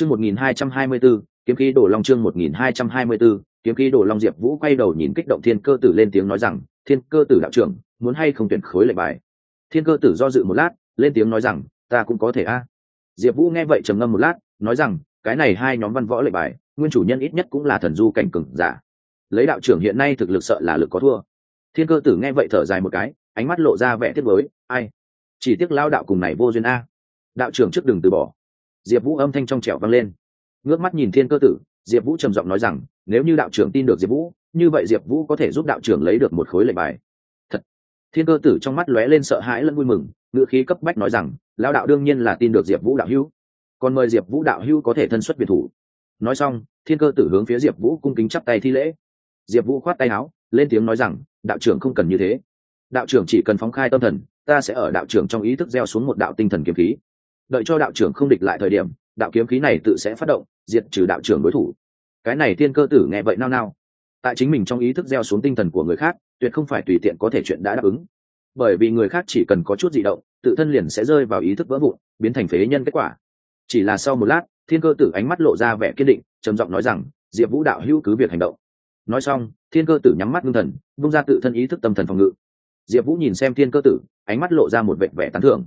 chương một nghìn hai trăm hai mươi b kiếm khí đổ long chương một nghìn hai trăm hai mươi b kiếm khí đổ long diệp vũ quay đầu nhìn kích động thiên cơ tử lên tiếng nói rằng, thiên cơ tử đạo trưởng, muốn hay không tuyển khối lệnh bài? Thiên cơ tử do dự một lát, lên tiếng nói rằng, ta cũng có thể a. Diệp vũ nghe vậy trầm ngâm một lát, nói rằng, cái này hai nhóm văn võ lệnh bài, nguyên chủ nhân ít nhất cũng là thần du cảnh cường giả. Lấy đạo trưởng hiện nay thực lực sợ là lực có thua. Thiên cơ tử nghe vậy thở dài một cái, ánh mắt lộ ra vẻ thiết với ai? Chỉ tiếc lao đạo cùng này vô duyên a. Đạo trưởng trước đừng từ bỏ diệp vũ âm thanh trong trẻo vang lên. Ngước mắt nhìn thiên cơ tử, diệp vũ trầm giọng nói rằng, nếu như đạo trưởng tin được diệp vũ, như vậy diệp vũ có thể giúp đạo trưởng lấy được một khối lệnh bài. Thật. Thiên cơ tử trong mắt lóe lên sợ hãi lẫn vui mừng, ngữ khí cấp bách nói rằng lao đạo đương nhiên là tin được diệp vũ đạo hữu. Còn mời diệp vũ đạo hữu có thể thân xuất biệt thủ. Nói xong, thiên cơ tử hướng phía diệp vũ cung kính chắp tay thi lễ. Diệp vũ khoát tay áo, lên tiếng nói rằng, đạo trưởng không cần như thế. Đạo trưởng chỉ cần phóng khai tâm thần, ta sẽ ở đạo trưởng trong ý thức gieo xuống một đạo tinh thần kiếm khí đợi cho đạo trưởng không địch lại thời điểm, đạo kiếm khí này tự sẽ phát động, diệt trừ đạo trưởng đối thủ. Cái này thiên cơ tử nghe vậy nao nao. Tại chính mình trong ý thức gieo xuống tinh thần của người khác, tuyệt không phải tùy tiện có thể chuyện đã đáp ứng. Bởi vì người khác chỉ cần có chút di động, tự thân liền sẽ rơi vào ý thức vỡ vụn, biến thành phế nhân kết quả. Chỉ là sau một lát, thiên cơ tử ánh mắt lộ ra vẻ kiên định, trầm giọng nói rằng, diệp vũ đạo hữu cứ việc hành động. Nói xong, thiên cơ tử nhắm mắt ngưng thần, vung ra tự thân ý thức tâm thần phòng ngự. Diệp vũ nhìn xem thiên cơ tử, ánh mắt lộ ra một vệ vẻ tán thưởng.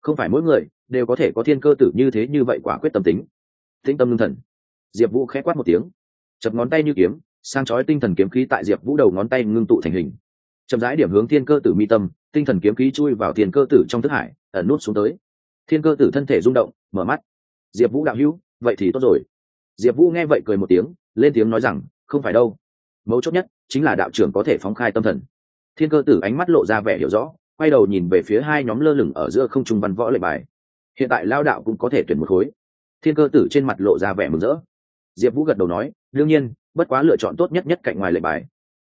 Không phải mỗi người đều có thể có thiên cơ tử như thế như vậy quả quyết tâm tính. Tĩnh tâm ngưng thần. Diệp vũ khẽ quát một tiếng. Chập ngón tay như kiếm sang chói tinh thần kiếm khí tại diệp vũ đầu ngón tay ngưng tụ thành hình. Chậm rãi điểm hướng thiên cơ tử mi tâm, tinh thần kiếm khí chui vào thiên cơ tử trong thức hải, ẩn nút xuống tới. Thiên cơ tử thân thể rung động, mở mắt. Diệp vũ đạo hữu, vậy thì tốt rồi. Diệp vũ nghe vậy cười một tiếng, lên tiếng nói rằng, không phải đâu. Mấu chốt nhất chính là đạo trưởng có thể phóng khai tâm thần. Thiên cơ tử ánh mắt lộ ra vẻ hiểu rõ, quay đầu nhìn về phía hai nhóm lơ lửng ở giữa không trung văn võ lệnh bài hiện tại lao đạo cũng có thể tuyển một khối. Thiên cơ tử trên mặt lộ ra vẻ mừng rỡ. Diệp vũ gật đầu nói, đương nhiên, bất quá lựa chọn tốt nhất nhất cạnh ngoài lệnh bài.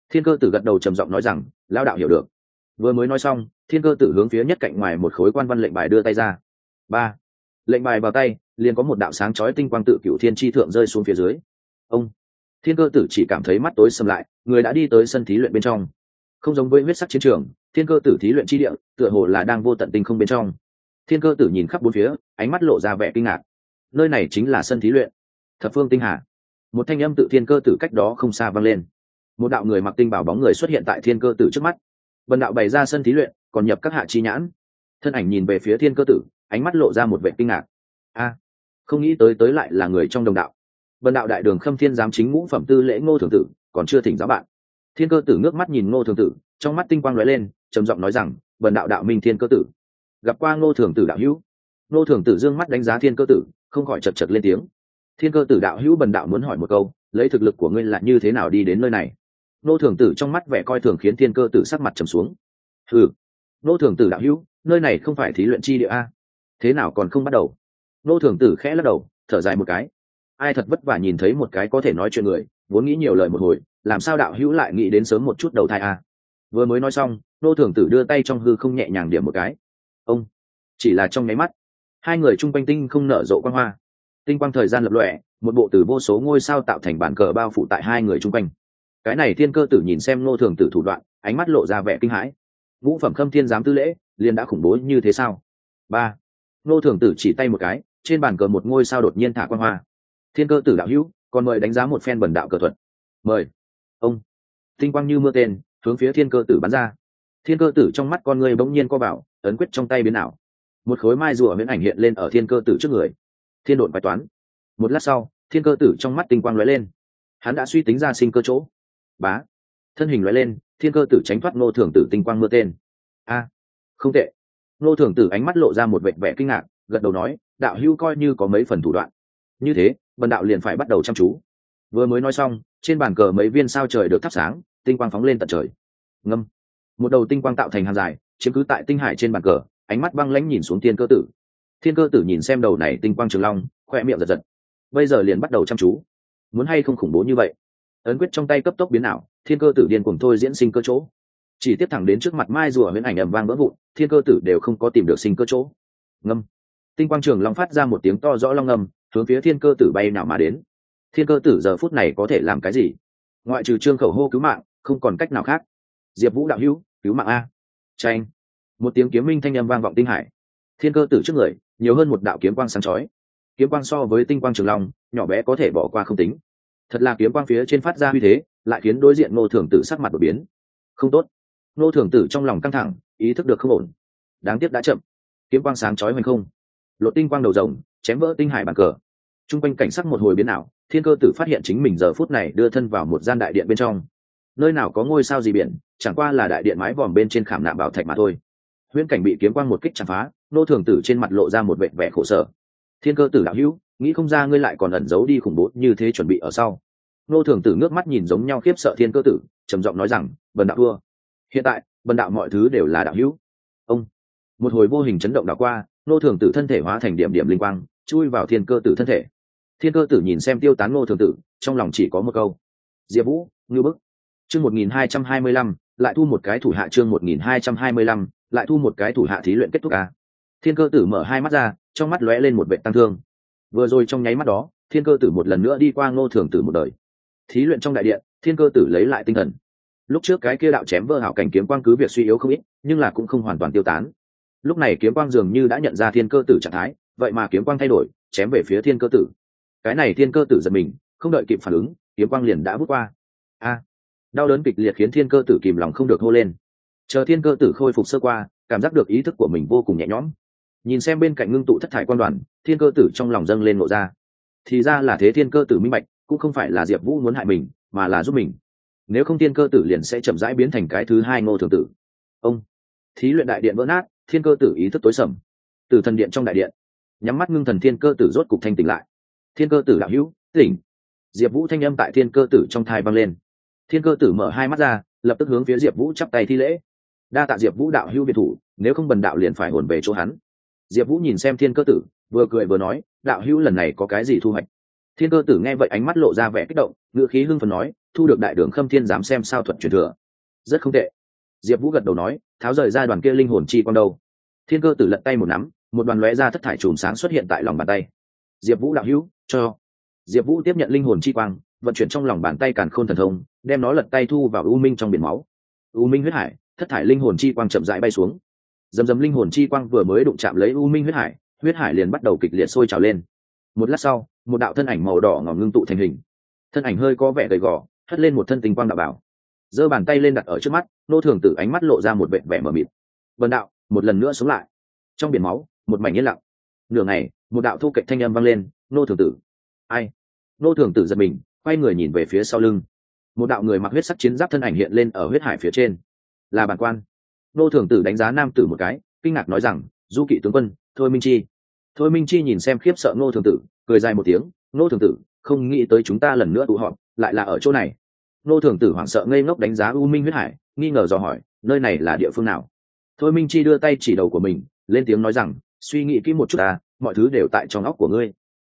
Thiên cơ tử gật đầu trầm giọng nói rằng, lao đạo hiểu được. Vừa mới nói xong, thiên cơ tử hướng phía nhất cạnh ngoài một khối quan văn lệnh bài đưa tay ra. Ba. Lệnh bài vào tay, liền có một đạo sáng chói tinh quang tự cựu thiên tri thượng rơi xuống phía dưới. Ông. Thiên cơ tử chỉ cảm thấy mắt tối sầm lại, người đã đi tới sân thí luyện bên trong. Không giống với huyết sắc chiến trường, thiên cơ tử thí luyện chi địa, tựa hồ là đang vô tận tinh không bên trong thiên cơ tử nhìn khắp bốn phía, ánh mắt lộ ra vẻ kinh ngạc. Nơi này chính là sân thí luyện. Thập phương tinh hà. Một thanh âm tự thiên cơ tử cách đó không xa vang lên. Một đạo người mặc tinh bảo bóng người xuất hiện tại thiên cơ tử trước mắt. Vần đạo bày ra sân thí luyện, còn nhập các hạ chi nhãn. Thân ảnh nhìn về phía thiên cơ tử, ánh mắt lộ ra một vệ kinh ngạc. A, không nghĩ tới tới lại là người trong đồng đạo. Vần đạo đại đường khâm thiên giám chính ngũ phẩm tư lễ ngô thường tử, còn chưa thỉnh giáo bạn. Thiên cơ tử ngước mắt nhìn ngô thường tử, trong mắt tinh quang lóe lên, trầm giọng nói rằng vần đạo đạo minh thiên cơ tử gặp qua ngô thường tử đạo hữu. Ngô thường tử dương mắt đánh giá thiên cơ tử, không khỏi chật chật lên tiếng. Thiên cơ tử đạo hữu bần đạo muốn hỏi một câu, lấy thực lực của ngươi là như thế nào đi đến nơi này? Ngô thường tử trong mắt vẻ coi thường khiến thiên cơ tử sắc mặt trầm xuống. Ừ ngô thường tử đạo hữu, nơi này không phải thí luyện chi địa a? Thế nào còn không bắt đầu? Ngô thường tử khẽ lắc đầu, thở dài một cái. Ai thật vất vả nhìn thấy một cái có thể nói chuyện người, vốn nghĩ nhiều lời một hồi, làm sao đạo hữu lại nghĩ đến sớm một chút đầu thai a? Vừa mới nói xong nô thường tử đưa tay trong hư không nhẹ nhàng điểm một cái ông, chỉ là trong nháy mắt, hai người chung quanh tinh không nở rộ quang hoa. Tinh quang thời gian lập lọe một bộ từ vô số ngôi sao tạo thành bản cờ bao phủ tại hai người chung quanh. Cái này thiên cơ tử nhìn xem nô thường tử thủ đoạn, ánh mắt lộ ra vẻ kinh hãi. Ngũ phẩm khâm thiên giám tư lễ, liền đã khủng bố như thế sao? Ba. Nô thường tử chỉ tay một cái, trên bàn cờ một ngôi sao đột nhiên thả quang hoa. Thiên cơ tử đạo hữu, còn mời đánh giá một phen bần đạo cờ thuật. Mời. Ông. Tinh quang như mưa tên, hướng phía thiên cơ tử bắn ra. Thiên cơ tử trong mắt con người bỗng nhiên co bảo ấn quyết trong tay biến ảo. Một khối mai rùa miễn ảnh hiện lên ở thiên cơ tử trước người. Thiên độn bài toán. Một lát sau, thiên cơ tử trong mắt tinh quang lóe lên. Hắn đã suy tính ra sinh cơ chỗ. Bá. Thân hình lóe lên, thiên cơ tử tránh thoát ngô thường tử tinh quang mưa tên. A. Không tệ. Ngô thường tử ánh mắt lộ ra một vệt vẻ kinh ngạc, gật đầu nói, đạo hưu coi như có mấy phần thủ đoạn. Như thế, bần đạo liền phải bắt đầu chăm chú. Vừa mới nói xong, trên bàn cờ mấy viên sao trời được thắp sáng, tinh quang phóng lên tận trời. Ngâm. Một đầu tinh quang tạo thành hàng dài chiếm cứ tại tinh hải trên bàn cờ, ánh mắt băng lãnh nhìn xuống thiên cơ tử. Thiên cơ tử nhìn xem đầu này tinh quang trường long khoe miệng giật giật. Bây giờ liền bắt đầu chăm chú. Muốn hay không khủng bố như vậy? Ấn quyết trong tay cấp tốc biến ảo, thiên cơ tử điên cùng thôi diễn sinh cơ chỗ. Chỉ tiếp thẳng đến trước mặt mai rùa huyễn ảnh ầm vang vỡ vụn, thiên cơ tử đều không có tìm được sinh cơ chỗ. Ngâm. Tinh quang trường long phát ra một tiếng to rõ long ngâm, hướng phía thiên cơ tử bay nào mà đến. Thiên cơ tử giờ phút này có thể làm cái gì? Ngoại trừ trương khẩu hô cứu mạng, không còn cách nào khác. Diệp vũ đạo hữu, cứu mạng a tranh một tiếng kiếm minh thanh âm vang vọng tinh hải. Thiên cơ tử trước người, nhiều hơn một đạo kiếm quang sáng chói. Kiếm quang so với tinh quang trường long, nhỏ bé có thể bỏ qua không tính. Thật là kiếm quang phía trên phát ra uy thế, lại khiến đối diện ngô thường tử sắc mặt đột biến. Không tốt. Ngô thường tử trong lòng căng thẳng, ý thức được không ổn. Đáng tiếc đã chậm. Kiếm quang sáng chói hoành không. Lột tinh quang đầu rồng, chém vỡ tinh hải bàn cờ. T r u n g quanh cảnh sắc một hồi biến ảo, thiên cơ tử phát hiện chính mình giờ phút này đưa thân vào một gian đại điện bên trong nơi nào có ngôi sao gì biển, chẳng qua là đại điện mái vòm bên trên khảm nạm bảo thạch mà thôi. Huyễn cảnh bị kiếm quang một kích chạm phá, nô thường tử trên mặt lộ ra một vệ vẻ khổ sở. Thiên cơ tử đạo hữu, nghĩ không ra ngươi lại còn ẩn giấu đi khủng bố như thế chuẩn bị ở sau. Nô thường tử ngước mắt nhìn giống nhau khiếp sợ thiên cơ tử, trầm giọng nói rằng, bần đạo thua. Hiện tại, bần đạo mọi thứ đều là đạo hữu. Ông. Một hồi vô hình chấn động đảo qua, nô thường tử thân thể hóa thành điểm điểm linh quang, chui vào thiên cơ tử thân thể. Thiên cơ tử nhìn xem tiêu tán nô thường tử, trong lòng chỉ có một câu. Diệp vũ, ngư bức chương một nghìn hai trăm hai mươi lăm, lại thu một cái thủ hạ chương một nghìn hai trăm hai mươi lăm, lại thu một cái thủ hạ thí luyện kết thúc a. Thiên cơ tử mở hai mắt ra, trong mắt lóe lên một vệ tăng thương. Vừa rồi trong nháy mắt đó, thiên cơ tử một lần nữa đi qua ngô thường tử một đời. Thí luyện trong đại điện thiên cơ tử lấy lại tinh thần. Lúc trước cái kia đạo chém vơ hảo cảnh kiếm quang cứ việc suy yếu không ít, nhưng là cũng không hoàn toàn tiêu tán. Lúc này kiếm quang dường như đã nhận ra thiên cơ tử trạng thái, vậy mà kiếm quang thay đổi, chém về phía thiên cơ tử. Cái này thiên cơ tử giật mình, không đợi kịp phản ứng, kiếm quang liền đã bước qua. A đau đớn kịch liệt khiến thiên cơ tử kìm lòng không được hô lên. Chờ thiên cơ tử khôi phục sơ qua, cảm giác được ý thức của mình vô cùng nhẹ nhõm. Nhìn xem bên cạnh ngưng tụ thất thải quan đoàn, thiên cơ tử trong lòng dâng lên ngộ ra. Thì ra là thế thiên cơ tử minh bạch, cũng không phải là diệp vũ muốn hại mình, mà là giúp mình. Nếu không thiên cơ tử liền sẽ chậm rãi biến thành cái thứ hai ngô thường tử. Ông, thí luyện đại điện vỡ nát, thiên cơ tử ý thức tối sầm. Từ thần điện trong đại điện, nhắm mắt ngưng thần thiên cơ tử rốt cục thanh tỉnh lại. Thiên cơ tử đạo hữu, tỉnh. Diệp vũ thanh âm tại thiên cơ tử trong thai vang lên thiên cơ tử mở hai mắt ra, lập tức hướng phía diệp vũ chắp tay thi lễ. Đa tạ diệp vũ đạo hưu biệt thủ, nếu không bần đạo liền phải hồn về chỗ hắn. Diệp vũ nhìn xem thiên cơ tử, vừa cười vừa nói, đạo hưu lần này có cái gì thu hoạch? Thiên cơ tử nghe vậy ánh mắt lộ ra vẻ kích động ngựa khí hưng phần nói, thu được đại đường khâm thiên dám xem sao thuật truyền thừa. Rất không tệ. Diệp vũ gật đầu nói, tháo rời ra đoàn kia linh hồn chi con đâu. Thiên cơ tử lật tay một nắm, một đoàn lóe ra thất thải chùm sáng xuất hiện tại lòng bàn tay. Diệp vũ đạo hữu, cho. Diệp vũ tiếp nhận linh hồn chi quang vận chuyển trong lòng bàn tay càn khôn thần thông, đem nó lật tay thu vào u minh trong biển máu. U minh huyết hải, thất thải linh hồn chi quang chậm rãi bay xuống. Dầm dầm linh hồn chi quang vừa mới đụng chạm lấy u minh huyết hải huyết hải liền bắt đầu kịch liệt sôi trào lên. Một lát sau, một đạo thân ảnh màu đỏ ngỏm ngưng tụ thành hình. Thân ảnh hơi có vẻ gầy gò, hất lên một thân tình quang đạo bảo. Giơ bàn tay lên đặt ở trước mắt, nô thường tử ánh mắt lộ ra một vẻ vẻ mờ mịt. Vần đạo, một lần nữa sống lại. Trong biển máu, một mảnh yên lặng. Nửa ngày, một đạo thu cạnh thanh âm vang lên, nô thường tử. Ai? Nô thường tử giật mình quay người nhìn về phía sau lưng. Một đạo người mặc huyết sắc chiến giáp thân ảnh hiện lên ở huyết hải phía trên. Là bản quan. Nô thường tử đánh giá nam tử một cái, kinh ngạc nói rằng, du kỵ tướng quân, thôi minh chi. Thôi minh chi nhìn xem khiếp sợ nô thường tử, cười dài một tiếng, nô thường tử, không nghĩ tới chúng ta lần nữa tụ họp, lại là ở chỗ này. Nô thường tử hoảng sợ ngây ngốc đánh giá u minh huyết hải, nghi ngờ dò hỏi, nơi này là địa phương nào? Thôi minh chi đưa tay chỉ đầu của mình, lên tiếng nói rằng, suy nghĩ kỹ một chút ta, mọi thứ đều tại trong óc của ngươi.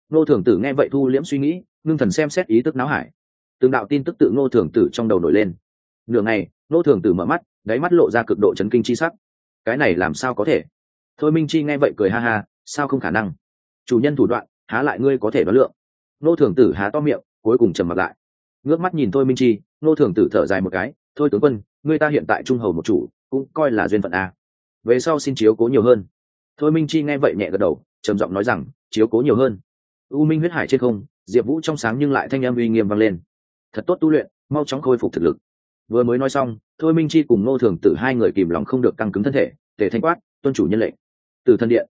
Nô thường tử nghe vậy thu liễm suy nghĩ ngưng thần xem xét ý tức náo hải. Từng đạo tin tức tự Ngô thường tử trong đầu nổi lên. Nửa ngày, Ngô thường tử mở mắt, đáy mắt lộ ra cực độ chấn kinh chi sắc. Cái này làm sao có thể? Thôi minh chi nghe vậy cười ha ha, sao không khả năng? Chủ nhân thủ đoạn, há lại ngươi có thể đoán lượng? Ngô thường tử há to miệng, cuối cùng trầm mặt lại. Ngước mắt nhìn thôi minh chi, Ngô thường tử thở dài một cái, thôi tướng quân, ngươi ta hiện tại trung hầu một chủ, cũng coi là duyên phận a. Về sau xin chiếu cố nhiều hơn. Thôi minh chi nghe vậy nhẹ gật đầu, trầm giọng nói rằng, chiếu cố nhiều hơn. U minh huyết hải trên không diệp vũ trong sáng nhưng lại thanh em uy nghiêm vang lên. Thật tốt tu luyện, mau chóng khôi phục thực lực. Vừa mới nói xong, thôi minh chi cùng nô thường tử hai người kìm lòng không được căng cứng thân thể, tề thanh quát, tuân chủ nhân lệnh. Từ thân điện,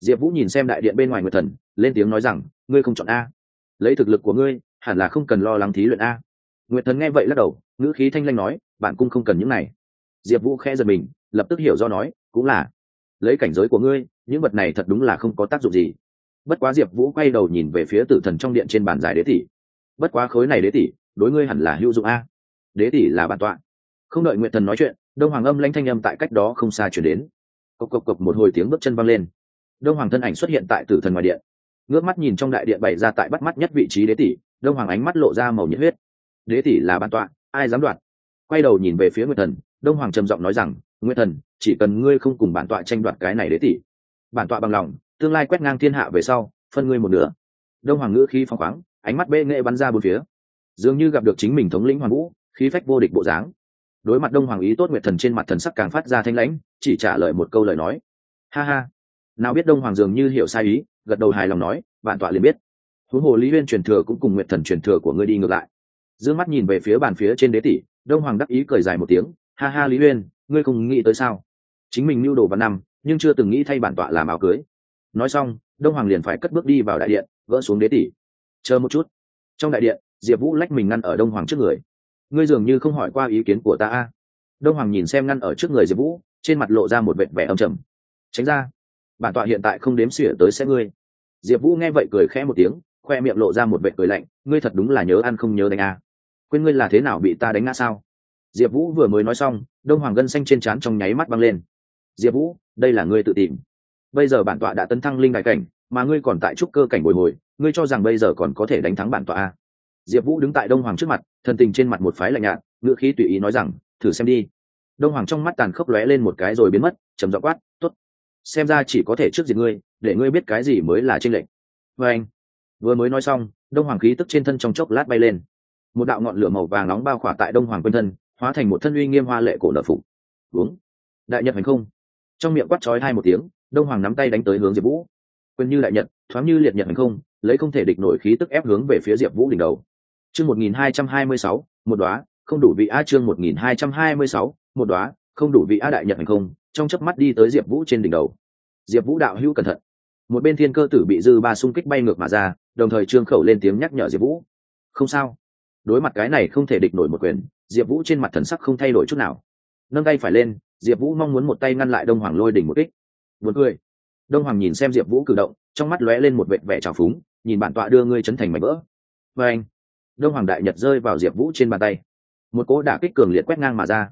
diệp vũ nhìn xem đại điện bên ngoài nguyệt thần, lên tiếng nói rằng, ngươi không chọn a. Lấy thực lực của ngươi, hẳn là không cần lo lắng thí luyện a. Nguyệt thần nghe vậy lắc đầu, ngữ khí thanh lanh nói bạn cũng không cần những này. Diệp vũ khẽ giật mình, lập tức hiểu do nói, cũng là. Lấy cảnh giới của ngươi, những vật này thật đúng là không có tác dụng gì bất quá diệp vũ quay đầu nhìn về phía tử thần trong điện trên bàn giải đế tỷ. Bất quá khối này đế tỷ, đối ngươi hẳn là hữu dụng a. Đế tỷ là bản tọa. Không đợi nguyện thần nói chuyện, đông hoàng âm lanh thanh âm tại cách đó không xa chuyển đến. Cộc cộc cộc một hồi tiếng bước chân văng lên. Đông hoàng thân ảnh xuất hiện tại tử thần ngoài điện. Ngước mắt nhìn trong đại điện bày ra tại bắt mắt nhất vị trí đế tỷ, đông hoàng ánh mắt lộ ra màu nhiệt huyết. Đế tỷ là bản tọa, ai dám đoạt? Quay đầu nhìn về phía nguyệt thần, đông hoàng trầm giọng nói rằng, nguyệt thần, chỉ cần ngươi không cùng bản tọa tranh đoạt cái này đế tỷ. Bản tọa bằng lòng tương lai quét ngang thiên hạ về sau, phân ngươi một nửa. Đông hoàng ngữ khí phong khoáng, ánh mắt bê nghệ bắn ra bốn phía. Dường như gặp được chính mình thống lĩnh hoàng vũ, khí phách vô địch bộ dáng. Đối mặt đông hoàng ý tốt nguyệt thần trên mặt thần sắc càng phát ra thanh lãnh, chỉ trả lời một câu lời nói. Ha ha. Nào biết đông hoàng dường như hiểu sai ý, gật đầu hài lòng nói bản tọa liền biết. Huống hồ lý huyên truyền thừa cũng cùng nguyện thần truyền thừa của ngươi đi ngược lại. D mắt nhìn về phía bàn phía trên đế tỷ, đông hoàng đắc ý cười dài một tiếng, ha ha lý huyên, ngươi không nghĩ tới sao? Chính mình mưu đồ văn năm, nhưng chưa từng nghĩ thay bản tọa làm áo cưới nói xong, đông hoàng liền phải cất bước đi vào đại điện, gỡ xuống đế tỷ. Chờ một chút. Trong đại điện, diệp vũ lách mình ngăn ở đông hoàng trước người. Ngươi dường như không hỏi qua ý kiến của ta a. Đông hoàng nhìn xem ngăn ở trước người diệp vũ, trên mặt lộ ra một vệt vẻ âm trầm. Tránh ra. Bản tọa hiện tại không đếm xỉa tới sẽ ngươi. Diệp vũ nghe vậy cười khẽ một tiếng, khoe miệng lộ ra một vệt cười lạnh, ngươi thật đúng là nhớ ăn không nhớ đánh a. Quên ngươi là thế nào bị ta đánh ngã sao? Diệp vũ vừa mới nói xong, đông hoàng gân xanh trên trán trong nháy mắt băng lên. Diệp vũ, đây là ngươi tự tìm bây giờ bản tọa đã tấn thăng linh đại cảnh, mà ngươi còn tại trúc cơ cảnh bồi hồi, ngươi cho rằng bây giờ còn có thể đánh thắng bản tọa a diệp vũ đứng tại đông hoàng trước mặt thần tình trên mặt một phái lạnh nhạt ngựa khí tùy ý nói rằng, thử xem đi. Đông hoàng trong mắt tàn khốc lóe lên một cái rồi biến mất, trầm dọ quát t ố t xem ra chỉ có thể trước diệt ngươi, để ngươi biết cái gì mới là tranh lệch. Vê anh, vừa mới nói xong, đông hoàng khí tức trên thân trong chốc lát bay lên. Một đạo ngọn lửa màu vàng nóng bao khỏa tại đông hoàng quanh thân, hóa thành một thân uy nghiêm hoa lệ cổ nợ phục uống. Đại nhật hành không. Trong miệng quát trói hai một tiếng đông hoàng nắm tay đánh tới hướng diệp vũ. Quyền như đại nhật, thoáng như liệt nhật hành không, lấy không thể địch nổi khí tức ép hướng về phía diệp vũ đỉnh đầu. Chương một nghìn hai trăm hai mươi sáu, một đoá không đủ vị a chương một nghìn hai trăm hai mươi sáu, một đoá không đủ vị a đại nhật hành không, trong chớp mắt đi tới diệp vũ trên đỉnh đầu. Diệp vũ đạo hữu cẩn thận. Một bên thiên cơ tử bị dư ba xung kích bay ngược mà ra, đồng thời trương khẩu lên tiếng nhắc nhở diệp vũ. Không sao. Đối mặt cái này không thể địch nổi một quyền, diệp vũ trên mặt thần sắc không thay đổi chút nào. Nâng tay phải lên, diệp vũ mong muốn một tay ngăn lại đông hoàng lôi đỉnh một kích. Buồn cười. Đông hoàng nhìn xem diệp vũ cử động, trong mắt lóe lên một vệ vẻ trào phúng, nhìn bản tọa đưa ngươi chấn thành mảnh vỡ. Và anh, đông hoàng đại nhật rơi vào diệp vũ trên bàn tay. Một cỗ đả kích cường liệt quét ngang mà ra.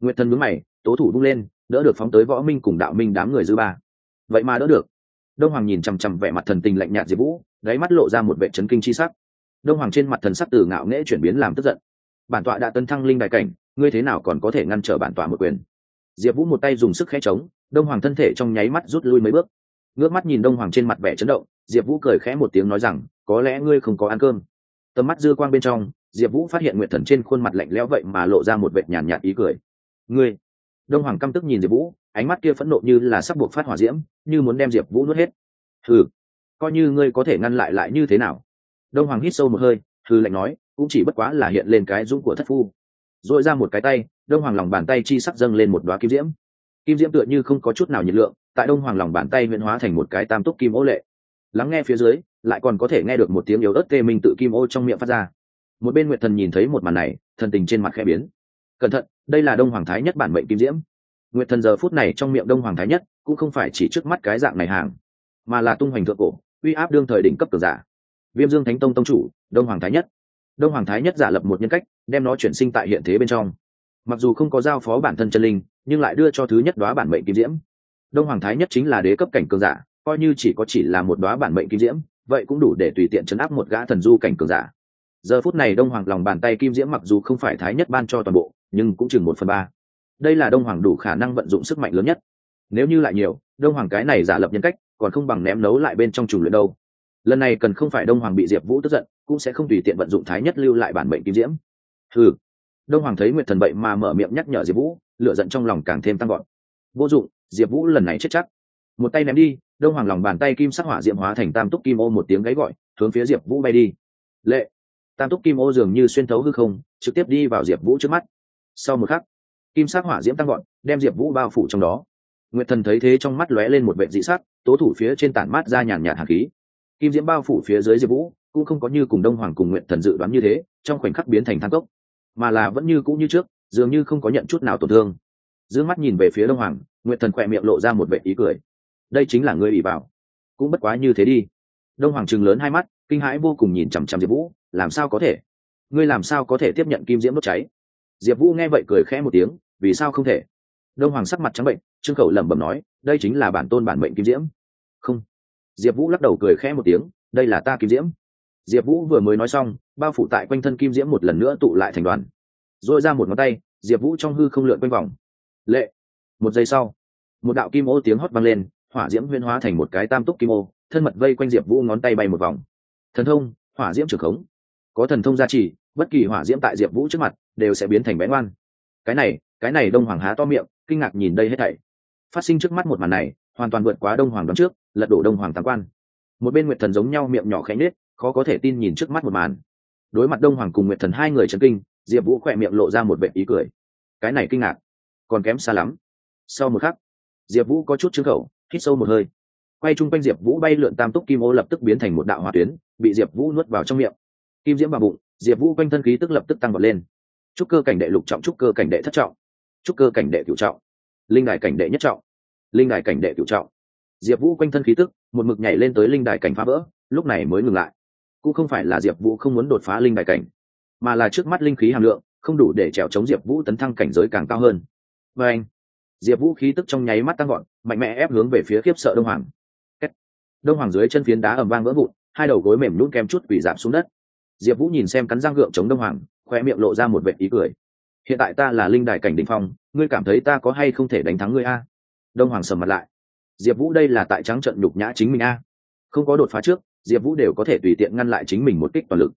Nguyệt thần mướn mày, tố thủ đung lên, đỡ được phóng tới võ minh cùng đạo minh đám người dư ba. Vậy mà đỡ được. Đông hoàng nhìn chằm chằm vẻ mặt thần tình lạnh nhạt diệp vũ, đáy mắt lộ ra một vệ chấn kinh chi sắc. Đông hoàng trên mặt thần sắc từ ngạo nghễ chuyển biến làm tức giận. Bản tọa đã tấn thăng linh đại cảnh, ngươi thế nào còn có thể ngăn trở bản tọa một quyền? Diệp vũ một tay dùng sức khẽ trống đông hoàng thân thể trong nháy mắt rút lui mấy bước. Ngước mắt nhìn đông hoàng trên mặt vẻ chấn động diệp vũ cười khẽ một tiếng nói rằng có lẽ ngươi không có ăn cơm. Tầm mắt dư quang bên trong diệp vũ phát hiện nguyện thần trên khuôn mặt lạnh lẽo vậy mà lộ ra một vệt nhàn nhạt, ý cười. Ngươi? Đông hoàng căm tức nhìn diệp vũ ánh mắt kia phẫn nộ như là sắp buộc phát hỏa diễm như muốn đem diệp vũ nuốt hết. Hừ coi như ngươi có thể ngăn lại lại như thế nào? Đông hoàng hít sâu một hơi hừ lạnh nói cũng chỉ bất quá là hiện lên cái dũng của thất phu. R ồ i ra một cái tay đông hoàng lòng bàn tay chi sắc dâng lên một đoá kim diễm kim diễm tựa như không có chút nào nhiệt lượng, tại đông hoàng lòng bàn tay huyễn hóa thành một cái tam túc kim ô lệ. Lắng nghe phía dưới, lại còn có thể nghe được một tiếng yếu ớt tê minh tự kim ô trong miệng phát ra. Một bên nguyệt thần nhìn thấy một màn này, thần tình trên mặt khẽ biến. Cẩn thận, đây là đông hoàng thái nhất bản mệnh kim diễm. Nguyệt thần giờ phút này trong miệng đông hoàng thái nhất, cũng không phải chỉ trước mắt cái dạng này hàng, mà là tung hoành thượng cổ, uy áp đương thời đỉnh cấp cường giả. Viêm dương thánh tông tông chủ, đông hoàng thái nhất. Đông hoàng thái nhất giả lập một nhân cách, đem nó chuyển sinh tại hiện thế bên trong. Mặc dù không có giao phó bản thân chân linh nhưng lại đưa cho thứ nhất đoá bản mệnh kim diễm. Đông hoàng thái nhất chính là đế cấp cảnh cường giả, coi như chỉ có chỉ là một đoá bản mệnh kim diễm, vậy cũng đủ để tùy tiện chấn áp một gã thần du cảnh cường giả. Giờ phút này đông hoàng lòng bàn tay kim diễm mặc dù không phải thái nhất ban cho toàn bộ, nhưng cũng chừng một phần ba. Đây là đông hoàng đủ khả năng vận dụng sức mạnh lớn nhất. Nếu như lại nhiều, đông hoàng cái này giả lập nhân cách, còn không bằng ném nấu lại bên trong trùng luyện đâu. Lần này cần không phải đông hoàng bị diệp vũ tức giận, cũng sẽ không tùy tiện vận dụng thái nhất lưu lại bản mệnh kim diễm. Ừ đông hoàng thấy nguyệt thần vậy mà mở miệng nhắc nhở diệp vũ lựa giận trong lòng càng thêm tăng gọn vô dụng, diệp vũ lần này chết chắc. Một tay ném đi, đông hoàng lòng bàn tay kim sắc hỏa diệm hóa thành tam túc kim ô một tiếng gáy gọi, hướng phía diệp vũ bay đi. Lệ! Tam túc kim ô dường như xuyên thấu hư không, trực tiếp đi vào diệp vũ trước mắt. Sau một khắc, kim sắc hỏa diễm tăng gọn đem diệp vũ bao phủ trong đó. Nguyệt thần thấy thế trong mắt lóe lên một vệ dị sắc, tố thủ phía trên tản mát ra nhàn nhạt hạt khí. Kim diễm bao phủ phía dưới diệp vũ, cũng không có như cùng đông hoàng cùng nguyệt thần dự đoán như thế, trong khoảnh khắc biến thành thang cốc. Mà là vẫn như cũ như trước dường như không có nhận chút nào tổn thương. D mắt nhìn về phía đông hoàng, nguyệt thần khỏe miệng lộ ra một vệ ý cười. Đây chính là ngươi ủy vào. Cũng bất quá như thế đi. Đông hoàng chừng lớn hai mắt, kinh hãi vô cùng nhìn chằm chằm diệp vũ, làm sao có thể? Ngươi làm sao có thể tiếp nhận kim diễm đốt cháy? Diệp vũ nghe vậy cười khẽ một tiếng, vì sao không thể? Đông hoàng sắc mặt trắng bệnh, trương khẩu lẩm bẩm nói, đây chính là bản tôn bản mệnh kim diễm. Không. Diệp vũ lắc đầu cười khẽ một tiếng, đây là ta kim diễm. Diệp vũ vừa mới nói xong, bao phủ tại quanh thân kim diễm một lần nữa tụ lại thành đoàn dội ra một ngón tay, diệp vũ trong hư không lượn quanh vòng. Lệ! Một giây sau, một đạo kim ô tiếng hót vang lên, hỏa diễm huyên hóa thành một cái tam túc kim ô, thân mật vây quanh diệp vũ ngón tay bay một vòng. Thần thông, hỏa diễm trưởng khống. Có thần thông gia trì, bất kỳ hỏa diễm tại diệp vũ trước mặt đều sẽ biến thành bé oan. cái này cái này đông hoàng há to miệng, kinh ngạc nhìn đây hết thảy. Phát sinh trước mắt một màn này, hoàn toàn vượt quá đông hoàng đón trước, lật đổ đông hoàng tam quan. Một bên nguyệt thần giống nhau miệng nhỏ khẽ nết khó có thể tin nhìn trước mắt một màn. Đối mặt đông hoàng cùng nguyệt thần hai người trấn kinh diệp vũ khỏe miệng lộ ra một vệ ý cười. Cái này kinh ngạc. Còn kém xa lắm. Sau một khắc, diệp vũ có chút chứng khẩu hít sâu một hơi. Quay chung quanh diệp vũ bay lượn tam túc kim ô lập tức biến thành một đạo hỏa tuyến, bị diệp vũ nuốt vào trong miệng. Kim diễm vào bụng, diệp vũ quanh thân khí tức lập tức tăng vọt lên. Trúc cơ cảnh đệ lục trọng, trúc cơ cảnh đệ thất trọng, trúc cơ cảnh đệ cửu trọng, linh đài cảnh đệ nhất trọng, linh đài cảnh đệ cửu trọng. Diệp vũ quanh thân khí tức, một mực nhảy lên tới linh đài cảnh phá vỡ, lúc này mới ngừng lại. Cũng không phải là diệp vũ không muốn đột phá linh đài cảnh mà là trước mắt linh khí hàm lượng, không đủ để trèo chống diệp vũ tấn thăng cảnh giới càng cao hơn. Và anh, diệp vũ khí tức trong nháy mắt tăng gọn mạnh mẽ ép hướng về phía khiếp sợ đông hoàng. Đông hoàng dưới chân phiến đá ầm vang vỡ vụn, hai đầu gối mềm nhún kem chút vì giảm xuống đất. Diệp vũ nhìn xem cắn răng gượng chống đông hoàng, khoe miệng lộ ra một vệ ý cười. Hiện tại ta là linh đài cảnh đình phong, ngươi cảm thấy ta có hay không thể đánh thắng ngươi a? Đông hoàng sầm mặt lại. Diệp vũ đây là tại trắng trận nhục nhã chính mình a. Không có đột phá trước, diệp vũ đều có thể tùy tiện ngăn lại chính mình một kích toàn lực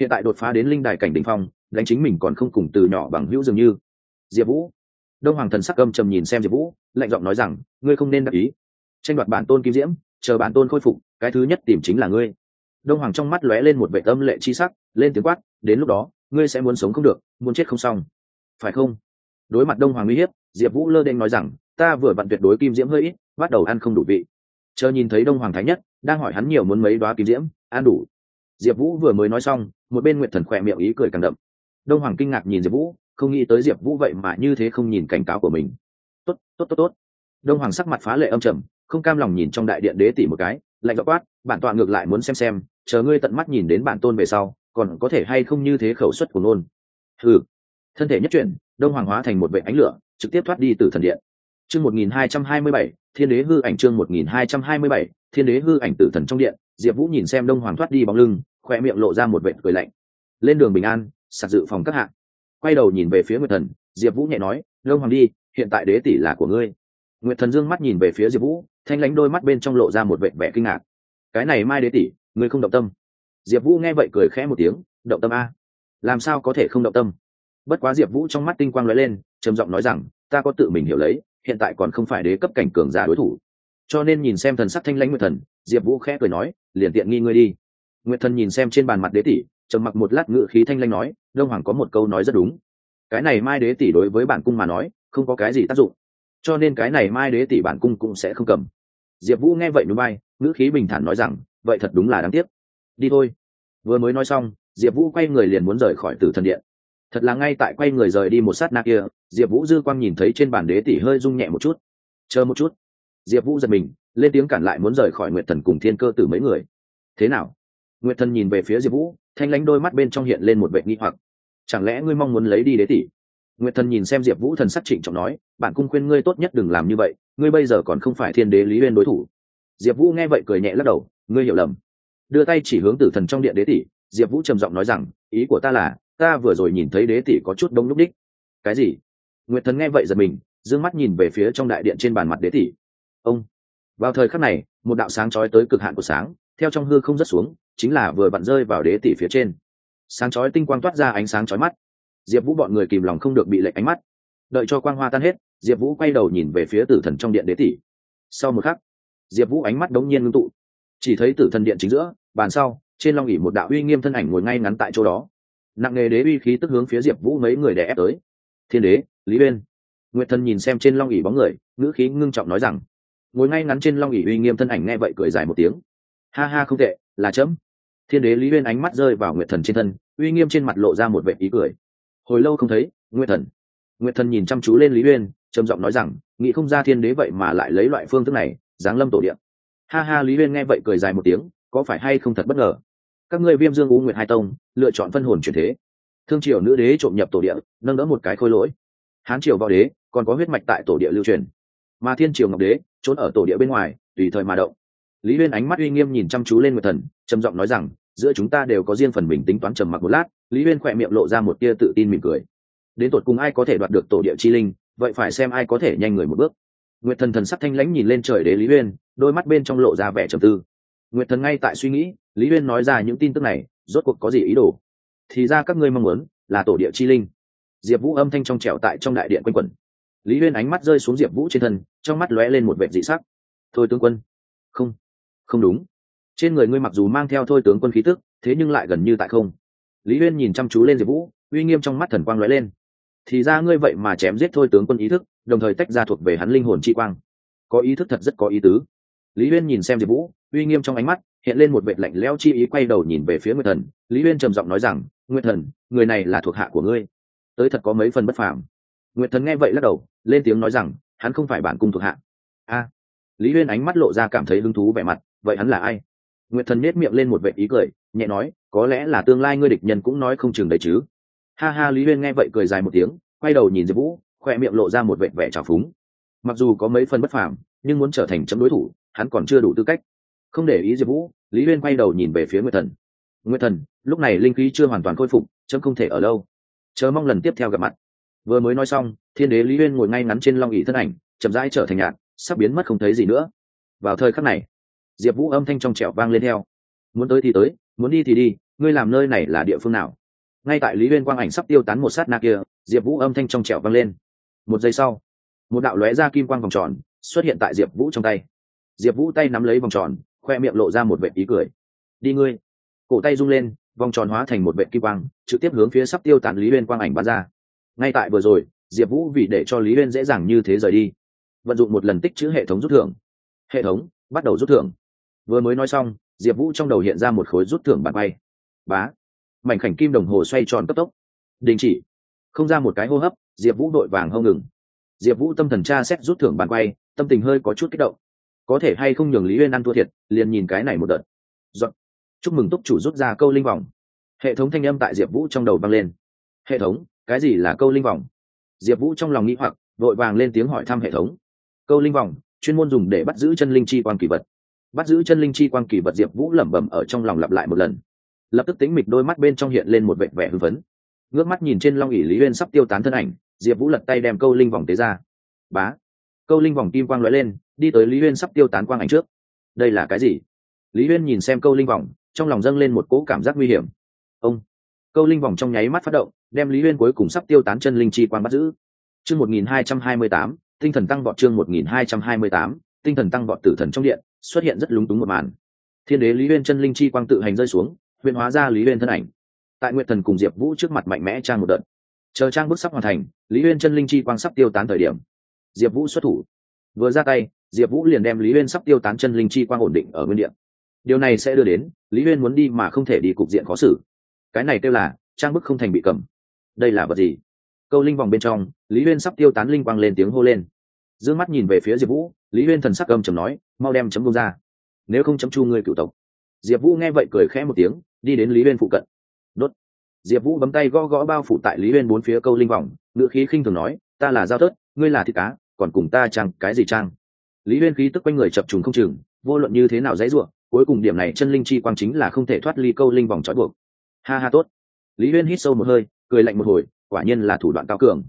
hiện tại đột phá đến linh đài cảnh đình phong, đánh chính mình còn không cùng từ nhỏ bằng hữu dường như. Diệp vũ. Đông hoàng thần sắc âm trầm nhìn xem diệp vũ, lạnh giọng nói rằng, ngươi không nên đắc ý. Tranh đoạt bản tôn kim diễm, chờ bản tôn khôi phục, cái thứ nhất tìm chính là ngươi. Đông hoàng trong mắt lóe lên một vệ tâm lệ chi sắc, lên tiếng quát, đến lúc đó, ngươi sẽ muốn sống không được, muốn chết không xong. Phải không? Đối mặt đông hoàng uy hiếp, diệp vũ lơ đen nói rằng, ta vừa vặn tuyệt đối kim diễm hơi ít, bắt đầu ăn không đủ vị. Chờ nhìn thấy đông hoàng thái nhất, đang hỏi hắn nhiều muốn mấy đoá kim diễm, ăn đủ. Diệp vũ vừa mới nói xong một bên nguyện thần khỏe miệng ý cười càng đậm. Đông hoàng kinh ngạc nhìn diệp vũ, không nghĩ tới diệp vũ vậy mà như thế không nhìn cảnh cáo của mình. Tốt tốt tốt tốt. Đông hoàng sắc mặt phá lệ âm trầm, không cam lòng nhìn trong đại điện đế tỷ một cái, lạnh dọ quát, bản tọa ngược lại muốn xem xem, chờ ngươi tận mắt nhìn đến bản tôn về sau, còn có thể hay không như thế khẩu suất của nôn ừ thân thể nhất chuyển, đông hoàng hóa thành một vệ ánh lửa, trực tiếp thoát đi từ thần điện. Chương một nghìn hai trăm hai mươi bảy, thiên đế hư ảnh chương một nghìn hai trăm hai mươi bảy, thiên đế hư ảnh tử thần trong điện, diệp vũ nhìn xem đông hoàng thoát đi bóng lưng khoe miệng lộ ra một vệ cười lạnh. Lên đường bình an sạc dự phòng các hạng. Quay đầu nhìn về phía nguyệt thần, diệp vũ nhẹ nói đông hoàng đi, hiện tại đế tỷ là của ngươi. Nguyệt thần dương mắt nhìn về phía diệp vũ, thanh lãnh đôi mắt bên trong lộ ra một vệ vẻ kinh ngạc. Cái này mai đế tỷ, ngươi không động tâm? Diệp vũ nghe vậy cười khẽ một tiếng, động tâm a? Làm sao có thể không động tâm? Bất quá diệp vũ trong mắt tinh quang lóe lên, trầm giọng nói rằng, ta có tự mình hiểu lấy, hiện tại còn không phải đế cấp cảnh cường giả đối thủ. Cho nên nhìn xem thần sắc thanh lãnh nguyệt thần, diệp vũ khẽ cười nói, liền tiện nghi ngươi đi nguyệt thần nhìn xem trên bàn mặt đế tỷ, trầm mặc một lát ngự khí thanh lãnh nói, đông hoàng có một câu nói rất đúng. Cái này mai đế tỷ đối với bản cung mà nói, không có cái gì tác dụng. Cho nên cái này mai đế tỷ bản cung cũng sẽ không cầm. Diệp vũ nghe vậy núi bay, ngữ khí bình thản nói rằng, vậy thật đúng là đáng tiếc. Đi thôi. Vừa mới nói xong, diệp vũ quay người liền muốn rời khỏi tử thần điện. Thật là ngay tại quay người rời đi một sát na kia, diệp vũ dư quang nhìn thấy trên bàn đế tỷ hơi rung nhẹ một chút. Chờ một chút. Diệp vũ giật mình, lên tiếng cản lại muốn rời khỏi nguyệt thần cùng thiên cơ tử mấy người. Thế nào? Nguyệt thần nhìn về phía diệp vũ, thanh lánh đôi mắt bên trong hiện lên một vệ nghi hoặc. Chẳng lẽ ngươi mong muốn lấy đi đế tỷ? Nguyệt thần nhìn xem diệp vũ thần sắc trịnh trọng nói bạn cung khuyên ngươi tốt nhất đừng làm như vậy, ngươi bây giờ còn không phải thiên đế lý uyên đối thủ. Diệp vũ nghe vậy cười nhẹ lắc đầu, ngươi hiểu lầm. Đưa tay chỉ hướng tử thần trong điện đế tỷ, diệp vũ trầm giọng nói rằng, ý của ta là, ta vừa rồi nhìn thấy đế tỷ có chút đông lúc đích. Cái gì? Nguyệt thần nghe vậy giật mình d ư ơ n g mắt nhìn về phía trong đại điện trên bàn mặt đế tỷ. Ông. Vào thời khắc này, một đạo sáng trói tới cực hạn của sáng, theo trong hư không rất xuống chính là vừa vặn rơi vào đế tỷ phía trên. Sáng chói tinh quang toát ra ánh sáng chói mắt. Diệp vũ bọn người kìm lòng không được bị lệch ánh mắt. Đợi cho quang hoa tan hết, diệp vũ quay đầu nhìn về phía tử thần trong điện đế tỷ. Sau một khắc, diệp vũ ánh mắt đống nhiên ngưng tụ. Chỉ thấy tử thần điện chính giữa, bàn sau, trên long ỉ một đạo uy nghiêm thân ảnh ngồi ngay ngắn tại chỗ đó. Nặng nề đế uy khí tức hướng phía diệp vũ mấy người đè ép tới. Thiên đế, lý uyên. Nguyệt thần nhìn xem trên long ỉ bóng người, ngữ khí ngưng trọng nói rằng. Ngồi ngay ngắn trên long ỉ uy nghiêm thân ảnh nghe vậy cười dài một tiếng. Ha ha, không tệ là chấm. Thiên đế lý uyên ánh mắt rơi vào nguyệt thần trên thân, uy nghiêm trên mặt lộ ra một vệ ý cười. Hồi lâu không thấy, nguyệt thần. Nguyệt thần nhìn chăm chú lên lý uyên, trầm giọng nói rằng, nghĩ không ra thiên đế vậy mà lại lấy loại phương thức này, giáng lâm tổ điện ha ha, lý uyên nghe vậy cười dài một tiếng, có phải hay không thật bất ngờ? Các ngươi viêm dương u nguyệt hai tông, lựa chọn phân hồn chuyển thế. Thương triều nữ đế trộm nhập tổ địa, nâng đỡ một cái khôi lỗi. Hán triều võ đế, còn có huyết mạch tại tổ địa lưu truyền. Mà thiên triều ngọc đế, trốn ở tổ địa bên ngoài, tùy thời mà động lý uyên ánh mắt uy nghiêm nhìn chăm chú lên nguyệt thần, trầm giọng nói rằng, giữa chúng ta đều có riêng phần mình tính toán trầm mặc một lát, lý uyên khỏe miệng lộ ra một tia tự tin mỉm cười. Đến tột cùng ai có thể đoạt được tổ địa chi linh, vậy phải xem ai có thể nhanh người một bước. Nguyệt thần thần sắc thanh lãnh nhìn lên trời đế lý uyên đôi mắt bên trong lộ ra vẻ trầm tư. Nguyệt thần ngay tại suy nghĩ, lý uyên nói ra những tin tức này, rốt cuộc có gì ý đồ? Thì ra các ngươi mong muốn là tổ địa chi linh. Diệp vũ âm thanh trong trẻo tại trong đại điện quanh quẩn. Lý uyên ánh mắt rơi xuống diệp vũ trên thân, trong mắt lóe lên một vệ dị sắc. Thôi tướng quân không đúng. Trên người ngươi mặc dù mang theo thôi tướng quân khí tức, thế nhưng lại gần như tại không. Lý uyên nhìn chăm chú lên diệp vũ, uy nghiêm trong mắt thần quang lóe lên. Thì ra ngươi vậy mà chém giết thôi tướng quân ý thức, đồng thời tách ra thuộc về hắn linh hồn chi quang. Có ý thức thật rất có ý tứ. Lý uyên nhìn xem diệp vũ, uy nghiêm trong ánh mắt, hiện lên một vệ lạnh lẽo chi ý quay đầu nhìn về phía nguyệt thần. Lý uyên trầm giọng nói rằng, nguyệt thần, người này là thuộc hạ của ngươi. Tới thật có mấy phần bất phàm. Nguyệt thần nghe vậy lắc đầu, lên tiếng nói rằng, hắn không phải bản cung thuộc hạ. A. Lý uyên ánh mắt lộ ra cảm thấy hứng thú vẻ mặt vậy hắn là ai? Nguyệt thần nết miệng lên một vệ ý cười, nhẹ nói, có lẽ là tương lai ngươi địch nhân cũng nói không chừng đấy chứ. Ha ha, lý uyên nghe vậy cười dài một tiếng, quay đầu nhìn diệp vũ, khoe miệng lộ ra một vệ vẻ trào phúng. Mặc dù có mấy phần bất phàm, nhưng muốn trở thành chấm đối thủ, hắn còn chưa đủ tư cách. Không để ý diệp vũ, lý uyên quay đầu nhìn về phía nguyệt thần. Nguyệt thần, lúc này linh khí chưa hoàn toàn khôi phục, chấm không thể ở lâu. Chờ mong lần tiếp theo gặp mặt. Vừa mới nói xong, thiên đế lý uyên ngồi ngay ngắn trên long ỉ thân ảnh, chậm rãi trở thành nhạt sắp biến mất không thấy gì nữa. Vào thời khắc này diệp vũ âm thanh trong trẻo vang lên theo. Muốn tới thì tới, muốn đi thì đi, ngươi làm nơi này là địa phương nào? Ngay tại lý uyên quang ảnh sắp tiêu tán một sát na kia, diệp vũ âm thanh trong trẻo vang lên. Một giây sau, một đạo lóe ra kim quang vòng tròn xuất hiện tại diệp vũ trong tay. Diệp vũ tay nắm lấy vòng tròn, khoe miệng lộ ra một vệ ý cười. Đi ngươi. Cổ tay rung lên, vòng tròn hóa thành một vệ kim quang, trực tiếp hướng phía sắp tiêu tán lý uyên quang ảnh bắn ra. Ngay tại vừa rồi, diệp vũ vì để cho lý uyên dễ dàng như thế rời đi, vận dụng một lần tích chữ hệ thống rút thưởng. Hệ thống bắt đầu rút thưởng vừa mới nói xong, diệp vũ trong đầu hiện ra một khối rút thưởng bàn bay bá. Mảnh khảnh kim đồng hồ xoay tròn cấp tốc. Đình chỉ. Không ra một cái hô hấp, diệp vũ đội vàng hông ngừng. Diệp vũ tâm thần tra xét rút thưởng bàn quay tâm tình hơi có chút kích động. Có thể hay không nhường lý uyên ăn thua thiệt, liền nhìn cái này một đợt. Giọt. Chúc mừng túc chủ rút ra câu linh vòng hệ thống thanh âm tại diệp vũ trong đầu vang lên. Hệ thống, cái gì là câu linh vòng diệp vũ trong lòng nghĩ hoặc vội vàng lên tiếng hỏi thăm hệ thống. Câu linh vòng chuyên môn dùng để bắt giữ chân linh chi quan kỳ vật bắt giữ chân linh chi quang kỳ vật diệp vũ lẩm bẩm ở trong lòng lặp lại một lần. Lập tức tính mịch đôi mắt bên trong hiện lên một vệ vẻ hưng phấn. Ngước mắt nhìn trên long ỉ lý uyên sắp tiêu tán thân ảnh, diệp vũ lật tay đem câu linh vòng tế ra. Bá! Câu linh vòng kim quang lóe lên, đi tới lý uyên sắp tiêu tán quang ảnh trước. Đây là cái gì? Lý uyên nhìn xem câu linh vòng, trong lòng dâng lên một cỗ cảm giác nguy hiểm. Ông! Câu linh vòng trong nháy mắt phát động, đem lý uyên cuối cùng sắp tiêu tán chân linh chi quang bắt giữ. Chương một nghìn hai trăm hai mươi tám, tinh thần tăng vọt chương một nghìn hai trăm hai mươi tám tinh thần tăng vọt tử thần trong điện, xuất hiện rất lúng túng một màn. Thiên đế lý uyên chân linh chi quang tự hành rơi xuống, huyền hóa ra lý uyên thân ảnh. Tại nguyện thần cùng diệp vũ trước mặt mạnh mẽ trang một đợt. Chờ trang bức sắp hoàn thành, lý uyên chân linh chi quang sắp tiêu tán thời điểm. Diệp vũ xuất thủ. Vừa ra tay, diệp vũ liền đem lý uyên sắp tiêu tán chân linh chi quang ổn định ở nguyên điện. Điều này sẽ đưa đến, lý uyên muốn đi mà không thể đi cục diện khó xử. Cái này kêu là, trang bức không thành bị cầm. Đây là vật gì? Câu linh vòng bên trong, lý uyên sắp tiêu tán linh quang lên tiếng hô lên d ư ơ n g mắt nhìn về phía diệp vũ, lý uyên thần sắc âm chầm nói, mau đem chấm công ra. Nếu không chấm chu ngươi cựu tộc. Diệp vũ nghe vậy cười khẽ một tiếng, đi đến lý uyên phụ cận. Đốt. Diệp vũ bấm tay gõ gõ bao phủ tại lý uyên bốn phía câu linh vòng ngựa khí khinh thường nói, ta là giao tớt, ngươi là thịt cá, còn cùng ta chăng, cái gì trang lý uyên khí tức quanh người chập trùng không chừng, vô luận như thế nào dãy ruộng, cuối cùng điểm này chân linh chi quang chính là không thể thoát ly câu linh vòng trói buộc. Ha ha tốt. Lý uyên hít sâu một hơi, cười lạnh một hồi, quả nhiên là thủ đoạn cao cường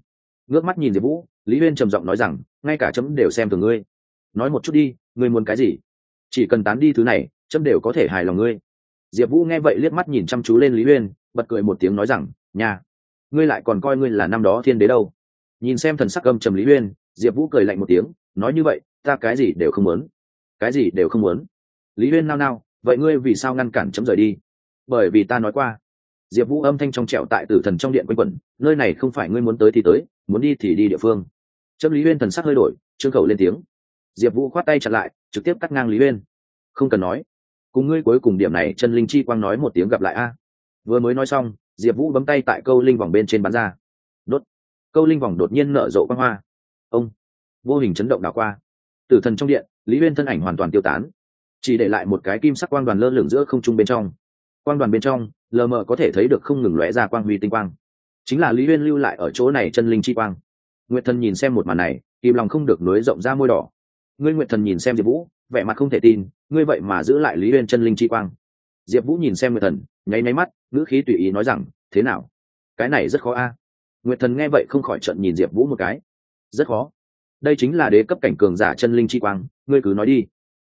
ngước mắt nhìn diệp vũ, lý uyên trầm giọng nói rằng, ngay cả chấm đều xem thường ngươi. Nói một chút đi, ngươi muốn cái gì? Chỉ cần tán đi thứ này, chấm đều có thể hài lòng ngươi. Diệp vũ nghe vậy liếc mắt nhìn chăm chú lên lý uyên bật cười một tiếng nói rằng nhà ngươi lại còn coi ngươi là năm đó thiên đế đâu. Nhìn xem thần sắc âm trầm lý uyên diệp vũ cười lạnh một tiếng, nói như vậy, ta cái gì đều không muốn. Cái gì đều không muốn. Lý uyên nao nao, vậy ngươi vì sao ngăn cản chấm rời đi? Bởi vì ta nói qua. Diệp vũ âm thanh trong trẹo tại tử thần trong điện quanh quẩn, nơi này không phải ngươi muốn tới thì tới muốn đi thì đi địa phương. Trâm lý huyên thần sắc hơi đổi, trương khẩu lên tiếng. Diệp vũ khoát tay chặt lại, trực tiếp cắt ngang lý huyên không cần nói. Cùng ngươi cuối cùng điểm này chân linh chi quang nói một tiếng gặp lại a. Vừa mới nói xong, diệp vũ bấm tay tại câu linh vòng bên trên bán ra. Đốt. Câu linh vòng đột nhiên nở rộ quang hoa. Ông. Vô hình chấn động đảo qua. Tử thần trong điện, lý huyên thân ảnh hoàn toàn tiêu tán. Chỉ để lại một cái kim sắc quang đoàn lơ lửng giữa không trung bên trong. Quang đoàn bên trong, lờ mờ có thể thấy được không ngừng lóe ra quang huy tinh quang chính là lý uyên lưu lại ở chỗ này chân linh chi quang. Nguyệt thần nhìn xem một màn này kìm lòng không được nối rộng ra môi đỏ. Ngươi nguyệt thần nhìn xem diệp vũ, vẻ mặt không thể tin, ngươi vậy mà giữ lại lý uyên chân linh chi quang. Diệp vũ nhìn xem nguyệt thần, nháy nháy mắt, ngữ khí tùy ý nói rằng, thế nào? Cái này rất khó a. Nguyệt thần nghe vậy không khỏi trận nhìn diệp vũ một cái. Rất khó. Đây chính là đế cấp cảnh cường giả chân linh chi quang, ngươi cứ nói đi.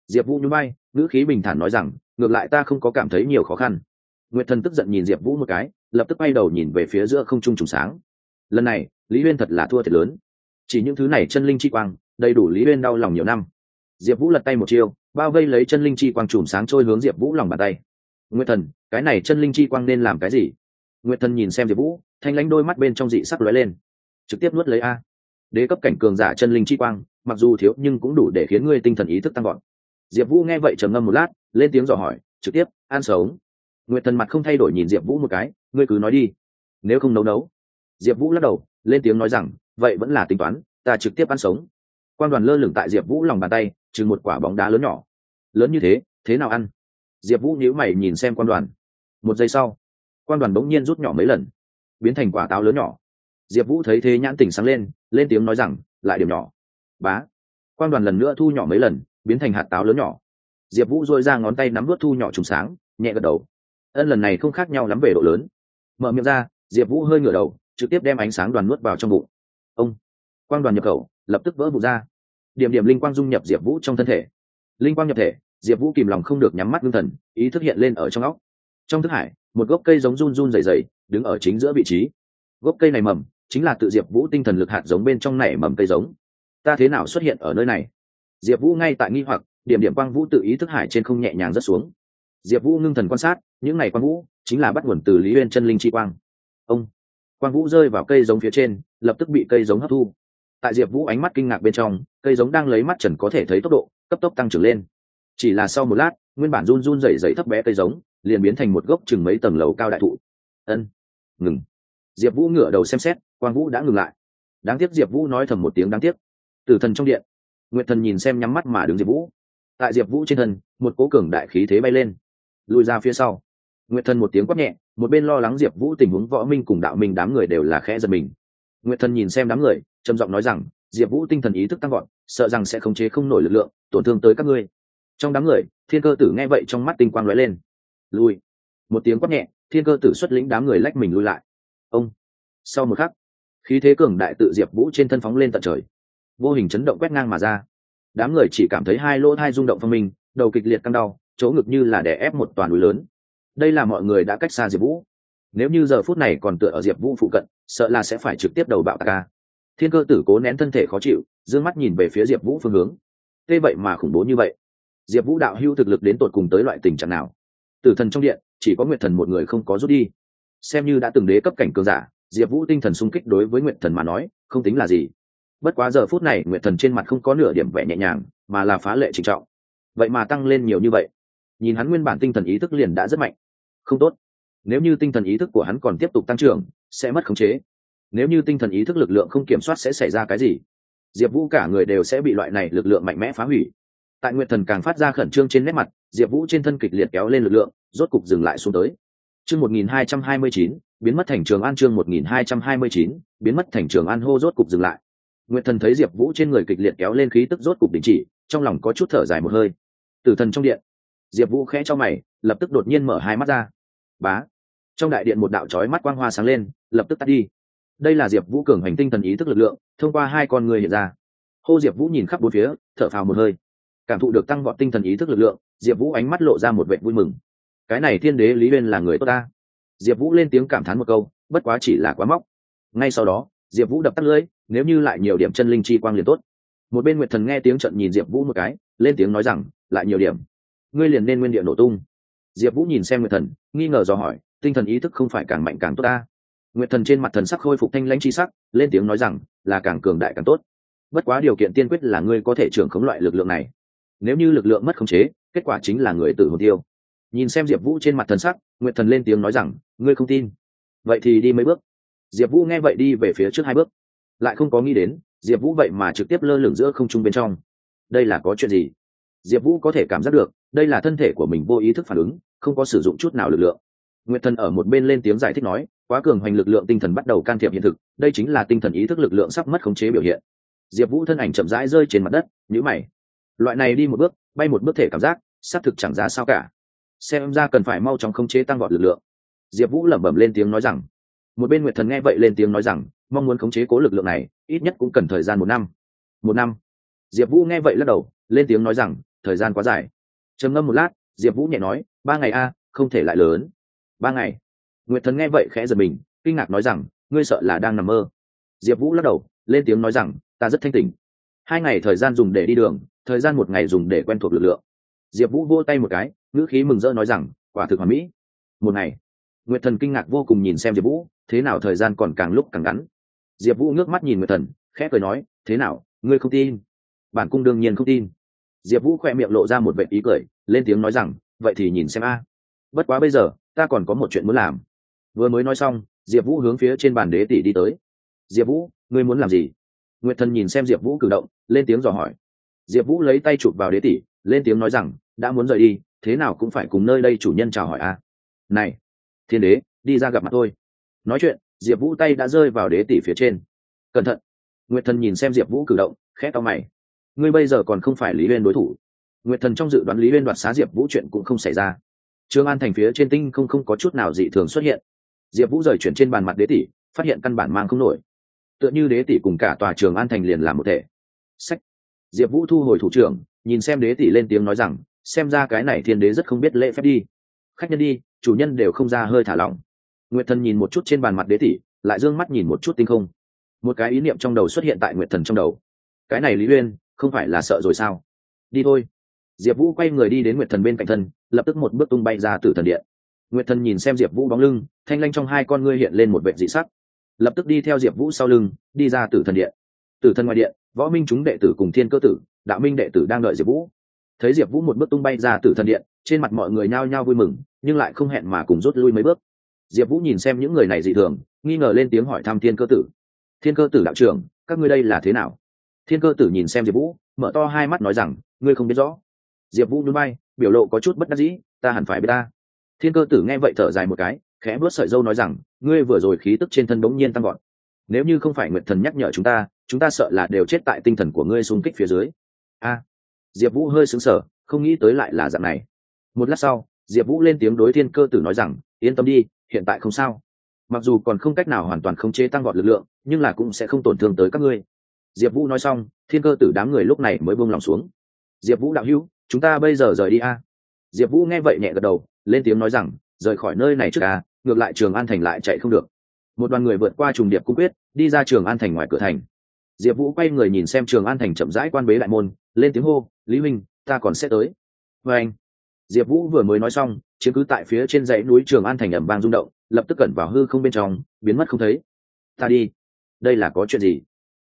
Diệp vũ nhún bay ngữ khí bình thản nói rằng, ngược lại ta không có cảm thấy nhiều khó khăn. Nguyệt thần tức giận nhìn diệp vũ một cái lập tức bay đầu nhìn về phía giữa không trung trùng sáng. Lần này, lý uyên thật là thua thiệt lớn. Chỉ những thứ này chân linh chi quang, đầy đủ lý uyên đau lòng nhiều năm. Diệp vũ lật tay một chiêu, bao vây lấy chân linh chi quang chùm sáng trôi hướng diệp vũ lòng bàn tay. Nguyệt thần, cái này chân linh chi quang nên làm cái gì? Nguyệt thần nhìn xem diệp vũ, thanh lãnh đôi mắt bên trong dị sắc lóe lên. Trực tiếp nuốt lấy a. Đế cấp cảnh cường giả chân linh chi quang, mặc dù thiếu nhưng cũng đủ để khiến ngươi tinh thần ý thức tăng gọn diệp vũ nghe vậy trầm ngâm một lát, lên tiếng dò hỏi, trực tiếp an sống. Nguyệt thần mặt không thay đổi nhìn diệp vũ một cái ngươi cứ nói đi. Nếu không nấu nấu. Diệp vũ lắc đầu, lên tiếng nói rằng, vậy vẫn là tính toán, ta trực tiếp ăn sống. Quan đoàn lơ lửng tại diệp vũ lòng bàn tay chừng một quả bóng đá lớn nhỏ. Lớn như thế thế nào ăn? Diệp vũ nhíu mày nhìn xem quan đoàn. Một giây sau quan đoàn bỗng nhiên rút nhỏ mấy lần, biến thành quả táo lớn nhỏ. Diệp vũ thấy thế nhãn tỉnh sáng lên lên tiếng nói rằng, lại điểm nhỏ. Bá. Quan đoàn lần nữa thu nhỏ mấy lần, biến thành hạt táo lớn nhỏ. Diệp vũ dôi ra ngón tay nắm vớt thu nhỏ trùng sáng, nhẹ gật đầu. Ân lần này không khác nhau lắm về độ lớn mở miệng ra, diệp vũ hơi ngửa đầu, trực tiếp đem ánh sáng đoàn nuốt vào trong bụng. Ông, quang đoàn nhập khẩu, lập tức vỡ vụ ra. Điểm điểm linh quang dung nhập diệp vũ trong thân thể. Linh quang nhập thể, diệp vũ kìm lòng không được nhắm mắt ngưng thần, ý thức hiện lên ở trong óc. Trong thức hải, một gốc cây giống run run dày dày đứng ở chính giữa vị trí. Gốc cây này mầm, chính là tự diệp vũ tinh thần lực hạt giống bên trong này mầm cây giống. Ta thế nào xuất hiện ở nơi này? Diệp vũ ngay tại nghi hoặc, điểm điểm quang vũ tự ý thức hải trên không nhẹ nhàng rất xuống. Diệp vũ ngưng thần quan sát, những ngày quang vũ chính là bắt nguồn từ lý uyên chân linh chi quang. Ông, quang vũ rơi vào cây giống phía trên, lập tức bị cây giống hấp thu. Tại diệp vũ ánh mắt kinh ngạc bên trong, cây giống đang lấy mắt trần có thể thấy tốc độ, cấp tốc tăng trưởng lên. Chỉ là sau một lát, nguyên bản run run dày dày thấp bé cây giống, liền biến thành một gốc chừng mấy tầng lầu cao đại thụ. Ân, ngừng. Diệp vũ ngửa đầu xem xét, quang vũ đã ngừng lại. Đáng tiếc diệp vũ nói thầm một tiếng đáng tiếc. Tử thần trong điện, nguyệt thần nhìn xem nhắm mắt mà đứng diệp vũ. Tại diệp vũ trên thân, một cố cường đại khí thế bay lên. Lùi ra phía sau nguyệt thần một tiếng quát nhẹ, một bên lo lắng diệp vũ tình huống võ minh cùng đạo minh đám người đều là khẽ giật mình. Nguyệt thần nhìn xem đám người, trầm giọng nói rằng, diệp vũ tinh thần ý thức tăng gọn sợ rằng sẽ khống chế không nổi lực lượng, tổn thương tới các ngươi. Trong đám người, thiên cơ tử nghe vậy trong mắt tinh quang lóe lên. Lui. Một tiếng quát nhẹ, thiên cơ tử xuất lĩnh đám người lách mình lui lại. Ông. Sau một khắc, khí thế cường đại tự diệp vũ trên thân phóng lên tận trời. Vô hình chấn động quét ngang mà ra. Đám người chỉ cảm thấy hai lỗ thai rung động phong minh, đầu kịch liệt căng đau, chỗ ngực như là đè ép một toàn núi lớn đây là mọi người đã cách xa diệp vũ. Nếu như giờ phút này còn tựa ở diệp vũ phụ cận, sợ là sẽ phải trực tiếp đầu bạo ca. Thiên cơ tử cố nén thân thể khó chịu d ư ơ n g mắt nhìn về phía diệp vũ phương hướng. Tê vậy mà khủng bố như vậy. Diệp vũ đạo hưu thực lực đến tột cùng tới loại tình trạng nào? Tử thần trong điện, chỉ có nguyện thần một người không có rút đi. Xem như đã từng đế cấp cảnh cường giả, diệp vũ tinh thần sung kích đối với nguyện thần mà nói, không tính là gì. Bất quá giờ phút này nguyện thần trên mặt không có nửa điểm vẻ nhẹ nhàng, mà là phá lệ trịnh trọng. Vậy mà tăng lên nhiều như vậy nhìn hắn nguyên bản tinh thần ý thức liền đã rất mạnh. Không tốt. Nếu như tinh thần ý thức của hắn còn tiếp tục tăng trưởng, sẽ mất khống chế. Nếu như tinh thần ý thức lực lượng không kiểm soát sẽ xảy ra cái gì? Diệp vũ cả người đều sẽ bị loại này lực lượng mạnh mẽ phá hủy. Tại nguyện thần càng phát ra khẩn trương trên nét mặt, diệp vũ trên thân kịch liệt kéo lên lực lượng, rốt cục dừng lại xuống tới. Chương một nghìn hai trăm hai mươi chín, biến mất thành trường an chương một nghìn hai trăm hai mươi chín, biến mất thành trường an hô rốt cục dừng lại. Nguyện thần thấy diệp vũ trên người kịch liệt kéo lên khí tức rốt cục đình chỉ, trong lòng có chút thở dài một hơi. Tử thần trong điện diệp vũ khẽ cho mày, lập tức đột nhiên mở hai mắt ra. Bá. Trong đại điện một đạo trói mắt quang hoa sáng lên, lập tức tắt đi. Đây là diệp vũ cường hành tinh thần ý thức lực lượng, thông qua hai con người hiện ra. Hô diệp vũ nhìn khắp bốn phía, thở phào một hơi. Cảm thụ được tăng vọt tinh thần ý thức lực lượng, diệp vũ ánh mắt lộ ra một vệ vui mừng. Cái này thiên đế lý uyên là người tốt ta. Diệp vũ lên tiếng cảm thán một câu, bất quá chỉ là quá móc. Ngay sau đó, diệp vũ đập tắt lưỡi, nếu như lại nhiều điểm chân linh chi quang liền tốt. Một bên nguyệt thần nghe tiếng trận nhìn diệp vũ một cái, lên tiếng nói rằng, lại nhiều điểm ngươi liền nên nguyên địa nổ tung. Diệp vũ nhìn xem nguyệt thần, nghi ngờ dò hỏi, tinh thần ý thức không phải càng mạnh càng tốt ta? Nguyệt thần trên mặt thần sắc khôi phục thanh lãnh chi sắc, lên tiếng nói rằng, là càng cường đại càng tốt. Bất quá điều kiện tiên quyết là ngươi có thể trưởng khống loại lực lượng này. Nếu như lực lượng mất khống chế, kết quả chính là người tự hồn tiêu. Nhìn xem diệp vũ trên mặt thần sắc, nguyệt thần lên tiếng nói rằng, ngươi không tin. Vậy thì đi mấy bước. Diệp vũ nghe vậy đi về phía trước hai bước. Lại không có nghĩ đến, diệp vũ vậy mà trực tiếp lơ lửng giữa không trung bên trong. Đây là có chuyện gì? Diệp vũ có thể cảm giác được, đây là thân thể của mình vô ý thức phản ứng, không có sử dụng chút nào lực lượng. Nguyệt thần ở một bên lên tiếng giải thích nói, quá cường hoành lực lượng tinh thần bắt đầu can thiệp hiện thực, đây chính là tinh thần ý thức lực lượng sắp mất khống chế biểu hiện. Diệp vũ thân ảnh chậm rãi rơi trên mặt đất nhữ mày. Loại này đi một bước, bay một bước thể cảm giác, xác thực chẳng ra sao cả. Xem ra cần phải mau chóng khống chế tăng vọt lực lượng. Diệp vũ lẩm bẩm lên tiếng nói rằng, một bên nguyệt thần nghe vậy lên tiếng nói rằng, mong muốn khống chế cố lực lượng này, ít nhất cũng cần thời gian một năm. Một năm. Diệp vũ nghe vậy lắc đầu, lên tiếng nói rằng thời gian quá dài. Trầm ngâm một lát, diệp vũ nhẹ nói, ba ngày a, không thể lại lớn. Ba ngày? Nguyệt thần nghe vậy khẽ giật mình, kinh ngạc nói rằng, ngươi sợ là đang nằm mơ. Diệp vũ lắc đầu, lên tiếng nói rằng, ta rất thanh tình hai ngày thời gian dùng để đi đường, thời gian một ngày dùng để quen thuộc lực lượng. Diệp vũ vô tay một cái, ngữ khí mừng rỡ nói rằng, quả thực hoàn mỹ. Một ngày, nguyệt thần kinh ngạc vô cùng nhìn xem diệp vũ, thế nào thời gian còn càng lúc càng ngắn? Diệp vũ ngước mắt nhìn nguyệt thần, khẽ cười nói, thế nào, ngươi không tin? Bản cung đương nhiên không tin diệp vũ khoe miệng lộ ra một vệ ý cười, lên tiếng nói rằng, vậy thì nhìn xem a. Bất quá bây giờ, ta còn có một chuyện muốn làm. Vừa mới nói xong, diệp vũ hướng phía trên bàn đế tỷ đi tới. Diệp vũ, ngươi muốn làm gì? Nguyệt thần nhìn xem diệp vũ cử động, lên tiếng dò hỏi. Diệp vũ lấy tay chụp vào đế tỷ, lên tiếng nói rằng, đã muốn rời đi, thế nào cũng phải cùng nơi đây chủ nhân chào hỏi a. Này, thiên đế, đi ra gặp mặt tôi. Nói chuyện, diệp vũ tay đã rơi vào đế tỷ phía trên. Cẩn thận. Nguyệt thần nhìn xem diệp vũ cử động, khẽ to mày ngươi bây giờ còn không phải lý huyên đối thủ. Nguyệt thần trong dự đoán lý huyên đoạt xá diệp vũ chuyện cũng không xảy ra. Trương an thành phía trên tinh không không có chút nào dị thường xuất hiện. Diệp vũ rời chuyển trên bàn mặt đế tỷ, phát hiện căn bản mang không nổi. Tựa như đế tỷ cùng cả tòa trường an thành liền làm một thể. Sách. Diệp vũ thu hồi thủ trưởng, nhìn xem đế tỷ lên tiếng nói rằng, xem ra cái này thiên đế rất không biết lễ phép đi. Khách nhân đi, chủ nhân đều không ra hơi thả lỏng. Nguyệt thần nhìn một chút trên bàn mặt đế tỷ, lại d ư ơ n g mắt nhìn một chút tinh không. Một cái ý niệm trong đầu xuất hiện tại nguyệt thần trong đầu. Cái này lý uyên không phải là sợ rồi sao? Đi thôi. Diệp vũ quay người đi đến nguyệt thần bên cạnh thân, lập tức một bước tung bay ra từ thần điện. Nguyệt thần nhìn xem diệp vũ bóng lưng, thanh lanh trong hai con ngươi hiện lên một vệ dị sắc. Lập tức đi theo diệp vũ sau lưng, đi ra từ thần điện. Từ thần ngoài điện, võ minh chúng đệ tử cùng thiên cơ tử, đạo minh đệ tử đang đợi diệp vũ. Thấy diệp vũ một bước tung bay ra từ thần điện, trên mặt mọi người nhao nhao vui mừng, nhưng lại không hẹn mà cùng rút lui mấy bước. Diệp vũ nhìn xem những người này dị thường, nghi ngờ lên tiếng hỏi thăm thiên cơ tử. Thiên cơ tử đạo trưởng, các ngươi đây là thế nào? Thiên cơ tử nhìn xem diệp vũ, mở to hai mắt nói rằng, ngươi không biết rõ. Diệp vũ núi bay biểu lộ có chút bất đắc dĩ, ta hẳn phải biết ta. Thiên cơ tử nghe vậy thở dài một cái, khẽ bước sợi dâu nói rằng, ngươi vừa rồi khí tức trên thân đống nhiên tăng gọn nếu như không phải nguyện thần nhắc nhở chúng ta chúng ta sợ là đều chết tại tinh thần của ngươi xung kích phía dưới. A! Diệp vũ hơi sững sờ, không nghĩ tới lại là dạng này. Một lát sau, diệp vũ lên tiếng đối thiên cơ tử nói rằng, yên tâm đi, hiện tại không sao. Mặc dù còn không cách nào hoàn toàn khống chế tăng gọn lực lượng, nhưng là cũng sẽ không tổn thương tới các ngươi diệp vũ nói xong, thiên cơ tử đám người lúc này mới buông lòng xuống. Diệp vũ đạo hữu, chúng ta bây giờ rời đi a. Diệp vũ nghe vậy nhẹ gật đầu, lên tiếng nói rằng, rời khỏi nơi này trước a, ngược lại trường an thành lại chạy không được. Một đoàn người vượt qua trùng điệp cung quyết, đi ra trường an thành ngoài cửa thành. Diệp vũ quay người nhìn xem trường an thành chậm rãi quan bế đại môn, lên tiếng hô, lý minh ta còn sẽ tới. Vê anh, diệp vũ vừa mới nói xong chiếm cứ tại phía trên dãy núi trường an thành ẩm vang rung động, lập tức cẩn vào hư không bên trong, biến mất không thấy. Ta đi. Đây là có chuyện gì?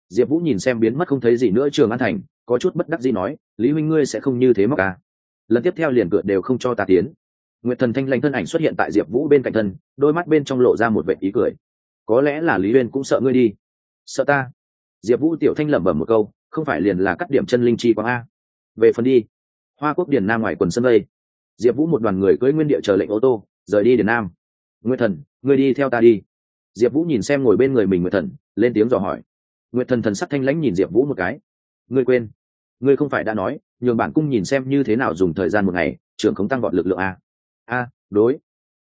Diệp vũ nhìn xem biến mất không thấy gì nữa trường an thành, có chút bất đắc gì nói, lý huynh ngươi sẽ không như thế móc à. lần tiếp theo liền cựa đều không cho ta tiến. Nguyệt thần thanh lanh thân ảnh xuất hiện tại diệp vũ bên cạnh thân, đôi mắt bên trong lộ ra một vệ ý cười. Có lẽ là lý huyên cũng sợ ngươi đi. Sợ ta? Diệp vũ tiểu thanh lẩm bẩm một câu, không phải liền là cắt điểm chân linh chi quang a? Về phần đi. Hoa quốc điền nam ngoài quần sân vây diệp vũ một đoàn người cưỡi nguyên địa chờ lệnh ô tô, rời đi điền nam. Nguyệt thần, ngươi đi theo ta đi. Diệp vũ nhìn xem ngồi bên người mình nguyệt thần, lên tiếng dò hỏi nguyệt thần thần sắc thanh lãnh nhìn diệp vũ một cái. Ngươi quên. Ngươi không phải đã nói, nhường bản cung nhìn xem như thế nào dùng thời gian một ngày, trưởng không tăng gọn lực lượng a. A, đối.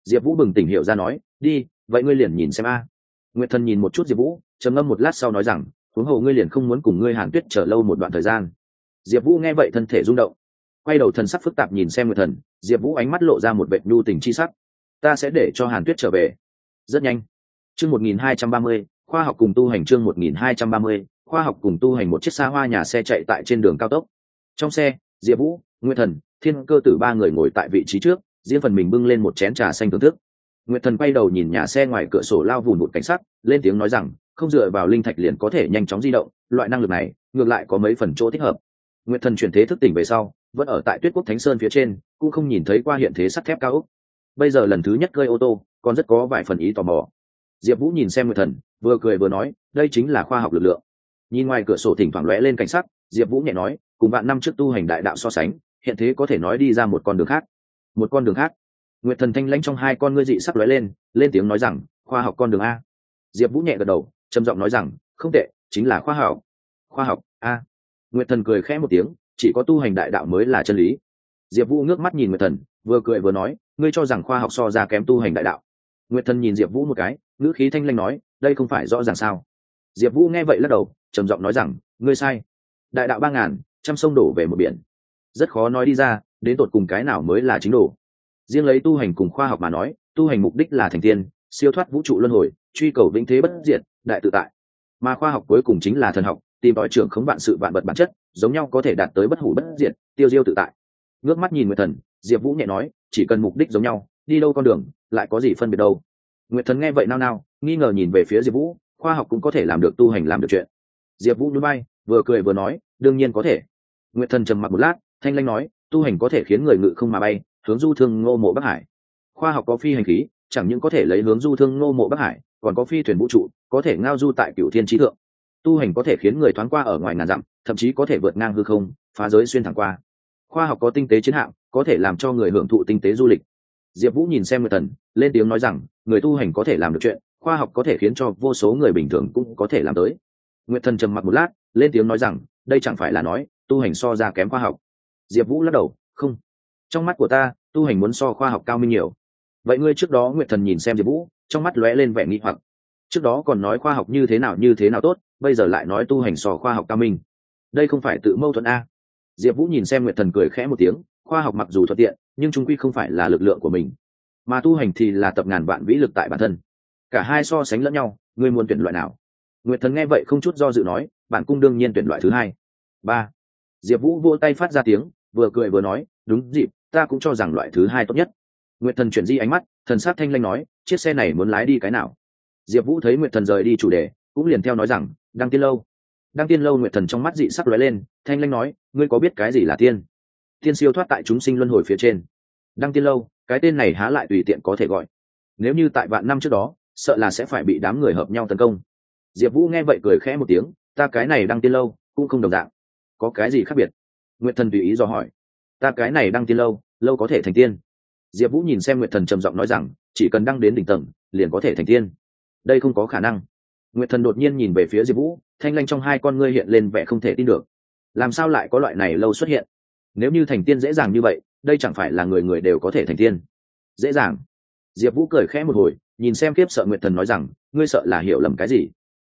Diệp vũ bừng tỉnh hiệu ra nói, đi, vậy ngươi liền nhìn xem a. Nguyệt thần nhìn một chút diệp vũ, trầm ngâm một lát sau nói rằng, huống hồ ngươi liền không muốn cùng ngươi hàn tuyết chờ lâu một đoạn thời gian. Diệp vũ nghe vậy thân thể rung động. Quay đầu thần sắc phức tạp nhìn xem nguyệt thần, diệp vũ ánh mắt lộ ra một vệ nhu tình chi sắc. Ta sẽ để cho hàn tuyết trở về. Rất nhanh. Chương một nghìn hai trăm ba mươi khoa học cùng tu hành chương một nghìn hai trăm ba mươi, khoa học cùng tu hành một chiếc xa hoa nhà xe chạy tại trên đường cao tốc. Trong xe, diệp vũ, nguyệt thần, thiên cơ tử ba người ngồi tại vị trí trước, riêng phần mình bưng lên một chén trà xanh thưởng thức. Nguyệt thần quay đầu nhìn nhà xe ngoài cửa sổ lao vùn một cảnh sát lên tiếng nói rằng, không dựa vào linh thạch liền có thể nhanh chóng di động, loại năng lực này, ngược lại có mấy phần chỗ thích hợp. Nguyệt thần chuyển thế thức tỉnh về sau, vẫn ở tại tuyết quốc thánh sơn phía trên, cũng không nhìn thấy qua hiện thế sắt thép cao ốc. Bây giờ lần thứ nhất cơi ô tô, còn rất có vài phần ý tò mò. Diệp vũ nhìn xem nguyệt thần vừa cười vừa nói, đây chính là khoa học lực lượng. Nhìn ngoài cửa sổ thỉnh thoảng lóe lên cảnh sắc. diệp vũ nhẹ nói, cùng bạn năm trước tu hành đại đạo so sánh, hiện thế có thể nói đi ra một con đường khác. Một con đường khác? Nguyệt thần thanh lãnh trong hai con ngươi dị sắp lóe lên lên tiếng nói rằng, khoa học con đường a. Diệp vũ nhẹ gật đầu, trầm giọng nói rằng, không tệ, chính là khoa học. Khoa học, a. Nguyệt thần cười khẽ một tiếng, chỉ có tu hành đại đạo mới là chân lý. Diệp vũ ngước mắt nhìn nguyệt thần, vừa cười vừa nói, ngươi cho rằng khoa học so ra kém tu hành đại đạo. Nguyệt thần nhìn diệp vũ một cái, ngữ khí thanh lanh nói đây không phải rõ ràng sao? Diệp vũ nghe vậy lắc đầu, trầm giọng nói rằng, ngươi sai. Đại đạo ba ngàn, trăm sông đổ về một biển. Rất khó nói đi ra, đến tột cùng cái nào mới là chính đồ. Riêng lấy tu hành cùng khoa học mà nói, tu hành mục đích là thành tiên, siêu thoát vũ trụ luân hồi, truy cầu vĩnh thế bất diệt, đại tự tại. Mà khoa học cuối cùng chính là thần học, tìm tòi trưởng khống vạn sự vạn vật bản chất, giống nhau có thể đạt tới bất hủ bất diệt, tiêu diêu tự tại. Ngước mắt nhìn người thần, diệp vũ nhẹ nói, chỉ cần mục đích giống nhau, đi đâu con đường, lại có gì phân biệt đâu? Nguyệt thần nghe vậy nao nao, nghi ngờ nhìn về phía diệp vũ, khoa học cũng có thể làm được tu hành làm được chuyện. Diệp vũ núi bay, vừa cười vừa nói, đương nhiên có thể. Nguyệt thần trầm mặc một lát, thanh lanh nói, tu hành có thể khiến người ngự không mà bay, hướng du thương ngô mộ bắc hải. Khoa học có phi hành khí, chẳng những có thể lấy hướng du thương ngô mộ bắc hải, còn có phi thuyền vũ trụ, có thể ngao du tại cửu thiên trí thượng. Tu hành có thể khiến người thoáng qua ở ngoài ngàn dặm, thậm chí có thể vượt ngang hư không, phá giới xuyên thẳng qua. Khoa học có tinh tế chiến hạm, có thể làm cho người hưởng thụ tinh tế du lịch diệp vũ nhìn xem Nguyệt Thần, lên tiếng nói rằng người tu hành có thể làm được chuyện khoa học có thể khiến cho vô số người bình thường cũng có thể làm tới. Nguyệt thần trầm mặc một lát lên tiếng nói rằng đây chẳng phải là nói tu hành so ra kém khoa học. Diệp vũ lắc đầu không. Trong mắt của ta tu hành muốn so khoa học cao minh nhiều. Vậy ngươi trước đó nguyệt thần nhìn xem diệp vũ trong mắt lóe lên vẻ nghi hoặc. Trước đó còn nói khoa học như thế nào như thế nào tốt bây giờ lại nói tu hành so khoa học cao minh. Đây không phải tự mâu thuẫn a? Diệp vũ nhìn xem nguyệt thần cười khẽ một tiếng khoa học mặc dù thuận tiện, nhưng chúng quy không phải là lực lượng của mình. Mà tu hành thì là tập ngàn vạn vĩ lực tại bản thân. Cả hai so sánh lẫn nhau, ngươi muốn tuyển loại nào? Nguyệt thần nghe vậy không chút do dự nói, bản cung đương nhiên tuyển loại thứ hai. Ba. Diệp vũ vỗ tay phát ra tiếng, vừa cười vừa nói, đúng dịp, ta cũng cho rằng loại thứ hai tốt nhất. Nguyệt thần chuyển di ánh mắt, thần sát thanh lanh nói, chiếc xe này muốn lái đi cái nào? Diệp vũ thấy nguyệt thần rời đi chủ đề, cũng liền theo nói rằng, đăng tiên lâu. Đăng tiên lâu nguyệt thần trong mắt dị sắc lóe lên, thanh lanh nói, ngươi có biết cái gì là tiên? Tiên siêu thoát tại chúng sinh luân hồi phía trên. Đăng tiên lâu, cái tên này há lại tùy tiện có thể gọi. Nếu như tại vạn năm trước đó, sợ là sẽ phải bị đám người hợp nhau tấn công. Diệp vũ nghe vậy cười khẽ một tiếng, ta cái này đăng tiên lâu cũng không đồng dạng. Có cái gì khác biệt? Nguyện thần tùy ý do hỏi. Ta cái này đăng tiên lâu lâu có thể thành tiên. Diệp vũ nhìn xem Nguyện thần trầm giọng nói rằng, chỉ cần đăng đến đỉnh tầng, liền có thể thành tiên. Đây không có khả năng. Nguyện thần đột nhiên nhìn về phía diệp vũ, thanh lanh trong hai con ngươi hiện lên vẻ không thể tin được. Làm sao lại có loại này lâu xuất hiện? Nếu như thành tiên dễ dàng như vậy, đây chẳng phải là người người đều có thể thành tiên. Dễ dàng. Diệp vũ cười khẽ một hồi, nhìn xem kiếp sợ Nguyện thần nói rằng, ngươi sợ là hiểu lầm cái gì?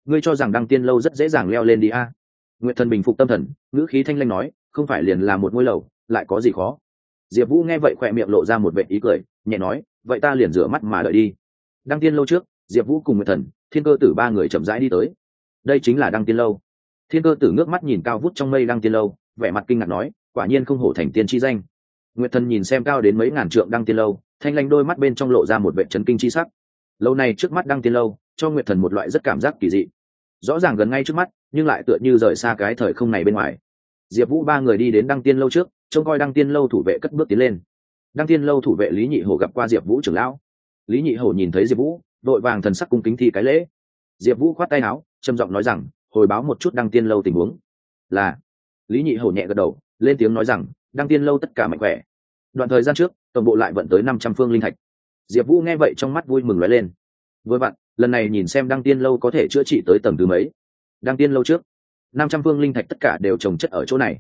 Ngươi cho rằng đăng tiên lâu rất dễ dàng leo lên đi a? À? thần bình phục tâm thần, ngữ khí thanh lanh nói, không phải liền là một ngôi lầu, lại có gì khó? Diệp vũ nghe vậy khỏe miệng lộ ra một vệ ý cười, nhẹ nói, vậy ta liền rửa mắt mà đợi đi. Đăng tiên lâu trước, diệp vũ cùng Nguyện thần, thiên cơ tử ba người chậm rãi đi tới. Đây chính là đăng tiên lâu. Thiên cơ tử ngước mắt nhìn cao vút trong mây đăng tiên lâu, vẻ mặt kinh ngạc nói quả nhiên không hổ thành tiên chi danh. Nguyệt thần nhìn xem cao đến mấy ngàn trượng đăng tiên lâu, thanh lanh đôi mắt bên trong lộ ra một vệ trấn kinh chi sắc. Lâu này trước mắt đăng tiên lâu, cho nguyệt thần một loại rất cảm giác kỳ dị. Rõ ràng gần ngay trước mắt, nhưng lại tựa như rời xa cái thời không này bên ngoài. Diệp vũ ba người đi đến đăng tiên lâu trước, trông coi đăng tiên lâu thủ vệ cất bước tiến lên. Đăng tiên lâu thủ vệ lý nhị hổ gặp qua diệp vũ trưởng lão. Lý nhị hổ nhìn thấy diệp vũ, đội vàng thần sắc cung kính thi cái lễ. Diệp vũ khoát tay áo, trầm giọng nói rằng, hồi báo một chút đăng tiên lâu tình huống. Là. Lý nhị hổ nhẹ gật đầu lên tiếng nói rằng, đăng tiên lâu tất cả mạnh khỏe. Đoạn thời gian trước, tổng bộ lại vận tới năm trăm phương linh thạch. Diệp vũ nghe vậy trong mắt vui mừng nói lên. Với bạn lần này nhìn xem đăng tiên lâu có thể chữa trị tới tầng thứ mấy? Đăng tiên lâu trước, năm trăm phương linh thạch tất cả đều trồng chất ở chỗ này.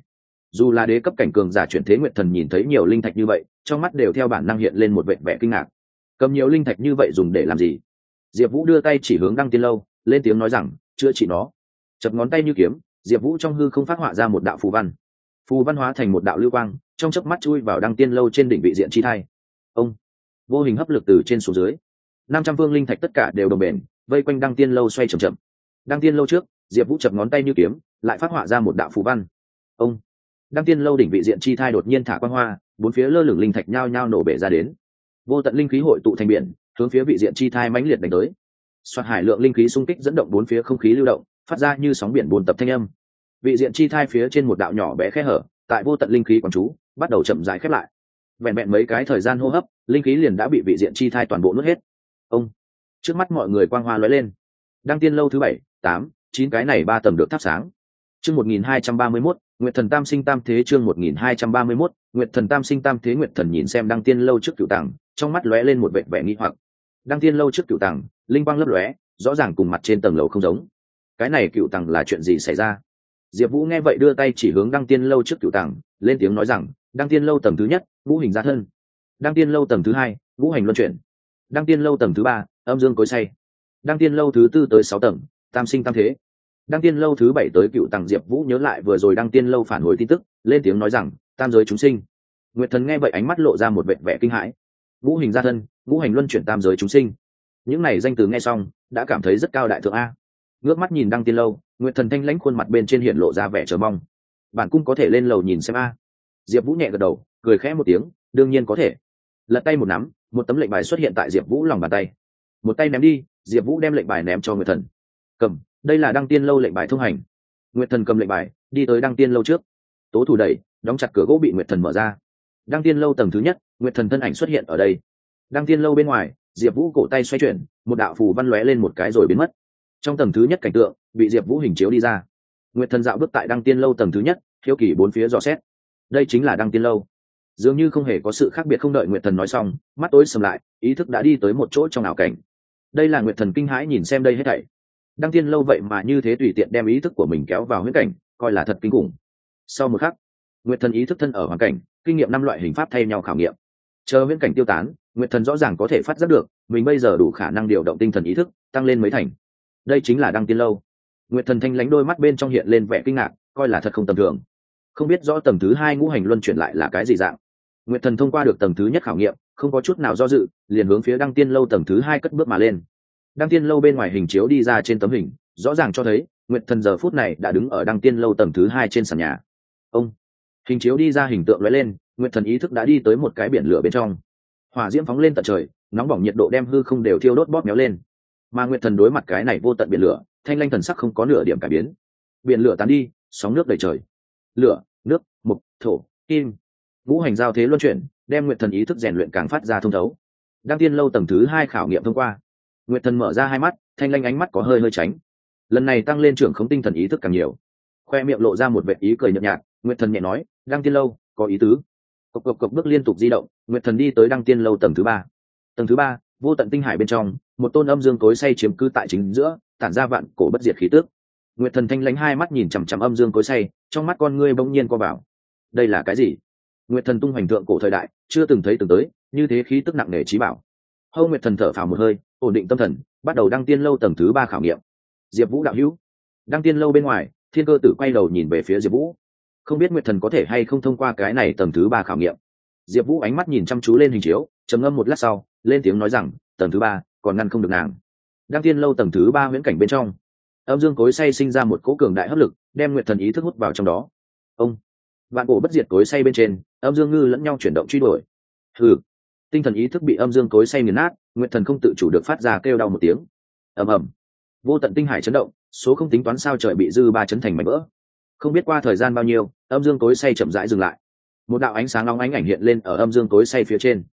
Dù là đế cấp cảnh cường giả chuyển thế nguyện thần nhìn thấy nhiều linh thạch như vậy, trong mắt đều theo bản năng hiện lên một vệ vẻ kinh ngạc. Cầm nhiều linh thạch như vậy dùng để làm gì? Diệp vũ đưa tay chỉ hướng đăng tiên lâu, lên tiếng nói rằng, chữa trị nó. Chập ngón tay như kiếm, diệp vũ trong hư không phát họa ra một đạo phù văn phù văn hóa thành một đạo lưu quang, trong chớp mắt chui vào đăng tiên lâu trên đỉnh vị diện chi thai. Ông, vô hình hấp lực từ trên xuống dưới. Năm trăm vương linh thạch tất cả đều đồng bền, vây quanh đăng tiên lâu xoay c h ậ m chậm. Đăng tiên lâu trước, diệp vũ chập ngón tay như kiếm, lại phát họa ra một đạo phù văn. Ông, đăng tiên lâu đỉnh vị diện chi thai đột nhiên thả quan hoa, bốn phía lơ lửng linh thạch nhao nhao nổ bể ra đến. Vô tận linh khí hội tụ thành biển, hướng phía vị diện chi thai mãnh liệt đánh tới. Soạt hải lượng linh khí xung kích dẫn động bốn phía không khí lưu động, phát ra như sóng biển bồn tập thanh âm vị diện chi thai phía trên một đạo nhỏ bé khe hở, tại vô tận linh khí quán chú, bắt đầu chậm rãi khép lại. Vẹn vẹn mấy cái thời gian hô hấp, linh khí liền đã bị vị diện chi thai toàn bộ nuốt hết. Ông, trước mắt mọi người quang hoa lóe lên. Đăng tiên lâu thứ bảy, tám, chín cái này ba tầm được thắp sáng. Chương một nghìn hai trăm ba mươi mốt, nguyệt thần tam sinh tam thế chương một nghìn hai trăm ba mươi mốt, nguyệt thần tam sinh tam thế nguyệt thần nhìn xem đăng tiên lâu trước cựu tàng trong mắt lóe lên một vệ vẻ nghi hoặc. Đăng tiên lâu trước cựu tàng linh quang lấp lóe, rõ ràng cùng mặt trên tầng lầu không giống. Cái này cựu tàng là chuyện gì xảy ra? Diệp vũ nghe vậy đưa tay chỉ hướng đăng tiên lâu trước cựu tàng, lên tiếng nói rằng, đăng tiên lâu tầng thứ nhất, vũ hình gia thân. Đăng tiên lâu tầng thứ hai, vũ hành luân chuyển. Đăng tiên lâu tầng thứ ba, âm dương cối say. Đăng tiên lâu thứ tư tới sáu tầng, tam sinh tam thế. Đăng tiên lâu thứ bảy tới cựu tàng diệp vũ nhớ lại vừa rồi đăng tiên lâu phản hồi tin tức, lên tiếng nói rằng, tam giới chúng sinh. Nguyệt thần nghe vậy ánh mắt lộ ra một vẻ vẻ kinh hãi. Vũ hình gia thân, vũ hành luân chuyển tam giới chúng sinh. Những này danh từ nghe xong, đã cảm thấy rất cao đại thượng a. Ngước mắt nhìn đăng tiên lâu nguyệt thần thanh lãnh khuôn mặt bên trên hiện lộ ra vẻ chờ mong. Bản cung có thể lên lầu nhìn xem a. Diệp vũ nhẹ gật đầu, cười khẽ một tiếng, đương nhiên có thể. Lật tay một nắm, một tấm lệnh bài xuất hiện tại diệp vũ lòng bàn tay. Một tay ném đi, diệp vũ đem lệnh bài ném cho nguyệt thần. Cầm, đây là đăng tiên lâu lệnh bài thông hành. Nguyệt thần cầm lệnh bài, đi tới đăng tiên lâu trước. Tố thủ đẩy, đóng chặt cửa gỗ bị nguyệt thần mở ra. Đăng tiên lâu tầng thứ nhất, nguyệt thần thân ảnh xuất hiện ở đây. Đăng tiên lâu bên ngoài, diệp vũ cổ tay xoay chuyển, một đạo phù văn lóe lên một cái rồi biến mất. Trong tầng thứ nhất cảnh tượng bị diệp vũ hình chiếu đi ra. Nguyệt thần dạo bước tại đăng tiên lâu tầng thứ nhất hiếu kỳ bốn phía dò xét. Đây chính là đăng tiên lâu. Dường như không hề có sự khác biệt không đợi nguyệt thần nói xong, mắt tối sầm lại, ý thức đã đi tới một chỗ trong ảo cảnh. Đây là nguyệt thần kinh hãi nhìn xem đây hết thảy. Đăng tiên lâu vậy mà như thế tùy tiện đem ý thức của mình kéo vào huyễn cảnh, coi là thật kinh khủng. Sau một khắc, nguyệt thần ý thức thân ở hoàn cảnh, kinh nghiệm năm loại hình pháp thay nhau khảo nghiệm. Chờ huyễn cảnh tiêu tán, nguyệt thần rõ ràng có thể phát giác được, mình bây giờ đủ khả năng điều động tinh thần ý thức, tăng lên mấy thành. Đây chính là đăng tiên lâu nguyệt thần thanh lánh đôi mắt bên trong hiện lên vẻ kinh ngạc, coi là thật không tầm thường. Không biết rõ tầng thứ hai ngũ hành luân chuyển lại là cái gì dạng. Nguyệt thần thông qua được tầng thứ nhất khảo nghiệm, không có chút nào do dự, liền hướng phía đăng tiên lâu tầng thứ hai cất bước mà lên. Đăng tiên lâu bên ngoài hình chiếu đi ra trên tấm hình, rõ ràng cho thấy, nguyệt thần giờ phút này đã đứng ở đăng tiên lâu tầng thứ hai trên sàn nhà. Ông! Hình chiếu đi ra hình tượng lóe lên, nguyệt thần ý thức đã đi tới một cái biển lửa bên trong. Hỏa diễm phóng lên tận trời, nóng bỏng nhiệt độ đem hư không đều thiêu đốt bóp méo lên. Mà nguyệt thần đối mặt cái này vô tận biển lửa thanh lanh thần sắc không có nửa điểm cải biến. Biển lửa tán đi, sóng nước đầy trời. Lửa, nước, mục, thổ, kim. Ngũ hành giao thế luân chuyển, đem nguyệt thần ý thức rèn luyện càng phát ra thông thấu. Đăng tiên lâu tầng thứ hai khảo nghiệm thông qua. Nguyệt thần mở ra hai mắt, thanh lanh ánh mắt có hơi hơi tránh. Lần này tăng lên trưởng không tinh thần ý thức càng nhiều. Khoe miệng lộ ra một vệ ý cười nhợt nhạt, nguyệt thần nhẹ nói, đăng tiên lâu, có ý tứ. Cộc cộc cộc bước liên tục di động, nguyệt thần đi tới đăng tiên lâu tầng thứ ba. Tầng thứ ba, vô tận tinh hải bên trong, một tôn âm dương tối say chiếm cư tại chính giữa tản ra vạn cổ bất diệt khí tước nguyệt thần thanh lánh hai mắt nhìn chằm chằm âm dương cối say, trong mắt con ngươi bỗng nhiên co vào. Đây là cái gì? Nguyệt thần tung hoành thượng cổ thời đại, chưa từng thấy từng tới, như thế khí tức nặng nề trí bảo. Hâu nguyệt thần thở phào một hơi, ổn định tâm thần, bắt đầu đăng tiên lâu tầng thứ ba khảo nghiệm. Diệp vũ đạo hữu. Đăng tiên lâu bên ngoài, thiên cơ tử quay đầu nhìn về phía diệp vũ. Không biết nguyệt thần có thể hay không thông qua cái này tầng thứ ba khảo nghiệm. Diệp vũ ánh mắt nhìn chăm chú lên hình chiếu, trầm ngâm một lát sau, lên tiếng nói rằng, tầng thứ ba, còn ngăn không được nàng đăng tiên lâu tầng thứ ba huyễn cảnh bên trong. Âm dương cối say sinh ra một cỗ cường đại hấp lực, đem nguyện thần ý thức hút vào trong đó. Ông, vạn cổ bất diệt cối say bên trên, âm dương ngư lẫn nhau chuyển động truy đuổi. Thử tinh thần ý thức bị âm dương cối say nghiền nát nguyện thần không tự chủ được phát ra kêu đau một tiếng. Ầm ầm. Vô tận tinh hải chấn động, số không tính toán sao trời bị dư ba chấn thành mảnh vỡ. Không biết qua thời gian bao nhiêu, âm dương cối say chậm rãi dừng lại. Một đạo ánh sáng long ánh ảnh hiện lên ở âm dương cối say phía trên.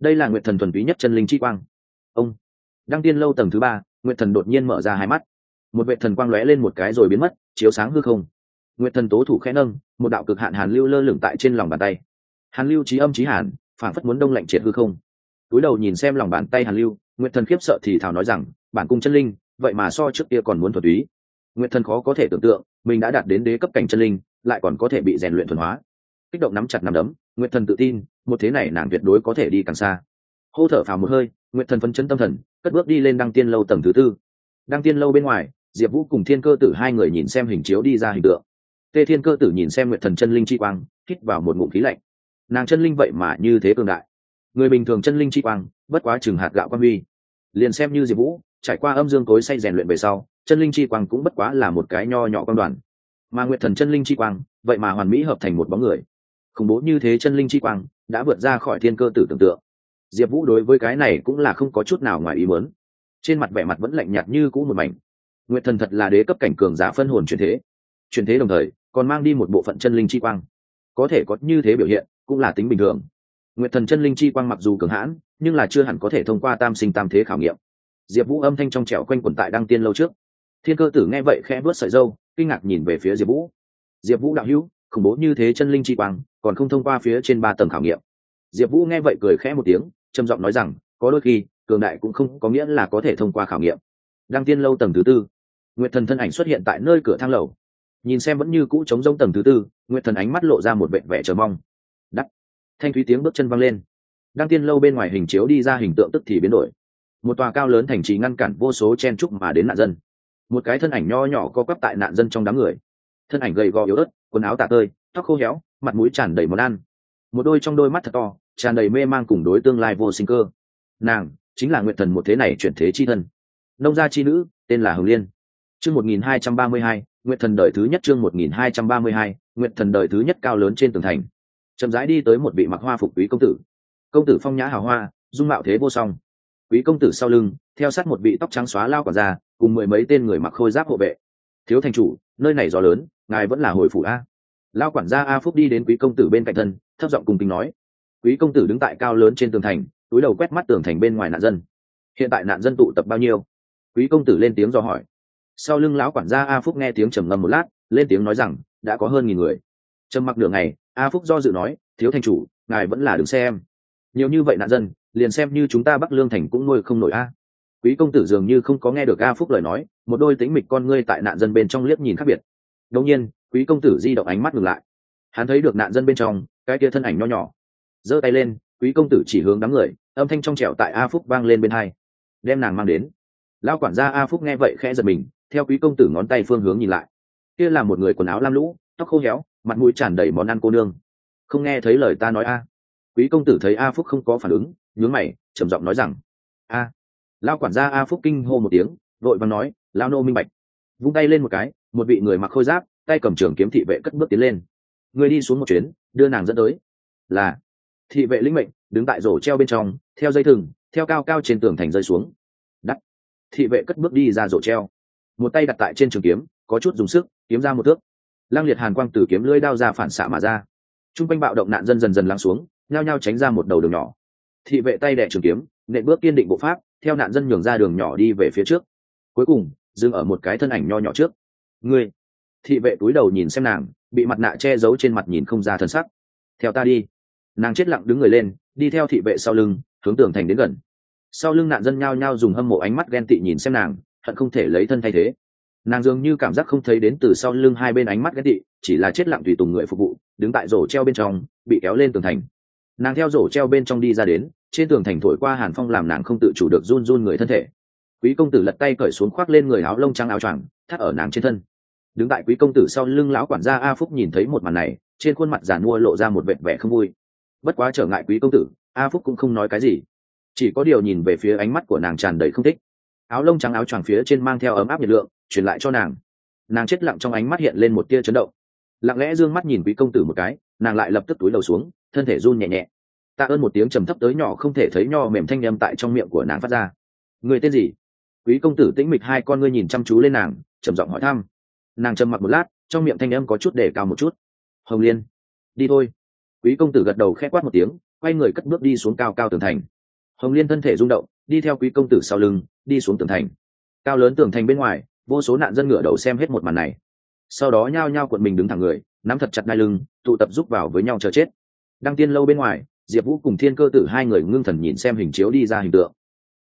Đây là nguyện thần thuần túy nhất chân linh chi quang. Ông đăng tiên lâu tầng thứ ba, nguyệt thần đột nhiên mở ra hai mắt. Một vệ thần quang lóe lên một cái rồi biến mất, chiếu sáng hư không. Nguyệt thần tố thủ khẽ nâng, một đạo cực hạn hàn lưu lơ lửng tại trên lòng bàn tay. Hàn lưu trí âm trí hàn phản phất muốn đông lạnh triệt hư không. Túi đầu nhìn xem lòng bàn tay hàn lưu, nguyệt thần khiếp sợ thì thảo nói rằng, bản cung chân linh, vậy mà so trước kia còn muốn thuật túy. Nguyệt thần khó có thể tưởng tượng, mình đã đạt đến đế cấp cảnh chân linh, lại còn có thể bị rèn luyện thuần hóa. Kích động nắm chặt nắm đấm, nguyệt thần tự tin, một thế này nàng tuyệt đối có thể đi càng xa. Hô thở phào một hơi, nguyệt thần phấn chấn tâm thần cất bước đi lên đăng tiên lâu tầng thứ tư. Đăng tiên lâu bên ngoài, diệp vũ cùng thiên cơ tử hai người nhìn xem hình chiếu đi ra hình tượng. Tê thiên cơ tử nhìn xem nguyệt thần chân linh chi quang, hít vào một ngụm khí lạnh. Nàng chân linh vậy mà như thế cường đại. Người bình thường chân linh chi quang, bất quá chừng hạt gạo quan huy. Liền xem như diệp vũ, trải qua âm dương cối say rèn luyện về sau, chân linh chi quang cũng bất quá là một cái nho nhỏ quan đoàn. Mà nguyệt thần chân linh chi quang, vậy mà hoàn mỹ hợp thành một bóng người. Khủng bố như thế chân linh chi quang, đã vượt ra khỏi thiên cơ tử tưởng tượng diệp vũ đối với cái này cũng là không có chút nào ngoài ý muốn. Trên mặt vẻ mặt vẫn lạnh nhạt như cũ một mảnh. Nguyệt thần thật là đế cấp cảnh cường giả phân hồn truyền thế. Truyền thế đồng thời, còn mang đi một bộ phận chân linh chi quang. Có thể có như thế biểu hiện, cũng là tính bình thường. Nguyệt thần chân linh chi quang mặc dù cường hãn, nhưng là chưa hẳn có thể thông qua tam sinh tam thế khảo nghiệm. Diệp vũ âm thanh trong trẻo quanh quẩn tại đăng tiên lâu trước. Thiên cơ tử nghe vậy khẽ vớt sợi dâu kinh ngạc nhìn về phía diệp vũ. Diệp vũ đạo hữu, khủng bố như thế chân linh chi quang, còn không thông qua phía trên ba tầng khảo nghiệm. Diệp vũ nghe vậy cười khẽ một tiếng trầm giọng nói rằng, có đôi khi, cường đại cũng không có nghĩa là có thể thông qua khảo nghiệm. Đăng tiên lâu tầng thứ tư, nguyệt thần thân ảnh xuất hiện tại nơi cửa thang lầu. Nhìn xem vẫn như cũ trống giống tầng thứ tư, nguyệt thần ánh mắt lộ ra một vẹn vẻ chờ mong. Đắt thanh thúy tiếng bước chân văng lên. Đăng tiên lâu bên ngoài hình chiếu đi ra hình tượng tức thì biến đổi. Một tòa cao lớn thành trì ngăn cản vô số chen trúc mà đến nạn dân. Một cái thân ảnh nho nhỏ co quắp tại nạn dân trong đám người. Thân ảnh gầy gò yếu ớt, quần áo tả tơi, tóc khô héo, mặt mũi tràn đầy món ăn một đôi trong đôi mắt thật to tràn đầy mê mang cùng đối tương lai vô sinh cơ. Nàng chính là nguyện thần một thế này chuyển thế chi thân. Nông gia chi nữ tên là hồng liên. Chương một nghìn hai trăm ba mươi hai nguyện thần đời thứ nhất chương một nghìn hai trăm ba mươi hai nguyện thần đời thứ nhất cao lớn trên tường thành. Chậm rãi đi tới một vị mặc hoa phục quý công tử. Công tử phong nhã hào hoa dung mạo thế vô song. Quý công tử sau lưng theo sát một vị tóc trắng xóa lao quả ra, cùng mười mấy tên người mặc khôi giáp hộ vệ. Thiếu thành chủ nơi này gió lớn ngài vẫn là hồi phủ a lao quản gia a phúc đi đến quý công tử bên cạnh thân, thấp giọng cùng kính nói, quý công tử đứng tại cao lớn trên tường thành, túi đầu quét mắt tường thành bên ngoài nạn dân. Hiện tại nạn dân tụ tập bao nhiêu? Quý công tử lên tiếng do hỏi. Sau lưng lão quản gia a phúc nghe tiếng trầm ngâm một lát, lên tiếng nói rằng, đã có hơn nghìn người. Trầm mặc đường này a phúc do dự nói, thiếu thành chủ, ngài vẫn là đứng xem. Nhiều như vậy nạn dân, liền xem như chúng ta bắc lương thành cũng nuôi không nổi a. Quý công tử dường như không có nghe được a phúc lời nói, một đôi tính mịch con ngươi tại nạn dân bên trong liếc nhìn khác biệt. Đông nhiên quý công tử di động ánh mắt ngừng lại. Hắn thấy được nạn dân bên trong, cái kia thân ảnh nho nhỏ. Giơ tay lên, quý công tử chỉ hướng đám người, âm thanh trong trẻo tại a phúc vang lên bên hai. Đem nàng mang đến. Lao quản gia a phúc nghe vậy khẽ giật mình, theo quý công tử ngón tay phương hướng nhìn lại. Kia là một người quần áo lam lũ, tóc khô héo, mặt mũi tràn đầy món ăn cô nương. Không nghe thấy lời ta nói a. Quý công tử thấy a phúc không có phản ứng, nhướng mày, trầm giọng nói rằng, a. Lao quản gia a phúc kinh hô một tiếng, vội và nói lao nô minh bạch. Vung tay lên một cái, một vị người mặc khôi giáp tay cầm trường kiếm thị vệ cất bước tiến lên. Người đi xuống một chuyến, đưa nàng dẫn tới. Là, thị vệ lĩnh mệnh, đứng tại rổ treo bên trong, theo dây thừng, theo cao cao trên tường thành rơi xuống. Đắt. Thị vệ cất bước đi ra rổ treo. Một tay đặt tại trên trường kiếm, có chút dùng sức, kiếm ra một thước. Lăng liệt hàn quang từ kiếm lưỡi đao ra phản xạ mà ra. T r u n g quanh bạo động nạn dân dần dần lắng xuống, nhao nhao tránh ra một đầu đường nhỏ. Thị vệ tay đẻ trường kiếm, nện bước kiên định bộ pháp, theo nạn dân nhường ra đường nhỏ đi về phía trước. Cuối cùng, dừng ở một cái thân ảnh nho nhỏ trước. Ngươi thị vệ túi đầu nhìn xem nàng, bị mặt nạ che giấu trên mặt nhìn không ra thân sắc. Theo ta đi. Nàng chết lặng đứng người lên, đi theo thị vệ sau lưng, hướng tường thành đến gần. Sau lưng nạn dân nhao nhao dùng hâm mộ ánh mắt ghen tị nhìn xem nàng, hận không thể lấy thân thay thế. Nàng dường như cảm giác không thấy đến từ sau lưng hai bên ánh mắt ghét tị, chỉ là chết lặng tùy tùng người phục vụ, đứng tại rổ treo bên trong, bị kéo lên tường thành. Nàng theo rổ treo bên trong đi ra đến, trên tường thành thổi qua hàn phong làm nàng không tự chủ được run run người thân thể. Quý công tử lật tay cởi xuống khoác lên người áo lông trắng áo choàng, thắt ở nàng trên thân đứng tại quý công tử sau lưng lão quản gia a phúc nhìn thấy một màn này, trên khuôn mặt giàn mua lộ ra một vẻ vẻ không vui. Bất quá trở ngại quý công tử, a phúc cũng không nói cái gì. Chỉ có điều nhìn về phía ánh mắt của nàng tràn đầy không thích. Áo lông trắng áo choàng phía trên mang theo ấm áp nhiệt lượng, truyền lại cho nàng. Nàng chết lặng trong ánh mắt hiện lên một tia chấn động. Lặng lẽ d ư ơ n g mắt nhìn quý công tử một cái, nàng lại lập tức túi đầu xuống, thân thể run nhẹ nhẹ. Tạ ơn một tiếng trầm thấp tới nhỏ không thể thấy nho mềm thanh â m tại trong miệng của nàng phát ra. Người tên gì? Quý công tử tĩnh mịch hai con ngươi nhìn chăm chú lên nàng, trầm giọng hỏi thăm nàng trầm mặc một lát, trong miệng thanh âm có chút để cao một chút. Hồng liên, đi thôi. Quý công tử gật đầu k h ẽ quát một tiếng, quay người cất bước đi xuống cao cao tường thành. Hồng liên thân thể rung động, đi theo quý công tử sau lưng, đi xuống tường thành. Cao lớn tường thành bên ngoài, vô số nạn dân ngựa đầu xem hết một màn này. Sau đó nhao nhao cuộn mình đứng thẳng người, nắm thật chặt đai lưng, tụ tập giúp vào với nhau chờ chết. Đăng tiên lâu bên ngoài, diệp vũ cùng thiên cơ tử hai người ngưng thần nhìn xem hình chiếu đi ra hình tượng.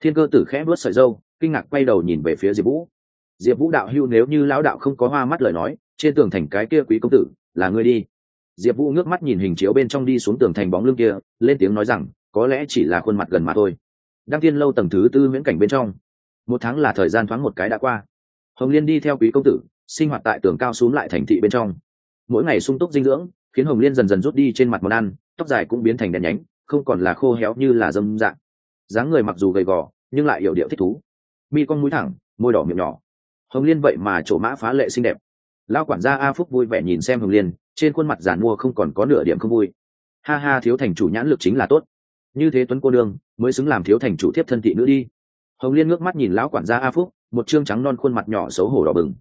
Thiên cơ tử khẽ vớt sợi dâu kinh ngạc quay đầu nhìn về phía diệp vũ diệp vũ đạo hưu nếu như lão đạo không có hoa mắt lời nói, trên tường thành cái kia quý công tử, là ngươi đi. Diệp vũ ngước mắt nhìn hình chiếu bên trong đi xuống tường thành bóng lưng kia, lên tiếng nói rằng, có lẽ chỉ là khuôn mặt gần mà thôi. Đăng tiên lâu tầng thứ tư miễn cảnh bên trong. Một tháng là thời gian thoáng một cái đã qua. Hồng liên đi theo quý công tử, sinh hoạt tại tường cao xuống lại thành thị bên trong. Mỗi ngày sung túc dinh dưỡng, khiến hồng liên dần dần rút đi trên mặt món ăn, tóc dài cũng biến thành đèn nhánh, không còn là khô héo như là dâm dạng. Dáng người mặc dù gầy gò, nhưng lại hiểu điệu thích thú. Mi con mũi thẳng, môi đỏ miệng nhỏ hồng liên vậy mà chỗ mã phá lệ xinh đẹp. Lao quản gia a phúc vui vẻ nhìn xem hồng liên, trên khuôn mặt giàn mua không còn có nửa điểm không vui. Ha ha, thiếu thành chủ nhãn lực chính là tốt. Như thế tuấn cô đương mới xứng làm thiếu thành chủ thiếp thân thị nữ đi. Hồng liên ngước mắt nhìn lão quản gia a phúc, một chương trắng non khuôn mặt nhỏ xấu hổ đỏ bừng.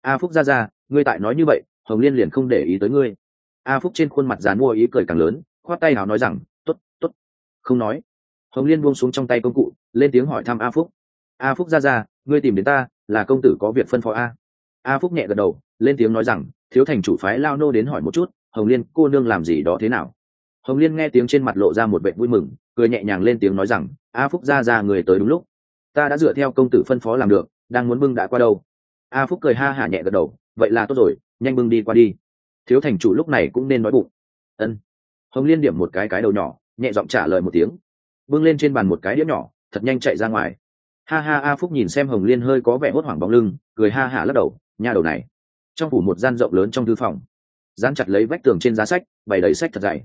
A phúc ra ra, ngươi tại nói như vậy, hồng liên liền không để ý tới ngươi. A phúc trên khuôn mặt giàn mua ý cười càng lớn, khoát tay nào nói rằng t ố t t ố t không nói. Hồng liên buông xuống trong tay công cụ, lên tiếng hỏi thăm a phúc a phúc ra ra, ngươi tìm đến ta, là công tử có việc phân phó a. A phúc nhẹ gật đầu, lên tiếng nói rằng, thiếu thành chủ phái lao nô đến hỏi một chút, hồng liên, cô nương làm gì đó thế nào? Hồng liên nghe tiếng trên mặt lộ ra một vệ vui mừng, cười nhẹ nhàng lên tiếng nói rằng, a phúc ra ra, người tới đúng lúc. Ta đã dựa theo công tử phân phó làm được, đang muốn bưng đã qua đâu. A phúc cười ha hả nhẹ gật đầu, vậy là tốt rồi, nhanh bưng đi qua đi. Thiếu thành chủ lúc này cũng nên nói bụng. Ân. Hồng liên điểm một cái cái đầu nhỏ, nhẹ giọng trả lời một tiếng. Bưng lên trên bàn một cái đĩa nhỏ, thật nhanh chạy ra ngoài ha ha a phúc nhìn xem hồng liên hơi có vẻ hốt hoảng bóng lưng, cười ha hả lắc đầu Nhà đầu này. Trong phủ một gian rộng lớn trong thư phòng. Dán chặt lấy vách tường trên giá sách, bày đầy sách thật dày.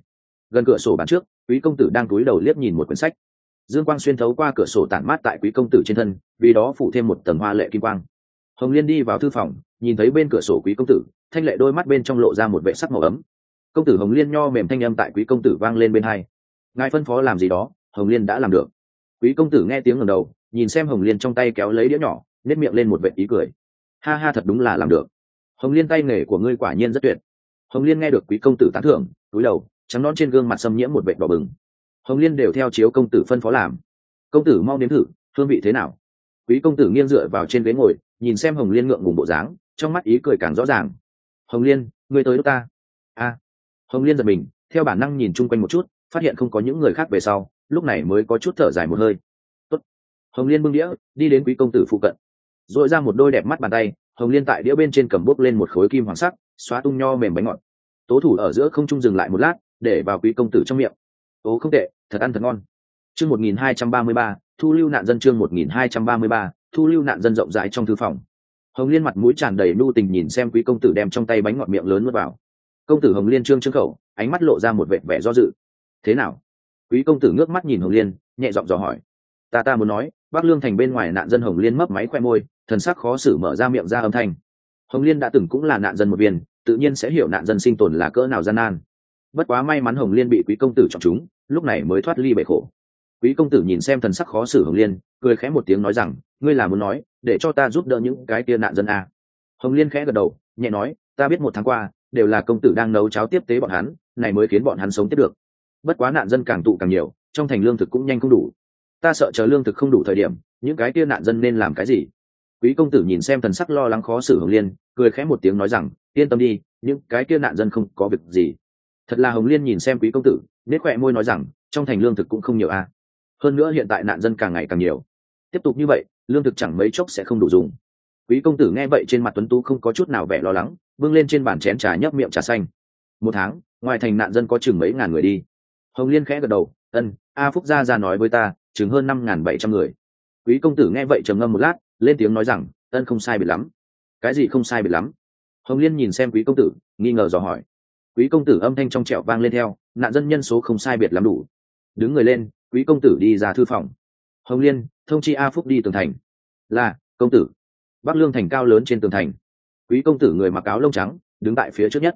Gần cửa sổ bàn trước, quý công tử đang cúi đầu liếc nhìn một quyển sách. Dương quang xuyên thấu qua cửa sổ tản mát tại quý công tử trên thân, vì đó phủ thêm một tầng hoa lệ kim quang. Hồng liên đi vào thư phòng, nhìn thấy bên cửa sổ quý công tử, thanh lệ đôi mắt bên trong lộ ra một vệ sắc màu ấm. Công tử hồng liên nho mềm thanh âm tại quý công tử vang lên bên hai. Ngài phân phó làm gì đó, hồng liên đã làm được. Quý công tử nghe tiếng ngầm đầu nhìn xem hồng liên trong tay kéo lấy đĩa nhỏ nếp miệng lên một vệ ý cười. Ha ha, thật đúng là làm được. Hồng liên tay nghề của ngươi quả nhiên rất tuyệt. Hồng liên nghe được quý công tử tán thưởng, túi đầu, trắng non trên gương mặt xâm nhiễm một vệ đỏ bừng. Hồng liên đều theo chiếu công tử phân phó làm. Công tử mau nếm thử, hương vị thế nào? Quý công tử nghiêng dựa vào trên ghế ngồi, nhìn xem hồng liên ngượng ngùng bộ dáng, trong mắt ý cười càng rõ ràng. Hồng liên, ngươi tới đâu ta. A. Hồng liên giật mình, theo bản năng nhìn chung quanh một chút, phát hiện không có những người khác về sau, lúc này mới có chút thở dài một hơi hồng liên bưng đĩa, đi đến quý công tử phụ cận. R ồ i ra một đôi đẹp mắt bàn tay, hồng liên tại đĩa bên trên cầm bốc lên một khối kim hoàng sắc, xóa tung nho mềm bánh ngọt. Tố thủ ở giữa không trung dừng lại một lát, để vào quý công tử trong miệng. Ố không tệ, thật ăn thật ngon. Chương một nghìn hai trăm ba mươi ba, thu lưu nạn dân chương một nghìn hai trăm ba mươi ba, thu lưu nạn dân rộng rãi trong thư phòng. Hồng liên mặt mũi tràn đầy nu tình nhìn xem quý công tử đem trong tay bánh ngọt miệng lớn nuốt vào. Công tử hồng liên trương trương khẩu, ánh mắt lộ ra một vẻ vẻ do dự. Thế nào? Quý công tử ngước mắt nhìn hồng liên, nhẹ giọng dò hỏi ta ta muốn nói, bắc lương thành bên ngoài nạn dân hồng liên mấp máy khoe môi, thần sắc khó xử mở ra miệng ra âm thanh. Hồng liên đã từng cũng là nạn dân một viên, tự nhiên sẽ hiểu nạn dân sinh tồn là cỡ nào gian nan. Bất quá may mắn hồng liên bị quý công tử chọn chúng, lúc này mới thoát ly bể khổ. Quý công tử nhìn xem thần sắc khó xử hồng liên, cười khẽ một tiếng nói rằng, ngươi là muốn nói, để cho ta giúp đỡ những cái tia nạn dân a. À. hồng liên khẽ gật đầu, nhẹ nói, ta biết một tháng qua, đều là công tử đang nấu cháo tiếp tế bọn hắn, này mới khiến bọn hắn sống tiếp được. Bất quá nạn dân càng tụ càng nhiều, trong thành lương thực cũng nhanh không đủ ta sợ chờ lương thực không đủ thời điểm, những cái kia nạn dân nên làm cái gì? Quý công tử nhìn xem thần sắc lo lắng khó xử hồng liên, cười khẽ một tiếng nói rằng, yên tâm đi, những cái kia nạn dân không có việc gì. Thật là hồng liên nhìn xem quý công tử, nết khỏe môi nói rằng, trong thành lương thực cũng không nhiều a hơn nữa hiện tại nạn dân càng ngày càng nhiều. Tiếp tục như vậy, lương thực chẳng mấy chốc sẽ không đủ dùng. Quý công tử nghe vậy trên mặt tuấn tú không có chút nào vẻ lo lắng, bưng lên trên bàn chén trà nhấp miệng trà xanh. Một tháng, ngoài thành nạn dân có chừng mấy ngàn người đi. Hồng liên khẽ gật đầu, ân, a phúc gia ra nói với ta chừng hơn năm ngàn bảy trăm người. Quý công tử nghe vậy trầm ngâm một lát, lên tiếng nói rằng, ân không sai biệt lắm. Cái gì không sai biệt lắm? Hồng liên nhìn xem quý công tử, nghi ngờ dò hỏi. Quý công tử âm thanh trong trẻo vang lên theo, nạn dân nhân số không sai biệt lắm đủ. Đứng người lên, quý công tử đi ra thư phòng. Hồng liên, thông chi a phúc đi tường thành. Là, công tử. Bắc lương thành cao lớn trên tường thành. Quý công tử người mặc áo lông trắng, đứng tại phía trước nhất.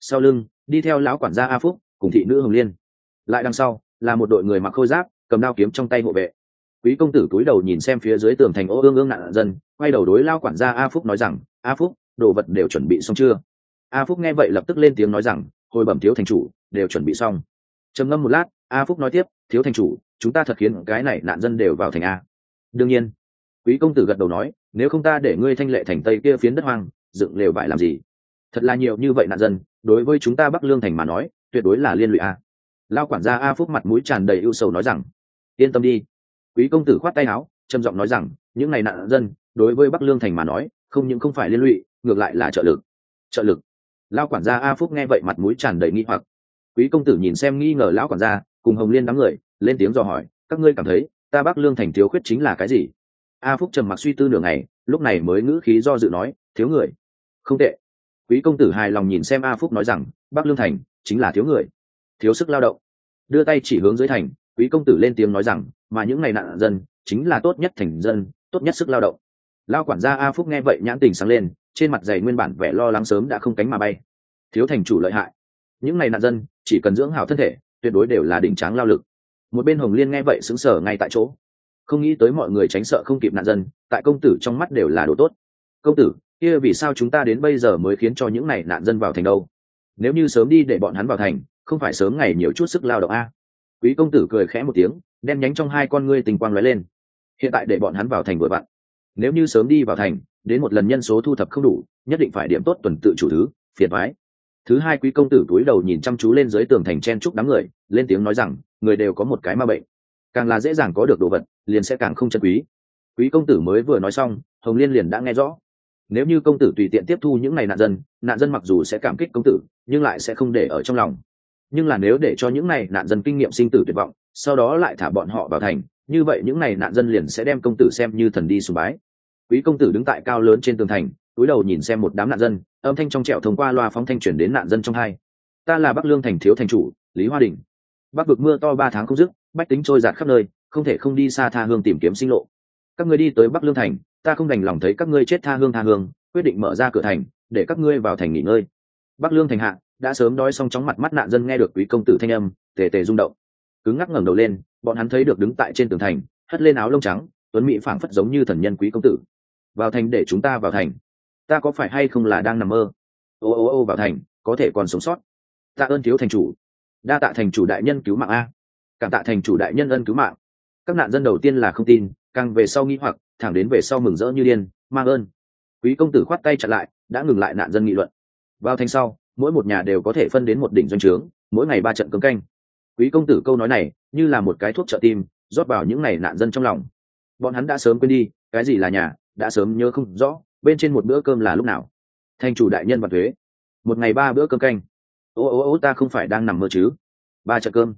Sau lưng, đi theo lão quản gia a phúc, cùng thị nữ hồng liên. Lại đằng sau, là một đội người mặc khôi giáp cầm đao kiếm trong tay hộ vệ. Quý công tử cúi đầu nhìn xem phía dưới tường thành ô ương ương nạn dân, quay đầu đối lao quản gia a phúc nói rằng, a phúc, đồ vật đều chuẩn bị xong chưa? A phúc nghe vậy lập tức lên tiếng nói rằng, hồi bẩm thiếu thành chủ, đều chuẩn bị xong. Trầm ngâm một lát, a phúc nói tiếp, thiếu thành chủ, chúng ta thật khiến cái này nạn dân đều vào thành a. Đương nhiên. Quý công tử gật đầu nói, nếu không ta để ngươi thanh lệ thành tây kia phiến đất hoang, dựng lều vải làm gì? Thật là nhiều như vậy nạn dân, đối với chúng ta bắc lương thành mà nói, tuyệt đối là liên lụy a. Lao quản gia a phúc mặt mũi tràn đầy ưu sầu nói rằng yên tâm đi. Quý công tử khoát tay áo, trầm giọng nói rằng, những này nạn dân, đối với bắc lương thành mà nói, không những không phải liên lụy, ngược lại là trợ lực. Trợ lực. Lao quản gia a phúc nghe vậy mặt mũi tràn đầy nghi hoặc. Quý công tử nhìn xem nghi ngờ lão quản gia, cùng hồng liên đám người, lên tiếng dò hỏi, các ngươi cảm thấy, ta bắc lương thành thiếu khuyết chính là cái gì? A phúc trầm mặc suy tư nửa ngày, lúc này mới ngữ khí do dự nói, thiếu người. Không tệ. Quý công tử hài lòng nhìn xem a phúc nói rằng, bắc lương thành chính là thiếu người. Thiếu sức lao động. Đưa tay chỉ hướng dưới thành quý công tử lên tiếng nói rằng, mà những ngày nạn dân chính là tốt nhất thành dân, tốt nhất sức lao động. Lao quản gia a phúc nghe vậy nhãn tình sáng lên, trên mặt dày nguyên bản vẻ lo lắng sớm đã không cánh mà bay. Thiếu thành chủ lợi hại, những ngày nạn dân chỉ cần dưỡng hảo thân thể, tuyệt đối đều là đỉnh tráng lao lực. Một bên hồng liên nghe vậy xứng sở ngay tại chỗ. Không nghĩ tới mọi người tránh sợ không kịp nạn dân, tại công tử trong mắt đều là đồ tốt. Công tử, kia vì sao chúng ta đến bây giờ mới khiến cho những này nạn dân vào thành đâu? Nếu như sớm đi để bọn hắn vào thành, không phải sớm ngày nhiều chút sức lao động a? Quý công tử cười khẽ một tiếng, đen nhánh trong hai con ngươi tình quang lóe lên. Hiện tại để bọn hắn vào thành vừa vặn. Nếu như sớm đi vào thành, đến một lần nhân số thu thập không đủ, nhất định phải điểm tốt tuần tự chủ thứ, phiền thoái thứ hai quý công tử túi đầu nhìn chăm chú lên dưới tường thành chen trúc đám người, lên tiếng nói rằng, người đều có một cái ma bệnh. Càng là dễ dàng có được đồ vật, liền sẽ càng không chân quý. Quý công tử mới vừa nói xong, hồng liên liền đã nghe rõ. Nếu như công tử tùy tiện tiếp thu những ngày nạn dân nạn dân mặc dù sẽ cảm kích công tử, nhưng lại sẽ không để ở trong lòng nhưng là nếu để cho những này nạn dân kinh nghiệm sinh tử tuyệt vọng, sau đó lại thả bọn họ vào thành, như vậy những này nạn dân liền sẽ đem công tử xem như thần đi sùng bái. Quý công tử đứng tại cao lớn trên tường thành, túi đầu nhìn xem một đám nạn dân, âm thanh trong trẹo thông qua loa phóng thanh chuyển đến nạn dân trong hai. Ta là bắc lương thành thiếu thành chủ, lý hoa đình. Bắc vực mưa to ba tháng không dứt, bách tính trôi giạt khắp nơi, không thể không đi xa tha hương tìm kiếm sinh lộ. Các ngươi đi tới bắc lương thành, ta không đành lòng thấy các ngươi chết tha hương tha hương, quyết định mở ra cửa thành, để các ngươi vào thành nghỉ ngơi. Bắc lương thành hạ đã sớm đói xong chóng mặt mắt nạn dân nghe được quý công tử thanh âm, tề tề rung động. Cứng ngắc ngẩng đầu lên, bọn hắn thấy được đứng tại trên tường thành, hất lên áo lông trắng, tuấn mỹ phảng phất giống như thần nhân quý công tử. Vào thành để chúng ta vào thành. Ta có phải hay không là đang nằm mơ? Ô ô ô, vào thành, có thể còn sống sót. Tạ ơn thiếu thành chủ. Đa tạ thành chủ đại nhân cứu mạng a. Cảm tạ thành chủ đại nhân ân cứu mạng. Các nạn dân đầu tiên là không tin, càng về sau nghĩ hoặc, thẳng đến về sau mừng rỡ như điên, mang ơn. Quý công tử khoát tay chặn lại, đã ngừng lại nạn dân nghị luận. Vào thành sau mỗi một nhà đều có thể phân đến một đỉnh doanh trướng, mỗi ngày ba trận cấm canh. Quý công tử câu nói này, như là một cái thuốc trợ tim, rót vào những ngày nạn dân trong lòng. Bọn hắn đã sớm quên đi, cái gì là nhà, đã sớm nhớ không rõ, bên trên một bữa cơm là lúc nào. Thành chủ đại nhân và thuế. Một ngày ba bữa cơm canh. Ô ô ô, ta không phải đang nằm mơ chứ. Ba trận cơm.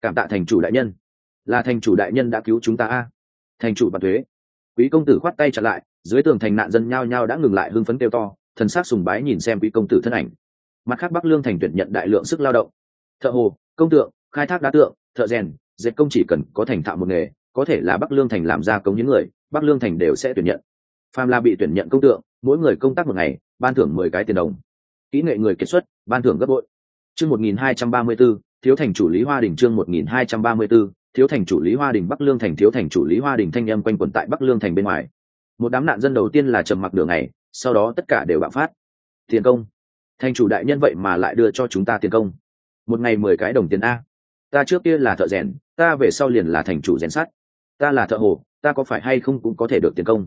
Cảm tạ thành chủ đại nhân. Là thành chủ đại nhân đã cứu chúng ta a. Thành chủ và thuế. Quý công tử khoát tay trả lại, dưới tường thành nạn dân nhao nhao đã ngừng lại hưng phấn kêu to, thần s á c sùng bái nhìn xem quý công tử thân ảnh mặt khác bắc lương thành tuyển nhận đại lượng sức lao động. Thợ hồ, công tượng, khai thác đá tượng, thợ rèn, dệt công chỉ cần có thành thạo một nghề, có thể là bắc lương thành làm ra công những người, bắc lương thành đều sẽ tuyển nhận. Phàm là bị tuyển nhận công tượng, mỗi người công tác một ngày, ban thưởng mười cái tiền đồng. Kỹ nghệ người kiệt xuất, ban thưởng gấp bội. Chương một nghìn hai trăm ba mươi b ố thiếu thành chủ lý hoa đình, chương một nghìn hai trăm ba mươi b ố thiếu thành chủ lý hoa đình, bắc lương thành, thiếu thành chủ lý hoa đình thanh â m quanh quẩn tại bắc lương thành bên ngoài. Một đám nạn dân đầu tiên là trầm mặc đường này sau đó tất cả đều bạo phát. Tiền công thành chủ đại nhân vậy mà lại đưa cho chúng ta tiền công. Một ngày mười cái đồng tiền a. Ta trước kia là thợ rèn, ta về sau liền là thành chủ rèn sắt. Ta là thợ hồ, ta có phải hay không cũng có thể được tiền công?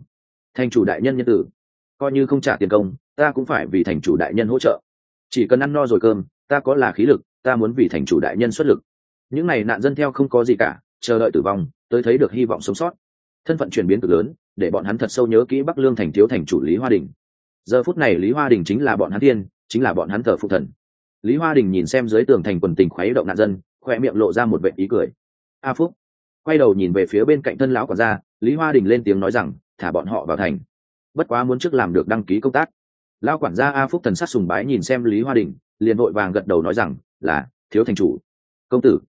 Thành chủ đại nhân nhân tử. Coi như không trả tiền công, ta cũng phải vì thành chủ đại nhân hỗ trợ. Chỉ cần ăn no rồi cơm, ta có là khí lực, ta muốn vì thành chủ đại nhân xuất lực. Những n à y nạn dân theo không có gì cả, chờ đợi tử vong tới thấy được hy vọng sống sót. Thân phận chuyển biến cực lớn, để bọn hắn thật sâu nhớ kỹ bắc lương thành thiếu thành chủ lý hoa đình. Giờ phút này lý hoa đình chính là bọn hắn tiên chính là bọn hắn thờ phụ thần. Lý hoa đình nhìn xem dưới tường thành quần tình khuấy động nạn dân khoe miệng lộ ra một vệ ý cười. A phúc. Quay đầu nhìn về phía bên cạnh thân lão quản gia lý hoa đình lên tiếng nói rằng thả bọn họ vào thành. Bất quá muốn trước làm được đăng ký công tác. Lão quản gia a phúc thần sát sùng bái nhìn xem lý hoa đình liền vội vàng gật đầu nói rằng là thiếu thành chủ. Công tử.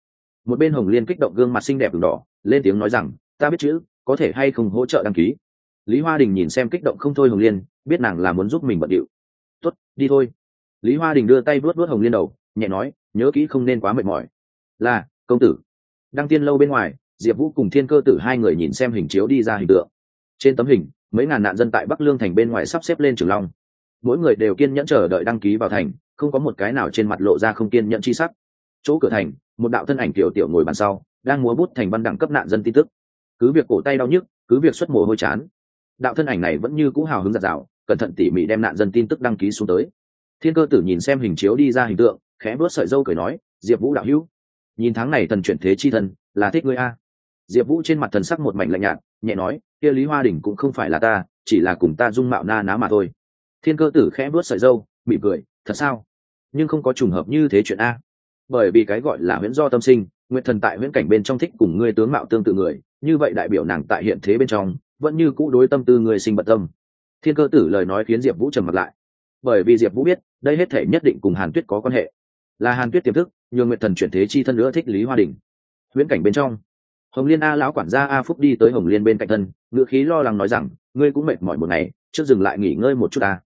Một bên hồng liên kích động gương mặt xinh đẹp v đỏ lên tiếng nói rằng ta biết chữ có thể hay không hỗ trợ đăng ký? Lý hoa đình nhìn xem kích động không thôi hồng liên biết nàng là muốn giúp mình bận điệu. Tốt, đi thôi lý hoa đình đưa tay vớt vớt hồng liên đầu, nhẹ nói, nhớ kỹ không nên quá mệt mỏi. Là, công tử. Đăng tiên lâu bên ngoài, diệp vũ cùng thiên cơ tử hai người nhìn xem hình chiếu đi ra hình tượng. Trên tấm hình, mấy ngàn nạn dân tại bắc lương thành bên ngoài sắp xếp lên trường long. Mỗi người đều kiên nhẫn chờ đợi đăng ký vào thành, không có một cái nào trên mặt lộ ra không kiên nhẫn chi sắc. Chỗ cửa thành, một đạo thân ảnh tiểu tiểu ngồi bàn sau, đang múa bút thành văn đẳng cấp nạn dân tin tức. Cứ việc cổ tay đau nhức, cứ việc xuất mồ hôi chán, đạo thân ảnh này vẫn như cũ hào hứng giặt rào cẩn thận tỉ mỉ đem nạn dân tin tức đăng ký xuống tới thiên cơ tử nhìn xem hình chiếu đi ra hình tượng khẽ vớt sợi dâu cười nói diệp vũ đạo hữu nhìn tháng này thần chuyển thế chi thần, là thích ngươi a. Diệp vũ trên mặt thần sắc một mảnh lạnh nhạt nhẹ nói kia lý hoa đình cũng không phải là ta chỉ là cùng ta dung mạo na ná mà thôi. Thiên cơ tử khẽ vớt sợi dâu mỉm cười thật sao? Nhưng không có trùng hợp như thế chuyện a. Bởi vì cái gọi là huyễn do tâm sinh nguyện thần tại huyễn cảnh bên trong thích cùng ngươi tướng mạo tương tự người như vậy đại biểu nàng tại hiện thế bên trong vẫn như cũ đối tâm tư người sinh bận tâm. Thiên cơ tử lời nói khiến diệp vũ trầm mặt lại bởi vì diệp vũ biết, đây hết thể nhất định cùng hàn tuyết có quan hệ. Là hàn tuyết tiềm thức nhường nguyện thần chuyển thế chi thân nữa thích lý hoa đình. Huyễn cảnh bên trong, hồng liên a lão quản gia a phúc đi tới hồng liên bên cạnh thân ngựa khí lo lắng nói rằng, ngươi cũng mệt mỏi một ngày, trước dừng lại nghỉ ngơi một chút ta.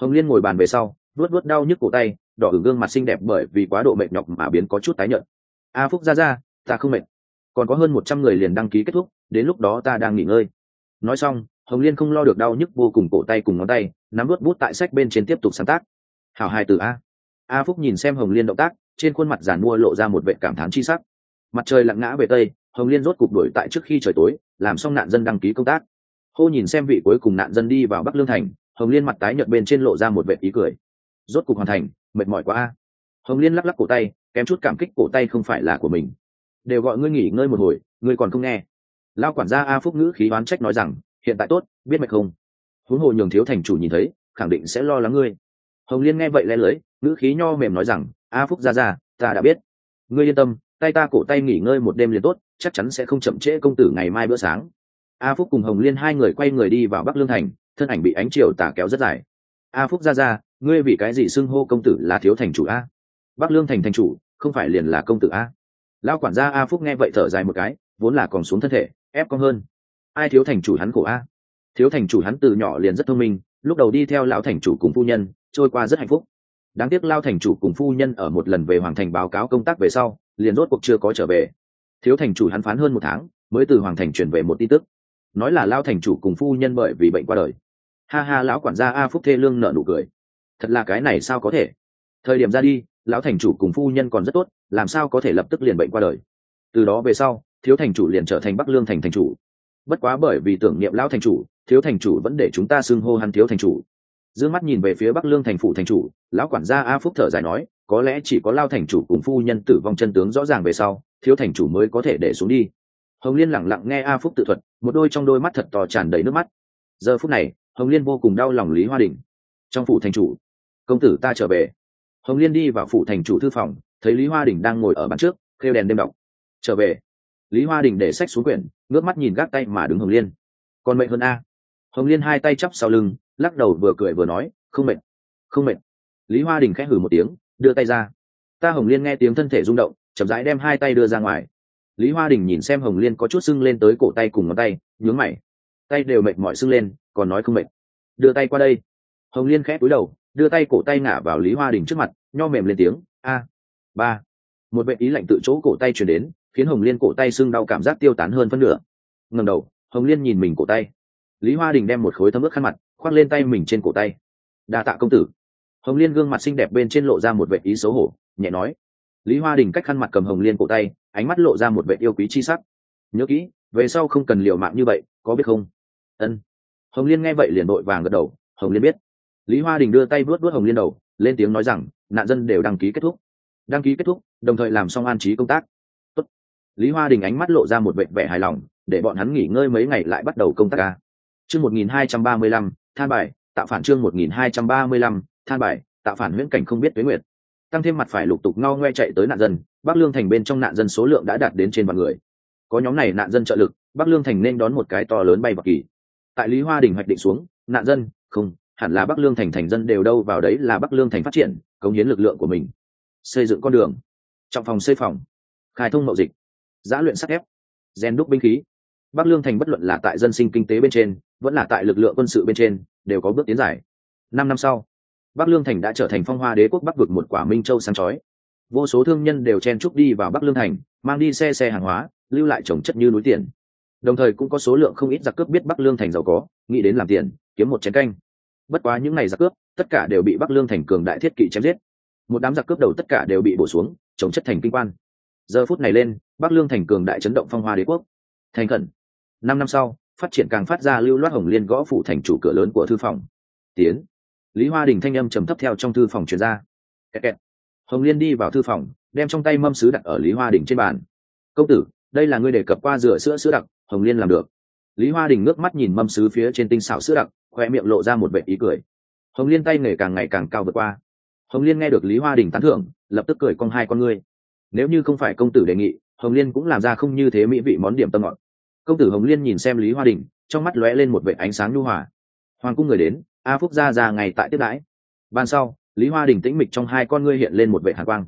Hồng liên ngồi bàn về sau, vuốt vuốt đau nhức cổ tay, đỏ ở gương mặt xinh đẹp bởi vì quá độ mệt nhọc mà biến có chút tái nhợt. A phúc ra ra, ta không mệt. Còn có hơn một trăm người liền đăng ký kết thúc, đến lúc đó ta đang nghỉ ngơi. Nói xong hồng liên không lo được đau nhức vô cùng cổ tay cùng ngón tay, nắm vớt bút tại sách bên trên tiếp tục sáng tác. Hảo hai từ a. A phúc nhìn xem hồng liên động tác, trên khuôn mặt giàn mua lộ ra một vệ cảm thán chi sắc. Mặt trời lặng ngã về tây, hồng liên rốt cục đuổi tại trước khi trời tối, làm xong nạn dân đăng ký công tác. Hô nhìn xem vị cuối cùng nạn dân đi vào bắc lương thành, hồng liên mặt tái nhợt bên trên lộ ra một vệ ý cười. Rốt cục hoàn thành, mệt mỏi quá a. Hồng liên lắc lắc cổ tay, kém chút cảm kích cổ tay không phải là của mình. Đều gọi ngươi nghỉ ngơi một hồi, ngươi còn không nghe. Lao quản gia a phúc ngữ khí oán trách nói rằng hiện tại tốt, biết mạch không? Huống hồ nhường thiếu thành chủ nhìn thấy, khẳng định sẽ lo lắng ngươi. Hồng liên nghe vậy le lưới, ngữ khí nho mềm nói rằng, a phúc ra ra, ta đã biết. Ngươi yên tâm, tay ta cổ tay nghỉ ngơi một đêm liền tốt, chắc chắn sẽ không chậm trễ công tử ngày mai bữa sáng. A phúc cùng hồng liên hai người quay người đi vào bắc lương thành, thân ảnh bị ánh chiều tả kéo rất dài. A phúc ra ra, ngươi vì cái gì xưng hô công tử là thiếu thành chủ a? Bắc lương thành thành chủ, không phải liền là công tử a? Lao quản gia a phúc nghe vậy thở dài một cái, vốn là còn xuống thân thể, ép con hơn ai thiếu thành chủ hắn khổ a? Thiếu thành chủ hắn từ nhỏ liền rất thông minh, lúc đầu đi theo lão thành chủ cùng phu nhân, trôi qua rất hạnh phúc. Đáng tiếc lao thành chủ cùng phu nhân ở một lần về hoàng thành báo cáo công tác về sau, liền rốt cuộc chưa có trở về. Thiếu thành chủ hắn phán hơn một tháng, mới từ hoàng thành chuyển về một tin tức. Nói là lao thành chủ cùng phu nhân bởi vì bệnh qua đời. Ha ha, lão quản gia a phúc thê lương nợ nụ cười. Thật là cái này sao có thể? Thời điểm ra đi, lão thành chủ cùng phu nhân còn rất tốt, làm sao có thể lập tức liền bệnh qua đời? Từ đó về sau, thiếu thành chủ liền trở thành bắc lương thành thành chủ bất quá bởi vì tưởng niệm lão thành chủ, thiếu thành chủ vẫn để chúng ta xưng hô hắn thiếu thành chủ. D ư ơ n g mắt nhìn về phía bắc lương thành phủ thành chủ, lão quản gia a phúc thở dài nói, có lẽ chỉ có lao thành chủ cùng phu nhân tử vong chân tướng rõ ràng về sau, thiếu thành chủ mới có thể để xuống đi. Hồng liên lẳng lặng nghe a phúc tự thuật, một đôi trong đôi mắt thật to tràn đầy nước mắt. Giờ phút này, hồng liên vô cùng đau lòng lý hoa đình. Trong phủ thành chủ, công tử ta trở về. Hồng liên đi vào phủ thành chủ thư phòng, thấy lý hoa đình đang ngồi ở bàn trước, kêu đèn đêm đọc. Trở về. Lý hoa đình để sách xuống quyển ngước mắt nhìn gác tay mà đứng hồng liên. Còn mệt hơn a. Hồng liên hai tay chắp sau lưng, lắc đầu vừa cười vừa nói, không mệt không mệt. Lý hoa đình khẽ hử một tiếng, đưa tay ra. Ta hồng liên nghe tiếng thân thể rung động, chậm rãi đem hai tay đưa ra ngoài. Lý hoa đình nhìn xem hồng liên có chút sưng lên tới cổ tay cùng ngón tay, nhướng mày. Tay đều mệt mỏi sưng lên, còn nói không mệt. Đưa tay qua đây. Hồng liên khẽ cúi đầu, đưa tay cổ tay ngả vào lý hoa đình trước mặt, nho mềm lên tiếng, a, ba. Một vệ ý lạnh tự chỗ cổ tay chuyển đến khiến hồng liên cổ tay sưng đau cảm giác tiêu tán hơn phân nửa. Ngầm đầu, hồng liên nhìn mình cổ tay. Lý hoa đình đem một khối thấm ướt khăn mặt, khoác lên tay mình trên cổ tay. Đa tạ công tử. Hồng liên gương mặt xinh đẹp bên trên lộ ra một vệ ý xấu hổ, nhẹ nói. Lý hoa đình cách khăn mặt cầm hồng liên cổ tay, ánh mắt lộ ra một vệ yêu quý chi sắc. Nhớ kỹ, về sau không cần liều mạng như vậy, có biết không? Ân. Hồng liên nghe vậy liền đội vàng gật đầu, hồng liên biết. Lý hoa đình đưa tay vuốt vuốt hồng liên đầu, lên tiếng nói rằng, nạn dân đều đăng ký kết thúc. Đăng ký kết thúc, đồng thời làm xong an trí công tác lý hoa đình ánh mắt lộ ra một vệ vẻ hài lòng, để bọn hắn nghỉ ngơi mấy ngày lại bắt đầu công tác ca. Chương một nghìn hai trăm ba mươi lăm, than bài, tạo phản chương một nghìn hai trăm ba mươi lăm, than bài, tạo phản huyễn cảnh không biết tuế nguyệt. Tăng thêm mặt phải lục tục ngao ngoe chạy tới nạn dân, bắc lương thành bên trong nạn dân số lượng đã đạt đến trên vạn người. Có nhóm này nạn dân trợ lực, bắc lương thành nên đón một cái to lớn bay vào kỳ. Tại lý hoa đình hoạch định xuống, nạn dân, không, hẳn là bắc lương thành thành dân đều đâu vào đấy là bắc lương thành phát triển, cống hiến lực lượng của mình. Xây dựng con đường. Trọng phòng xây phòng. Khai thông mậu dịch giã luyện sắt thép gen đúc binh khí. Bắc lương thành bất luận là tại dân sinh kinh tế bên trên, vẫn là tại lực lượng quân sự bên trên, đều có bước tiến giải năm năm sau, bắc lương thành đã trở thành phong hoa đế quốc bắc vực một quả minh châu sáng chói. Vô số thương nhân đều chen trúc đi vào bắc lương thành, mang đi xe xe hàng hóa, lưu lại trồng chất như núi tiền. Đồng thời cũng có số lượng không ít giặc cướp biết bắc lương thành giàu có, nghĩ đến làm tiền, kiếm một chén canh. Bất quá những ngày giặc cướp, tất cả đều bị bắc lương thành cường đại thiết kỵ chém giết. Một đám giặc cướp đầu tất cả đều bị bổ xuống, trồng chất thành kinh quan. Giờ phút này lên bắc lương thành cường đại chấn động phong hoa đế quốc. Thành khẩn. Năm năm sau, phát triển càng phát ra lưu loát hồng liên gõ phủ thành chủ cửa lớn của thư phòng. Tiến. Lý hoa đình thanh âm trầm thấp theo trong thư phòng truyền ra. Kẹt kẹt. hồng liên đi vào thư phòng, đem trong tay mâm sứ đặt ở lý hoa đình trên bàn. Công tử, đây là ngươi đề cập qua rửa sữa sữa đặc, hồng liên làm được. Lý hoa đình ngước mắt nhìn mâm sứ phía trên tinh xảo sữa đặc, khoe miệng lộ ra một vệ ý cười. Hồng liên tay nghề càng ngày càng cao vượt qua. Hồng liên nghe được lý hoa đình tán thưởng, lập tức cười cong hai con ngươi. Nếu như không phải công tử đề nghị hồng liên cũng làm ra không như thế mỹ vị món điểm tâm ngọt. Công tử hồng liên nhìn xem lý hoa đình, trong mắt lóe lên một vệ ánh sáng nhu hòa. Hoàng cung người đến, a phúc ra ra ngày tại tiếp đãi. Ban sau, lý hoa đình tĩnh mịch trong hai con ngươi hiện lên một vệ hạ quang.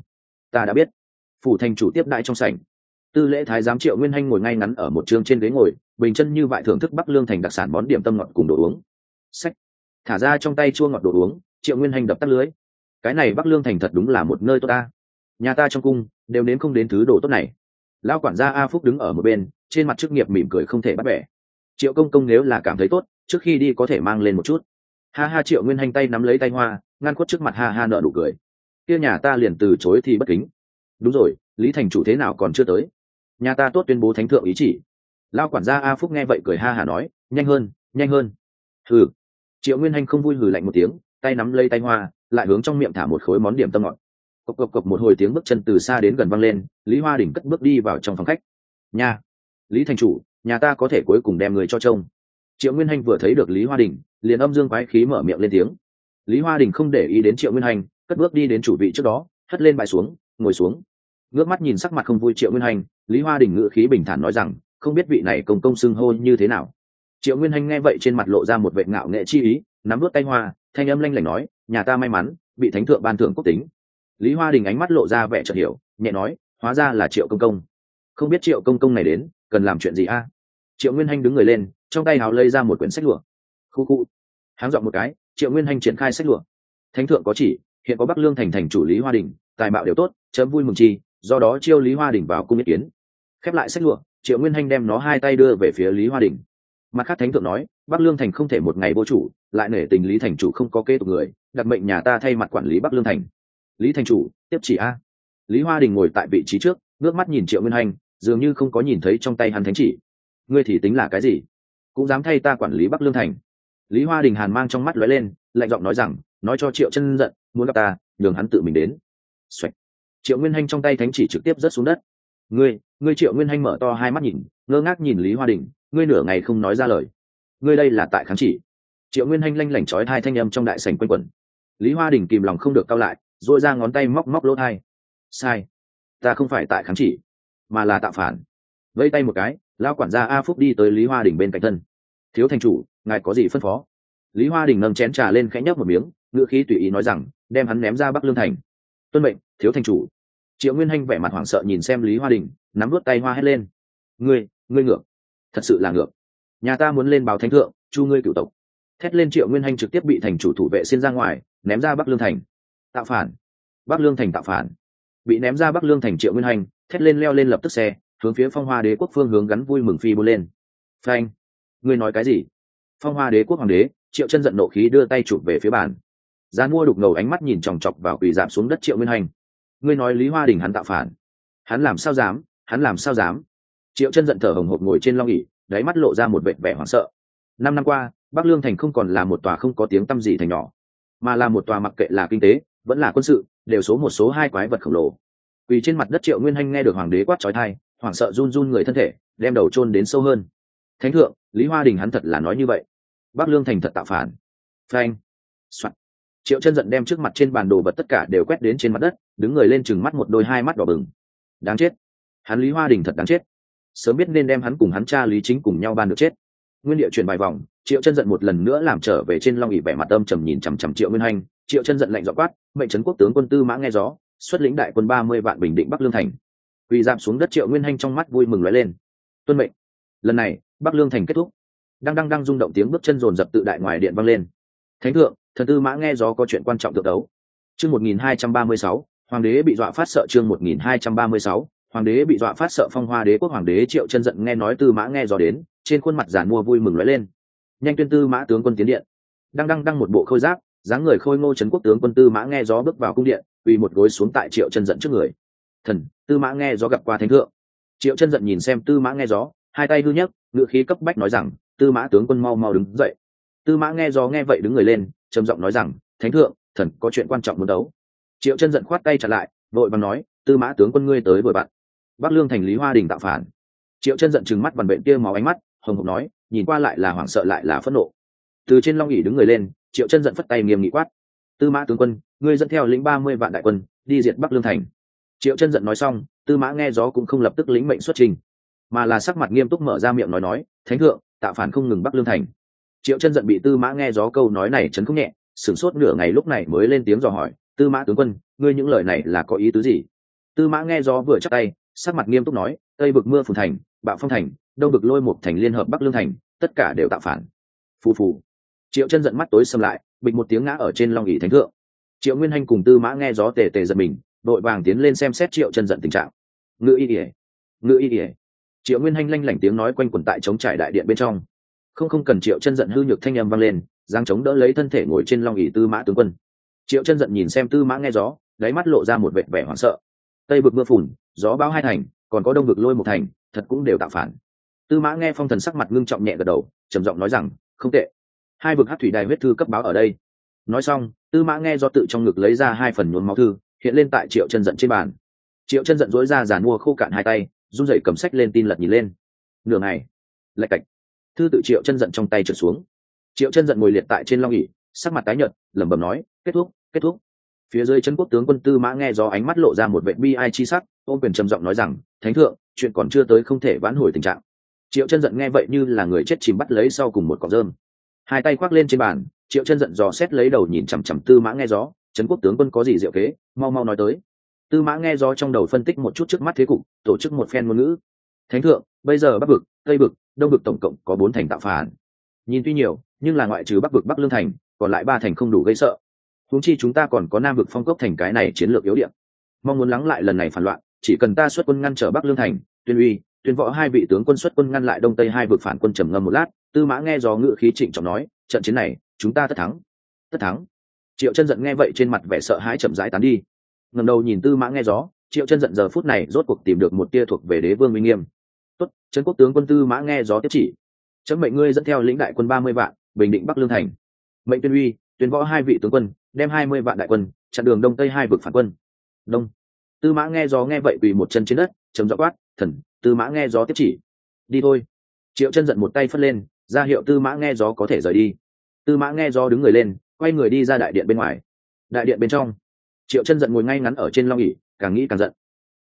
Ta đã biết. Phủ thành chủ tiếp đãi trong sảnh. Tư lễ thái giám triệu nguyên hanh ngồi ngay ngắn ở một trường trên ghế ngồi, bình chân như vại thưởng thức bắc lương thành đặc sản món điểm tâm ngọt cùng đồ uống. Sách thả ra trong tay chua ngọt đồ uống, triệu nguyên hanh đập tắt lưới. Cái này bắc lương thành thật đúng là một nơi tốt ta. Nhà ta trong cung, đều nếm không đến thứ đồ tốt này lao quản gia a phúc đứng ở một bên, trên mặt chức nghiệp mỉm cười không thể bắt bẻ. Triệu công công nếu là cảm thấy tốt, trước khi đi có thể mang lên một chút. Ha ha triệu nguyên hành tay nắm lấy tay hoa, ngăn khuất trước mặt ha ha nợ nụ cười. Kia nhà ta liền từ chối thì bất kính. Đúng rồi, lý thành chủ thế nào còn chưa tới? Nhà ta tốt tuyên bố thánh thượng ý chỉ. Lao quản gia a phúc nghe vậy cười ha hả nói, nhanh hơn nhanh hơn. Hừ. Triệu nguyên hành không vui hừ lạnh một tiếng, tay nắm lấy tay hoa, lại hướng trong miệng thả một khối món điểm tâm ngọt cộc cộc cộc một hồi tiếng bước chân từ xa đến gần văng lên, lý hoa Đình cất bước đi vào trong phòng khách. Nhà lý thành chủ, nhà ta có thể cuối cùng đem người cho trông. Triệu nguyên hanh vừa thấy được lý hoa đình, liền âm dương quái khí mở miệng lên tiếng. Lý hoa đình không để ý đến triệu nguyên hành, cất bước đi đến chủ vị trước đó, hất lên bài xuống, ngồi xuống. Ngước mắt nhìn sắc mặt không vui triệu nguyên hành, lý hoa đình ngự khí bình thản nói rằng, không biết vị này công công xưng hô như thế nào? Triệu nguyên hành nghe vậy trên mặt lộ ra một vệ ngạo nghệ chi ý, nắm vớt tay hoa, thanh âm lanh lảnh nói, nhà ta may mắn bị thánh thượng ban thưởng quốc tính lý hoa đình ánh mắt lộ ra vẻ chợt hiểu, nhẹ nói, hóa ra là triệu công công. Không biết triệu công công này đến, cần làm chuyện gì a? Triệu nguyên hanh đứng người lên, trong tay hào lây ra một quyển sách lụa. Khu khu. Háng dọn một cái, triệu nguyên hành triển khai sách lụa. Thánh thượng có chỉ, hiện có bắc lương thành thành chủ lý hoa đình, tài mạo đều tốt, chấm vui mừng chi, do đó chiêu lý hoa đình vào cung ý kiến. Khép lại sách lụa, triệu nguyên hanh đem nó hai tay đưa về phía lý hoa đình. Mặt khác thánh thượng nói, bắc lương thành không thể một ngày vô chủ, lại nể tình lý thành chủ không có kế tục người, đặc mệnh nhà ta thay mặt quản lý bắc lương thành lý thành chủ tiếp chỉ a. Lý hoa đình ngồi tại vị trí trước ngước mắt nhìn triệu nguyên Hành, dường như không có nhìn thấy trong tay hắn thánh chỉ. Ngươi thì tính là cái gì? Cũng dám thay ta quản lý bắc lương thành. Lý hoa đình hàn mang trong mắt lóe lên lạnh giọng nói rằng nói cho triệu chân giận muốn gặp ta nhường hắn tự mình đến、Xoạch. Triệu nguyên hanh trong tay thánh chỉ trực tiếp rớt xuống đất. Ngươi ngươi triệu nguyên hanh mở to hai mắt nhìn ngơ ngác nhìn lý hoa đình ngươi nửa ngày không nói ra lời. Ngươi đây là tại kháng chỉ. Triệu nguyên hanh lanh lảnh trói hai thanh âm trong đại sành quanh quẩn. Lý hoa đình kìm lòng không được cao lại dội ra ngón tay móc móc lỗ thai. Sai. Ta không phải tại kháng chỉ, mà là tạo phản. Vây tay một cái lao quản gia a phúc đi tới lý hoa đình bên cạnh thân. Thiếu thành chủ, ngài có gì phân phó? Lý hoa đình nâng chén trà lên khẽ nhấp một miếng, ngữ khí tùy ý nói rằng, đem hắn ném ra bắc lương thành. Tuân mệnh, thiếu thành chủ. Triệu nguyên hanh vẻ mặt hoảng sợ nhìn xem lý hoa đình, nắm vớt tay hoa hét lên. Ngươi ngươi ngược. Thật sự là ngược. Nhà ta muốn lên báo thánh thượng, chu ngươi cựu tộc. Thét lên triệu nguyên hanh trực tiếp bị thành chủ thủ vệ xin ra ngoài, ném ra bắc lương thành tạo phản. Bắc lương thành tạo phản. Bị ném ra bắc lương thành triệu nguyên hành, thét lên leo lên lập tức xe, hướng phía phong hoa đế quốc phương hướng gắn vui mừng phi bôn lên. Phanh. Ngươi nói cái gì? Phong hoa đế quốc hoàng đế, triệu chân giận nộ khí đưa tay chụp về phía bàn. Gian mua đục ngầu ánh mắt nhìn chòng chọc vào quỳ giảm xuống đất triệu nguyên hành. Ngươi nói lý hoa đình hắn tạo phản. Hắn làm sao dám? Hắn làm sao dám? Triệu chân giận thở hồng hộc ngồi trên long ỉ đáy mắt lộ ra một vệ vẻ hoảng sợ. Năm năm qua, bắc lương thành không còn là một tòa không có tiếng tăm gì thành nhỏ, mà là một tòa mặc kệ là kinh tế vẫn là quân sự, đều số một số hai quái vật khổng lồ. Vì trên mặt đất triệu nguyên hanh nghe được hoàng đế quát trói thai, hoảng sợ run run người thân thể, đem đầu chôn đến sâu hơn. Thánh thượng, lý hoa đình hắn thật là nói như vậy. Bắc lương thành thật tạo phản. Frank Soạn. triệu chân giận đem trước mặt trên bản đồ vật tất cả đều quét đến trên mặt đất, đứng người lên chừng mắt một đôi hai mắt đỏ bừng. Đáng chết. Hắn lý hoa đình thật đáng chết. Sớm biết nên đem hắn cùng hắn cha lý chính cùng nhau ban được chết. Nguyên địa truyền bài vòng, triệu chân giận một lần nữa làm trở về trên long ỉ vẻ mặt âm trầm nhìn chằm chằm triệu nguyên hanh triệu chân giận lạnh dọ quát, mệnh trấn quốc tướng quân tư mã nghe gió, xuất lĩnh đại quân ba mươi vạn bình định bắc lương thành. Quỳ giảm xuống đất triệu nguyên hanh trong mắt vui mừng lóe lên. Tuân mệnh. Lần này, bắc lương thành kết thúc. Đang đang đang rung động tiếng bước chân rồn rập tự đại ngoài điện vang lên. Thánh thượng, thần tư mã nghe gió có chuyện quan trọng được đấu. Chương một nghìn hai trăm ba mươi sáu, hoàng đế bị dọa phát sợ chương một nghìn hai trăm ba mươi sáu, hoàng đế bị dọa phát sợ phong hoa đế quốc hoàng đế triệu chân giận nghe nói tư mã nghe gió đến, trên khuôn mặt giản mua vui mừng lóe lên. Nhanh tuyên tư mã tướng quân tiến điện. Đang đăng đăng một bộ khôi giáp dáng người khôi ngô trấn quốc tướng quân tư mã nghe gió bước vào cung điện, uy một gối xuống tại triệu chân giận trước người. Thần, tư mã nghe gió gặp qua thánh thượng. Triệu chân giận nhìn xem tư mã nghe gió, hai tay hư nhấc ngự khí cấp bách nói rằng, tư mã tướng quân mau mau đứng dậy. Tư mã nghe gió nghe vậy đứng người lên, trầm giọng nói rằng, thánh thượng, thần, có chuyện quan trọng muốn đấu. Triệu chân giận khoát tay chặt lại, vội bằng nói, tư mã tướng quân ngươi tới vội bạn. Bắc lương thành lý hoa đình tạo phản. Triệu chân giận trừng mắt bằng bệnh kia máu ánh mắt, hồng hộc nói, nhìn qua lại là hoảng sợ lại là phẫn nộ. Từ trên long ỉ đứng người lên triệu chân giận phất tay nghiêm nghị quát. Tư mã tướng quân, ngươi dẫn theo lĩnh ba mươi vạn đại quân, đi diệt bắc lương thành. Triệu chân giận nói xong, tư mã nghe gió cũng không lập tức lĩnh mệnh xuất trình, mà là sắc mặt nghiêm túc mở ra miệng nói nói, thánh thượng, tạ phản không ngừng bắc lương thành. Triệu chân giận bị tư mã nghe gió câu nói này chấn không nhẹ, sửng sốt nửa ngày lúc này mới lên tiếng dò hỏi, tư mã tướng quân, ngươi những lời này là có ý tứ gì? Tư mã nghe gió vừa chắc tay, sắc mặt nghiêm túc nói, tây bực mưa phù thành, bạo phong thành, đông bực lôi một thành liên hợp bắc lương thành, tất cả đều tạo phản. Phù phù triệu chân giận mắt tối xâm lại, bịch một tiếng ngã ở trên long ỉ thánh thượng. Triệu nguyên hanh cùng tư mã nghe gió tề tề giật mình, đội vàng tiến lên xem xét triệu chân giận tình trạng. Ngự y ỉa ngự y ỉa triệu nguyên hanh lanh lảnh tiếng nói quanh quần tại chống trải đại điện bên trong. Không không cần triệu chân giận hư nhược thanh â m vang lên, giang chống đỡ lấy thân thể ngồi trên long ỉ tư mã tướng quân. Triệu chân giận nhìn xem tư mã nghe gió, đáy mắt lộ ra một vệ vẻ hoảng sợ. Tây vực mưa phùn, gió bão hai thành, còn có đông vực lôi một thành, thật cũng đều tạo phản. Tư mã nghe phong thần sắc mặt ngưng trọng nhẹ gật đầu, trầm giọng nói rằng, không tệ hai vực hát thủy đài huyết thư cấp báo ở đây. Nói xong, tư mã nghe do tự trong ngực lấy ra hai phần nhuốm máu thư, hiện lên tại triệu chân giận trên bàn. Triệu chân giận dối ra giàn mua khô cạn hai tay, run rẩy cầm sách lên tin lật nhìn lên. Nửa ngày, lạch cạch. Thư tự triệu chân giận trong tay trượt xuống. Triệu chân giận ngồi liệt tại trên long nghỉ sắc mặt tái nhợt, lẩm bẩm nói, kết thúc kết thúc. Phía dưới chân quốc tướng quân tư mã nghe do ánh mắt lộ ra một vệ bi ai chi sắc, ôm quyền trầm giọng nói rằng, thánh thượng, chuyện còn chưa tới không thể vãn hồi tình trạng. Triệu chân giận nghe vậy như là người chết chìm bắt lấy sau cùng một cọc rơm hai tay khoác lên trên bàn, triệu chân giận dò xét lấy đầu nhìn chằm chằm tư mã nghe gió, trấn quốc tướng quân có gì diệu kế? Mau mau nói tới. Tư mã nghe gió trong đầu phân tích một chút trước mắt thế cục, tổ chức một phen ngôn ngữ. Thánh thượng, bây giờ bắc vực, tây vực, đông vực tổng cộng có bốn thành tạo phản. Nhìn tuy nhiều, nhưng là ngoại trừ bắc vực bắc lương thành, còn lại ba thành không đủ gây sợ. Huống chi chúng ta còn có nam vực phong cốc thành cái này chiến lược yếu điểm. Mong muốn lắng lại lần này phản loạn, chỉ cần ta xuất quân ngăn trở bắc lương thành, tuyên uy, tuyên võ hai vị tướng quân xuất quân ngăn lại đông tây hai vực phản quân trầm ngâm một lát tư mã nghe gió ngự khí trịnh trọng nói, trận chiến này, chúng ta tất thắng. Tất thắng? Triệu chân giận nghe vậy trên mặt vẻ sợ hãi chậm rãi tán đi. Ngầm đầu nhìn tư mã nghe gió, triệu chân giận giờ phút này rốt cuộc tìm được một tia thuộc về đế vương minh nghiêm. Tốt, trấn quốc tướng quân tư mã nghe gió tiếp chỉ. Chấm mệnh ngươi dẫn theo lĩnh đại quân ba mươi vạn, bình định bắc lương thành. Mệnh tuyên uy, tuyên võ hai vị tướng quân, đem hai mươi vạn đại quân, chặn đường đông tây hai vực phản quân. Đông. Tư mã nghe gió nghe vậy quỳ một chân trên đất chấm rõ quát, thần, tư mã nghe gió tiếp chỉ. Đi thôi. Triệu chân giận một tay phất lên ra hiệu tư mã nghe gió có thể rời đi. Tư mã nghe gió đứng người lên, quay người đi ra đại điện bên ngoài. Đại điện bên trong, triệu chân giận ngồi ngay ngắn ở trên long ỉ càng nghĩ càng giận.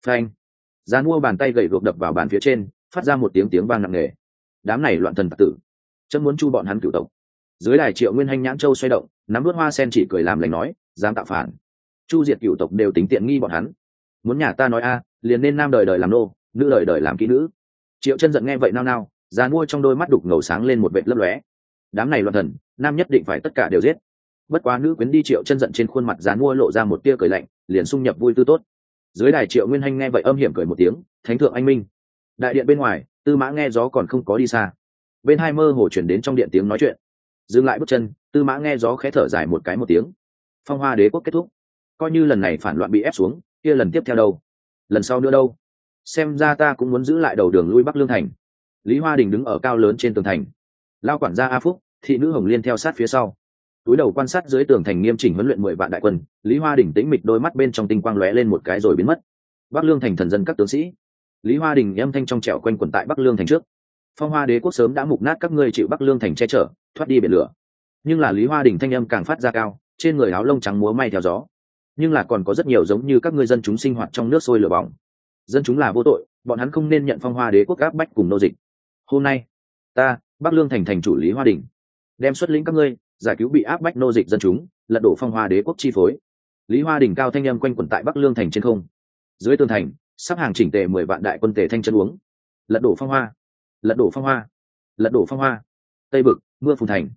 Phanh! Gian mua bàn tay gậy ruột đập vào bàn phía trên, phát ra một tiếng tiếng vang nặng nề. Đám này loạn thần tạc tử chân muốn chu bọn hắn cửu tộc. Dưới đài triệu nguyên hanh nhãn châu xoay động, nắm vớt hoa sen chỉ cười làm lành nói, dám tạo phản. Chu diệt cửu tộc đều tính tiện nghi bọn hắn. Muốn nhà ta nói a, liền nên nam đời đời làm nô, nữ đời đời làm kỹ nữ. Triệu chân giận nghe vậy nao nao già mua trong đôi mắt đục ngầu sáng lên một vệt lấp lóe. Đám này loạn thần, nam nhất định phải tất cả đều giết. Bất quá nữ quyến đi triệu chân giận trên khuôn mặt dán mua lộ ra một tia cười lạnh, liền xung nhập vui tư tốt. Dưới đài triệu nguyên hanh nghe vậy âm hiểm cười một tiếng, thánh thượng anh minh. Đại điện bên ngoài, tư mã nghe gió còn không có đi xa. Bên hai mơ hồ chuyển đến trong điện tiếng nói chuyện. Dừng lại bước chân, tư mã nghe gió khẽ thở dài một cái một tiếng. Phong hoa đế quốc kết thúc. Coi như lần này phản loạn bị ép xuống, kia lần tiếp theo đâu? Lần sau nữa đâu? Xem ra ta cũng muốn giữ lại đầu đường lui bắc lương thành lý hoa đình đứng ở cao lớn trên tường thành. Lao quản gia a phúc, thị nữ hồng liên theo sát phía sau. Túi đầu quan sát dưới tường thành nghiêm chỉnh huấn luyện mười vạn đại quân, lý hoa đình tĩnh mịch đôi mắt bên trong tinh quang lóe lên một cái rồi biến mất. Bắc lương thành thần dân các tướng sĩ. Lý hoa đình âm thanh trong trẻo quanh quẩn tại bắc lương thành trước. Phong hoa đế quốc sớm đã mục nát các ngươi chịu bắc lương thành che chở, thoát đi biển lửa. Nhưng là lý hoa đình thanh âm càng phát ra cao, trên người áo lông trắng múa may theo gió. Nhưng là còn có rất nhiều giống như các ngươi dân chúng sinh hoạt trong nước sôi lửa bỏng. Dân chúng là vô tội, bọn hắn không nên nhận phong hoa đế quốc áp bách cùng nô dịch hôm nay, ta, bắc lương thành thành chủ lý hoa đình, đem xuất lĩnh các ngươi, giải cứu bị áp bách nô dịch dân chúng, lật đổ phong hoa đế quốc chi phối. Lý hoa đình cao thanh â m quanh quẩn tại bắc lương thành trên không. Dưới tường thành, sắp hàng chỉnh tề mười vạn đại quân tề thanh chân uống. Lật đổ phong hoa, lật đổ phong hoa, lật đổ phong hoa. Tây bực, mưa phùng thành.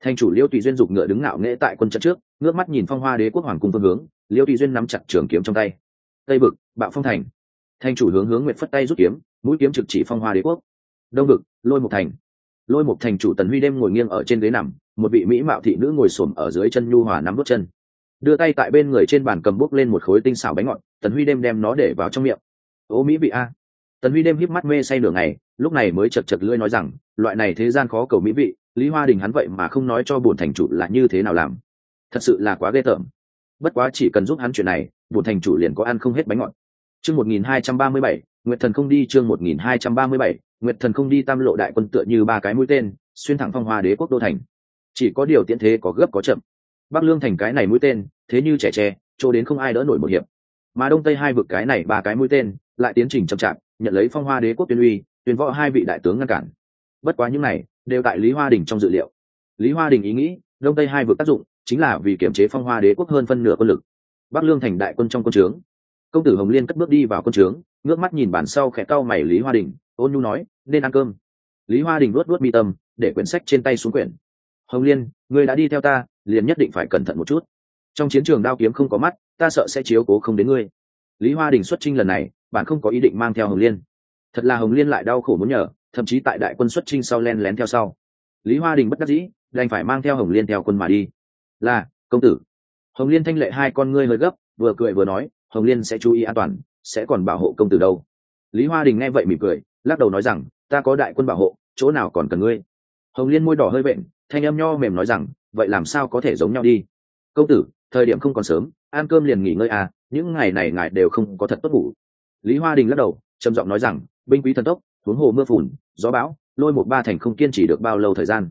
Thành chủ liêu tùy duyên dục ngựa đứng ngạo nghễ tại quân trận trước, ngước mắt nhìn phong hoa đế quốc hoàng cung phương hướng, liêu tùy duyên nắm chặt trường kiếm trong tay. Tây bực, bạo phong thành. Thành chủ hướng hướng nguyện phất tay rút kiếm, mũi kiếm trực chỉ phong hoa đế quốc đông vực, lôi một thành. Lôi một thành chủ tần huy đêm ngồi nghiêng ở trên ghế nằm, một vị mỹ mạo thị nữ ngồi xổm ở dưới chân nhu hòa nắm bước chân. Đưa tay tại bên người trên bàn cầm bút lên một khối tinh xảo bánh ngọt, tần huy đêm đem nó để vào trong miệng. Ô mỹ vị a. Tần huy đêm híp mắt mê say nửa ngày, lúc này mới chật chật lưỡi nói rằng, loại này thế gian khó cầu mỹ vị, lý hoa đình hắn vậy mà không nói cho bổn thành chủ là như thế nào làm. Thật sự là quá ghê tởm. Bất quá chỉ cần giúp hắn chuyện này, bổn thành chủ liền có ăn không hết bánh ngọt. Chương một nghìn hai trăm ba mươi bảy nguyệt thần không đi chương một nghìn hai trăm ba mươi bảy, nguyệt thần không đi tam lộ đại quân tựa như ba cái mũi tên, xuyên thẳng phong hoa đế quốc đô thành. Chỉ có điều tiện thế có gấp có chậm. Bắc lương thành cái này mũi tên, thế như trẻ tre, chỗ đến không ai đỡ nổi một hiệp. Mà đông tây hai vực cái này ba cái mũi tên, lại tiến trình chậm chạp, nhận lấy phong hoa đế quốc tuyên uy, tuyên võ hai vị đại tướng ngăn cản. Bất quá những này, đều tại lý hoa đình trong dự liệu. Lý hoa đình ý nghĩ, đông tây hai vực tác dụng, chính là vì kiểm chế phong hoa đế quốc hơn phân nửa quân lực. Bắc lương thành đại quân trong quân trướng. Công tử hồng liên cất bước đi vào quân trướng ngước mắt nhìn bản sau khẽ cau mày lý hoa đình, ôn nhu nói, nên ăn cơm. Lý hoa đình luốt luốt mi tâm, để quyển sách trên tay xuống quyển. Hồng liên người đã đi theo ta, liền nhất định phải cẩn thận một chút. Trong chiến trường đao kiếm không có mắt, ta sợ sẽ chiếu cố không đến ngươi. Lý hoa đình xuất trinh lần này, bạn không có ý định mang theo hồng liên. Thật là hồng liên lại đau khổ muốn nhờ, thậm chí tại đại quân xuất trinh sau len lén theo sau. Lý hoa đình bất đắc dĩ, đành phải mang theo hồng liên theo quân mà đi. Là, công tử. Hồng liên thanh lệ hai con ngươi hơi gấp, vừa cười vừa nói, hồng liên sẽ chú ý an toàn sẽ còn bảo hộ công tử đâu. Lý hoa đình nghe vậy mỉm cười, lắc đầu nói rằng, ta có đại quân bảo hộ, chỗ nào còn cần ngươi? Hồng liên môi đỏ hơi bệnh thanh âm nho mềm nói rằng, vậy làm sao có thể giống nhau đi? Công tử, thời điểm không còn sớm, ăn cơm liền nghỉ ngơi à những ngày này ngài đều không có thật tốt ngủ. Lý hoa đình lắc đầu, trầm giọng nói rằng, binh quý thần tốc, huống hồ mưa phùn, gió bão, lôi một ba thành không kiên trì được bao lâu thời gian?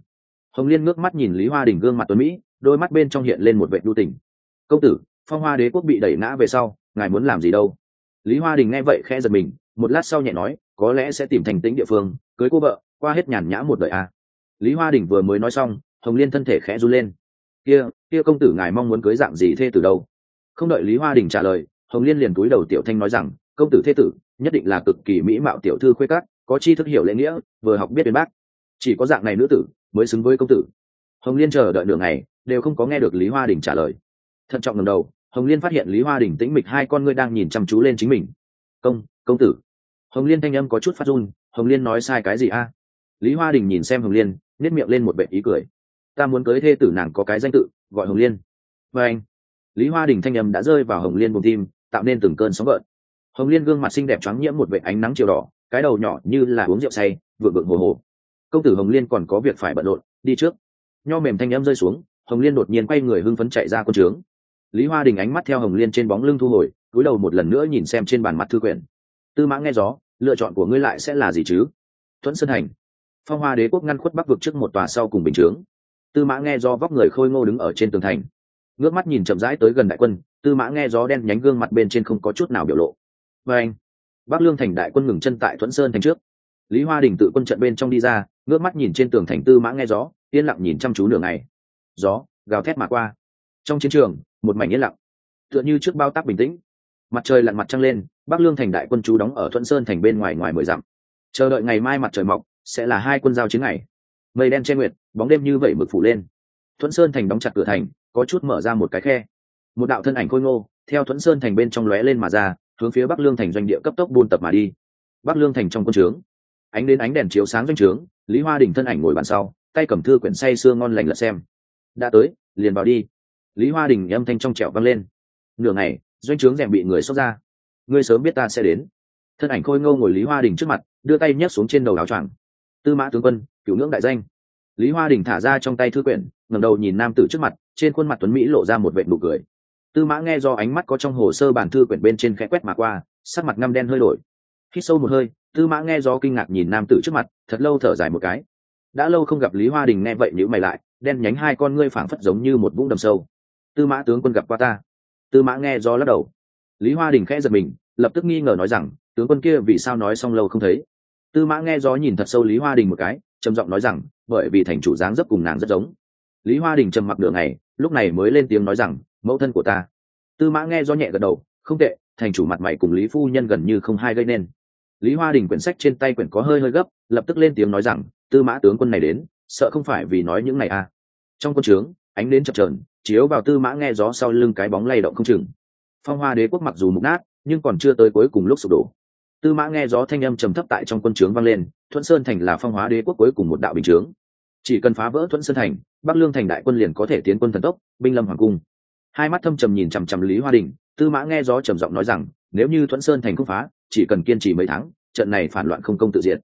Hồng liên ngước mắt nhìn lý hoa đình gương mặt tuấn mỹ, đôi mắt bên trong hiện lên một vệ đu tình. Công tử, phong hoa đế quốc bị đẩy ngã về sau, ngài muốn làm gì đâu? Lý hoa đình nghe vậy khẽ giật mình, một lát sau nhẹ nói, có lẽ sẽ tìm thành tính địa phương, cưới cô vợ, qua hết nhàn nhã một đời à. lý hoa đình vừa mới nói xong, hồng liên thân thể khẽ run lên. Kia kia công tử ngài mong muốn cưới dạng gì thê từ đâu? Không đợi lý hoa đình trả lời, hồng liên liền túi đầu tiểu thanh nói rằng, công tử thê tử, nhất định là cực kỳ mỹ mạo tiểu thư khuê cát có chi thức hiểu lễ nghĩa, vừa học biết bên bác. Chỉ có dạng này nữ tử, mới xứng với công tử. Hồng liên chờ đợi nửa ngày, đều không có nghe được lý hoa đình trả lời. Thận trọng ngầm đầu hồng liên phát hiện lý hoa đình tĩnh mịch hai con ngươi đang nhìn chăm chú lên chính mình. Công công tử. Hồng liên thanh âm có chút phát run, hồng liên nói sai cái gì a? Lý hoa đình nhìn xem hồng liên nếp miệng lên một vệ ý cười. Ta muốn cưới thê tử nàng có cái danh tự, gọi hồng liên. Và anh. Lý hoa đình thanh âm đã rơi vào hồng liên bùng tim, tạo nên từng cơn sóng gợn. Hồng liên gương mặt xinh đẹp trắng nhiễm một vệ ánh nắng chiều đỏ, cái đầu nhỏ như là uống rượu say vượng vượng hồ hồ. Công tử hồng liên còn có việc phải bận rộn, đi trước. Nho mềm thanh âm rơi xuống, hồng liên đột nhiên quay người hưng phấn chạy ra quân trướng lý hoa đình ánh mắt theo hồng liên trên bóng lưng thu hồi, cúi đầu một lần nữa nhìn xem trên bàn mặt thư quyển. Tư mã nghe gió, lựa chọn của ngươi lại sẽ là gì chứ? Thuẫn sơn hành. Phong hoa đế quốc ngăn khuất bắc vực trước một tòa sau cùng bình chướng. Tư mã nghe gió vóc người khôi ngô đứng ở trên tường thành. Ngước mắt nhìn chậm rãi tới gần đại quân, tư mã nghe gió đen nhánh gương mặt bên trên không có chút nào biểu lộ. Và anh, bắc lương thành đại quân ngừng chân tại thuẫn sơn thành trước. Lý hoa đình tự quân trận bên trong đi ra, ngước mắt nhìn trên tường thành tư mã nghe gió, yên lặng nhìn chăm chú nửa ngày. Gió, gào thét mà qua. Trong chiến trường một mảnh yên lặng. Tựa như trước bao tác bình tĩnh. Mặt trời lặn mặt trăng lên, bắc lương thành đại quân chú đóng ở thuận sơn thành bên ngoài ngoài mười dặm. Chờ đợi ngày mai mặt trời mọc, sẽ là hai quân giao chiến ngày. Mây đen che nguyệt, bóng đêm như vậy mực phủ lên. Thuận sơn thành đóng chặt cửa thành, có chút mở ra một cái khe. Một đạo thân ảnh khôi ngô, theo thuận sơn thành bên trong lóe lên mà ra, hướng phía bắc lương thành doanh địa cấp tốc buôn tập mà đi. Bắc lương thành trong quân trướng. Ánh đến ánh đèn chiếu sáng doanh trướng, lý hoa đình thân ảnh ngồi bàn sau, tay cầm thư quyển say sưa ngon lành lật xem. Đã tới, liền vào đi lý hoa đình âm thanh trong trẻo vang lên. Nửa ngày, doanh trướng rèm bị người xốc ra. Ngươi sớm biết ta sẽ đến. Thân ảnh khôi ngô ngồi lý hoa đình trước mặt, đưa tay nhấc xuống trên đầu áo choàng. Tư mã tướng quân, cửu ngưỡng đại danh. Lý hoa đình thả ra trong tay thư quyển, ngẩng đầu nhìn nam tử trước mặt, trên khuôn mặt tuấn mỹ lộ ra một vệ nụ cười. Tư mã nghe do ánh mắt có trong hồ sơ bản thư quyển bên trên khẽ quét mà qua, sắc mặt ngăm đen hơi đổi. Hít sâu một hơi, tư mã nghe do kinh ngạc nhìn nam tử trước mặt, thật lâu thở dài một cái. Đã lâu không gặp lý hoa đình nghe vậy nhữ mày lại, đen nhánh hai con ngươi phảng phất giống như một vũng đầm sâu tư mã tướng quân gặp qua ta. Tư mã nghe do lắc đầu. Lý hoa đình khẽ giật mình, lập tức nghi ngờ nói rằng, tướng quân kia vì sao nói xong lâu không thấy? Tư mã nghe do nhìn thật sâu lý hoa đình một cái, trầm giọng nói rằng, bởi vì thành chủ dáng dấp cùng nàng rất giống. Lý hoa đình trầm mặc nửa ngày, lúc này mới lên tiếng nói rằng, mẫu thân của ta. Tư mã nghe do nhẹ gật đầu, không tệ, thành chủ mặt mày cùng lý phu nhân gần như không hai gây nên. Lý hoa đình quyển sách trên tay quyển có hơi hơi gấp, lập tức lên tiếng nói rằng, tư mã tướng quân này đến, sợ không phải vì nói những này à. Trong quân trướng, ánh đến chập trờn chiếu vào tư mã nghe gió sau lưng cái bóng lay động không chừng. Phong hoa đế quốc mặc dù mục nát, nhưng còn chưa tới cuối cùng lúc sụp đổ. Tư mã nghe gió thanh âm trầm thấp tại trong quân trướng vang lên, thuận sơn thành là phong hóa đế quốc cuối cùng một đạo bình chướng. Chỉ cần phá vỡ thuận sơn thành, bắc lương thành đại quân liền có thể tiến quân thần tốc, binh lâm hoàng cung. Hai mắt thâm trầm nhìn chằm chằm lý hoa đình, tư mã nghe gió trầm giọng nói rằng, nếu như thuận sơn thành không phá, chỉ cần kiên trì mấy tháng, trận này phản loạn không công tự diện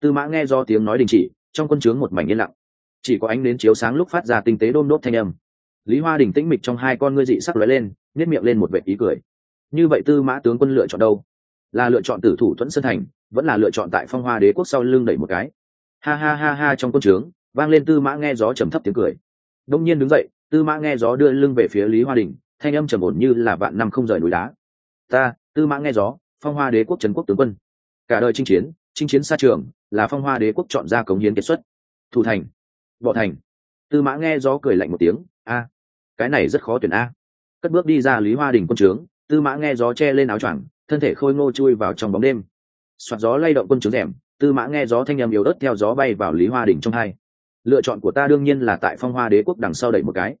tư mã nghe do tiếng nói đình chỉ, trong quân trướng một mảnh yên lặng. Chỉ có ánh đến chiếu sáng lúc phát ra tinh tế đôm đốt thanh âm lý hoa đình tĩnh mịch trong hai con ngươi dị sắc lóe lên nhét miệng lên một vệ ý cười. Như vậy tư mã tướng quân lựa chọn đâu? Là lựa chọn tử thủ thuẫn sơn thành, vẫn là lựa chọn tại phong hoa đế quốc sau lưng đẩy một cái. Ha ha ha ha, trong quân trướng, vang lên tư mã nghe gió trầm thấp tiếng cười. Đông nhiên đứng dậy, tư mã nghe gió đưa lưng về phía lý hoa đình, thanh âm trầm ổn như là vạn năm không rời núi đá. Ta, tư mã nghe gió, phong hoa đế quốc Trần quốc tướng quân. Cả đời chinh chiến chinh chiến xa trường, là phong hoa đế quốc chọn ra cống hiến kết xuất. Thủ thành võ thành. Tư mã nghe gió cười lạnh một tiếng, a cái này rất khó tuyển a. Cất bước đi ra lý hoa đình quân trướng, tư mã nghe gió che lên áo choàng, thân thể khôi ngô chui vào trong bóng đêm. Soạt gió lay động quân trướng rèm, tư mã nghe gió thanh âm yếu ớt theo gió bay vào lý hoa đình trong hai. Lựa chọn của ta đương nhiên là tại phong hoa đế quốc đằng sau đẩy một cái.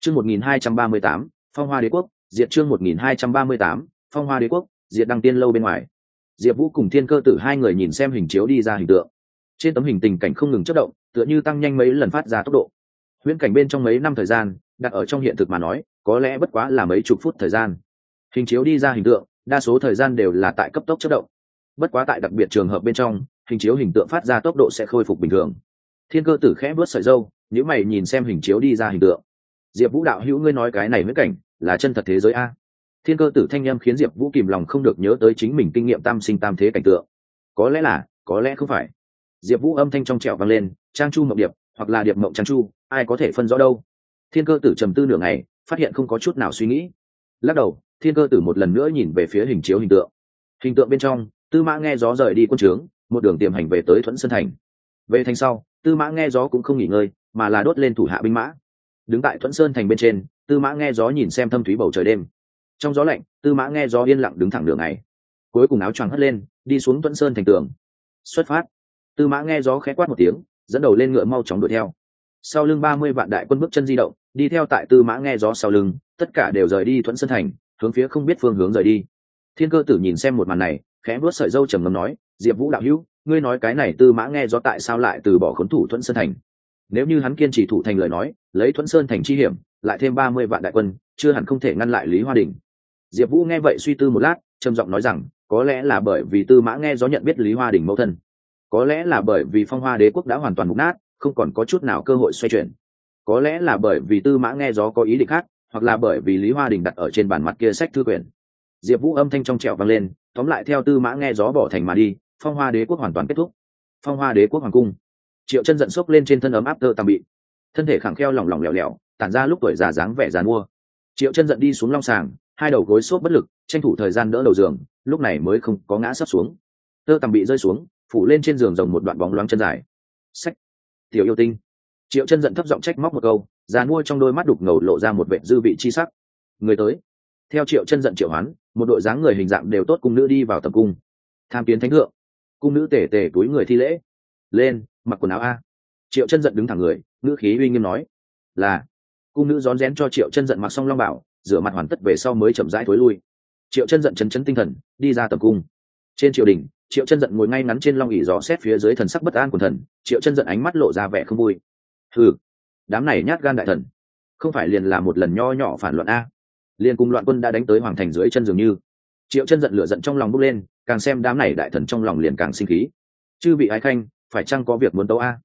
Chương một nghìn hai trăm ba mươi tám, phong hoa đế quốc, diệt chương một nghìn hai trăm ba mươi tám, phong hoa đế quốc, diệt đăng tiên lâu bên ngoài. Diệp vũ cùng thiên cơ tử hai người nhìn xem hình chiếu đi ra hình tượng. Trên tấm hình tình cảnh không ngừng chất động, tựa như tăng nhanh mấy lần phát ra tốc độ. Huyễn cảnh bên trong mấy năm thời gian đặt ở trong hiện thực mà nói, có lẽ bất quá là mấy chục phút thời gian. Hình chiếu đi ra hình tượng, đa số thời gian đều là tại cấp tốc chất động. Bất quá tại đặc biệt trường hợp bên trong, hình chiếu hình tượng phát ra tốc độ sẽ khôi phục bình thường. Thiên cơ tử khẽ vớt sợi dâu nếu mày nhìn xem hình chiếu đi ra hình tượng. Diệp vũ đạo hữu ngươi nói cái này mới cảnh, là chân thật thế giới a? Thiên cơ tử thanh â m khiến diệp vũ kìm lòng không được nhớ tới chính mình kinh nghiệm tam sinh tam thế cảnh tượng. Có lẽ là, có lẽ không phải. Diệp vũ âm thanh trong trẹo vang lên, trang chu mộng điệp, hoặc là điệp mộng trang chu, ai có thể phân rõ đâu? Thiên cơ tử trầm tư nửa ngày, phát hiện không có chút nào suy nghĩ. Lắc đầu, thiên cơ tử một lần nữa nhìn về phía hình chiếu hình tượng. Hình tượng bên trong, tư mã nghe gió rời đi quân trướng, một đường tiềm hành về tới thuẫn sơn thành. Về thành sau, tư mã nghe gió cũng không nghỉ ngơi, mà là đốt lên thủ hạ binh mã. Đứng tại thuẫn sơn thành bên trên, tư mã nghe gió nhìn xem thâm thúy bầu trời đêm. Trong gió lạnh, tư mã nghe gió yên lặng đứng thẳng đường này cuối cùng áo choàng hất lên, đi xuống thuẫn sơn thành tường. Xuất phát. Tư mã nghe gió khẽ quát một tiếng, dẫn đầu lên ngựa mau chóng đuổi theo. Sau lưng ba mươi vạn đại quân bước chân di động đi theo tại tư mã nghe gió sau lưng, tất cả đều rời đi thuẫn sân thành, hướng phía không biết phương hướng rời đi. Thiên cơ tử nhìn xem một màn này, khẽ vuốt sợi dâu trầm ngâm nói, diệp vũ đạo hữu, ngươi nói cái này tư mã nghe gió tại sao lại từ bỏ khốn thủ thuẫn sơn thành? Nếu như hắn kiên trì thủ thành lời nói, lấy thuẫn sơn thành chi hiểm, lại thêm ba mươi vạn đại quân, chưa hẳn không thể ngăn lại lý hoa đình. Diệp vũ nghe vậy suy tư một lát, trầm giọng nói rằng, có lẽ là bởi vì tư mã nghe gió nhận biết lý hoa đình mẫu thân. Có lẽ là bởi vì phong hoa đế quốc đã hoàn toàn mục nát, không còn có chút nào cơ hội xoay chuyển có lẽ là bởi vì tư mã nghe gió có ý định khác, hoặc là bởi vì lý hoa đình đặt ở trên bàn mặt kia sách thư quyển. Diệp vũ âm thanh trong trẹo vang lên, tóm lại theo tư mã nghe gió bỏ thành mà đi, phong hoa đế quốc hoàn toàn kết thúc. Phong hoa đế quốc hoàng cung. Triệu chân giận xốc lên trên thân ấm áp tơ tạm bị. Thân thể khẳng kheo lỏng lỏng lẻo lẻo, tản ra lúc tuổi già dáng vẻ dàn mua triệu chân giận đi xuống long sàng, hai đầu gối xốp bất lực, tranh thủ thời gian đỡ đầu giường, lúc này mới không có ngã sắp xuống. Tơ tằm bị rơi xuống, phủ lên trên giường rồng một đoạn bóng loáng chân dài. Sách. Tiểu yêu tinh triệu chân giận thấp giọng trách móc một câu, già mua trong đôi mắt đục ngầu lộ ra một vệ dư vị chi sắc. Người tới. Theo triệu chân giận triệu hoán, một đội dáng người hình dạng đều tốt cung nữ đi vào tập cung. Tham kiến thánh thượng. Cung nữ tể tể túi người thi lễ. Lên, mặc quần áo a. Triệu chân giận đứng thẳng người nữ khí uy nghiêm nói, là. Cung nữ rón rén cho triệu chân giận mặc xong long bảo, rửa mặt hoàn tất về sau mới chậm rãi thối lui. Triệu chân giận chấn chấn tinh thần, đi ra tập cung. Trên triều đình, triệu chân giận ngồi ngay ngắn trên long ỉ gió xét phía dưới thần sắc bất an của thần, triệu chân giận ánh mắt lộ ra vẻ không vui ừ đám này nhát gan đại thần, không phải liền là một lần nho nhỏ phản loạn a. Liền cùng loạn quân đã đánh tới hoàng thành dưới chân dường như. Triệu chân giận lửa giận trong lòng bốc lên, càng xem đám này đại thần trong lòng liền càng sinh khí. Chư vị ái khanh, phải chăng có việc muốn tấu a?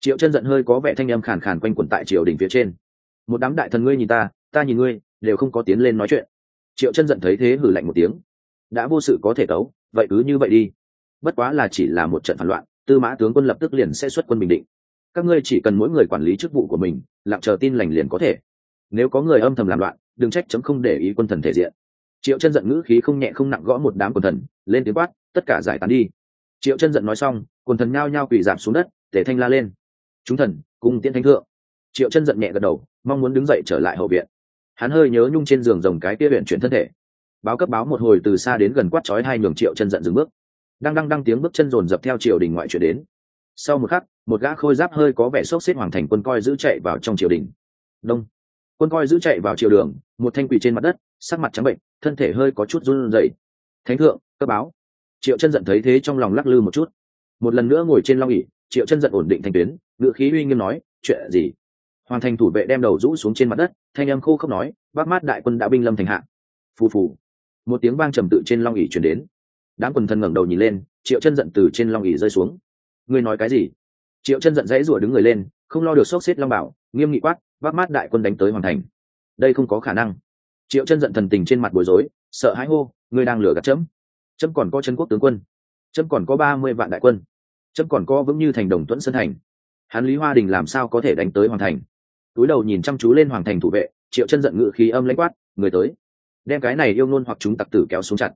Triệu chân giận hơi có vẻ thanh âm khàn khàn quanh quẩn tại triều đình phía trên. Một đám đại thần ngươi nhìn ta ta nhìn ngươi, đều không có tiến lên nói chuyện. Triệu chân giận thấy thế hử lạnh một tiếng. Đã vô sự có thể tấu, vậy cứ như vậy đi. Bất quá là chỉ là một trận phản loạn, tư mã tướng quân lập tức liền sẽ xuất quân bình định các ngươi chỉ cần mỗi người quản lý chức vụ của mình, lặng chờ tin lành liền có thể. Nếu có người âm thầm làm loạn, đừng trách chấm không để ý quân thần thể diện. Triệu chân giận ngữ khí không nhẹ không nặng gõ một đám quần thần, lên tiếng quát, tất cả giải tán đi. Triệu chân giận nói xong quần thần nhao nhao quỳ giảm xuống đất để thanh la lên. Chúng thần, cùng tiễn thanh thượng. Triệu chân giận nhẹ gật đầu, mong muốn đứng dậy trở lại hậu viện. Hắn hơi nhớ nhung trên giường rồng cái kia huyện chuyển thân thể. Báo cấp báo một hồi từ xa đến gần quát chói hai nhường triệu chân giận dừng bước. Đang đang đang tiếng bước chân rồn dập theo triều đình ngoại chuyển đến. Sau một khắc một gã khôi giáp hơi có vẻ sốc xếp hoàng thành quân coi giữ chạy vào trong triều đình. Đông. Quân coi giữ chạy vào triều đường, một thanh quỷ trên mặt đất, sắc mặt trắng bệnh, thân thể hơi có chút run rẩy. Thánh thượng, cấp báo. Triệu chân giận thấy thế trong lòng lắc lư một chút. Một lần nữa ngồi trên long ỉ triệu chân giận ổn định thanh tuyến ngự khí uy nghiêm nói, chuyện gì? Hoàng thành thủ vệ đem đầu rũ xuống trên mặt đất, thanh âm khô không nói, bác mát đại quân đã binh lâm thành hạ. Phù phù. Một tiếng vang trầm tự trên long ỉ chuyển đến. Đám quần thân ngẩng đầu nhìn lên, triệu chân giận từ trên long ỉ rơi xuống. Ngươi nói cái gì? Triệu chân giận dãy rủa đứng người lên, không lo được sốc xếp long bảo, nghiêm nghị quát, vác mát đại quân đánh tới hoàn thành. Đây không có khả năng. Triệu chân giận thần tình trên mặt bối rối, sợ hãi hô, ngươi đang lừa gạt chấm. Chấm còn có chân quốc tướng quân. Chấm còn có ba mươi vạn đại quân. Chấm còn có vững như thành đồng tuẫn sơn thành. Hắn lý hoa đình làm sao có thể đánh tới hoàn thành? Túi đầu nhìn chăm chú lên hoàng thành thủ vệ, triệu chân giận ngự khí âm lãnh quát, người tới. Đem cái này yêu nôn hoặc chúng tặc tử kéo xuống chặt.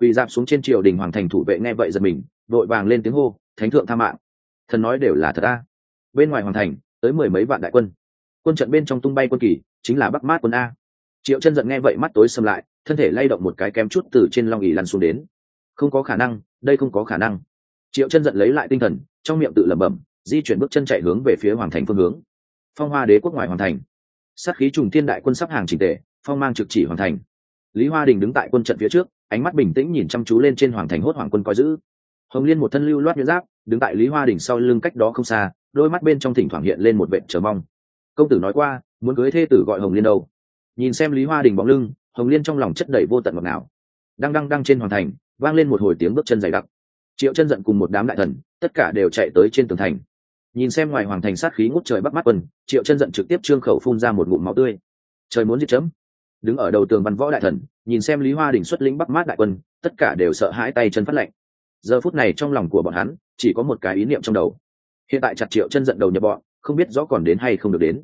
Quỳ dạp xuống trên triều đình hoàng thành thủ vệ nghe vậy giật mình vội vàng lên tiếng hô, thánh thượng tha mạng thần nói đều là thật a. Bên ngoài hoàng thành, tới mười mấy vạn đại quân. Quân trận bên trong tung bay quân kỳ, chính là bắc mát quân a. Triệu chân giận nghe vậy mắt tối xâm lại, thân thể lay động một cái kém chút từ trên long ỉ lăn xuống đến. Không có khả năng, đây không có khả năng. Triệu chân giận lấy lại tinh thần, trong miệng tự lẩm bẩm, di chuyển bước chân chạy hướng về phía hoàng thành phương hướng. Phong hoa đế quốc ngoài hoàng thành. Sát khí trùng thiên đại quân sắp hàng trình tề, phong mang trực chỉ hoàng thành. Lý hoa đình đứng tại quân trận phía trước, ánh mắt bình tĩnh nhìn chăm chú lên trên hoàng thành hốt hoàng quân coi giữ hồng liên một thân lưu loát nhuyễn giáp, đứng tại lý hoa đình sau lưng cách đó không xa, đôi mắt bên trong thỉnh thoảng hiện lên một vệ chờ mong. Công tử nói qua, muốn cưới thê tử gọi hồng liên đâu? Nhìn xem lý hoa đình bóng lưng, hồng liên trong lòng chất đầy vô tận ngọt ngào. đang đăng đăng trên hoàng thành, vang lên một hồi tiếng bước chân dày đặc. Triệu chân giận cùng một đám đại thần, tất cả đều chạy tới trên tường thành. Nhìn xem ngoài hoàng thành sát khí ngút trời bắt mắt quân, triệu chân giận trực tiếp trương khẩu phun ra một ngụm máu tươi. Trời muốn giết chấm. Đứng ở đầu tường văn võ đại thần, nhìn xem lý hoa đình xuất lĩnh bắt mát đại quân, tất cả đều sợ hãi tay chân phát lạnh giờ phút này trong lòng của bọn hắn, chỉ có một cái ý niệm trong đầu. Hiện tại chặt triệu chân giận đầu nhập bọn, không biết rõ còn đến hay không được đến.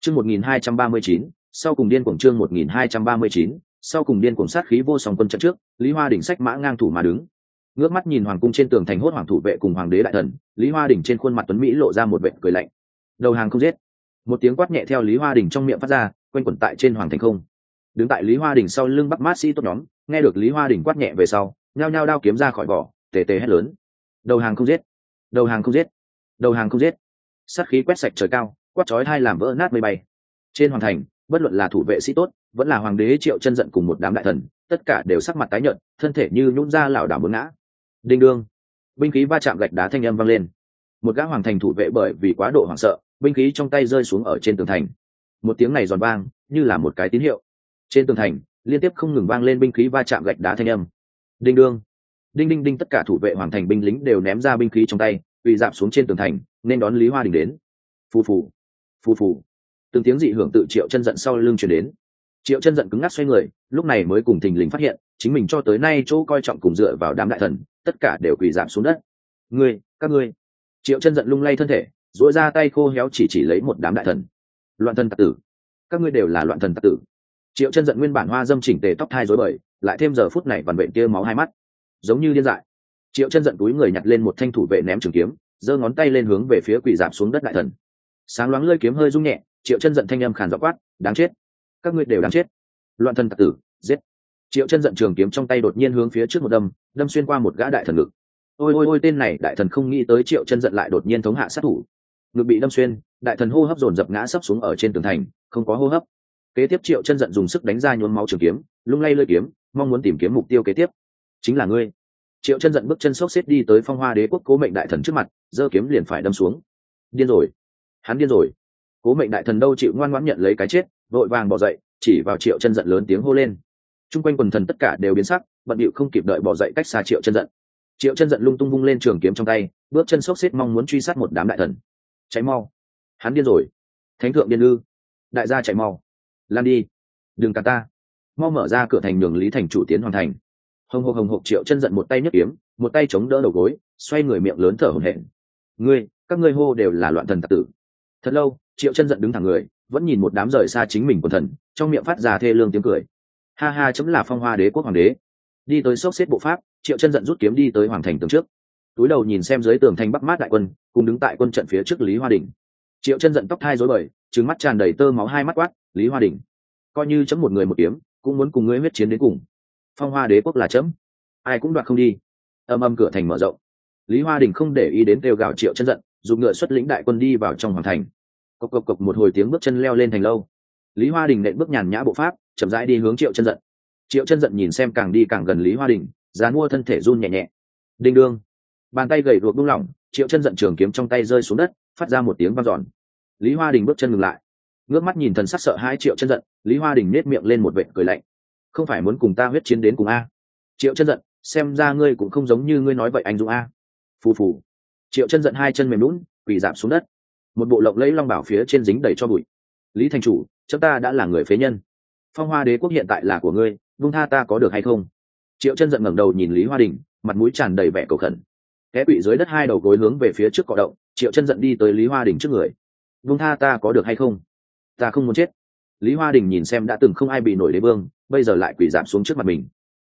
Chương một nghìn hai trăm ba mươi chín, sau cùng điên cuồng chương một nghìn hai trăm ba mươi chín, sau cùng điên cuồng sát khí vô song quân trận trước, lý hoa đỉnh sách mã ngang thủ mà đứng. Ngước mắt nhìn hoàng cung trên tường thành hốt hoàng thủ vệ cùng hoàng đế đại thần, lý hoa đỉnh trên khuôn mặt tuấn mỹ lộ ra một vệ cười lạnh. Đầu hàng không giết. Một tiếng quát nhẹ theo lý hoa đỉnh trong miệng phát ra, quanh quẩn tại trên hoàng thành không. Đứng tại lý hoa đỉnh sau lưng bắc mát sĩ tốt nhóm, nghe được lý hoa đỉnh quát nhẹ về sau, nhao nhao đao kiếm ra khỏi vỏ tề tề hét lớn. Đầu hàng không giết. Đầu hàng không giết. Đầu hàng không giết. Sát khí quét sạch trời cao, quát chói hai làm vỡ nát mây bay. Trên hoàng thành, bất luận là thủ vệ sĩ tốt, vẫn là hoàng đế triệu chân giận cùng một đám đại thần, tất cả đều sắc mặt tái nhợt, thân thể như nhún ra lảo đảo muốn ngã. Đinh đương. Binh khí va chạm gạch đá thanh âm vang lên. Một gã hoàng thành thủ vệ bởi vì quá độ hoảng sợ, binh khí trong tay rơi xuống ở trên tường thành. Một tiếng này giòn vang, như là một cái tín hiệu. Trên tường thành, liên tiếp không ngừng vang lên binh khí va chạm gạch đá thanh âm. Đinh đương đinh đinh đinh tất cả thủ vệ hoàng thành binh lính đều ném ra binh khí trong tay bị dạp xuống trên tường thành, nên đón lý hoa đình đến. Phù phù phù phù. Từng tiếng dị hưởng tự triệu chân giận sau lưng chuyển đến. Triệu chân giận cứng ngắc xoay người, lúc này mới cùng thình lình phát hiện, chính mình cho tới nay chỗ coi trọng cùng dựa vào đám đại thần, tất cả đều quỳ giảm xuống đất. Ngươi, các ngươi. Triệu chân giận lung lay thân thể dỗi ra tay khô héo chỉ chỉ lấy một đám đại thần. Loạn thần tặc tử, các ngươi đều là loạn thần tặc tử. Triệu chân giận nguyên bản hoa dâm chỉnh tề tóc thai dối bời, lại thêm giờ phút này vằn bệnh kia máu hai mắt giống như điên dại. Triệu chân giận túi người nhặt lên một thanh thủ vệ ném trường kiếm, giơ ngón tay lên hướng về phía quỷ giảm xuống đất đại thần. Sáng loáng lơi kiếm hơi rung nhẹ, triệu chân giận thanh âm khàn dọ quát, đáng chết! Các ngươi đều đáng chết! Loạn thần tặc tử, giết! Triệu chân giận trường kiếm trong tay đột nhiên hướng phía trước một đâm đâm xuyên qua một gã đại thần ngực. Ôi ôi ôi, tên này! Đại thần không nghĩ tới triệu chân giận lại đột nhiên thống hạ sát thủ. Ngực bị đâm xuyên, đại thần hô hấp dồn dập ngã sấp xuống ở trên tường thành, không có hô hấp. Kế tiếp triệu chân giận dùng sức đánh ra nhốn máu trường kiếm, lung lay lơi kiếm, mong muốn tìm kiếm mục tiêu kế tiếp chính là ngươi. Triệu chân giận bước chân sốc xếp đi tới phong hoa đế quốc cố mệnh đại thần trước mặt, giơ kiếm liền phải đâm xuống. Điên rồi. Hắn điên rồi. Cố mệnh đại thần đâu chịu ngoan ngoãn nhận lấy cái chết, vội vàng bỏ dậy, chỉ vào triệu chân giận lớn tiếng hô lên. Chung quanh quần thần tất cả đều biến sắc, bận điệu không kịp đợi bỏ dậy cách xa triệu chân giận. Triệu chân giận lung tung vung lên trường kiếm trong tay, bước chân sốc xếp mong muốn truy sát một đám đại thần. Cháy mau. Hắn điên rồi. Thánh thượng điên ư. Đại gia chạy mau. Lan đi. Đừng cả ta. Mau mở ra cửa thành đường lý thành chủ tiến hoàn thành hồng hộc hồng hộc triệu chân giận một tay nhấc kiếm, một tay chống đỡ đầu gối, xoay người miệng lớn thở hổn hển. Ngươi, các ngươi hô đều là loạn thần tặc tử. Thật lâu, triệu chân giận đứng thẳng người, vẫn nhìn một đám rời xa chính mình quần thần, trong miệng phát ra thê lương tiếng cười. Ha ha, chấm là phong hoa đế quốc hoàng đế. Đi tới xốc xếp bộ pháp, triệu chân giận rút kiếm đi tới hoàng thành tường trước. Túi đầu nhìn xem dưới tường thành bắc mát đại quân, cùng đứng tại quân trận phía trước lý hoa đình. Triệu chân giận tóc thai rối bời trứng mắt tràn đầy tơ máu hai mắt quát, lý hoa đình, coi như chấm một người một kiếm, cũng muốn cùng ngươi huyết chiến đến cùng phong hoa đế quốc là chấm. Ai cũng đoạt không đi. Âm âm cửa thành mở rộng. Lý hoa đình không để ý đến kêu gào triệu chân giận, dùng ngựa xuất lĩnh đại quân đi vào trong hoàng thành. Cộc cộc cộc một hồi tiếng bước chân leo lên thành lâu. Lý hoa đình nện bước nhàn nhã bộ pháp, chậm rãi đi hướng triệu chân giận. Triệu chân giận nhìn xem càng đi càng gần lý hoa đình, dán mua thân thể run nhẹ nhẹ. Đinh đương. Bàn tay gầy ruột buông lỏng, triệu chân giận trường kiếm trong tay rơi xuống đất, phát ra một tiếng vang giòn lý hoa đình bước chân ngừng lại. Ngước mắt nhìn thần sắc sợ hai triệu chân giận, lý hoa đình nết miệng lên một vệt cười lạnh không phải muốn cùng ta huyết chiến đến cùng a? Triệu chân giận xem ra ngươi cũng không giống như ngươi nói vậy anh dũng a. Phù phù. Triệu chân giận hai chân mềm lún quỳ giảm xuống đất. Một bộ lộng lẫy long bảo phía trên dính đầy cho bụi. Lý thành chủ, chúng ta đã là người phế nhân. Phong hoa đế quốc hiện tại là của ngươi vung tha ta có được hay không? Triệu chân giận ngẩng đầu nhìn lý hoa đình, mặt mũi tràn đầy vẻ cầu khẩn. Té quỵ dưới đất hai đầu gối hướng về phía trước cọ động, triệu chân giận đi tới lý hoa đình trước người. Vung tha ta có được hay không? Ta không muốn chết lý hoa đình nhìn xem đã từng không ai bị nổi đế vương, bây giờ lại quỳ giảm xuống trước mặt mình.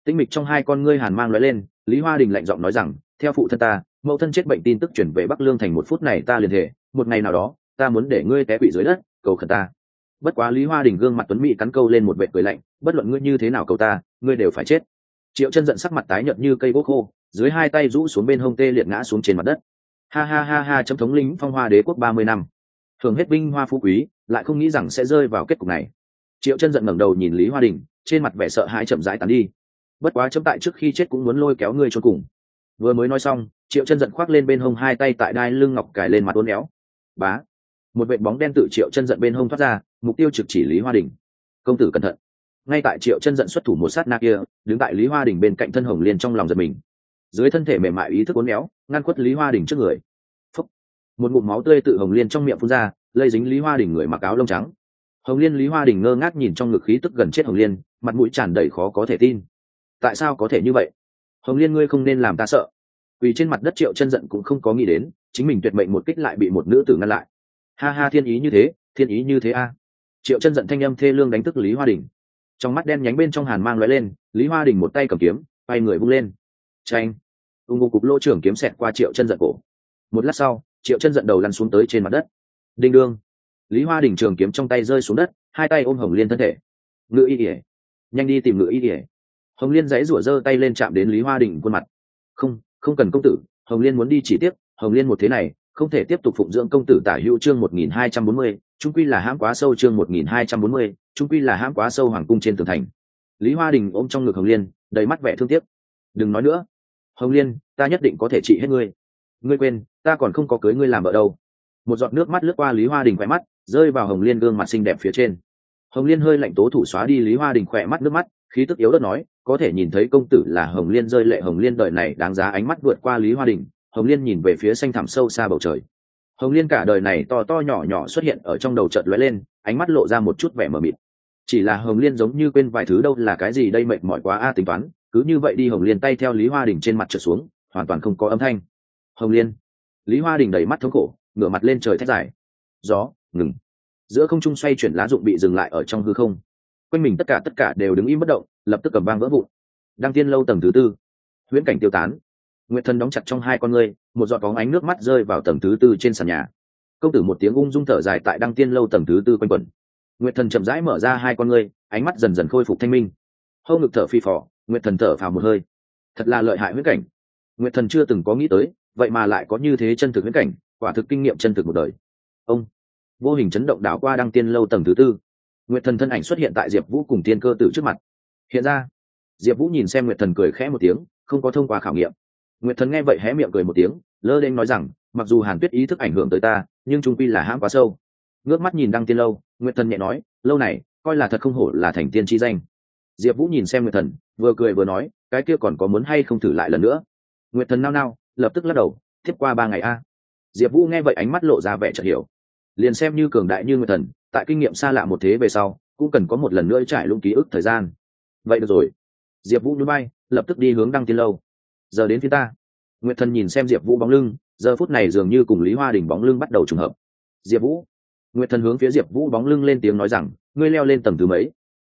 Tinh mịch trong hai con ngươi hàn mang nói lên, lý hoa đình lạnh giọng nói rằng, theo phụ thân ta, mẫu thân chết bệnh tin tức chuyển về bắc lương thành một phút này ta liền thể, một ngày nào đó, ta muốn để ngươi té quỵ dưới đất, cầu khẩn ta. Bất quá lý hoa đình gương mặt tuấn mỹ cắn câu lên một vệ cười lạnh, bất luận ngươi như thế nào cầu ta, ngươi đều phải chết. Triệu chân giận sắc mặt tái nhợt như cây gỗ khô, dưới hai tay rũ xuống bên hông tê liệt ngã xuống trên mặt đất. Ha ha ha ha, chấm thống lính phong hoa đế quốc ba mươi năm. Thường hết binh hoa phú quý lại không nghĩ rằng sẽ rơi vào kết cục này. Triệu chân giận ngẩng đầu nhìn lý hoa đình, trên mặt vẻ sợ hãi chậm rãi tán đi. Bất quá chấm tại trước khi chết cũng muốn lôi kéo ngươi cho cùng. Vừa mới nói xong, triệu chân giận khoác lên bên hông hai tay tại đai lưng ngọc cài lên mặt uốn éo. Bá! Một vệ bóng đen tự triệu chân giận bên hông thoát ra, mục tiêu trực chỉ lý hoa đình. Công tử cẩn thận. Ngay tại triệu chân giận xuất thủ một sát na kia, đứng tại lý hoa đình bên cạnh thân hồng liên trong lòng giật mình. Dưới thân thể mềm mại ý thức uốn éo, ngăn quất lý hoa đình trước người. Phúc. một ngụm máu tươi tự hồng liên trong miệng phun ra lây dính lý hoa đình người mặc áo lông trắng. Hồng liên lý hoa đình ngơ ngác nhìn trong ngực khí tức gần chết hồng liên, mặt mũi tràn đầy khó có thể tin. Tại sao có thể như vậy? Hồng liên ngươi không nên làm ta sợ. Vì trên mặt đất triệu chân giận cũng không có nghĩ đến, chính mình tuyệt mệnh một kích lại bị một nữ tử ngăn lại. Ha ha, thiên ý như thế, thiên ý như thế a. Triệu chân giận thanh âm thê lương đánh thức lý hoa đình. Trong mắt đen nhánh bên trong hàn mang lóe lên, lý hoa đình một tay cầm kiếm, bay người vung lên. Tranh ung ngô cục lỗ trưởng kiếm xẹt qua triệu chân giận cổ. Một lát sau, triệu chân giận đầu lăn xuống tới trên mặt đất đinh đương. Lý hoa đình trường kiếm trong tay rơi xuống đất, hai tay ôm hồng liên thân thể. Ngự y ỉa nhanh đi tìm ngự y ỉa hồng liên dãy rủa giơ tay lên chạm đến lý hoa đình khuôn mặt. Không không cần công tử, hồng liên muốn đi chỉ tiếp, hồng liên một thế này, không thể tiếp tục phụng dưỡng công tử tả hữu chương một nghìn hai trăm bốn mươi trung quy là hãm quá sâu chương một nghìn hai trăm bốn mươi trung quy là hãm quá sâu hoàng cung trên tường thành. Lý hoa đình ôm trong ngực hồng liên, đầy mắt vẻ thương tiếc. Đừng nói nữa. Hồng liên, ta nhất định có thể trị hết ngươi. Ngươi quên, ta còn không có cưới ngươi làm vợ đâu một giọt nước mắt lướt qua lý hoa đình khỏe mắt, rơi vào hồng liên gương mặt xinh đẹp phía trên. Hồng liên hơi lạnh tố thủ xóa đi lý hoa đình khỏe mắt nước mắt, khí tức yếu đất nói, có thể nhìn thấy công tử là hồng liên rơi lệ hồng liên đời này đáng giá ánh mắt vượt qua lý hoa đình. Hồng liên nhìn về phía xanh thẳm sâu xa bầu trời. Hồng liên cả đời này to to nhỏ nhỏ xuất hiện ở trong đầu trận lóe lên, ánh mắt lộ ra một chút vẻ mờ mịt. Chỉ là hồng liên giống như quên vài thứ đâu là cái gì đây mệt mỏi quá a, tính toán, cứ như vậy đi hồng liên tay theo lý hoa đình trên mặt trở xuống, hoàn toàn không có âm thanh. Hồng liên. Lý hoa đình đầy mắt thống khổ ngửa mặt lên trời thét dài. Gió, ngừng. Giữa không trung xoay chuyển lá dụng bị dừng lại ở trong hư không. Quanh mình tất cả tất cả đều đứng im bất động, lập tức cầm vang vỡ vụn. Đăng tiên lâu tầng thứ tư. Huyễn cảnh tiêu tán. Nguyệt thần đóng chặt trong hai con ngươi, một giọt bóng ánh nước mắt rơi vào tầng thứ tư trên sàn nhà. Công tử một tiếng ung dung thở dài tại đăng tiên lâu tầng thứ tư quanh quẩn. Nguyệt thần chậm rãi mở ra hai con ngươi, ánh mắt dần dần khôi phục thanh minh. Hâu ngực thở phi phò, nguyệt thần thở phào một hơi. Thật là lợi hại huyễn cảnh. Nguyệt thần chưa từng có nghĩ tới, vậy mà lại có như thế chân thực huyễn cảnh quả thực kinh nghiệm chân thực một đời. Ông, vô hình chấn động đảo qua đăng tiên lâu tầng thứ tư. Nguyệt thần thân ảnh xuất hiện tại diệp vũ cùng tiên cơ tử trước mặt. Hiện ra, diệp vũ nhìn xem nguyệt thần cười khẽ một tiếng, không có thông qua khảo nghiệm. Nguyệt thần nghe vậy hé miệng cười một tiếng, lơ lên nói rằng, mặc dù hàn tuyết ý thức ảnh hưởng tới ta, nhưng trung pi là hãm quá sâu. Ngước mắt nhìn đăng tiên lâu, nguyệt thần nhẹ nói, lâu này, coi là thật không hổ là thành tiên chi danh. Diệp vũ nhìn xem nguyệt thần, vừa cười vừa nói, cái kia còn có muốn hay không thử lại lần nữa? Nguyệt thần nao nao, lập tức lắc đầu, tiếp qua ba ngày a diệp vũ nghe vậy ánh mắt lộ ra vẻ chợt hiểu. Liền xem như cường đại như nguyệt thần, tại kinh nghiệm xa lạ một thế về sau, cũng cần có một lần nữa trải lung ký ức thời gian. Vậy được rồi. Diệp vũ núi bay lập tức đi hướng đăng tiên lâu. Giờ đến phía ta. Nguyệt thần nhìn xem diệp vũ bóng lưng, giờ phút này dường như cùng lý hoa đình bóng lưng bắt đầu trùng hợp. Diệp vũ. Nguyệt thần hướng phía diệp vũ bóng lưng lên tiếng nói rằng, ngươi leo lên tầng thứ mấy?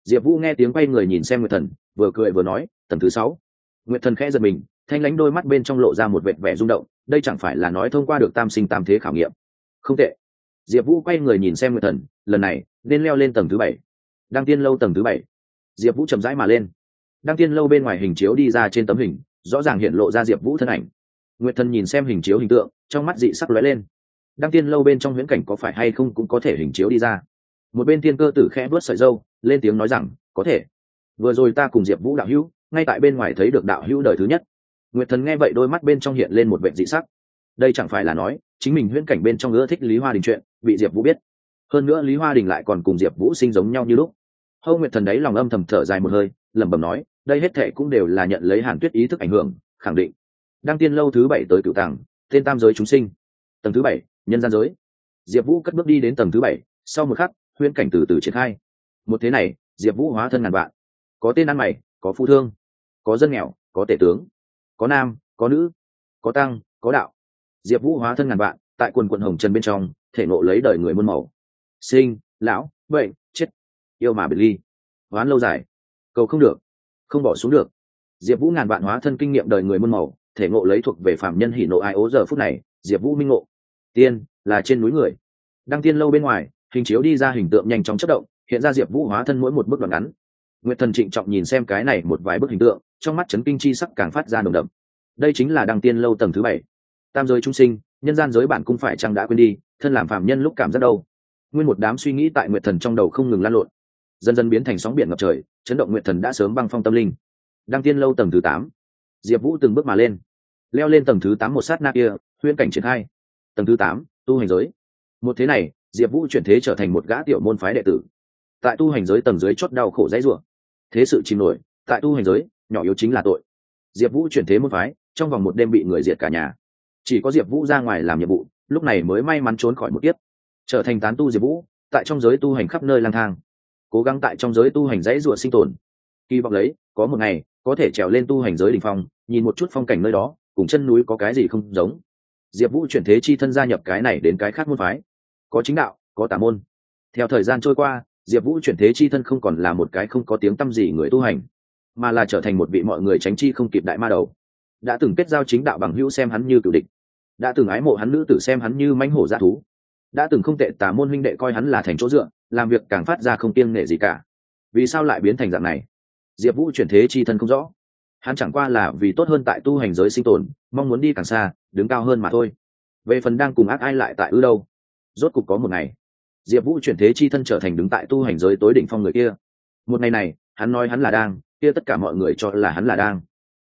Diệp vũ nghe tiếng quay người nhìn xem nguyệt thần, vừa cười vừa nói, tầng thứ sáu. Nguyệt thần khẽ giật mình thanh lãnh đôi mắt bên trong lộ ra một vệt vẻ rung động, đây chẳng phải là nói thông qua được tam sinh tam thế khảo nghiệm. Không tệ. Diệp vũ quay người nhìn xem nguyệt thần, lần này, nên leo lên tầng thứ bảy. Đăng tiên lâu tầng thứ bảy. Diệp vũ chậm rãi mà lên. Đăng tiên lâu bên ngoài hình chiếu đi ra trên tấm hình, rõ ràng hiện lộ ra diệp vũ thân ảnh. Nguyệt thần nhìn xem hình chiếu hình tượng, trong mắt dị sắc lóe lên. Đăng tiên lâu bên trong huyễn cảnh có phải hay không cũng có thể hình chiếu đi ra. Một bên tiên cơ tử khẽ vớt sợi dâu lên tiếng nói rằng, có thể. Vừa rồi ta cùng diệp vũ đạo hữu, ngay tại bên ngoài thấy được đạo hữu đời thứ nhất nguyệt thần nghe vậy đôi mắt bên trong hiện lên một vệ dị sắc. Đây chẳng phải là nói, chính mình huyễn cảnh bên trong ưa thích lý hoa đình chuyện, bị diệp vũ biết. Hơn nữa lý hoa đình lại còn cùng diệp vũ sinh giống nhau như lúc. Hâu nguyệt thần đấy lòng âm thầm thở dài một hơi, lẩm bẩm nói, đây hết thệ cũng đều là nhận lấy hàn tuyết ý thức ảnh hưởng, khẳng định. Đăng tiên lâu thứ bảy tới cựu tàng tên tam giới chúng sinh. Tầng thứ bảy, nhân gian giới. Diệp vũ cất bước đi đến tầng thứ bảy, sau một khắc, huyễn cảnh từ từ triển khai. Một thế này, diệp vũ hóa thân ngàn vạn. Có tên ăn mày, có phu thương, có dân nghèo, có tể tướng có nam, có nữ, có tăng, có đạo. Diệp vũ hóa thân ngàn vạn, tại quần quận hồng trần bên trong, thể nộ lấy đời người muôn màu. Sinh, lão, bệnh, chết. Yêu mà biệt ly. Hoán lâu dài. Cầu không được. Không bỏ xuống được. Diệp vũ ngàn vạn hóa thân kinh nghiệm đời người muôn màu, thể ngộ lấy thuộc về phạm nhân hỉ nộ ai ố giờ phút này, diệp vũ minh ngộ. Tiên, là trên núi người. Đăng tiên lâu bên ngoài, hình chiếu đi ra hình tượng nhanh chóng chất động, hiện ra diệp vũ hóa thân mỗi một bước đoạn ngắn nguyệt thần trịnh trọng nhìn xem cái này một vài bức hình tượng, trong mắt trấn kinh chi sắc càng phát ra nồng đậm. Đây chính là đăng tiên lâu tầng thứ bảy. Tam giới trung sinh, nhân gian giới bản cũng phải chăng đã quên đi, thân làm phạm nhân lúc cảm giác đâu? Nguyên một đám suy nghĩ tại nguyệt thần trong đầu không ngừng lan lộn. Dần dần biến thành sóng biển ngập trời, chấn động nguyệt thần đã sớm băng phong tâm linh. Đăng tiên lâu tầng thứ tám. Diệp vũ từng bước mà lên. Leo lên tầng thứ tám một sát na kia, huyễn cảnh triển khai. Tầng thứ tám, tu hành giới. Một thế này, diệp vũ chuyển thế trở thành một gã tiểu môn phái đệ tử. Tại tu hành giới tầng dưới chót đau khổ dãy ruộng thế sự chìm nổi, tại tu hành giới, nhỏ yếu chính là tội. Diệp vũ chuyển thế môn phái, trong vòng một đêm bị người diệt cả nhà. Chỉ có diệp vũ ra ngoài làm nhiệm vụ, lúc này mới may mắn trốn khỏi một kiếp. Trở thành tán tu diệp vũ, tại trong giới tu hành khắp nơi lang thang. Cố gắng tại trong giới tu hành dãy ruột sinh tồn. Kỳ vọng lấy, có một ngày, có thể trèo lên tu hành giới đình phong, nhìn một chút phong cảnh nơi đó, cùng chân núi có cái gì không giống. Diệp vũ chuyển thế chi thân gia nhập cái này đến cái khác môn phái. Có chính đạo, có tả môn. Theo thời gian trôi qua diệp vũ chuyển thế chi thân không còn là một cái không có tiếng t â m gì người tu hành, mà là trở thành một vị mọi người tránh chi không kịp đại ma đầu. Đã từng kết giao chính đạo bằng hữu xem hắn như cựu địch, đã từng ái mộ hắn nữ tử xem hắn như mánh hổ g thú, đã từng không tệ tả môn huynh đệ coi hắn là thành chỗ dựa, làm việc càng phát ra không kiêng nể gì cả. Vì sao lại biến thành dạng này? Diệp vũ chuyển thế chi thân không rõ. Hắn chẳng qua là vì tốt hơn tại tu hành giới sinh tồn, mong muốn đi càng xa, đứng cao hơn mà thôi. Về phần đang cùng ác ai lại tại ư đâu? Rốt cục có một ngày diệp vũ chuyển thế chi thân trở thành đứng tại tu hành giới tối đỉnh phong người kia. Một ngày này, hắn nói hắn là đang, kia tất cả mọi người cho là hắn là đang.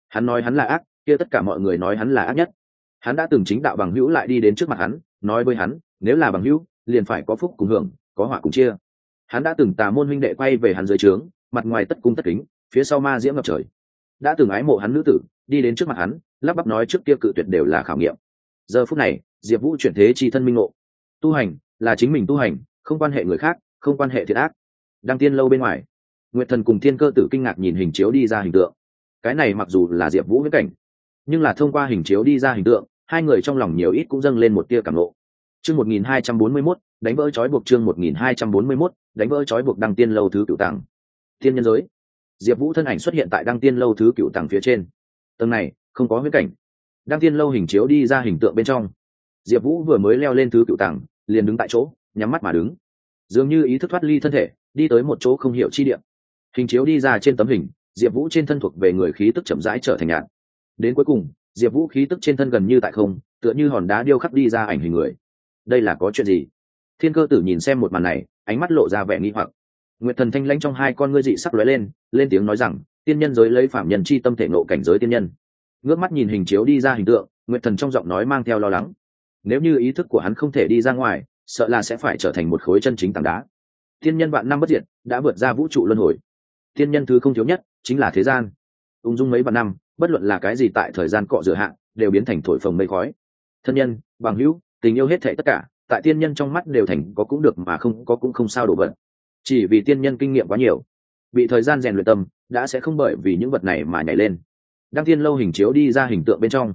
Hắn nói hắn là ác, kia tất cả mọi người nói hắn là ác nhất. Hắn đã từng chính đạo bằng hữu lại đi đến trước mặt hắn, nói với hắn, nếu là bằng hữu, liền phải có phúc cùng hưởng, có họa cùng chia. Hắn đã từng tà môn huynh đệ quay về hắn dưới trướng, mặt ngoài tất cung tất kính, phía sau ma diễm ngập trời. Đã từng ái mộ hắn nữ tử, đi đến trước mặt hắn, lắp bắp nói trước kia cự tuyệt đều là khảo nghiệm. Giờ phút này, diệp vũ chuyển thế chi thân minh ngộ. Tu hành là chính mình tu hành, không quan hệ người khác, không quan hệ thiệt ác. Đăng tiên lâu bên ngoài, nguyệt thần cùng thiên cơ tử kinh ngạc nhìn hình chiếu đi ra hình tượng. Cái này mặc dù là diệp vũ viễn cảnh, nhưng là thông qua hình chiếu đi ra hình tượng, hai người trong lòng nhiều ít cũng dâng lên một tia cảm lộ chương một nghìn hai trăm bốn mươi mốt, đánh vỡ trói buộc chương một nghìn hai trăm bốn mươi mốt, đánh vỡ trói buộc đăng tiên lâu thứ cựu tàng. Thiên nhân giới, diệp vũ thân ảnh xuất hiện tại đăng tiên lâu thứ cựu tàng phía trên. Tầng này, không có huyết cảnh. Đăng tiên lâu hình chiếu đi ra hình tượng bên trong. Diệp vũ vừa mới leo lên thứ cựu tàng liền đứng tại chỗ, nhắm mắt mà đứng. Dường như ý thức thoát ly thân thể, đi tới một chỗ không hiểu chi điểm hình chiếu đi ra trên tấm hình, diệp vũ trên thân thuộc về người khí tức chậm rãi trở thành nhạt. Đến cuối cùng, diệp vũ khí tức trên thân gần như tại không, tựa như hòn đá điêu khắc đi ra ảnh hình người. Đây là có chuyện gì? Thiên cơ tử nhìn xem một màn này, ánh mắt lộ ra vẻ nghi hoặc. Nguyệt thần thanh lãnh trong hai con ngươi dị sắc lóe lên lên tiếng nói rằng, tiên nhân giới lấy phạm nhân chi tâm thể nộ cảnh giới tiên nhân. Ngước mắt nhìn hình chiếu đi ra hình tượng, nguyệt thần trong giọng nói mang theo lo lắng nếu như ý thức của hắn không thể đi ra ngoài, sợ là sẽ phải trở thành một khối chân chính tảng đá. Tiên nhân vạn năm bất diệt, đã vượt ra vũ trụ luân hồi. Tiên nhân thứ không thiếu nhất, chính là thế gian. Ung dung mấy vạn năm, bất luận là cái gì tại thời gian cọ rửa hạn đều biến thành thổi phồng mây khói. Thân nhân, bằng hữu, tình yêu hết thệ tất cả, tại tiên nhân trong mắt đều thành có cũng được mà không có cũng không sao đổ vật. Chỉ vì tiên nhân kinh nghiệm quá nhiều, bị thời gian rèn luyện tâm, đã sẽ không bởi vì những vật này mà nhảy lên. Đăng tiên lâu hình chiếu đi ra hình tượng bên trong.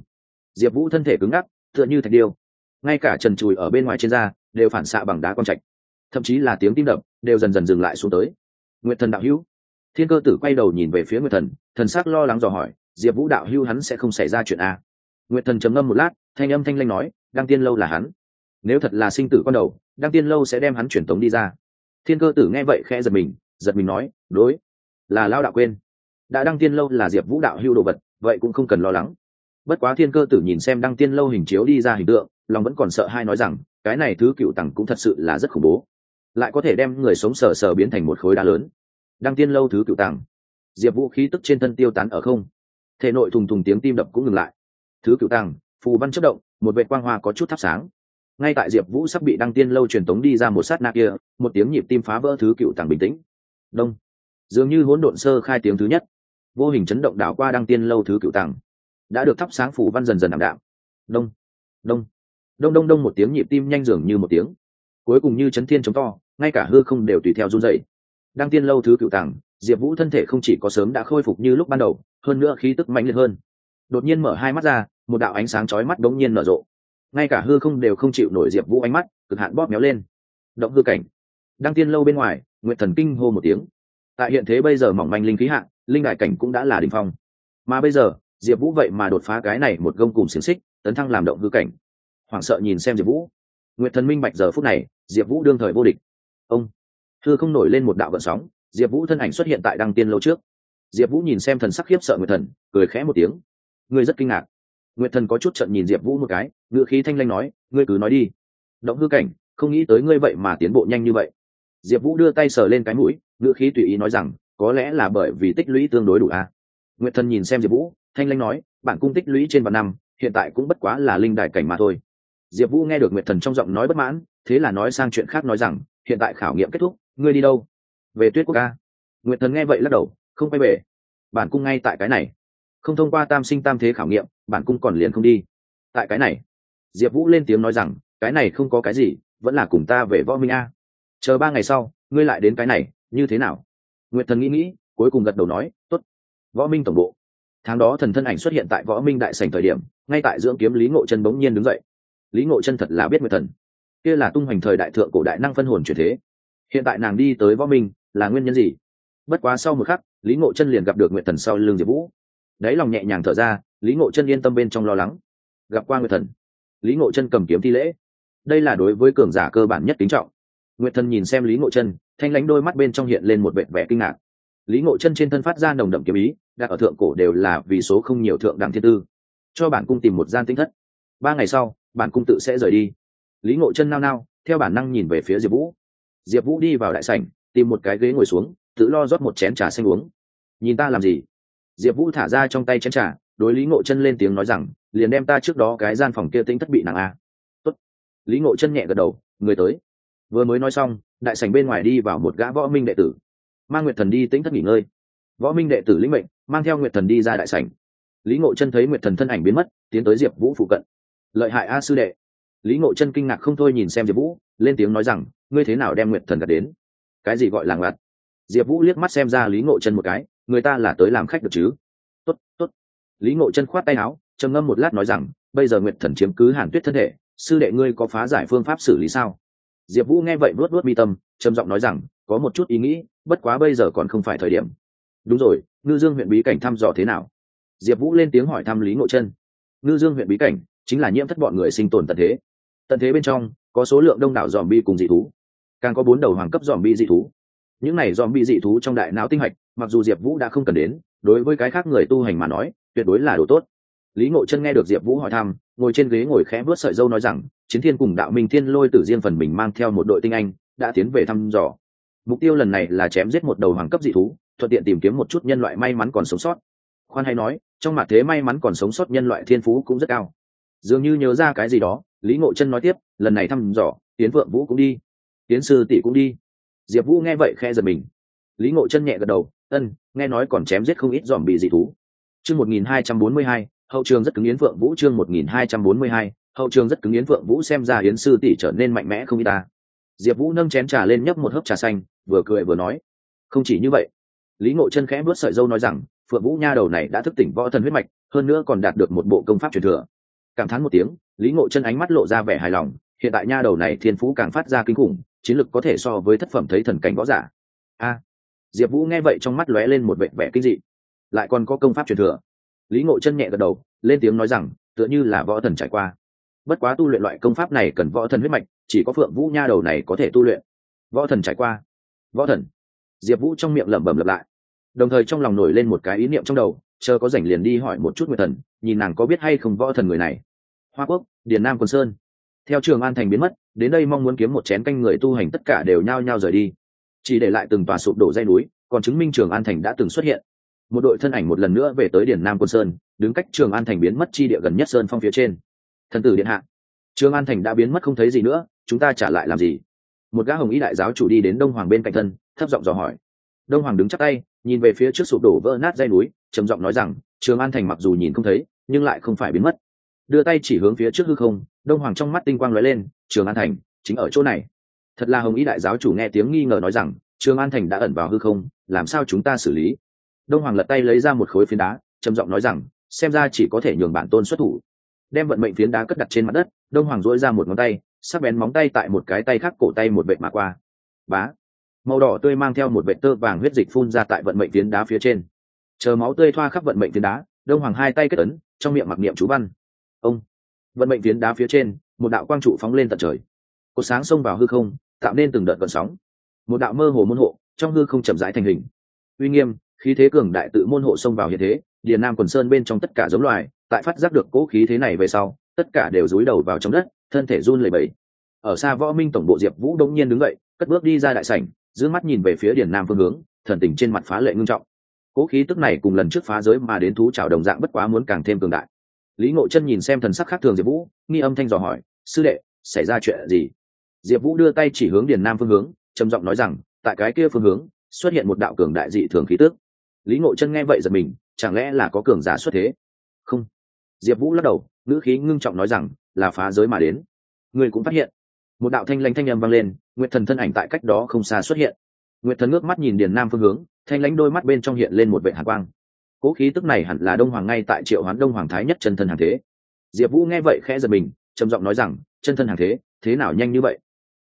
Diệp vũ thân thể cứng ngắc, tựa như thạch điêu ngay cả trần chùi ở bên ngoài trên da đều phản xạ bằng đá con trạch. Thậm chí là tiếng tim đập đều dần dần dừng lại xuống tới. Nguyệt thần đạo hữu. Thiên cơ tử quay đầu nhìn về phía nguyệt thần thần sắc lo lắng dò hỏi, diệp vũ đạo hữu hắn sẽ không xảy ra chuyện a? Nguyệt thần trầm ngâm một lát, thanh âm thanh lanh nói, đăng tiên lâu là hắn. Nếu thật là sinh tử con đầu, đăng tiên lâu sẽ đem hắn truyền tống đi ra. Thiên cơ tử nghe vậy khẽ giật mình giật mình nói, đối, là lao đạo quên. Đã đăng tiên lâu là diệp vũ đạo hưu đồ vật, vậy cũng không cần lo lắng bất quá thiên cơ tử nhìn xem đăng tiên lâu hình chiếu đi ra hình tượng, lòng vẫn còn sợ hai nói rằng, cái này thứ cựu tặng cũng thật sự là rất khủng bố. Lại có thể đem người sống sờ sờ biến thành một khối đá lớn. Đăng tiên lâu thứ cựu tặng diệp vũ khí tức trên thân tiêu tán ở không. Thể nội thùng thùng tiếng tim đập cũng ngừng lại. Thứ cựu tặng phù văn chất động, một vệ quang hoa có chút thắp sáng. Ngay tại diệp vũ sắp bị đăng tiên lâu truyền tống đi ra một sát na kia, một tiếng nhịp tim phá vỡ thứ cựu tàng bình tĩnh. Đông. Dường như hỗn độn sơ khai tiếng thứ nhất. Vô hình chấn động đảo qua đăng tiên lâu thứ cựu tàng đã được thắp sáng phủ văn dần dần ảm đạm. Đông đông đông đông đông một tiếng nhịp tim nhanh dường như một tiếng. Cuối cùng như chấn thiên chống to, ngay cả hư không đều tùy theo run dậy đăng tiên lâu thứ cựu tàng, diệp vũ thân thể không chỉ có sớm đã khôi phục như lúc ban đầu, hơn nữa khí tức mạnh liệt hơn. Đột nhiên mở hai mắt ra, một đạo ánh sáng chói mắt đống nhiên nở rộ. Ngay cả hư không đều không chịu nổi diệp vũ ánh mắt, cực hạn bóp méo lên. Động hư cảnh. Đăng tiên lâu bên ngoài nguyện thần kinh hô một tiếng. Tại hiện thế bây giờ mỏng manh linh khí hạng linh đại cảnh cũng đã là đình phong. Mà bây giờ diệp vũ vậy mà đột phá cái này một gông cùng xiềng xích, tấn thăng làm động hư cảnh. Hoảng sợ nhìn xem diệp vũ. Nguyện thần minh bạch giờ phút này, diệp vũ đương thời vô địch. Ông thư không nổi lên một đạo vận sóng, diệp vũ thân ảnh xuất hiện tại đăng tiên lâu trước. Diệp vũ nhìn xem thần sắc khiếp sợ nguyệt thần, cười khẽ một tiếng. Ngươi rất kinh ngạc. Nguyệt thần có chút trận nhìn diệp vũ một cái, ngựa khí thanh lanh nói, ngươi cứ nói đi. Động hư cảnh, không nghĩ tới ngươi vậy mà tiến bộ nhanh như vậy. Diệp vũ đưa tay sờ lên cái mũi, ngựa khí tùy ý nói rằng, có lẽ là bởi vì tích lũy tương đối đủ a à? nguyệt thần nhìn xem diệp vũ thanh lanh nói, bản cung tích lũy trên vạn năm, hiện tại cũng bất quá là linh đại cảnh mà thôi. Diệp vũ nghe được nguyệt thần trong giọng nói bất mãn, thế là nói sang chuyện khác nói rằng, hiện tại khảo nghiệm kết thúc, ngươi đi đâu? Về tuyết quốc ca nguyệt thần nghe vậy lắc đầu, không quay về. Bản cung ngay tại cái này. Không thông qua tam sinh tam thế khảo nghiệm, bản cung còn liền không đi. Tại cái này. Diệp vũ lên tiếng nói rằng, cái này không có cái gì, vẫn là cùng ta về võ minh a. Chờ ba ngày sau, ngươi lại đến cái này, như thế nào? Nguyệt thần nghĩ nghĩ, cuối cùng gật đầu nói t ố t võ minh tổng bộ tháng đó thần thân ảnh xuất hiện tại võ minh đại sành thời điểm, ngay tại dưỡng kiếm lý ngộ chân bỗng nhiên đứng dậy. Lý ngộ chân thật là biết nguyệt thần. Kia là tung hoành thời đại thượng cổ đại năng phân hồn chuyển thế. Hiện tại nàng đi tới võ minh, là nguyên nhân gì? Bất quá sau một khắc, lý ngộ chân liền gặp được nguyệt thần sau l ư n g diệp vũ. Đáy lòng nhẹ nhàng thở ra, lý ngộ chân yên tâm bên trong lo lắng. Gặp qua nguyệt thần, lý ngộ chân cầm kiếm thi lễ. Đây là đối với cường giả cơ bản nhất kính trọng. Nguyệt thần nhìn xem lý ngộ chân, thanh lãnh đôi mắt bên trong hiện lên một vẻ vẻ kinh ngạc lý ngộ chân trên thân phát ra nồng đậm kiếm ý, đặt ở thượng cổ đều là vì số không nhiều thượng đẳng thiên tư. Cho bản cung tìm một gian tinh thất. Ba ngày sau, bản cung tự sẽ rời đi. Lý ngộ chân nao nao, theo bản năng nhìn về phía diệp vũ. Diệp vũ đi vào đại sảnh, tìm một cái ghế ngồi xuống, tự lo rót một chén trà xanh uống. Nhìn ta làm gì? Diệp vũ thả ra trong tay chén trà, đối lý ngộ chân lên tiếng nói rằng, liền đem ta trước đó cái gian phòng kia tính thất bị nặng a. Tốt. lý ngộ chân nhẹ gật đầu, người tới. Vừa mới nói xong, đại sảnh bên ngoài đi vào một gã võ minh đệ tử mang nguyệt thần đi tĩnh thất nghỉ ngơi. Võ minh đệ tử lĩnh mệnh, mang theo nguyệt thần đi ra đại sảnh. Lý ngộ chân thấy nguyệt thần thân ảnh biến mất, tiến tới diệp vũ phụ cận. Lợi hại a sư đệ. Lý ngộ chân kinh ngạc không thôi nhìn xem diệp vũ, lên tiếng nói rằng, ngươi thế nào đem nguyệt thần gạt đến? Cái gì gọi là ngạt? Diệp vũ liếc mắt xem ra lý ngộ chân một cái, người ta là tới làm khách được chứ? Tốt tốt. Lý ngộ chân khoát tay áo, trầm ngâm một lát nói rằng, bây giờ nguyệt thần chiếm cứ hàn tuyết thân thể, sư đệ ngươi có phá giải phương pháp xử lý sao? Diệp vũ nghe vậy luốt luốt mi tâm, trầm giọng nói rằng, có một chút ý nghĩ bất quá bây giờ còn không phải thời điểm. Đúng rồi, ngư dương huyện bí cảnh thăm dò thế nào? Diệp vũ lên tiếng hỏi thăm lý ngộ chân ngư dương huyện bí cảnh chính là nhiễm thất bọn người sinh tồn tận thế. Tận thế bên trong, có số lượng đông đảo dòm bi cùng dị thú. Càng có bốn đầu hoàng cấp dòm bi dị thú. Những này dòm bi dị thú trong đại não tinh hạch, mặc dù diệp vũ đã không cần đến, đối với cái khác người tu hành mà nói, tuyệt đối là đồ tốt. Lý ngộ chân nghe được diệp vũ hỏi thăm, ngồi trên ghế ngồi khẽ vớt sợi dâu nói rằng, chiến thiên cùng đạo minh thiên lôi tử riêng phần mình mang theo một đội tinh anh, đã tiến về thăm dò mục tiêu lần này là chém giết một đầu hoàng cấp dị thú, thuận tiện tìm kiếm một chút nhân loại may mắn còn sống sót. Khoan hay nói, trong mặt thế may mắn còn sống sót nhân loại thiên phú cũng rất cao. Dường như nhớ ra cái gì đó, lý ngộ chân nói tiếp, lần này thăm dò tiến vượng vũ cũng đi. Tiến sư tỷ cũng đi. Diệp vũ nghe vậy khe giật mình. Lý ngộ chân nhẹ gật đầu, ân, nghe nói còn chém giết không ít dòm bị dị thú. Chương một nghìn hai trăm bốn mươi hai, hậu trường rất cứng yến vượng vũ, chương một nghìn hai trăm bốn mươi hai, hậu trường rất cứng yến vượng vũ xem ra yến sư tỷ trở nên mạnh mẽ không y ta diệp vũ nâng chén trà lên nhấp một hớp trà xanh, vừa cười vừa nói, không chỉ như vậy. Lý ngộ chân khẽ bước sợi dâu nói rằng, phượng vũ nha đầu này đã thức tỉnh võ thần huyết mạch, hơn nữa còn đạt được một bộ công pháp truyền thừa. Cảm thán một tiếng, lý ngộ chân ánh mắt lộ ra vẻ hài lòng, hiện tại nha đầu này thiên phú càng phát ra kinh khủng, chiến lực có thể so với thất phẩm thấy thần cảnh võ giả. A! Diệp vũ nghe vậy trong mắt lóe lên một vẻ vẻ kinh dị. Lại còn có công pháp truyền thừa. Lý ngộ chân nhẹ gật đầu, lên tiếng nói rằng, tựa như là võ thần trải qua. Bất quá tu luyện loại công pháp này cần võ thần huyết mạch chỉ có phượng vũ nha đầu này có thể tu luyện. Võ thần trải qua. Võ thần. Diệp vũ trong miệng lẩm bẩm lặp lại. Đồng thời trong lòng nổi lên một cái ý niệm trong đầu, chờ có rảnh liền đi hỏi một chút nguyệt thần, nhìn nàng có biết hay không võ thần người này. Hoa quốc, điền nam quân sơn. Theo trường an thành biến mất, đến đây mong muốn kiếm một chén canh người tu hành tất cả đều nhao nhao rời đi. Chỉ để lại từng tòa sụp đổ dây núi, còn chứng minh trường an thành đã từng xuất hiện. Một đội thân ảnh một lần nữa về tới điền nam quân sơn, đứng cách trường an thành biến mất chi địa gần nhất sơn phong phía trên. Thần tử điện hạ. Trường an thành đã biến mất không thấy gì nữa chúng ta trả lại làm gì? Một gã hồng ý đại giáo chủ đi đến đông hoàng bên cạnh thân, thấp giọng dò hỏi. Đông hoàng đứng chắc tay, nhìn về phía trước sụp đổ vỡ nát dây núi, trầm giọng nói rằng, trường an thành mặc dù nhìn không thấy, nhưng lại không phải biến mất. Đưa tay chỉ hướng phía trước hư không, đông hoàng trong mắt tinh quang lóe lên, trường an thành chính ở chỗ này. Thật là hồng ý đại giáo chủ nghe tiếng nghi ngờ nói rằng, trường an thành đã ẩn vào hư không, làm sao chúng ta xử lý? Đông hoàng lật tay lấy ra một khối phiến đá, trầm giọng nói rằng, xem ra chỉ có thể nhường bản tôn xuất thủ. Đem vận mệnh phiến đá cất đặt trên mặt đất, đông hoàng dỗi ra một ngón tay sắc bén móng tay tại một cái tay khác cổ tay một vệ mà qua. Bá. Màu đỏ tươi mang theo một vệ tơ vàng huyết dịch phun ra tại vận mệnh tiến đá phía trên. Chờ máu tươi thoa khắp vận mệnh tiến đá, đông hoàng hai tay kết ấn, trong miệng mặc niệm chú văn. Ông. Vận mệnh tiến đá phía trên, một đạo quang trụ phóng lên tận trời. Cột sáng xông vào hư không, tạo nên từng đợt vận sóng. Một đạo mơ hồ môn hộ, trong hư không chậm rãi thành hình. Uy nghiêm, khí thế cường đại tự môn hộ xông vào hiện thế, điền nam quần sơn bên trong tất cả giống loài, tại phát giác được cỗ khí thế này về sau, tất cả đều rúi đầu vào trong đất thân thể run lẩy bẩy. Ở xa võ minh tổng bộ diệp vũ đông nhiên đứng dậy, cất bước đi ra đại sảnh, giữ mắt nhìn về phía điền nam phương hướng, thần tình trên mặt phá lệ ngưng trọng. Cố khí tức này cùng lần trước phá giới mà đến thú trào đồng dạng bất quá muốn càng thêm cường đại. Lý ngộ chân nhìn xem thần sắc khác thường diệp vũ, nghi âm thanh dò hỏi, sư đệ, xảy ra chuyện gì? Diệp vũ đưa tay chỉ hướng điền nam phương hướng, trầm giọng nói rằng, tại cái kia phương hướng, xuất hiện một đạo cường đại dị thường khí tước lý ngộ chân nghe vậy giật mình, chẳng lẽ là có cường giả xuất thế? Không. Diệp vũ lắc đầu ngữ khí ngưng trọng nói rằng, là phá giới mà đến. Người cũng phát hiện. Một đạo thanh lãnh thanh â m vang lên, nguyệt thần thân ảnh tại cách đó không xa xuất hiện. Nguyệt thần ngước mắt nhìn điền nam phương hướng, thanh lãnh đôi mắt bên trong hiện lên một vệ hạ quang. Cố khí tức này hẳn là đông hoàng ngay tại triệu hoán đông hoàng thái nhất chân thân hàng thế. Diệp vũ nghe vậy khẽ giật mình, trầm giọng nói rằng, chân thân hàng thế thế nào nhanh như vậy?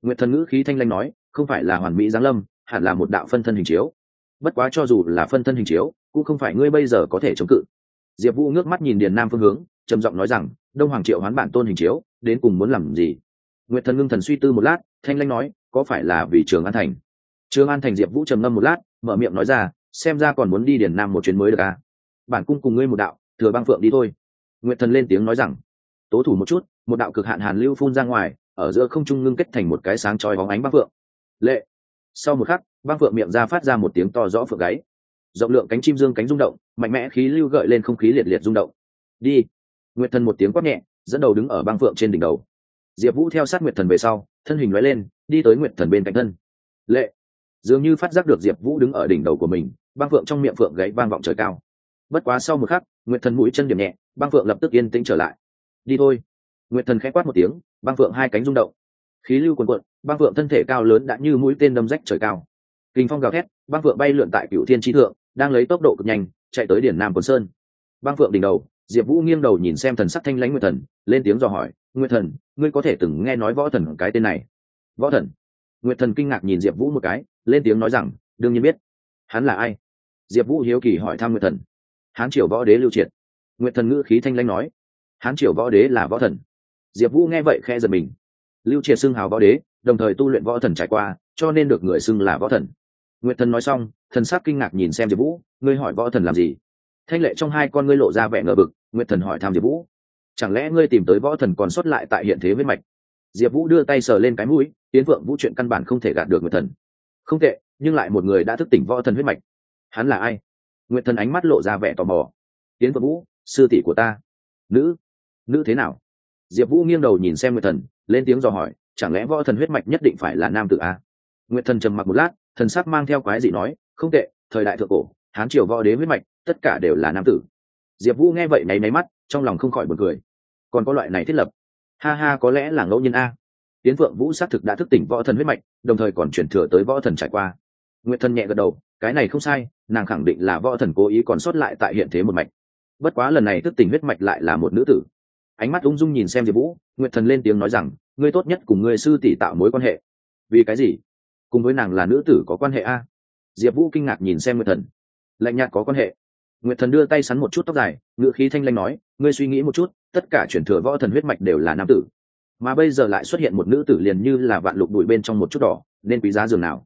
Nguyệt thần ngữ khí thanh lãnh nói, không phải là hoàn mỹ giáng lâm, hẳn là một đạo phân thân hình chiếu. Bất quá cho dù là phân thân hình chiếu, cũng không phải ngươi bây giờ có thể chống cự. Diệp vũ ngước mắt nhìn điền nam phương hướng trầm giọng nói rằng, đông hoàng triệu hoán bản tôn hình chiếu, đến cùng muốn làm gì? Nguyệt thần ngưng thần suy tư một lát, thanh Lanh nói, có phải là vì trường an thành? Trường an thành diệp vũ trầm ngâm một lát, mở miệng nói ra, xem ra còn muốn đi điền nam một chuyến mới được à? Bản cung cùng ngươi một đạo, thừa băng phượng đi thôi. Nguyệt thần lên tiếng nói rằng, tố thủ một chút, một đạo cực hạn hàn lưu phun ra ngoài, ở giữa không trung ngưng kết thành một cái sáng chói bóng ánh băng phượng. Lệ. Sau một khắc, băng phượng miệng ra phát ra một tiếng to rõ phượng gáy. Rộng lượng cánh chim dương cánh rung động, mạnh mẽ khí lưu gợi lên không khí liệt liệt rung động. Đi nguyệt thần một tiếng quát nhẹ, dẫn đầu đứng ở băng phượng trên đỉnh đầu. Diệp vũ theo sát nguyệt thần về sau, thân hình nói lên, đi tới nguyệt thần bên cạnh thân. Lệ! Dường như phát giác được diệp vũ đứng ở đỉnh đầu của mình, băng phượng trong miệng phượng gáy vang vọng trời cao. Bất quá sau một khắc, nguyệt thần mũi chân điểm nhẹ, băng phượng lập tức yên tĩnh trở lại. Đi thôi. Nguyệt thần khẽ quát một tiếng, băng phượng hai cánh rung động. Khí lưu quần quận băng phượng thân thể cao lớn đã như mũi tên đâm rách trời cao. Kinh phong gào thét, băng phượng bay lượn tại cựu thiên chi thượng, đang lấy tốc độ cực nhanh, chạy tới điển nam quần sơn. Băng phượng đỉnh đầu diệp vũ nghiêng đầu nhìn xem thần sắc thanh lãnh nguyệt thần, lên tiếng dò hỏi, nguyệt thần, ngươi có thể từng nghe nói võ thần cái tên này? Võ thần? Nguyệt thần kinh ngạc nhìn diệp vũ một cái, lên tiếng nói rằng, đương nhiên biết. Hắn là ai? Diệp vũ hiếu kỳ hỏi thăm nguyệt thần. Hán triều võ đế lưu triệt. Nguyệt thần ngữ khí thanh lãnh nói, hán triều võ đế là võ thần. Diệp vũ nghe vậy khe giật mình. Lưu triệt xưng hào võ đế, đồng thời tu luyện võ thần trải qua, cho nên được người xưng là võ thần. Nguyệt thần nói xong, thần sắc kinh ngạc nhìn xem diệp vũ, ngươi hỏi võ thần làm gì? Thanh lệ trong hai con ngươi lộ ra vẻ ngờ vực nguyệt thần hỏi tham diệp vũ. Chẳng lẽ ngươi tìm tới võ thần còn xuất lại tại hiện thế huyết mạch? Diệp vũ đưa tay sờ lên cái mũi tiến vượng vũ chuyện căn bản không thể gạt được nguyệt thần. Không tệ, nhưng lại một người đã thức tỉnh võ thần huyết mạch. Hắn là ai? Nguyệt thần ánh mắt lộ ra vẻ tò mò. Tiến vượng vũ, sư tỷ của ta. Nữ nữ thế nào? Diệp vũ nghiêng đầu nhìn xem nguyệt thần, lên tiếng dò hỏi, chẳng lẽ võ thần huyết mạch nhất định phải là nam tự a? Nguyệt thần trầm mặc một lát, thần sắc mang theo quái gì nói, không tệ, thời đại thượng cổ, hán triều võ đế huyết mạch tất cả đều là nam tử. Diệp vũ nghe vậy nháy máy mắt, trong lòng không khỏi bật cười. Còn có loại này thiết lập. Ha ha, có lẽ là ngẫu nhiên a. Tiến phượng vũ xác thực đã thức tỉnh võ thần huyết mạch, đồng thời còn chuyển thừa tới võ thần trải qua. Nguyệt thần nhẹ gật đầu, cái này không sai, nàng khẳng định là võ thần cố ý còn sót lại tại hiện thế một mạch. Bất quá lần này thức tỉnh huyết mạch lại là một nữ tử. Ánh mắt ung dung nhìn xem diệp vũ, nguyệt thần lên tiếng nói rằng, ngươi tốt nhất cùng ngươi sư tỷ tạo mối quan hệ. Vì cái gì? Cùng với nàng là nữ tử có quan hệ a? Diệp vũ kinh ngạc nhìn xem nguyệt thần. Lạnh nhạt có quan hệ nguyệt thần đưa tay sắn một chút tóc dài ngựa khí thanh lanh nói, ngươi suy nghĩ một chút, tất cả chuyển thừa võ thần huyết mạch đều là nam tử. Mà bây giờ lại xuất hiện một nữ tử liền như là vạn lục đuổi bên trong một chút đỏ, nên quý giá dường nào?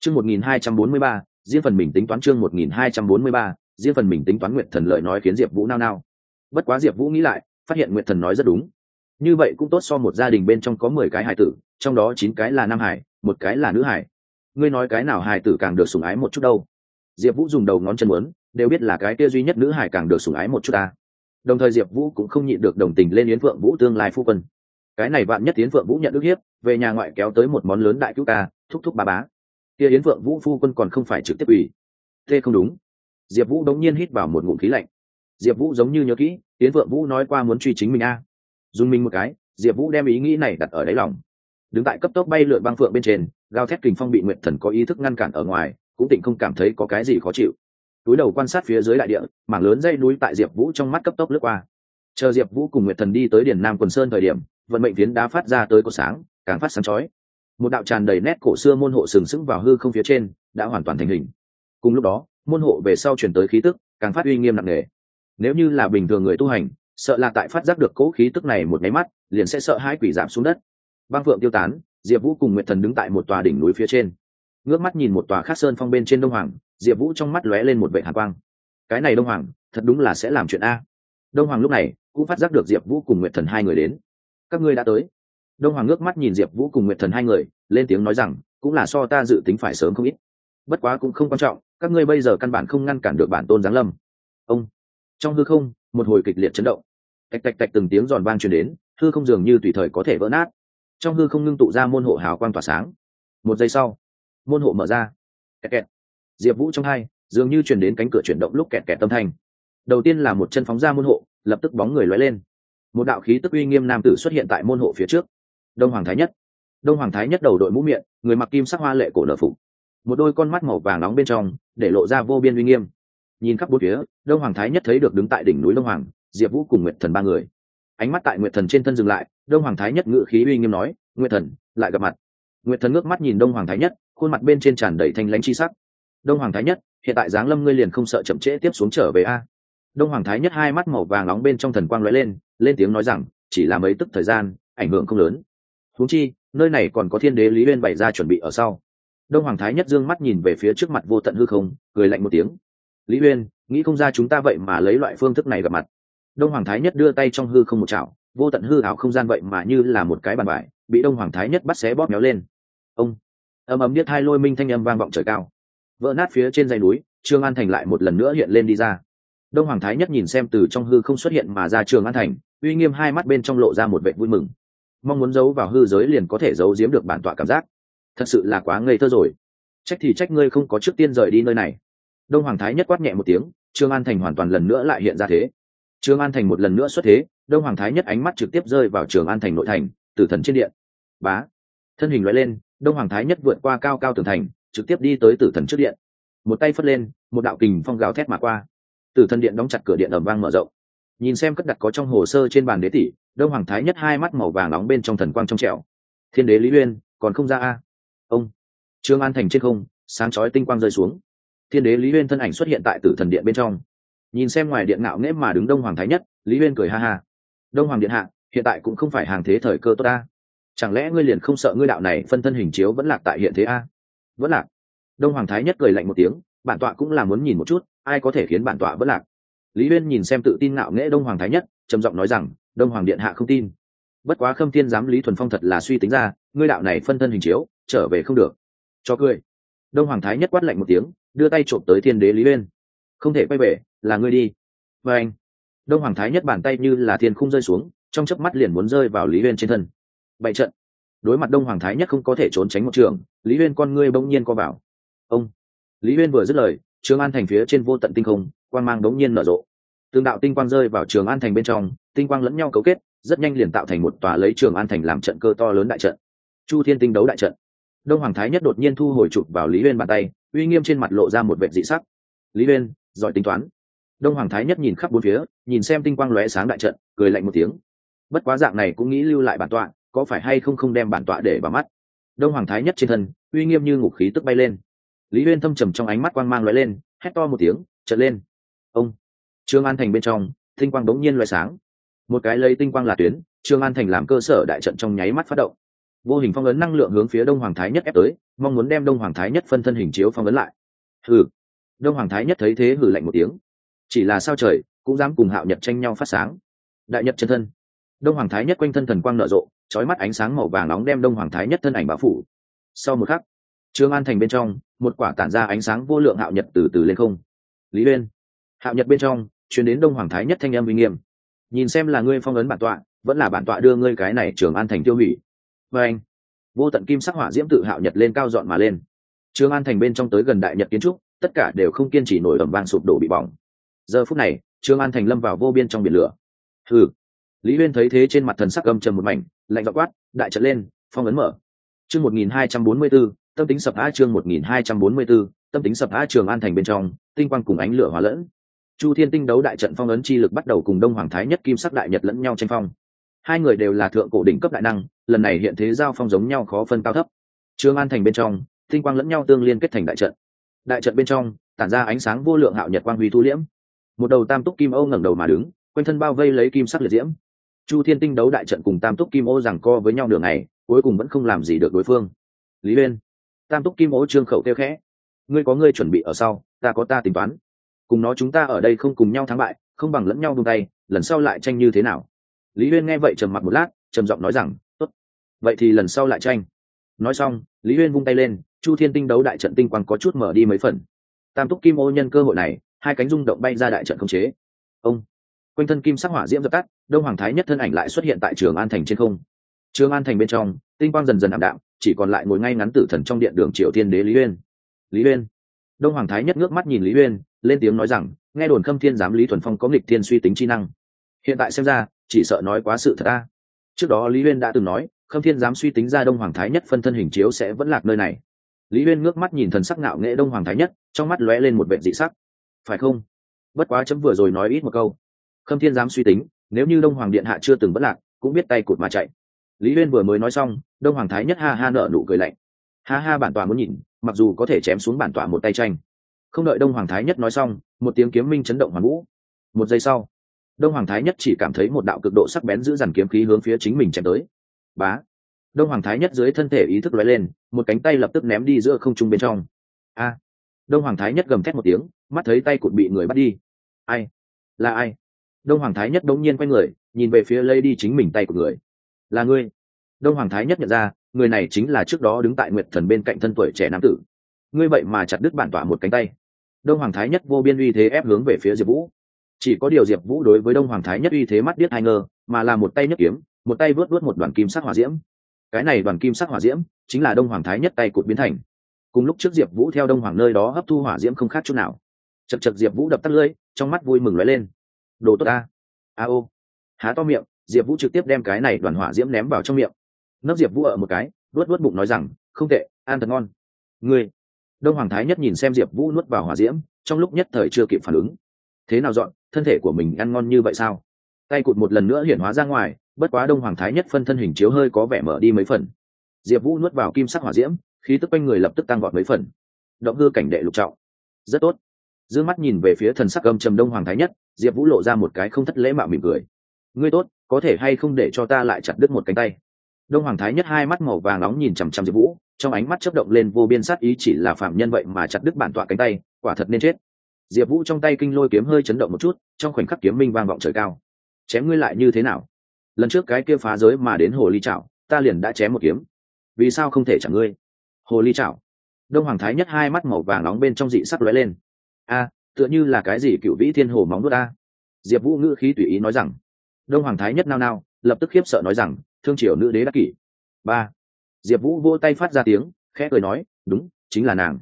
Chương một nghìn hai trăm bốn mươi ba, riêng phần mình tính toán chương một nghìn hai trăm bốn mươi ba, riêng phần mình tính toán nguyệt thần lợi nói khiến diệp vũ nao nao. Bất quá diệp vũ nghĩ lại, phát hiện nguyệt thần nói rất đúng. Như vậy cũng tốt so một gia đình bên trong có mười cái hải tử, trong đó chín cái là nam hải, một cái là nữ hải. Ngươi nói cái nào hải tử càng được sủng ái một chút đâu? Diệp vũ dùng đầu ngón chân muốn đều biết là cái kia duy nhất nữ hải càng được sủng ái một chút ta. Đồng thời diệp vũ cũng không nhịn được đồng tình lên yến phượng vũ tương lai phu quân. Cái này bạn nhất yến phượng vũ nhận ức hiếp, về nhà ngoại kéo tới một món lớn đại cứu ca thúc thúc ba bá. Kia yến phượng vũ phu quân còn không phải trực tiếp ủy. Thế không đúng. Diệp vũ đống nhiên hít vào một ngụm khí lạnh. Diệp vũ giống như nhớ kỹ, yến phượng vũ nói qua muốn truy chính mình a. Dùng mình một cái, diệp vũ đem ý nghĩ này đặt ở đáy lòng. Đứng tại cấp tốc bay lượn băng phượng bên trên giao thét kình phong bị nguyện thần có ý thức ngăn cản ở ngoài, cũng tịnh không cảm thấy có cái gì khó chịu túi đầu quan sát phía dưới đại địa, mảng lớn dây núi tại diệp vũ trong mắt cấp tốc lướt qua. Chờ diệp vũ cùng nguyệt thần đi tới điển nam quần sơn thời điểm, vận mệnh tiến đá phát ra tới có sáng, càng phát sáng chói. Một đạo tràn đầy nét cổ xưa môn hộ sừng sững vào hư không phía trên, đã hoàn toàn thành hình. Cùng lúc đó, môn hộ về sau chuyển tới khí tức, càng phát uy nghiêm nặng nề. Nếu như là bình thường người tu hành, sợ là tại phát giác được cỗ khí tức này một máy mắt, liền sẽ sợ hai quỷ giảm xuống đất. Băng phượng tiêu tán, diệp vũ cùng nguyệt thần đứng tại một tòa đỉnh núi phía trên ngước mắt nhìn một tòa khác sơn phong bên trên đông hoàng, diệp vũ trong mắt lóe lên một vệ hạ quang. Cái này đông hoàng, thật đúng là sẽ làm chuyện a. Đông hoàng lúc này cũng phát giác được diệp vũ cùng nguyệt thần hai người đến. Các ngươi đã tới. Đông hoàng ngước mắt nhìn diệp vũ cùng nguyệt thần hai người, lên tiếng nói rằng, cũng là so ta dự tính phải sớm không ít. Bất quá cũng không quan trọng, các ngươi bây giờ căn bản không ngăn cản được bản tôn giáng lâm. Ông. Trong hư không, một hồi kịch liệt chấn động. Tạch tạch tạch từng tiếng giòn vang truyền đến, hư không dường như tùy thời có thể vỡ nát. Trong hư không ngưng tụ ra môn hộ hào quang tỏa sáng. Một giây sau môn hộ mở ra. Kẹt kẹt. Diệp vũ trong hai, dường như truyền đến cánh cửa chuyển động lúc kẹt kẹt tâm thanh. Đầu tiên là một chân phóng ra môn hộ, lập tức bóng người lóe lên. Một đạo khí tức uy nghiêm nam tử xuất hiện tại môn hộ phía trước. Đông hoàng thái nhất. Đông hoàng thái nhất đầu đội mũ miệng, người mặc kim sắc hoa lệ cổ nở phục. Một đôi con mắt màu vàng nóng bên trong, để lộ ra vô biên uy nghiêm. Nhìn khắp bốn phía, đông hoàng thái nhất thấy được đứng tại đỉnh núi đông hoàng, diệp vũ cùng nguyệt thần ba người. Ánh mắt tại nguyệt thần trên thân dừng lại, đông hoàng thái nhất ngự khí uy nghiêm nói, nguyệt thần, lại gặp mặt. Nguyệt thần ngước mắt nhìn đông hoàng thái nhất khuôn mặt bên trên tràn đầy thanh lãnh chi sắc. Đông hoàng thái nhất, hiện tại giáng lâm ngươi liền không sợ chậm trễ tiếp xuống trở về a. Đông hoàng thái nhất hai mắt màu vàng nóng bên trong thần quang lóe lên lên tiếng nói rằng, chỉ là mấy tức thời gian, ảnh hưởng không lớn. Huống chi, nơi này còn có thiên đế lý uyên bày ra chuẩn bị ở sau. Đông hoàng thái nhất dương mắt nhìn về phía trước mặt vô tận hư không, cười lạnh một tiếng. Lý uyên, nghĩ không ra chúng ta vậy mà lấy loại phương thức này gặp mặt. Đông hoàng thái nhất đưa tay trong hư không một chảo, vô tận hư ảo không gian vậy mà như là một cái bàn bài, bị đông hoàng thái nhất bắt xé bóp méo lên. Ông ầm ầm biết hai lôi minh thanh âm vang vọng trời cao. Vỡ nát phía trên dây núi, trương an thành lại một lần nữa hiện lên đi ra. Đông hoàng thái nhất nhìn xem từ trong hư không xuất hiện mà ra trường an thành, uy nghiêm hai mắt bên trong lộ ra một vệ vui mừng. Mong muốn giấu vào hư giới liền có thể giấu giếm được bản tọa cảm giác. Thật sự là quá ngây thơ rồi. Trách thì trách ngươi không có trước tiên rời đi nơi này. Đông hoàng thái nhất quát nhẹ một tiếng, trương an thành hoàn toàn lần nữa lại hiện ra thế. Trương an thành một lần nữa xuất thế, đông hoàng thái nhất ánh mắt trực tiếp rơi vào trường an thành nội thành, tử thần trên điện. Bá! Thân hình loại lên đông hoàng thái nhất vượt qua cao cao tường thành, trực tiếp đi tới tử thần trước điện. Một tay phất lên, một đạo kình phong gào thét mà qua. Tử thần điện đóng chặt cửa điện ẩm vang mở rộng. Nhìn xem cất đặt có trong hồ sơ trên bàn đế tỷ, đông hoàng thái nhất hai mắt màu vàng nóng bên trong thần quang trong trẻo. Thiên đế lý uyên, còn không ra a? Ông. Trương an thành trên không, sáng chói tinh quang rơi xuống. Thiên đế lý uyên thân ảnh xuất hiện tại tử thần điện bên trong. Nhìn xem ngoài điện ngạo nghễ mà đứng đông hoàng thái nhất, lý uyên cười ha ha. Đông hoàng điện hạ, hiện tại cũng không phải hàng thế thời cơ tốt ta chẳng lẽ ngươi liền không sợ ngươi đạo này phân thân hình chiếu vẫn lạc tại hiện thế a? Vẫn lạc. Đông hoàng thái nhất cười lạnh một tiếng, bản tọa cũng là muốn nhìn một chút, ai có thể khiến bản tọa vẫn lạc. Lý uyên nhìn xem tự tin ngạo nghễ đông hoàng thái nhất, trầm giọng nói rằng, đông hoàng điện hạ không tin. Bất quá khâm thiên giám lý thuần phong thật là suy tính ra, ngươi đạo này phân thân hình chiếu, trở về không được. Cho cười. Đông hoàng thái nhất quát lạnh một tiếng, đưa tay trộm tới thiên đế lý uyên. Không thể quay về, là ngươi đi. Và anh. Đông hoàng thái nhất bàn tay như là thiên không rơi xuống, trong chớp mắt liền muốn rơi vào lý uyên trên thân bậy trận. Đối mặt đông hoàng thái nhất không có thể trốn tránh một trường, lý uyên con ngươi bỗng nhiên co vào. Ông. Lý uyên vừa dứt lời, trường an thành phía trên vô tận tinh không, quang mang bỗng nhiên nở rộ. Tương đạo tinh quang rơi vào trường an thành bên trong, tinh quang lẫn nhau cấu kết, rất nhanh liền tạo thành một tòa lấy trường an thành làm trận cơ to lớn đại trận. Chu thiên tinh đấu đại trận. Đông hoàng thái nhất đột nhiên thu hồi chụp vào lý uyên bàn tay, uy nghiêm trên mặt lộ ra một vệ dị sắc. Lý uyên giỏi tính toán. Đông hoàng thái nhất nhìn khắp bốn phía, nhìn xem tinh quang lóe sáng đại trận, cười lạnh một tiếng. Bất quá dạng này cũng nghĩ lưu lại bản tọa có phải hay không không đem bản tọa để vào mắt? Đông hoàng thái nhất trên thân, uy nghiêm như ngục khí tức bay lên. Lý uyên thâm trầm trong ánh mắt quang mang loại lên, hét to một tiếng, trợn lên. Ông! Trương an thành bên trong, tinh quang đống nhiên loại sáng. Một cái lấy tinh quang là tuyến, trương an thành làm cơ sở đại trận trong nháy mắt phát động. Vô hình phong ấn năng lượng hướng phía đông hoàng thái nhất ép tới, mong muốn đem đông hoàng thái nhất phân thân hình chiếu phong ấn lại. Hừ! Đông hoàng thái nhất thấy thế hử lạnh một tiếng. Chỉ là sao trời, cũng dám cùng hạo nhật tranh nhau phát sáng. Đại nhật chân thân. Đông hoàng thái nhất quanh thân thần quang nở rộ trói mắt ánh sáng màu vàng nóng đem đông hoàng thái nhất thân ảnh bao phủ. Sau một khắc, trương an thành bên trong, một quả tản ra ánh sáng vô lượng hạo nhật từ từ lên không. Lý uyên, hạo nhật bên trong chuyển đến đông hoàng thái nhất thanh âm uy nghiêm. Nhìn xem là ngươi phong ấn bản tọa, vẫn là bản tọa đưa ngươi cái này trường an thành tiêu hủy. Và anh, vô tận kim sắc hỏa diễm tự hạo nhật lên cao dọn mà lên. Trường an thành bên trong tới gần đại nhật kiến trúc, tất cả đều không kiên trì nổi ẩm vang sụp đổ bị bỏng. Giờ phút này trường an thành lâm vào vô biên trong biển lửa. Thử lý huyên thấy thế trên mặt thần sắc âm trầm một mảnh lạnh dọ quát, đại trận lên, phong ấn mở. Chương một nghìn hai trăm bốn mươi b ố tâm tính sập a chương một nghìn hai trăm bốn mươi b ố tâm tính sập a trường an thành bên trong, tinh quang cùng ánh lửa hóa lẫn. Chu thiên tinh đấu đại trận phong ấn chi lực bắt đầu cùng đông hoàng thái nhất kim sắc đại nhật lẫn nhau tranh phong. Hai người đều là thượng cổ đỉnh cấp đại năng, lần này hiện thế giao phong giống nhau khó phân cao thấp. Trường an thành bên trong, tinh quang lẫn nhau tương liên kết thành đại trận. Đại trận bên trong, tản ra ánh sáng vô lượng hạo nhật quang huy thu liễm. Một đầu tam túc kim âu ngẩng đầu mà đứng, quanh thân bao vây lấy kim sắc liệt diễm chu thiên tinh đấu đại trận cùng tam túc kim ô rằng co với nhau đường này cuối cùng vẫn không làm gì được đối phương. Lý uyên, tam túc kim ô trương khẩu kêu khẽ. Ngươi có ngươi chuẩn bị ở sau, ta có ta tính toán. Cùng nó chúng ta ở đây không cùng nhau thắng bại, không bằng lẫn nhau buông tay, lần sau lại tranh như thế nào? Lý uyên nghe vậy trầm mặc một lát, trầm giọng nói rằng, tốt. Vậy thì lần sau lại tranh. Nói xong, lý uyên vung tay lên, chu thiên tinh đấu đại trận tinh quang có chút mở đi mấy phần. Tam túc kim ô nhân cơ hội này, hai cánh rung động bay ra đại trận không chế. Ông quanh thân kim sắc hỏa diễm dập tắt, đông hoàng thái nhất thân ảnh lại xuất hiện tại trường an thành trên không. Trường an thành bên trong, tinh quang dần dần ảm đạm, chỉ còn lại ngồi ngay ngắn tử thần trong điện đường triều thiên đế lý uyên. Lý uyên. Đông hoàng thái nhất ngước mắt nhìn lý uyên, lên tiếng nói rằng, nghe đồn khâm thiên giám lý thuần phong có nghịch thiên suy tính chi năng. Hiện tại xem ra, chỉ sợ nói quá sự thật ta. Trước đó lý uyên đã từng nói, khâm thiên Giám suy tính ra đông hoàng thái nhất phân thân hình chiếu sẽ vẫn lạc nơi này. Lý uyên ngước mắt nhìn thần sắc ngạo nghệ đông hoàng thái nhất, trong mắt lóe lên một vệ dị sắc. Phải không? Bất quá chấm vừa rồi nói ít một câu khâm thiên dám suy tính, nếu như đông hoàng điện hạ chưa từng bất lạc, cũng biết tay cụt mà chạy. Lý uyên vừa mới nói xong, đông hoàng thái nhất ha ha nợ nụ cười lạnh. Ha ha bản tọa muốn nhìn, mặc dù có thể chém xuống bản tọa một tay tranh. Không đợi đông hoàng thái nhất nói xong, một tiếng kiếm minh chấn động hoàng vũ. Một giây sau, đông hoàng thái nhất chỉ cảm thấy một đạo cực độ sắc bén giữ dằn kiếm khí hướng phía chính mình chém tới. Bá! Đông hoàng thái nhất dưới thân thể ý thức lóe lên, một cánh tay lập tức ném đi giữa không trung bên trong. A! Đông hoàng thái nhất gầm thét một tiếng, mắt thấy tay cụt bị người bắt đi. Ai? Là ai? Đông hoàng thái nhất đống nhiên quay người, nhìn về phía lấy đi chính mình tay của người. Là ngươi? Đông hoàng thái nhất nhận ra, người này chính là trước đó đứng tại nguyệt thần bên cạnh thân tuổi trẻ nam tử. Ngươi vậy mà chặt đứt bản tỏa một cánh tay. Đông hoàng thái nhất vô biên uy thế ép hướng về phía diệp vũ. Chỉ có điều diệp vũ đối với đông hoàng thái nhất uy thế mắt biết hai ngơ mà là một tay nhất kiếm, một tay vớt vớt một đoàn kim sắc hỏa diễm. Cái này đoàn kim sắc hỏa diễm chính là đông hoàng thái nhất tay cụt biến thành. Cùng lúc trước diệp vũ theo đông hoàng nơi đó hấp thu hỏa diễm không khác chút nào. Chật chật diệp vũ đập tắt lưỡi, trong mắt vui mừng lóe lên đồ tốt ta. A ô. Há to miệng, diệp vũ trực tiếp đem cái này đoàn hỏa diễm ném vào trong miệng. Nấp diệp vũ ở một cái luốt luốt bụng nói rằng, không tệ, ăn thật ngon. Ngươi? Đông hoàng thái nhất nhìn xem diệp vũ nuốt vào hỏa diễm, trong lúc nhất thời chưa kịp phản ứng. Thế nào dọn, thân thể của mình ăn ngon như vậy sao? Tay cụt một lần nữa hiển hóa ra ngoài, bất quá đông hoàng thái nhất phân thân hình chiếu hơi có vẻ mở đi mấy phần. Diệp vũ nuốt vào kim sắc hỏa diễm, khí tức quanh người lập tức tăng vọt mấy phần. Động hư cảnh đệ lục trọng. Rất tốt. D ư ơ n g mắt nhìn về phía thần sắc âm trầm đông hoàng thái nhất diệp vũ lộ ra một cái không thất lễ mạo mỉm cười. Ngươi tốt có thể hay không để cho ta lại chặt đứt một cánh tay? Đông hoàng thái nhất hai mắt màu vàng nóng nhìn chằm chằm diệp vũ trong ánh mắt chấp động lên vô biên sát ý chỉ là phạm nhân vậy mà chặt đứt bản tọa cánh tay quả thật nên chết. Diệp vũ trong tay kinh lôi kiếm hơi chấn động một chút trong khoảnh khắc kiếm minh vang vọng trời cao. Chém ngươi lại như thế nào? Lần trước cái kia phá giới mà đến hồ ly chảo, ta liền đã chém một kiếm. Vì sao không thể chẳng ngươi? Hồ ly chảo. Đông hoàng thái nhất hai mắt màu vàng nóng bên trong dị sắc lóe lên. A tựa như là cái gì cựu vĩ thiên hồ móng nuốt a? Diệp vũ ngữ khí tùy ý nói rằng, đông hoàng thái nhất nao nao, lập tức khiếp sợ nói rằng, thương triều nữ đế đắc kỷ. Ba, diệp vũ vô tay phát ra tiếng, khẽ cười nói, đúng, chính là nàng.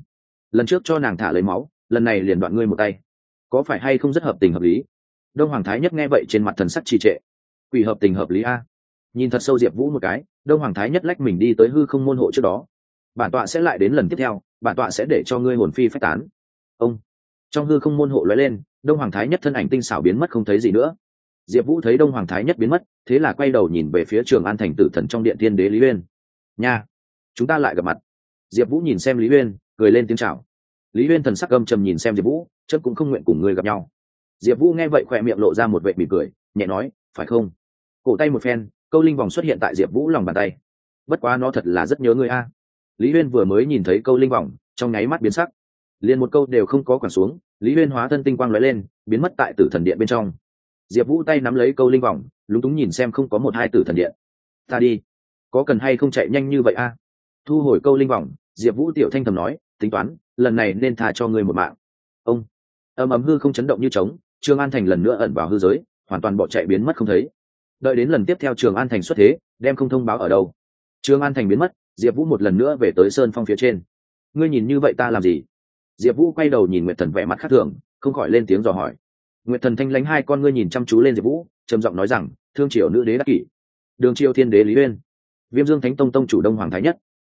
Lần trước cho nàng thả lấy máu, lần này liền đoạn ngươi một tay. Có phải hay không rất hợp tình hợp lý? Đông hoàng thái nhất nghe vậy trên mặt thần sắc trì trệ. Quỷ hợp tình hợp lý a? Nhìn thật sâu diệp vũ một cái, đông hoàng thái nhất lách mình đi tới hư không môn hộ trước đó. Bản tọa sẽ lại đến lần tiếp theo, bản tọa sẽ để cho ngươi hồn phi phách tán. Ông trong hư không môn hộ lóe lên, đông hoàng thái nhất thân ảnh tinh xảo biến mất không thấy gì nữa. Diệp vũ thấy đông hoàng thái nhất biến mất, thế là quay đầu nhìn về phía trường an thành tử thần trong điện thiên đế lý uyên. Nha, chúng ta lại gặp mặt. Diệp vũ nhìn xem lý uyên, cười lên tiếng chào. Lý uyên thần sắc gâm trầm nhìn xem diệp vũ chất cũng không nguyện cùng người gặp nhau. Diệp vũ nghe vậy khỏe miệng lộ ra một vệ mỉm cười, nhẹ nói, phải không? Cổ tay một phen, câu linh vòng xuất hiện tại diệp vũ lòng bàn tay. Bất quá nó thật là rất nhớ người a. Lý Uyên vừa mới nhìn thấy câu linh vòng, trong nháy mắt biến sắc liền một câu đều không có quẳng xuống, lý huyên hóa thân tinh quang lóe lên, biến mất tại tử thần điện bên trong. Diệp vũ tay nắm lấy câu linh vòng lúng túng nhìn xem không có một hai tử thần điện. Ta đi. Có cần hay không chạy nhanh như vậy a? Thu hồi câu linh vòng diệp vũ tiểu thanh thầm nói, tính toán, lần này nên tha cho người một mạng. Ông. Ầm ầm hư không chấn động như trống, trương an thành lần nữa ẩn vào hư giới, hoàn toàn bỏ chạy biến mất không thấy. Đợi đến lần tiếp theo trường an thành xuất thế, đem không thông báo ở đâu? Trường an thành biến mất, diệp vũ một lần nữa về tới sơn phong phía trên. Ngươi nhìn như vậy ta làm gì? Diệp vũ quay đầu nhìn nguyệt thần vẻ mặt khác thường, không khỏi lên tiếng dò hỏi. Nguyệt thần thanh lánh hai con ngươi nhìn chăm chú lên diệp vũ, trầm giọng nói rằng, thương triều nữ đế đắc kỷ. Đường triều thiên đế lý uyên. Viêm dương thánh tông tông chủ đông hoàng thái nhất.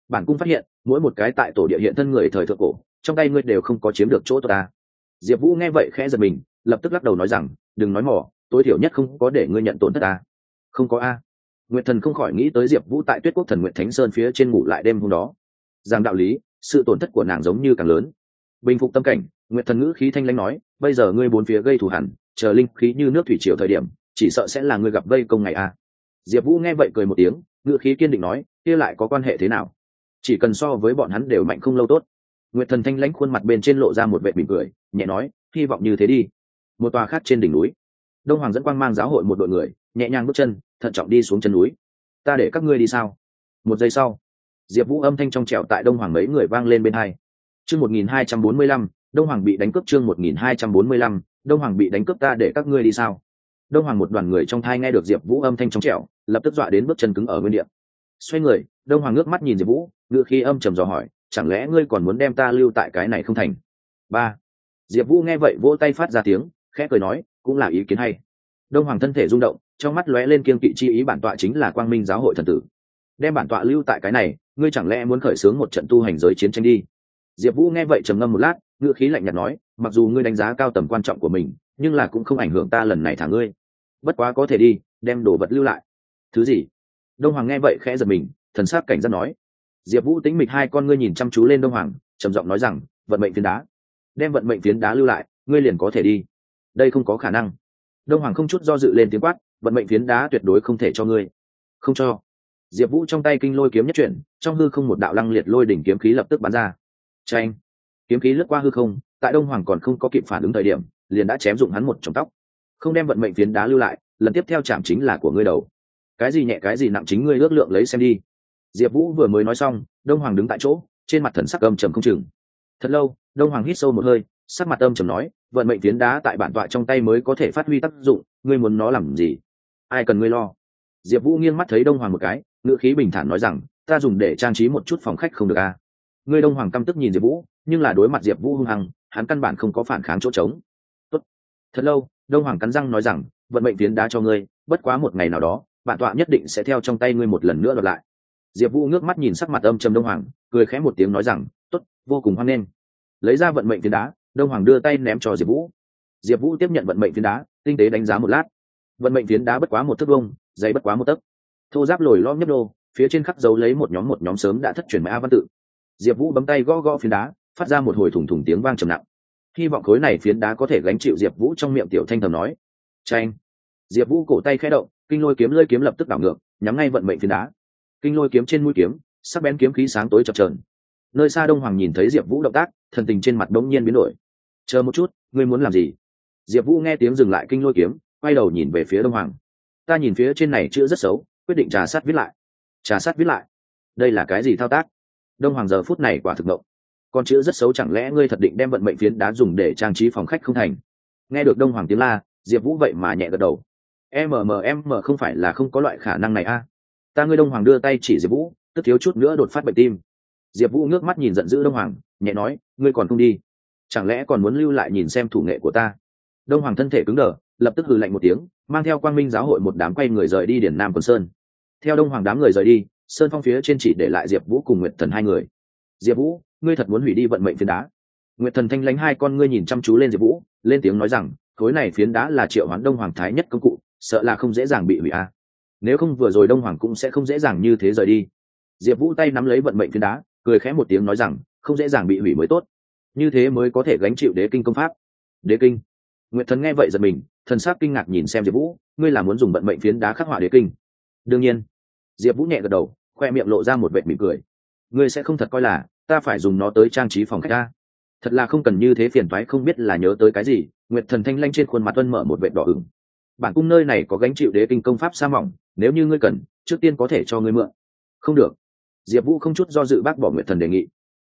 Bản cung phát hiện, mỗi một cái tại tổ địa hiện thân người thời thượng cổ, trong tay ngươi đều không có chiếm được chỗ ta. Diệp vũ nghe vậy khẽ giật mình, lập tức lắc đầu nói rằng, đừng nói mỏ tối thiểu nhất không có để ngươi nhận tổn thất ta. Không có a. Nguyệt thần không khỏi nghĩ tới diệp vũ tại tuyết quốc thần nguyện thánh sơn phía trên ngủ lại đêm hôm đó. Rằng đạo lý, sự tổn thất của nàng giống như càng lớn bình phục tâm cảnh, nguyệt thần ngữ khí thanh lãnh nói, bây giờ ngươi bốn phía gây thù hẳn, chờ linh khí như nước thủy triều thời điểm, chỉ sợ sẽ là ngươi gặp gây công ngày a. Diệp vũ nghe vậy cười một tiếng, ngữ khí kiên định nói, kia lại có quan hệ thế nào? Chỉ cần so với bọn hắn đều mạnh không lâu tốt. Nguyệt thần thanh lãnh khuôn mặt bên trên lộ ra một vệ mỉm cười, nhẹ nói, hy vọng như thế đi. Một tòa khác trên đỉnh núi, đông hoàng dẫn quang mang giáo hội một đội người, nhẹ nhàng bước chân, thận trọng đi xuống chân núi. Ta để các ngươi đi sao? Một giây sau, diệp vũ âm thanh trong trẹo tại đông hoàng mấy người vang lên bên hai chương một nghìn hai trăm bốn mươi lăm, đông hoàng bị đánh cướp chương một nghìn hai trăm bốn mươi lăm, đông hoàng bị đánh cướp ta để các ngươi đi sao? Đông hoàng một đoàn người trong thai nghe được diệp vũ âm thanh trong trẻo, lập tức dọa đến bước chân cứng ở nguyên đ ị a xoay người, đông hoàng ngước mắt nhìn diệp vũ ngựa khi âm trầm dò hỏi, chẳng lẽ ngươi còn muốn đem ta lưu tại cái này không thành? Ba. Diệp vũ nghe vậy vỗ tay phát ra tiếng, khẽ cười nói, cũng là ý kiến hay. Đông hoàng thân thể rung động, trong mắt lóe lên kiên kỵ chi ý bản tọa chính là quang minh giáo hội thần tử. Đem bản tọa lưu tại cái này, ngươi chẳng lẽ muốn khởi xướng một trận tu hành giới chiến tranh đi? Diệp vũ nghe vậy trầm ngâm một lát ngựa khí lạnh nhạt nói, mặc dù ngươi đánh giá cao tầm quan trọng của mình, nhưng là cũng không ảnh hưởng ta lần này thả ngươi. Bất quá có thể đi, đem đồ vật lưu lại. Thứ gì? Đông hoàng nghe vậy khẽ giật mình, thần sắc cảnh giác nói. Diệp vũ tính mịch hai con ngươi nhìn chăm chú lên đông hoàng, trầm giọng nói rằng, vận mệnh phiến đá, đem vận mệnh phiến đá lưu lại, ngươi liền có thể đi. Đây không có khả năng. Đông hoàng không chút do dự lên tiếng quát, vận mệnh phiến đá tuyệt đối không thể cho ngươi. Không cho. Diệp vũ trong tay kinh lôi kiếm nhất chuyển, trong hư không một đạo lăng liệt lôi đỉnh kiếm khí lập tức bắn ra tranh kiếm khí lướt qua hư không, tại đông hoàng còn không có kịp phản ứng thời điểm, liền đã chém dụng hắn một trong tóc. Không đem vận mệnh phiến đá lưu lại, lần tiếp theo chạm chính là của ngươi đầu. Cái gì nhẹ, cái gì nặng chính ngươi ước lượng lấy xem đi. Diệp vũ vừa mới nói xong, đông hoàng đứng tại chỗ, trên mặt thần sắc âm trầm không chừng. Thật lâu, đông hoàng hít sâu một hơi, sắc mặt âm trầm nói, vận mệnh phiến đá tại bản tọa trong tay mới có thể phát huy tác dụng, ngươi muốn nó làm gì? Ai cần ngươi lo? Diệp vũ nghiêng mắt thấy đông hoàng một cái, ngữ khí bình thản nói rằng, ta dùng để trang trí một chút phòng khách không được à ngươi đông hoàng căm tức nhìn diệp vũ nhưng là đối mặt diệp vũ hung hăng hắn căn bản không có phản kháng chỗ trống. Tốt. thật lâu đông hoàng cắn răng nói rằng vận mệnh tiến đá cho ngươi bất quá một ngày nào đó bản tọa nhất định sẽ theo trong tay ngươi một lần nữa lặp lại. Diệp vũ ngước mắt nhìn sắc mặt âm trầm đông hoàng cười khẽ một tiếng nói rằng tốt, vô cùng hoan nghênh. Lấy ra vận mệnh phiến đá đông hoàng đưa tay ném cho diệp vũ. Diệp vũ tiếp nhận vận mệnh phiến đá tinh tế đánh giá một lát. Vận mệnh phiến đá bất quá một thước vông dày bất quá một tấc. Thô giáp lồi lom nhấp đô phía trên khắc dấu lấy một nhóm một nhóm sớm đã thất truyền mã văn tự diệp vũ bấm tay gõ gõ phiến đá, phát ra một hồi thủng thủng tiếng vang trầm nặng. Hy vọng khối này phiến đá có thể gánh chịu diệp vũ trong miệng tiểu thanh thầm nói. Tranh diệp vũ cổ tay khẽ động, kinh lôi kiếm lơi kiếm lập tức đảo ngược, nhắm ngay vận mệnh phiến đá. Kinh lôi kiếm trên mũi kiếm, sắc bén kiếm khí sáng tối chập trờn nơi xa đông hoàng nhìn thấy diệp vũ động tác, thần tình trên mặt đống nhiên biến đổi. Chờ một chút, ngươi muốn làm gì? Diệp vũ nghe tiếng dừng lại kinh lôi kiếm, quay đầu nhìn về phía đông hoàng. Ta nhìn phía trên này chữ rất xấu, quyết định trà sát viết lại. Trà sát viết lại? Đây là cái gì thao tác? Đông hoàng giờ phút này quả thực động con chữ rất xấu chẳng lẽ ngươi thật định đem vận mệnh phiến đá dùng để trang trí phòng khách không thành? Nghe được đông hoàng tiếng la, diệp vũ vậy mà nhẹ gật đầu. Mmm không phải là không có loại khả năng này a. Ta ngươi đông hoàng đưa tay chỉ diệp vũ, tức thiếu chút nữa đột phát bệnh tim. Diệp vũ ngước mắt nhìn giận dữ đông hoàng, nhẹ nói, ngươi còn không đi. Chẳng lẽ còn muốn lưu lại nhìn xem thủ nghệ của ta? Đông hoàng thân thể cứng đờ, lập tức hừ lạnh một tiếng, mang theo quang minh giáo hội một đám quay người rời đi điển nam quân sơn. Theo đông hoàng đám người rời đi sơn phong phía trên chỉ để lại diệp vũ cùng nguyệt thần hai người. Diệp vũ, ngươi thật muốn hủy đi vận mệnh phiến đá? Nguyệt thần thanh lánh hai con ngươi nhìn chăm chú lên diệp vũ, lên tiếng nói rằng, khối này phiến đá là triệu hoán đông hoàng thái nhất công cụ, sợ là không dễ dàng bị hủy a nếu không vừa rồi đông hoàng cũng sẽ không dễ dàng như thế rời đi. Diệp vũ tay nắm lấy vận mệnh phiến đá, cười khẽ một tiếng nói rằng, không dễ dàng bị hủy mới tốt. Như thế mới có thể gánh chịu đế kinh công pháp. Đế kinh? Nguyệt thần nghe vậy giật mình, thần sắc kinh ngạc nhìn xem diệp vũ, ngươi là muốn dùng vận mệnh phiến đá khắc họa đế kinh? Đương nhiên. Diệp vũ nhẹ gật đầu khoe miệng lộ ra một vệt mỉm cười. Ngươi sẽ không thật coi là, ta phải dùng nó tới trang trí phòng khách ta. Thật là không cần như thế phiền thoái không biết là nhớ tới cái gì, nguyệt thần thanh lanh trên khuôn mặt tuân mở một vệt đỏ ửng. Bản cung nơi này có gánh chịu đế kinh công pháp sa mỏng, nếu như ngươi cần, trước tiên có thể cho ngươi mượn. Không được. Diệp vũ không chút do dự bác bỏ nguyệt thần đề nghị.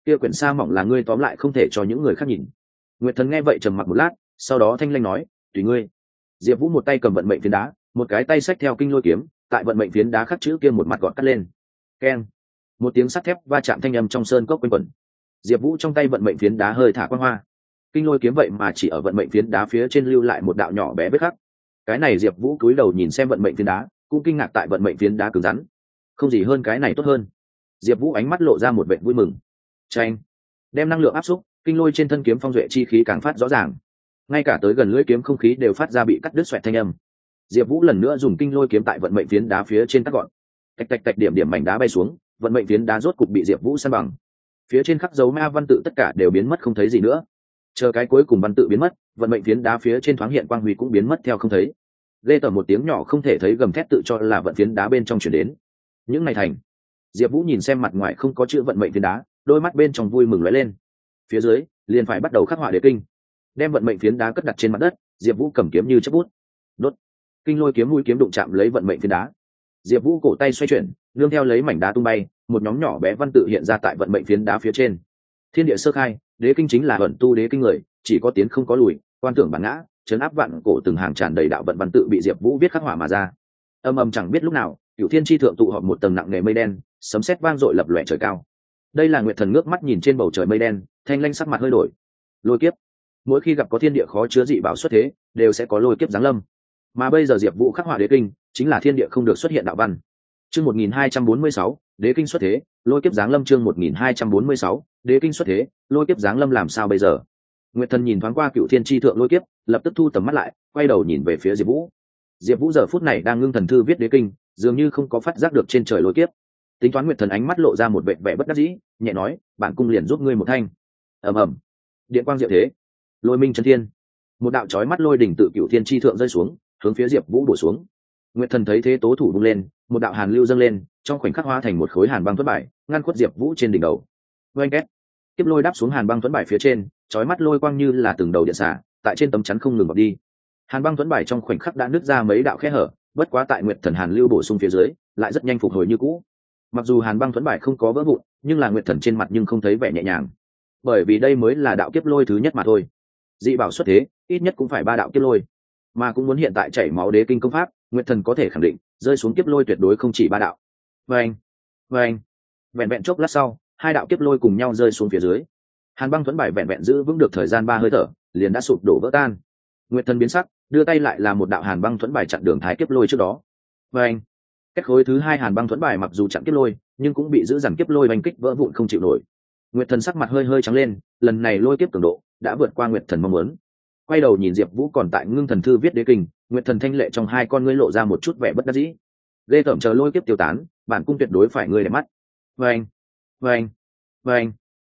Kia quyển sa mỏng là ngươi tóm lại không thể cho những người khác nhìn. Nguyệt thần nghe vậy trầm mặc một lát, sau đó thanh lanh nói, tùy ngươi. Diệp vũ một tay cầm vận mệnh phiến đá, một cái tay xách theo kinh lôi kiếm, tại vận mệnh phiến đá khắc chữ kia một mặt gọn cắt lên keng một tiếng sắt thép va chạm thanh âm trong sơn cốc quanh quẩn. Diệp vũ trong tay vận mệnh phiến đá hơi thả quang hoa. Kinh lôi kiếm vậy mà chỉ ở vận mệnh phiến đá phía trên lưu lại một đạo nhỏ bé vết khắc. Cái này diệp vũ cúi đầu nhìn xem vận mệnh phiến đá, cũng kinh ngạc tại vận mệnh phiến đá cứng rắn. Không gì hơn cái này tốt hơn. Diệp vũ ánh mắt lộ ra một vệ vui mừng. Tranh đem năng lượng áp xúc, kinh lôi trên thân kiếm phong duệ chi khí càng phát rõ ràng. Ngay cả tới gần lưỡi kiếm không khí đều phát ra bị cắt đứt xoẹt thanh âm. Diệp vũ lần nữa dùng kinh lôi kiếm tại vận mệnh phiến đá phía trên cắt gọn tạch tạch tạch điểm điểm mảnh đá bay xuống, vận mệnh phiến đá rốt cục bị diệp vũ săn bằng. Phía trên khắc dấu ma văn tự tất cả đều biến mất không thấy gì nữa. Chờ cái cuối cùng văn tự biến mất, vận mệnh phiến đá phía trên thoáng hiện quang huy cũng biến mất theo không thấy. Lê tởm một tiếng nhỏ không thể thấy gầm thét tự cho là vận phiến đá bên trong chuyển đến. Những ngày thành, diệp vũ nhìn xem mặt ngoài không có chữ vận mệnh phiến đá, đôi mắt bên trong vui mừng lóe lên. Phía dưới, liền phải bắt đầu khắc họa đế kinh. Đem vận mệnh phiến đá cất đặt trên mặt đất, diệp vũ cầm kiếm như chất bút. Đốt. Kinh lôi kiếm mũi kiếm đụng chạm lấy vận mệnh phiến đá diệp vũ cổ tay xoay chuyển, nương theo lấy mảnh đá tung bay, một nhóm nhỏ bé văn tự hiện ra tại vận mệnh phiến đá phía trên. Thiên địa sơ khai, đế kinh chính là vận tu đế kinh người, chỉ có tiến không có lùi, quan tưởng bản ngã chấn áp vạn cổ từng hàng tràn đầy đạo vận văn tự bị diệp vũ viết khắc hỏa mà ra. Âm âm chẳng biết lúc nào cựu thiên tri thượng tụ họp một tầng nặng nề mây đen, sấm sét vang dội lập lòe trời cao. Đây là nguyệt thần ngước mắt nhìn trên bầu trời mây đen, thanh lanh sắc mặt hơi đổi. Lôi kiếp. Mỗi khi gặp có thiên địa khó chứa dị bảo xuất thế, đều sẽ có lôi kiếp giáng lâm mà bây giờ diệp vũ khắc họa đế kinh chính là thiên địa không được xuất hiện đạo văn. Chương một nghìn hai trăm bốn mươi sáu, đế kinh xuất thế, lôi kiếp giáng lâm chương một nghìn hai trăm bốn mươi sáu, đế kinh xuất thế, lôi kiếp giáng lâm làm sao bây giờ? Nguyệt thần nhìn thoáng qua cựu thiên tri thượng lôi kiếp, lập tức thu tầm mắt lại, quay đầu nhìn về phía diệp vũ. Diệp vũ giờ phút này đang ngưng thần thư viết đế kinh, dường như không có phát giác được trên trời lôi kiếp. Tính toán nguyệt thần ánh mắt lộ ra một vệ vẻ bất đắc dĩ, nhẹ nói, bản cung liền giúp ngươi một thanh. Ầm ầm. Điện quang diệu thế. Lôi minh chân thiên. Một đạo trói mắt lôi đỉnh tự cựu thiên tri thượng rơi xuống hướng phía diệp vũ bổ xuống. Nguyệt thần thấy thế tố thủ bung lên một đạo hàn lưu dâng lên trong khoảnh khắc hóa thành một khối hàn băng thuẫn bại, ngăn khuất diệp vũ trên đỉnh đầu. Oanh két. Tiếp lôi đáp xuống hàn băng thuẫn bại phía trên trói mắt lôi quang như là từng đầu điện xả tại trên tấm chắn không ngừng bọc đi. Hàn băng thuẫn bại trong khoảnh khắc đã nứt ra mấy đạo khe hở bất quá tại nguyệt thần hàn lưu bổ sung phía dưới lại rất nhanh phục hồi như cũ. Mặc dù hàn băng thuẫn bại không có vỡ vụn nhưng là nguyệt thần trên mặt nhưng không thấy vẻ nhẹ nhàng. Bởi vì đây mới là đạo kiếp lôi thứ nhất mà thôi. Dị bảo xuất thế ít nhất cũng phải ba đạo kiếp lôi mà cũng muốn hiện tại chảy máu đế kinh công pháp, nguyệt thần có thể khẳng định, rơi xuống kiếp lôi tuyệt đối không chỉ ba đạo. Vê anh vê anh. Vẹn vẹn chốc lát sau, hai đạo kiếp lôi cùng nhau rơi xuống phía dưới. Hàn băng thuẫn bài vẹn vẹn giữ vững được thời gian ba hơi thở, liền đã sụp đổ vỡ tan. Nguyệt thần biến sắc, đưa tay lại là một đạo hàn băng thuẫn bài chặn đường thái kiếp lôi trước đó. Vê anh. Cách khối thứ hai hàn băng thuẫn bài mặc dù chặn kiếp lôi, nhưng cũng bị giữ dằn kiếp lôi bành kích vỡ vụn không chịu nổi. Nguyệt thần sắc mặt hơi hơi trắng lên, lần này lôi kiếp cường độ đã vượt qua nguyệt thần mong muốn quay đầu nhìn diệp vũ còn tại ngưng thần thư viết đế kinh, nguyệt thần thanh lệ trong hai con ngươi lộ ra một chút vẻ bất đắc dĩ. Ghê tởm chờ lôi kiếp tiêu tán, bản cung tuyệt đối phải ngươi để mắt. Vê anh vê anh vê anh.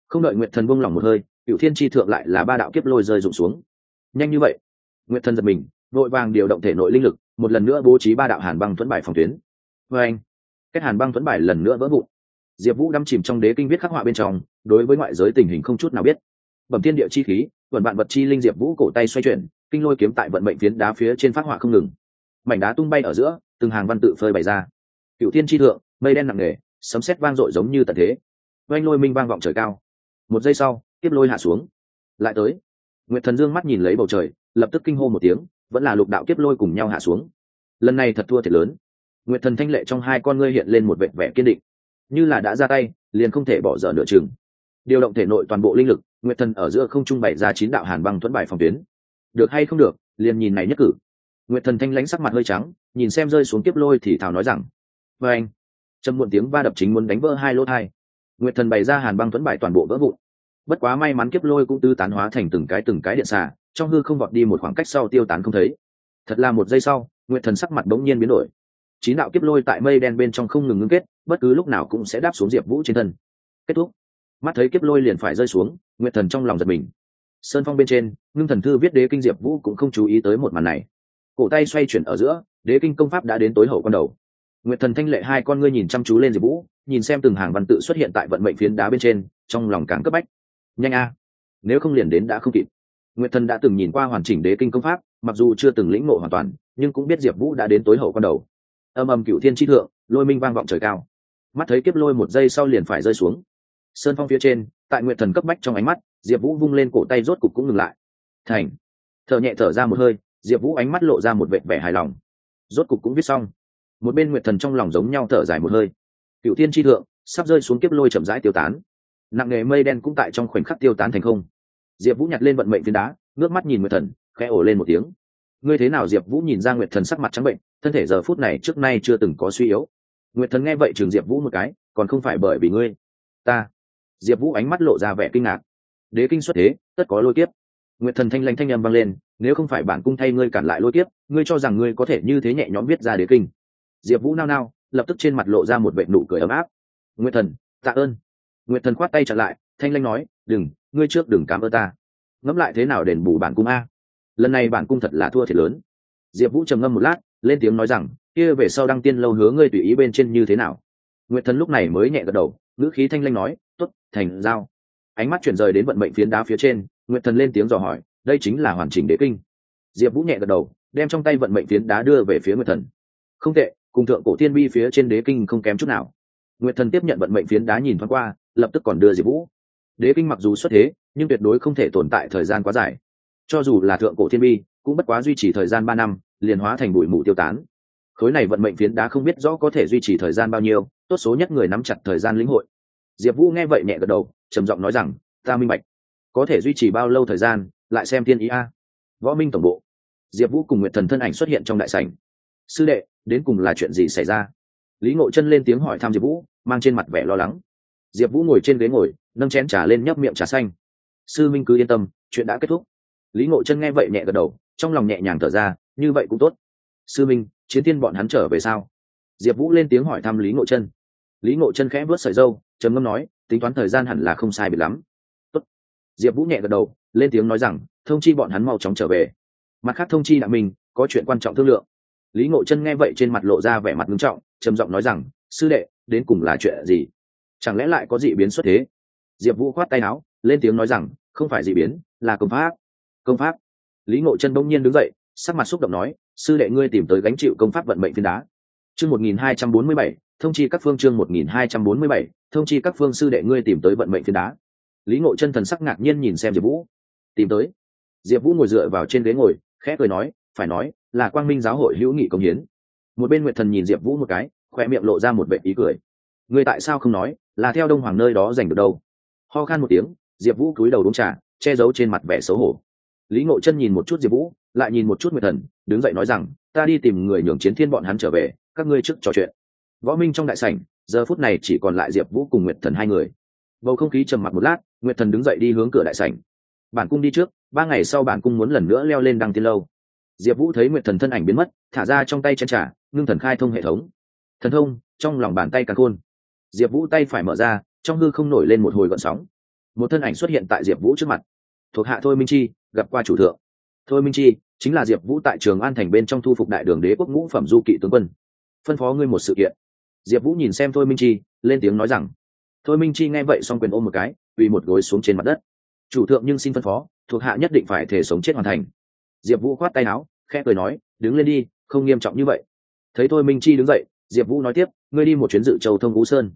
Không đợi nguyệt thần buông lỏng một hơi cựu thiên tri thượng lại là ba đạo kiếp lôi rơi rụng xuống. Nhanh như vậy, nguyệt thần giật mình, vội vàng điều động thể nội linh lực, một lần nữa bố trí ba đạo hàn băng thuẫn bài phòng tuyến. Vê anh cách hàn băng thuẫn bài lần nữa vỡ vụn. Diệp vũ đâm chìm trong đế kinh viết khắc họa bên trong, đối với ngoại giới tình hình không chút nào biết bẩm thiên địa chi khí vận bạn vật chi linh diệp vũ cổ tay xoay chuyển, kinh lôi kiếm tại vận mệnh phiến đá phía trên phát họa không ngừng. Mảnh đá tung bay ở giữa, từng hàng văn tự phơi bày ra. Cựu thiên tri thượng, mây đen nặng nề, sấm sét vang dội giống như tận thế. Oanh lôi minh vang vọng trời cao. Một giây sau tiếp lôi hạ xuống. Lại tới. Nguyệt thần dương mắt nhìn lấy bầu trời, lập tức kinh hô một tiếng, vẫn là lục đạo kiếp lôi cùng nhau hạ xuống. Lần này thật thua thiệt lớn. Nguyệt thần thanh lệ trong hai con ngươi hiện lên một vệt vẻ kiên định. Như là đã ra tay, liền không thể bỏ dở nửa chừng. Điều động thể nội toàn bộ linh lực nguyệt thần ở giữa không trung bày ra chín đạo hàn băng thuẫn bài phòng tuyến. Được hay không được, liền nhìn này nhất cử. Nguyệt thần thanh lãnh sắc mặt hơi trắng, nhìn xem rơi xuống kiếp lôi thì thảo nói rằng vê anh. Trầm muộn tiếng va đập chính muốn đánh vỡ hai lỗ thai. Nguyệt thần bày ra hàn băng thuẫn bài toàn bộ vỡ vụn. Bất quá may mắn kiếp lôi cũng tư tán hóa thành từng cái từng cái điện xà, trong hư không vọt đi một khoảng cách sau tiêu tán không thấy. Thật là một giây sau, nguyệt thần sắc mặt bỗng nhiên biến đổi. Chín đạo kiếp lôi tại mây đen bên trong không ngừng ngưng kết, bất cứ lúc nào cũng sẽ đáp xuống diệp vũ trên thân. Kết thúc mắt thấy kiếp lôi liền phải rơi xuống, nguyệt thần trong lòng giật mình. Sơn phong bên trên, ngưng thần thư viết đế kinh diệp vũ cũng không chú ý tới một màn này. Cổ tay xoay chuyển ở giữa, đế kinh công pháp đã đến tối hậu con đầu. Nguyệt thần thanh lệ hai con ngươi nhìn chăm chú lên diệp vũ, nhìn xem từng hàng văn tự xuất hiện tại vận mệnh phiến đá bên trên, trong lòng càng cấp bách. Nhanh a, nếu không liền đến đã không kịp. Nguyệt thần đã từng nhìn qua hoàn chỉnh đế kinh công pháp, mặc dù chưa từng lĩnh ngộ hoàn toàn, nhưng cũng biết diệp vũ đã đến tối hậu con đầu. Âm âm cựu thiên tri thượng, lôi minh vang vọng trời cao. Mắt thấy kiếp lôi một giây sau liền phải rơi xuống sơn phong phía trên, tại nguyệt thần cấp bách trong ánh mắt, diệp vũ vung lên cổ tay rốt cục cũng ngừng lại. Thành. Thở nhẹ thở ra một hơi, diệp vũ ánh mắt lộ ra một vệ vẻ hài lòng. Rốt cục cũng viết xong. Một bên nguyệt thần trong lòng giống nhau thở dài một hơi. Cựu tiên tri thượng, sắp rơi xuống kiếp lôi chậm rãi tiêu tán. Nặng nề mây đen cũng tại trong khoảnh khắc tiêu tán thành không. Diệp vũ nhặt lên vận mệnh phiến đá, ngước mắt nhìn nguyệt thần, khẽ ổ lên một tiếng. Ngươi thế nào, diệp vũ nhìn ra nguyệt thần sắc mặt trắng bệnh, thân thể giờ phút này trước nay chưa từng có suy yếu. Nguyệt thần nghe vậy trường diệp vũ một cái, còn không phải bởi vì ngươi, ta diệp vũ ánh mắt lộ ra vẻ kinh ngạc. Đế kinh xuất thế, tất có lôi kiếp. Nguyệt thần thanh lanh thanh â m vang lên, nếu không phải bản cung thay ngươi cản lại lôi kiếp, ngươi cho rằng ngươi có thể như thế nhẹ nhõm viết ra đế kinh. Diệp vũ nao nao, lập tức trên mặt lộ ra một vệ nụ cười ấm áp. Nguyệt thần, tạ ơn. Nguyệt thần khoát tay trở lại, thanh lanh nói, đừng, ngươi trước đừng cảm ơn ta. Ngẫm lại thế nào đền bù bản cung a? Lần này bản cung thật là thua thiệt lớn. Diệp vũ trầm ngâm một lát, lên tiếng nói rằng, kia về sau đăng tiên lâu hứa ngươi tùy ý bên trên như thế nào? Nguyệt thần lúc này mới nhẹ gật đầu, ngữ khí thanh lanh nói t ố t thành giao. Ánh mắt chuyển rời đến vận mệnh phiến đá phía trên, nguyệt thần lên tiếng dò hỏi, đây chính là hoàn chỉnh đế kinh. Diệp vũ nhẹ gật đầu, đem trong tay vận mệnh phiến đá đưa về phía nguyệt thần. Không tệ, cùng thượng cổ thiên bi phía trên đế kinh không kém chút nào. Nguyệt thần tiếp nhận vận mệnh phiến đá nhìn thoáng qua, lập tức còn đưa diệp vũ. Đế kinh mặc dù xuất thế, nhưng tuyệt đối không thể tồn tại thời gian quá dài. Cho dù là thượng cổ thiên bi, cũng bất quá duy trì thời gian ba năm, liền hóa thành bụi mù tiêu tán. Khối này vận mệnh phiến đá không biết rõ có thể duy trì thời gian bao nhiêu, tốt số nhất người nắm chặt thời gian lĩnh hội diệp vũ nghe vậy nhẹ gật đầu, trầm giọng nói rằng, ta minh bạch. Có thể duy trì bao lâu thời gian, lại xem thiên ý a. Võ minh tổng bộ. Diệp vũ cùng nguyệt thần thân ảnh xuất hiện trong đại sảnh. Sư đệ, đến cùng là chuyện gì xảy ra? Lý ngộ chân lên tiếng hỏi thăm diệp vũ, mang trên mặt vẻ lo lắng. Diệp vũ ngồi trên ghế ngồi, nâng chén trà lên nhấp miệng trà xanh. Sư minh cứ yên tâm, chuyện đã kết thúc. Lý ngộ chân nghe vậy nhẹ gật đầu, trong lòng nhẹ nhàng thở ra, như vậy cũng tốt. Sư minh, chiến tiên bọn hắn trở về sao? Diệp vũ lên tiếng hỏi thăm lý ngộ chân lý ngộ chân khẽ vớt sợi dâu trầm ngâm nói, tính toán thời gian hẳn là không sai biệt lắm. Tốt. diệp vũ nhẹ gật đầu, lên tiếng nói rằng, thông chi bọn hắn mau chóng trở về. Mặt khác thông chi đạo mình, có chuyện quan trọng thương lượng. Lý ngộ chân nghe vậy trên mặt lộ ra vẻ mặt nghiêm trọng, trầm giọng nói rằng, sư đệ, đến cùng là chuyện gì? Chẳng lẽ lại có dị biến xuất thế? Diệp vũ khoát tay áo, lên tiếng nói rằng, không phải dị biến, là công pháp. Công pháp? Lý ngộ chân bỗng nhiên đứng dậy, sắc mặt xúc động nói, sư đệ ngươi tìm tới gánh chịu công pháp vận mệnh phiên đá. Chương một nghìn hai trăm bốn mươi bảy thông chi các phương chương một nghìn hai trăm bốn mươi bảy, thông chi các phương sư đệ ngươi tìm tới vận mệnh phiến đá. Lý ngộ chân thần sắc ngạc nhiên nhìn xem diệp vũ. Tìm tới. Diệp vũ ngồi dựa vào trên ghế ngồi, khẽ cười nói, phải nói, là quang minh giáo hội hữu nghị công hiến. Một bên nguyệt thần nhìn diệp vũ một cái khóe miệng lộ ra một vẻ ý cười. Ngươi tại sao không nói, là theo đông hoàng nơi đó giành được đâu? Ho khan một tiếng, diệp vũ cúi đầu uống trà, che giấu trên mặt vẻ xấu hổ. Lý ngộ chân nhìn một chút diệp vũ, lại nhìn một chút nguyệt thần, đứng dậy nói rằng, ta đi tìm người nhường chiến thiên bọn hắn trở về, các ngươi trước trò chuyện võ minh trong đại sảnh, giờ phút này chỉ còn lại diệp vũ cùng nguyệt thần hai người. Bầu không khí trầm mặc một lát, nguyệt thần đứng dậy đi hướng cửa đại sảnh. Bản cung đi trước, ba ngày sau bản cung muốn lần nữa leo lên đăng tiên lâu. Diệp vũ thấy nguyệt thần thân ảnh biến mất, thả ra trong tay chân trả ngưng thần khai thông hệ thống. Thần thông, trong lòng bàn tay càng khôn. Diệp vũ tay phải mở ra, trong hư không nổi lên một hồi gọn sóng. Một thân ảnh xuất hiện tại diệp vũ trước mặt. Thuộc hạ thôi minh chi, gặp qua chủ thượng. Thôi minh chi, chính là diệp vũ tại trường an thành bên trong thu phục đại đường đế quốc ngũ phẩm du kỵ tướng quân. Phân phó ngươi một sự kiện diệp vũ nhìn xem thôi minh chi, lên tiếng nói rằng, thôi minh chi nghe vậy xong quyền ôm một cái uy một gối xuống trên mặt đất. Chủ thượng nhưng xin phân phó, thuộc hạ nhất định phải thể sống chết hoàn thành. Diệp vũ khoát tay áo, khẽ cười nói, đứng lên đi, không nghiêm trọng như vậy. Thấy thôi minh chi đứng dậy, diệp vũ nói tiếp, ngươi đi một chuyến dự châu thông U sơn.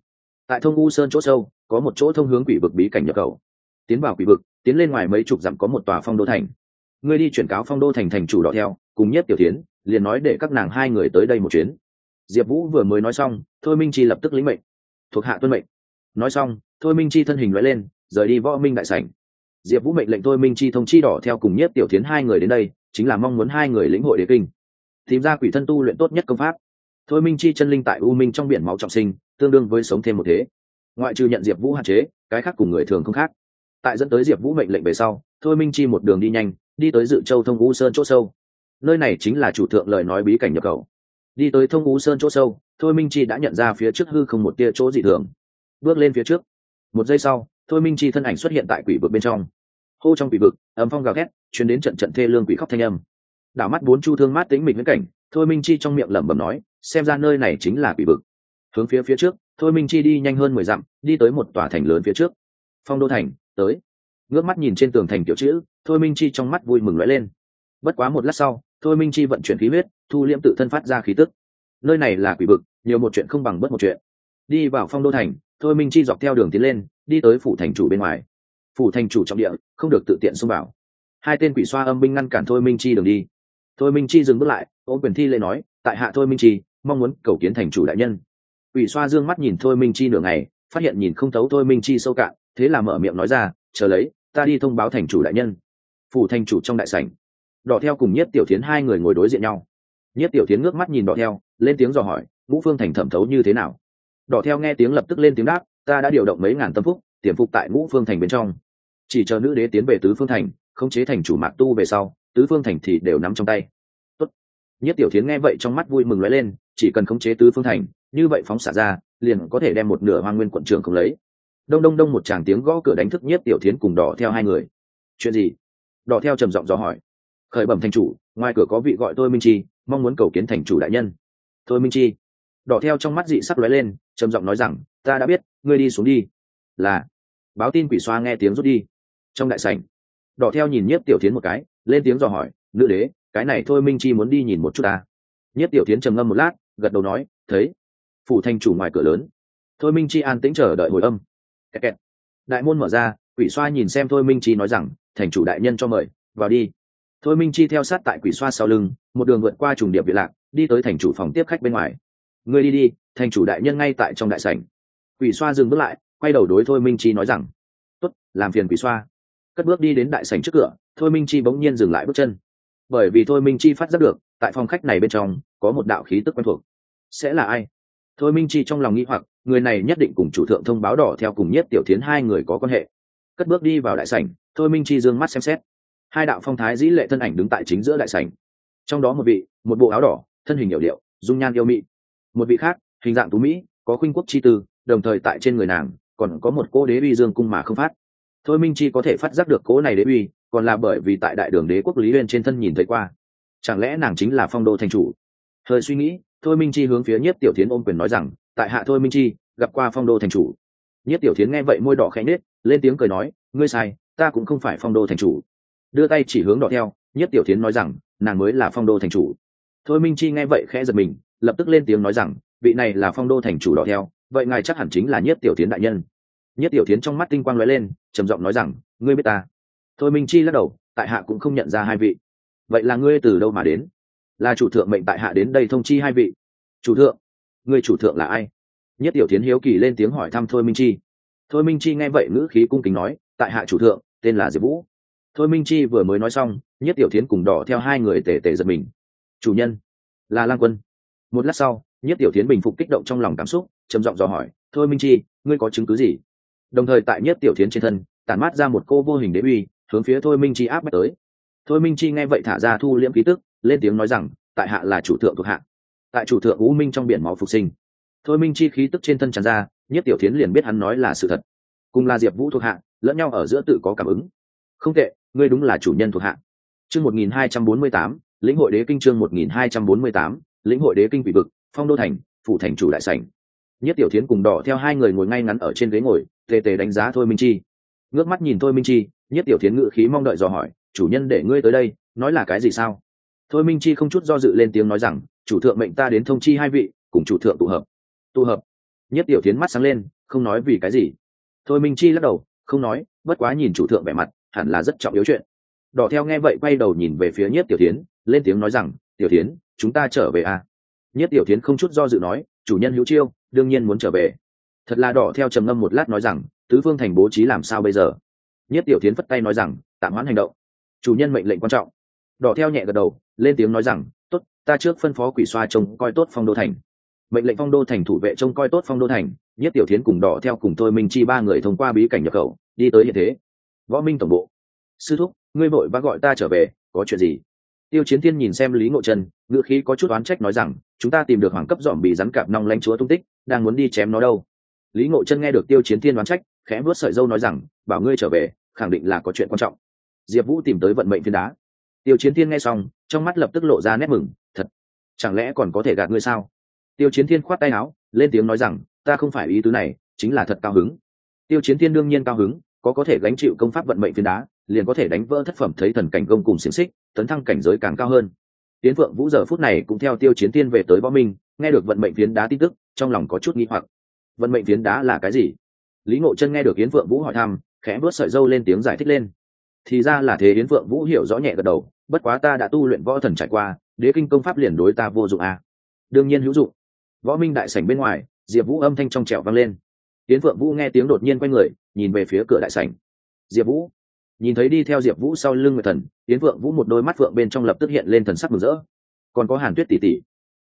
Tại thông U sơn chỗ sâu, có một chỗ thông hướng quỷ vực bí cảnh nhập khẩu. Tiến vào quỷ vực, tiến lên ngoài mấy chục dặm có một tòa phong đô thành. Ngươi đi chuyển cáo phong đô thành thành chủ đỏ theo, cùng nhất tiểu tiến, liền nói để các nàng hai người tới đây một chuyến diệp vũ vừa mới nói xong, thôi minh chi lập tức lĩnh mệnh. Thuộc hạ tuân mệnh. Nói xong, thôi minh chi thân hình loại lên, rời đi võ minh đại sảnh. Diệp vũ mệnh lệnh thôi minh chi thông chi đỏ theo cùng nhất tiểu tiến hai người đến đây, chính là mong muốn hai người lĩnh hội đế kinh. Tìm ra quỷ thân tu luyện tốt nhất công pháp. Thôi minh chi chân linh tại u minh trong biển máu trọng sinh, tương đương với sống thêm một thế. Ngoại trừ nhận diệp vũ hạn chế, cái khác cùng người thường không khác. Tại dẫn tới diệp vũ mệnh lệnh về sau, thôi minh chi một đường đi nhanh, đi tới dự châu thông u sơn chỗ sâu. Nơi này chính là chủ thượng lời nói bí cảnh nhập khẩu đi tới thông ú sơn chỗ sâu, thôi minh chi đã nhận ra phía trước hư không một tia chỗ dị thường. Bước lên phía trước. Một giây sau, thôi minh chi thân ảnh xuất hiện tại quỷ vực bên trong. Hô trong quỷ vực ấm phong gào ghét chuyển đến trận trận thê lương quỷ khóc thanh âm. Đảo mắt bốn chu thương mát tính mình viễn cảnh, thôi minh chi trong miệng lẩm bẩm nói, xem ra nơi này chính là quỷ vực. Hướng phía phía trước, thôi minh chi đi nhanh hơn mười dặm, đi tới một tòa thành lớn phía trước. Phong đô thành, tới. Ngước mắt nhìn trên tường thành kiểu chữ, thôi minh chi trong mắt vui mừng lóe lên. Bất quá một lát sau thôi minh chi vận chuyển khí huyết, thu liễm tự thân phát ra khí tức. Nơi này là quỷ vực, nhiều một chuyện không bằng bất một chuyện. Đi vào phong đô thành, thôi minh chi dọc theo đường tiến lên, đi tới phủ thành chủ bên ngoài. Phủ thành chủ trọng địa, không được tự tiện xông vào. Hai tên quỷ xoa âm binh ngăn cản thôi minh chi đường đi. Thôi minh chi dừng bước lại ô quyền thi lê nói, tại hạ thôi minh chi, mong muốn cầu kiến thành chủ đại nhân. Quỷ xoa dương mắt nhìn thôi minh chi nửa ngày, phát hiện nhìn không thấu thôi minh chi sâu cạn, thế là mở miệng nói ra, chờ lấy, ta đi thông báo thành chủ đại nhân. Phủ thành chủ trong đại sảnh đỏ theo cùng nhất tiểu tiến hai người ngồi đối diện nhau. Nhất tiểu tiến ngước mắt nhìn đỏ theo, lên tiếng dò hỏi ngũ phương thành thẩm thấu như thế nào? Đỏ theo nghe tiếng lập tức lên tiếng đáp, ta đã điều động mấy ngàn tâm phúc, tiềm phục tại ngũ phương thành bên trong. Chỉ chờ nữ đế tiến về tứ phương thành, khống chế thành chủ mạc tu về sau, tứ phương thành thì đều nắm trong tay. Tốt. nhất tiểu thiến nghe vậy trong mắt vui mừng lóe lên, chỉ cần khống chế tứ phương thành, như vậy phóng xả ra, liền có thể đem một nửa hoang nguyên quận trường không lấy. Đông đông đông một tràng tiếng gõ cửa đánh thức nhất tiểu thiến cùng đỏ theo hai người. Chuyện gì? Đỏ theo trầm giọng dò hỏi khởi bẩm thành chủ, ngoài cửa có vị gọi tôi minh chi, mong muốn cầu kiến thành chủ đại nhân. Tôi minh chi. Đỏ theo trong mắt dị sắc lóe lên, trầm giọng nói rằng, ta đã biết, ngươi đi xuống đi. Là. Báo tin quỷ xoa nghe tiếng rút đi. Trong đại sảnh, đỏ theo nhìn nhiếp tiểu tiến một cái, lên tiếng dò hỏi, nữ đế, cái này thôi minh chi muốn đi nhìn một chút ta? Nhiếp tiểu tiến trầm ngâm một lát, gật đầu nói, thấy. Phủ thanh chủ ngoài cửa lớn. Thôi minh chi an tĩnh chờ đợi hồi âm. Kẹt kẹt. đại môn mở ra, quỷ xoa nhìn xem thôi minh chi nói rằng, thành chủ đại nhân cho mời, vào đi thôi minh chi theo sát tại quỷ xoa sau lưng một đường vượt qua trùng điệp việt lạc đi tới thành chủ phòng tiếp khách bên ngoài. Ngươi đi đi thành chủ đại nhân ngay tại trong đại sảnh. Quỷ xoa dừng bước lại quay đầu đối thôi minh chi nói rằng Tuất, làm phiền quỷ xoa. Cất bước đi đến đại sảnh trước cửa thôi minh chi bỗng nhiên dừng lại bước chân. Bởi vì thôi minh chi phát giác được tại phòng khách này bên trong có một đạo khí tức quen thuộc. Sẽ là ai? Thôi minh chi trong lòng nghĩ hoặc người này nhất định cùng chủ thượng thông báo đỏ theo cùng nhất tiểu tiến hai người có quan hệ. Cất bước đi vào đại sảnh thôi minh chi d ư ơ n g mắt xem xét hai đạo phong thái dĩ lệ thân ảnh đứng tại chính giữa đại sảnh. Trong đó một vị, một bộ áo đỏ, thân hình hiệu điệu, dung nhan yêu mỹ một vị khác, hình dạng tú mỹ, có khuynh quốc chi tư, đồng thời tại trên người nàng, còn có một cô đế uy dương cung mà không phát. Thôi minh chi có thể phát giác được cố này đế uy, còn là bởi vì tại đại đường đế quốc lý uyên trên thân nhìn thấy qua. Chẳng lẽ nàng chính là phong đô thành chủ? Hơi suy nghĩ, thôi minh chi hướng phía nhất tiểu tiến ôm quyền nói rằng, tại hạ thôi minh chi, gặp qua phong đô thành chủ. Nhất tiểu tiến nghe vậy môi đỏ khẽ nết lên tiếng cười nói, ngươi sai, ta cũng không phải phong đô thành chủ đưa tay chỉ hướng đỏ theo, nhất tiểu tiến nói rằng, nàng mới là phong đô thành chủ. Thôi minh chi nghe vậy khẽ giật mình, lập tức lên tiếng nói rằng, vị này là phong đô thành chủ đỏ theo, vậy ngài chắc hẳn chính là nhất tiểu tiến đại nhân. Nhất tiểu tiến trong mắt tinh quang lóe lên, trầm giọng nói rằng, ngươi biết ta? Thôi minh chi lắc đầu, tại hạ cũng không nhận ra hai vị. Vậy là ngươi từ đâu mà đến? Là chủ thượng mệnh tại hạ đến đây thông chi hai vị. Chủ thượng? Ngươi chủ thượng là ai? Nhất tiểu tiến hiếu kỳ lên tiếng hỏi thăm thôi minh chi. Thôi minh chi nghe vậy ngữ khí cung kính nói, tại hạ chủ thượng, tên là diệp vũ thôi minh chi vừa mới nói xong nhất tiểu tiến cùng đỏ theo hai người tể tể giật mình. Chủ nhân là lang quân. Một lát sau nhất tiểu tiến bình phục kích động trong lòng cảm xúc, trầm giọng dò hỏi, thôi minh chi, ngươi có chứng cứ gì? Đồng thời tại nhất tiểu tiến trên thân, tản mát ra một cô vô hình đế uy, hướng phía thôi minh chi áp bách tới. Thôi minh chi nghe vậy thả ra thu liễm ký tức, lên tiếng nói rằng, tại hạ là chủ thượng thuộc hạ. Tại chủ thượng u minh trong biển máu phục sinh. Thôi minh chi khí tức trên thân tràn ra nhất tiểu tiến liền biết hắn nói là sự thật. Cùng là diệp vũ thuộc hạ, lẫn nhau ở giữa tự có cảm ứng không tệ, ngươi đúng là chủ nhân thuộc hạ. Chương một nghìn hai trăm bốn mươi tám, lĩnh hội đế kinh chương một nghìn hai trăm bốn mươi tám, lĩnh hội đế kinh vị vực, phong đô thành, phủ thành chủ đại sảnh. Nhất tiểu thiến cùng đỏ theo hai người ngồi ngay ngắn ở trên ghế ngồi tề tề đánh giá thôi minh chi. Ngước mắt nhìn thôi minh chi, nhất tiểu thiến ngự khí mong đợi dò hỏi, chủ nhân để ngươi tới đây, nói là cái gì sao? Thôi minh chi không chút do dự lên tiếng nói rằng, chủ thượng mệnh ta đến thông chi hai vị, cùng chủ thượng tụ hợp. Tụ hợp? Nhất tiểu thiến mắt sáng lên, không nói vì cái gì. Thôi minh chi lắc đầu, không nói, bất quá nhìn chủ thượng vẻ mặt hẳn là rất trọng yếu chuyện. Đỏ theo nghe vậy quay đầu nhìn về phía nhất tiểu thiến, lên tiếng nói rằng, tiểu thiến, chúng ta trở về à? Nhất tiểu thiến không chút do dự nói, chủ nhân hữu chiêu, đương nhiên muốn trở về. Thật là đỏ theo trầm ngâm một lát nói rằng, tứ phương thành bố trí làm sao bây giờ? Nhất tiểu thiến phất tay nói rằng, tạm hoãn hành động. Chủ nhân mệnh lệnh quan trọng. Đỏ theo nhẹ gật đầu, lên tiếng nói rằng, tốt, ta trước phân phó quỷ xoa trông coi tốt phong đô thành. Mệnh lệnh phong đô thành thủ vệ trông coi tốt phong đô thành nhất tiểu thiến cùng đỏ theo cùng tôi minh chi ba người thông qua bí cảnh nhập khẩu, đi tới hiện thế võ minh tổng bộ. Sư thúc, ngươi vội vã gọi ta trở về, có chuyện gì? Tiêu chiến thiên nhìn xem lý ngộ trần ngữ khí có chút oán trách nói rằng, chúng ta tìm được hoàng cấp dòm bị rắn cạp nong lanh chúa tung tích, đang muốn đi chém nó đâu. Lý ngộ Trân nghe được tiêu chiến thiên oán trách, khẽ vớt sợi dâu nói rằng, bảo ngươi trở về, khẳng định là có chuyện quan trọng. Diệp vũ tìm tới vận mệnh phiên đá. Tiêu chiến thiên nghe xong, trong mắt lập tức lộ ra nét mừng, thật, chẳng lẽ còn có thể gạt ngươi sao? Tiêu chiến thiên khoát tay áo, lên tiếng nói rằng, ta không phải ý tứ này, chính là thật cao hứng. Tiêu chiến thiên đương nhiên cao hứng có có thể gánh chịu công pháp vận mệnh phiến đá, liền có thể đánh vỡ thất phẩm thấy thần cảnh công cùng xiềng xích, tấn thăng cảnh giới càng cao hơn. Tiến phượng vũ giờ phút này cũng theo tiêu chiến tiên về tới võ minh, nghe được vận mệnh phiến đá tin tức, trong lòng có chút nghi hoặc. Vận mệnh phiến đá là cái gì? Lý ngộ chân nghe được yến phượng vũ hỏi thăm, khẽ vớt sợi dâu lên tiếng giải thích lên. Thì ra là thế, yến phượng vũ hiểu rõ nhẹ gật đầu, bất quá ta đã tu luyện võ thần trải qua, đế kinh công pháp liền đối ta vô dụng à. đương nhiên hữu dụng. Võ minh đại sảnh bên ngoài, diệp vũ âm thanh trong trẻo vang lên. Tiến phượng vũ nghe tiếng đột nhiên quay người, nhìn về phía cửa đại sảnh. Diệp vũ. Nhìn thấy đi theo diệp vũ sau lưng nguyệt thần Tiến phượng vũ một đôi mắt phượng bên trong lập tức hiện lên thần sắc mừng rỡ. Còn có hàn tuyết tỷ tỷ.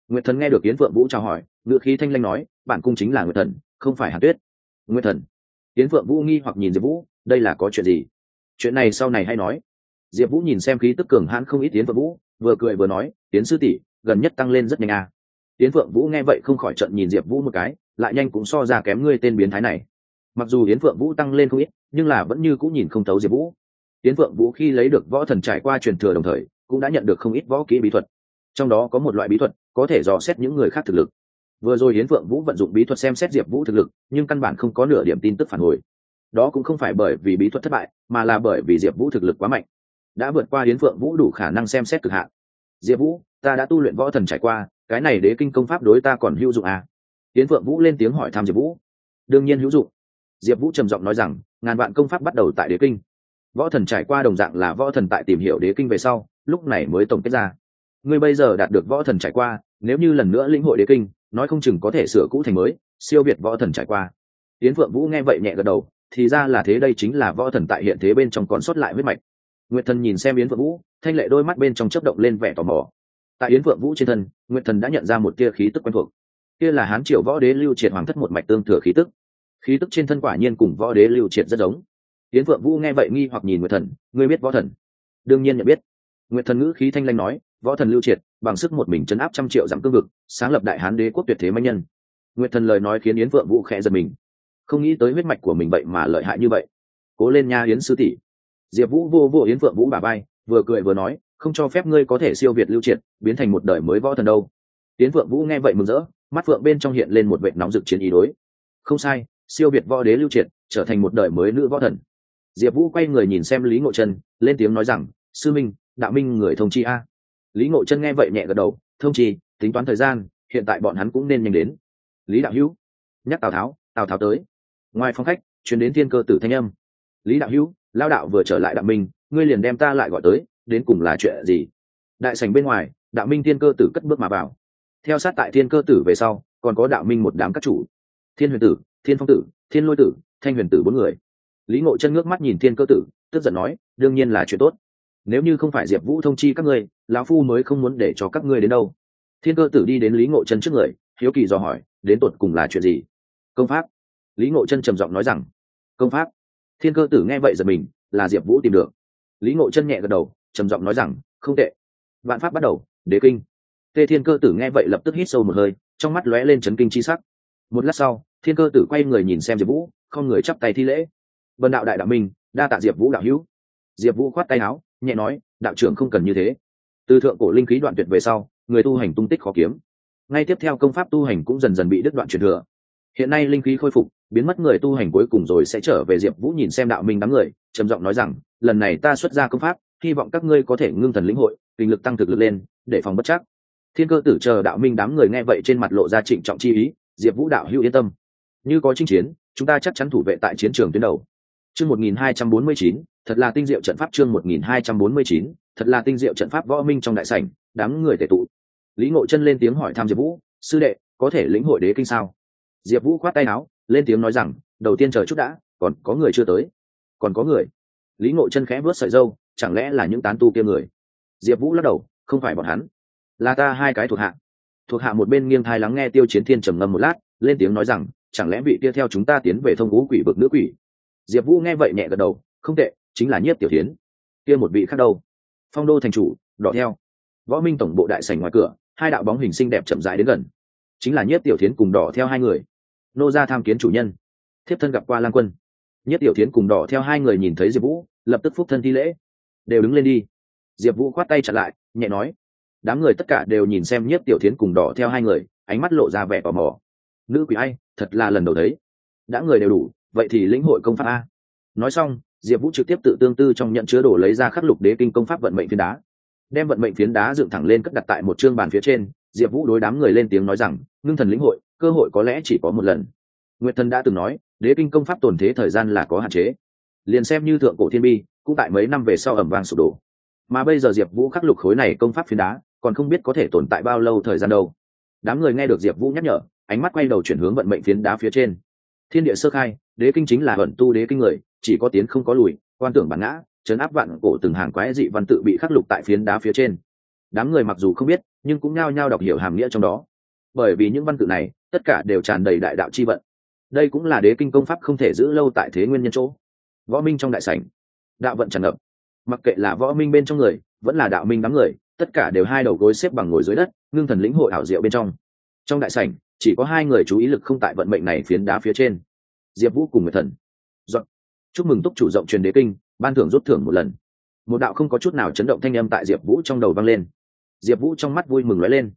Nguyệt thần nghe được Tiến phượng vũ chào hỏi ngự khí thanh lanh nói bản cung chính là nguyệt thần, không phải hàn tuyết. Nguyệt thần? Tiến phượng vũ nghi hoặc nhìn diệp vũ, đây là có chuyện gì? Chuyện này sau này hay nói. Diệp vũ nhìn xem khí tức cường hãn không ít tiến phượng vũ, vừa cười vừa nói tiến sư tỷ, gần nhất tăng lên rất nhanh à tiến phượng vũ nghe vậy không khỏi trận nhìn diệp vũ một cái, lại nhanh cũng so ra kém ngươi tên biến thái này. Mặc dù yến phượng vũ tăng lên không ít, nhưng là vẫn như cũng nhìn không thấu diệp vũ. Yến phượng vũ khi lấy được võ thần trải qua truyền thừa đồng thời, cũng đã nhận được không ít võ kỹ bí thuật. Trong đó có một loại bí thuật, có thể dò xét những người khác thực lực. Vừa rồi yến phượng vũ vận dụng bí thuật xem xét diệp vũ thực lực, nhưng căn bản không có nửa điểm tin tức phản hồi. Đó cũng không phải bởi vì bí thuật thất bại, mà là bởi vì diệp vũ thực lực quá mạnh. Đã vượt qua yến phượng vũ đủ khả năng xem xét cực hạn. Diệp vũ, ta đã tu luyện võ thần trải qua cái này đế kinh công pháp đối ta còn hữu dụng à? tiến phượng vũ lên tiếng hỏi thăm diệp vũ. Đương nhiên hữu dụng. Diệp vũ trầm giọng nói rằng, ngàn vạn công pháp bắt đầu tại đế kinh. Võ thần trải qua đồng dạng là võ thần tại tìm hiểu đế kinh về sau, lúc này mới tổng kết ra. Ngươi bây giờ đạt được võ thần trải qua, nếu như lần nữa lĩnh hội đế kinh, nói không chừng có thể sửa cũ thành mới, siêu việt võ thần trải qua. Tiến phượng vũ nghe vậy nhẹ gật đầu, thì ra là thế đây chính là võ thần tại hiện thế bên trong còn sót lại huyết mạch. Nguyệt thần nhìn xem yến phượng vũ, thanh lệ đôi mắt bên trong chấp động lên vẻ tò mò tại yến phượng vũ trên thân, nguyệt thần đã nhận ra một tia khí tức quen thuộc. Kia là hán triều võ đế lưu triệt hoàng thất một mạch tương thừa khí tức. Khí tức trên thân quả nhiên cùng võ đế lưu triệt rất giống. Yến phượng vũ nghe vậy nghi hoặc nhìn nguyệt thần, ngươi biết võ thần? Đương nhiên nhận biết. Nguyệt thần ngữ khí thanh lanh nói, võ thần lưu triệt, bằng sức một mình chấn áp trăm triệu giảm cương vực, sáng lập đại hán đế quốc tuyệt thế mạnh nhân. Nguyệt thần lời nói khiến yến phượng vũ khẽ giật mình. Không nghĩ tới huyết mạch của mình vậy mà lợi hại như vậy. Cố lên nha yến sư tỷ. Diệp vũ vô vô yến phượng vũ bà bay vừa cười vừa nói không cho phép ngươi có thể siêu việt lưu triệt, biến thành một đời mới võ thần đâu. Tiến phượng vũ nghe vậy mừng rỡ, mắt phượng bên trong hiện lên một vệ nóng rực chiến ý đối. Không sai, siêu việt võ đế lưu triệt, trở thành một đời mới nữ võ thần. Diệp vũ quay người nhìn xem lý ngộ chân lên tiếng nói rằng, sư minh, đạo minh người thông chi a. Lý ngộ chân nghe vậy nhẹ gật đầu, thông chi, tính toán thời gian, hiện tại bọn hắn cũng nên nhanh đến. Lý đạo hữu, nhắc tào tháo tào tháo tới. Ngoài phòng khách, chuyển đến thiên cơ tử thanh âm. Lý đạo hữu, lao đạo vừa trở lại đạo minh, ngươi liền đem ta lại gọi tới đến cùng là chuyện gì? Đại sảnh bên ngoài, đạo minh thiên cơ tử cất bước mà vào. Theo sát tại thiên cơ tử về sau, còn có đạo minh một đám các chủ. Thiên huyền tử, thiên phong tử, thiên lôi tử, thanh huyền tử bốn người. Lý ngộ chân ngước mắt nhìn thiên cơ tử, tức giận nói, đương nhiên là chuyện tốt. Nếu như không phải diệp vũ thông chi các ngươi, lão phu mới không muốn để cho các ngươi đến đâu. Thiên cơ tử đi đến lý ngộ chân trước người, hiếu kỳ dò hỏi, đến tột cùng là chuyện gì? Công pháp. Lý ngộ chân trầm giọng nói rằng, công pháp. Thiên cơ tử nghe vậy giật mình, là diệp vũ tìm được. Lý ngộ chân nhẹ gật đầu trầm giọng nói rằng, không tệ. Vạn pháp bắt đầu, đế kinh. Tê thiên cơ tử nghe vậy lập tức hít sâu một hơi, trong mắt lóe lên chấn kinh chi sắc. Một lát sau, thiên cơ tử quay người nhìn xem diệp vũ, không người chắp tay thi lễ. Vân đạo đại đạo minh, đa tạ diệp vũ đạo hữu. Diệp vũ khoát tay áo, nhẹ nói, đạo trưởng không cần như thế. Từ thượng cổ linh khí đoạn tuyệt về sau, người tu hành tung tích khó kiếm. Ngay tiếp theo công pháp tu hành cũng dần dần bị đứt đoạn truyền thừa. Hiện nay linh khí khôi phục, biến mất người tu hành cuối cùng rồi sẽ trở về diệp vũ nhìn xem đạo minh đám người, trầm giọng nói rằng, lần này ta xuất ra công pháp hy vọng các ngươi có thể ngưng thần lĩnh hội, kinh lực tăng thực lực lên, để phòng bất chắc. Thiên cơ tử chờ đạo minh đám người nghe vậy trên mặt lộ ra trịnh trọng chi ý, diệp vũ đạo hữu yên tâm. Như có chinh chiến, chúng ta chắc chắn thủ vệ tại chiến trường tuyến đầu. Chương một nghìn hai trăm bốn mươi chín, thật là tinh diệu trận pháp chương một nghìn hai trăm bốn mươi chín, thật là tinh diệu trận pháp võ minh trong đại sảnh, đám người tề tụ. Lý ngộ chân lên tiếng hỏi thăm diệp vũ, sư đệ, có thể lĩnh hội đế kinh sao? Diệp vũ khoát tay áo, lên tiếng nói rằng, đầu tiên chờ chút đã, còn có người chưa tới. Còn có người? Lý ngộ chân khẽ vớt sợi dâu chẳng lẽ là những tán tu kia người? Diệp vũ lắc đầu, không phải bọn hắn. Là ta hai cái thuộc hạ. Thuộc hạ một bên nghiêng thai lắng nghe tiêu chiến thiên trầm ngâm một lát, lên tiếng nói rằng, chẳng lẽ vị kia theo chúng ta tiến về thông ngũ quỷ vực nữ quỷ? Diệp vũ nghe vậy nhẹ gật đầu, không tệ, chính là nhiếp tiểu tiến kia một vị khác đâu? Phong đô thành chủ, đỏ theo. Võ minh tổng bộ đại sảnh ngoài cửa, hai đạo bóng hình xinh đẹp chậm rãi đến gần. Chính là nhiếp tiểu tiến cùng đỏ theo hai người. Nô ra tham kiến chủ nhân. Thiếp thân gặp qua lang quân. Nhất tiểu tiến cùng đỏ theo hai người nhìn thấy diệp vũ, lập tức phúc thân thi lễ đều đứng lên đi. Diệp vũ khoát tay chặt lại, nhẹ nói, đám người tất cả đều nhìn xem nhất tiểu tiến cùng đỏ theo hai người, ánh mắt lộ ra vẻ tò mò. Nữ quỷ ai, thật là lần đầu thấy. Đã người đều đủ, vậy thì lĩnh hội công pháp a. Nói xong, diệp vũ trực tiếp tự tương tư trong nhận chứa đồ lấy ra khắc lục đế kinh công pháp vận mệnh phiến đá. Đem vận mệnh phiến đá dựng thẳng lên cất đặt tại một chương bàn phía trên, diệp vũ đối đám người lên tiếng nói rằng, ngưng thần lĩnh hội, cơ hội có lẽ chỉ có một lần. Nguyệt thần đã từng nói, đế kinh công pháp tồn thế thời gian là có hạn chế. Liền xem như thượng cổ thiên bi cũng tại mấy năm về sau ẩm vang sụp đổ. Mà bây giờ diệp vũ khắc lục khối này công pháp phiến đá, còn không biết có thể tồn tại bao lâu thời gian đâu. Đám người nghe được diệp vũ nhắc nhở, ánh mắt quay đầu chuyển hướng vận mệnh phiến đá phía trên. Thiên địa sơ khai, đế kinh chính là vận tu đế kinh người, chỉ có tiến không có lùi, quan tưởng bản ngã chấn áp vạn cổ từng hàng quái dị văn tự bị khắc lục tại phiến đá phía trên. Đám người mặc dù không biết, nhưng cũng nhao nhao đọc hiểu hàm nghĩa trong đó. Bởi vì những văn tự này, tất cả đều tràn đầy đại đạo chi vận. Đây cũng là đế kinh công pháp không thể giữ lâu tại thế nguyên nhân chỗ. Võ minh trong đại sảnh đạo vận tràn ngập. Mặc kệ là võ minh bên trong người, vẫn là đạo minh đám người, tất cả đều hai đầu gối xếp bằng ngồi dưới đất, ngưng thần lĩnh hội ảo diệu bên trong. Trong đại sảnh, chỉ có hai người chú ý lực không tại vận mệnh này phiến đá phía trên. Diệp vũ cùng người thần. Dọn. chúc mừng túc chủ rộng truyền đế kinh, ban thưởng rút thưởng một lần. Một đạo không có chút nào chấn động thanh âm tại diệp vũ trong đầu vang lên. Diệp vũ trong mắt vui mừng nói lên.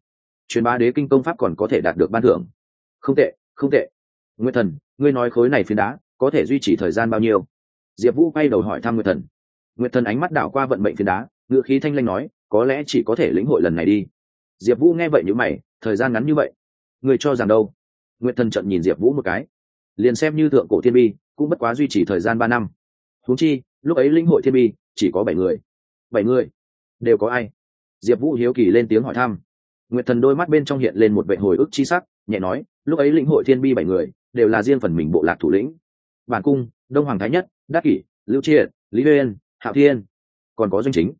Truyền bá đế kinh công pháp còn có thể đạt được ban thưởng. Không tệ không tệ. Nguyên thần, ngươi nói khối này phiến đá có thể duy trì thời gian bao nhiêu? Diệp vũ quay đầu hỏi thăm nguyệt thần. Nguyệt thần ánh mắt đảo qua vận mệnh phiền đá ngựa khí thanh lanh nói, có lẽ chỉ có thể lĩnh hội lần này đi. Diệp vũ nghe vậy n mày, thời gian ngắn như vậy, người cho rằng đâu? Nguyệt thần trận nhìn diệp vũ một cái. Liền xem như thượng cổ thiên bi, cũng bất quá duy trì thời gian ba năm. Huống chi, lúc ấy lĩnh hội thiên bi, chỉ có bảy người. Bảy người? Đều có ai? Diệp vũ hiếu kỳ lên tiếng hỏi thăm. Nguyệt thần đôi mắt bên trong hiện lên một vệ hồi ức chi sắc, nhẹ nói, lúc ấy lĩnh hội thiên bi bảy người, đều là riêng phần mình bộ lạc thủ lĩnh. Bản cung, đông hoàng thái nhất đắc kỷ, lưu triệt, lý uyên, hạo thiên. Còn có doanh chính.